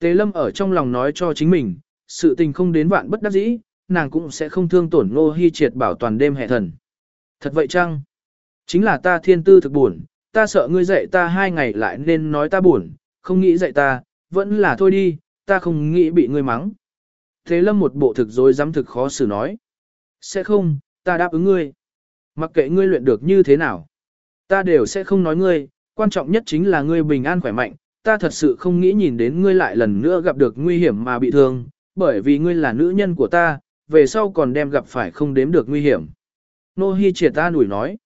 Tề Lâm ở trong lòng nói cho chính mình, sự tình không đến vạn bất đắc dĩ, nàng cũng sẽ không thương tổn Ngô Hi triệt bảo toàn đêm hệ thần. Thật vậy chăng? Chính là ta thiên tư thực buồn, ta sợ ngươi dạy ta hai ngày lại nên nói ta buồn, không nghĩ dạy ta, vẫn là thôi đi, ta không nghĩ bị ngươi mắng. Thế lâm một bộ thực dối dám thực khó xử nói. Sẽ không, ta đáp ứng ngươi. Mặc kệ ngươi luyện được như thế nào. Ta đều sẽ không nói ngươi, quan trọng nhất chính là ngươi bình an khỏe mạnh. Ta thật sự không nghĩ nhìn đến ngươi lại lần nữa gặp được nguy hiểm mà bị thương, bởi vì ngươi là nữ nhân của ta, về sau còn đem gặp phải không đếm được nguy hiểm. Nô Hi triệt ta nủi nói.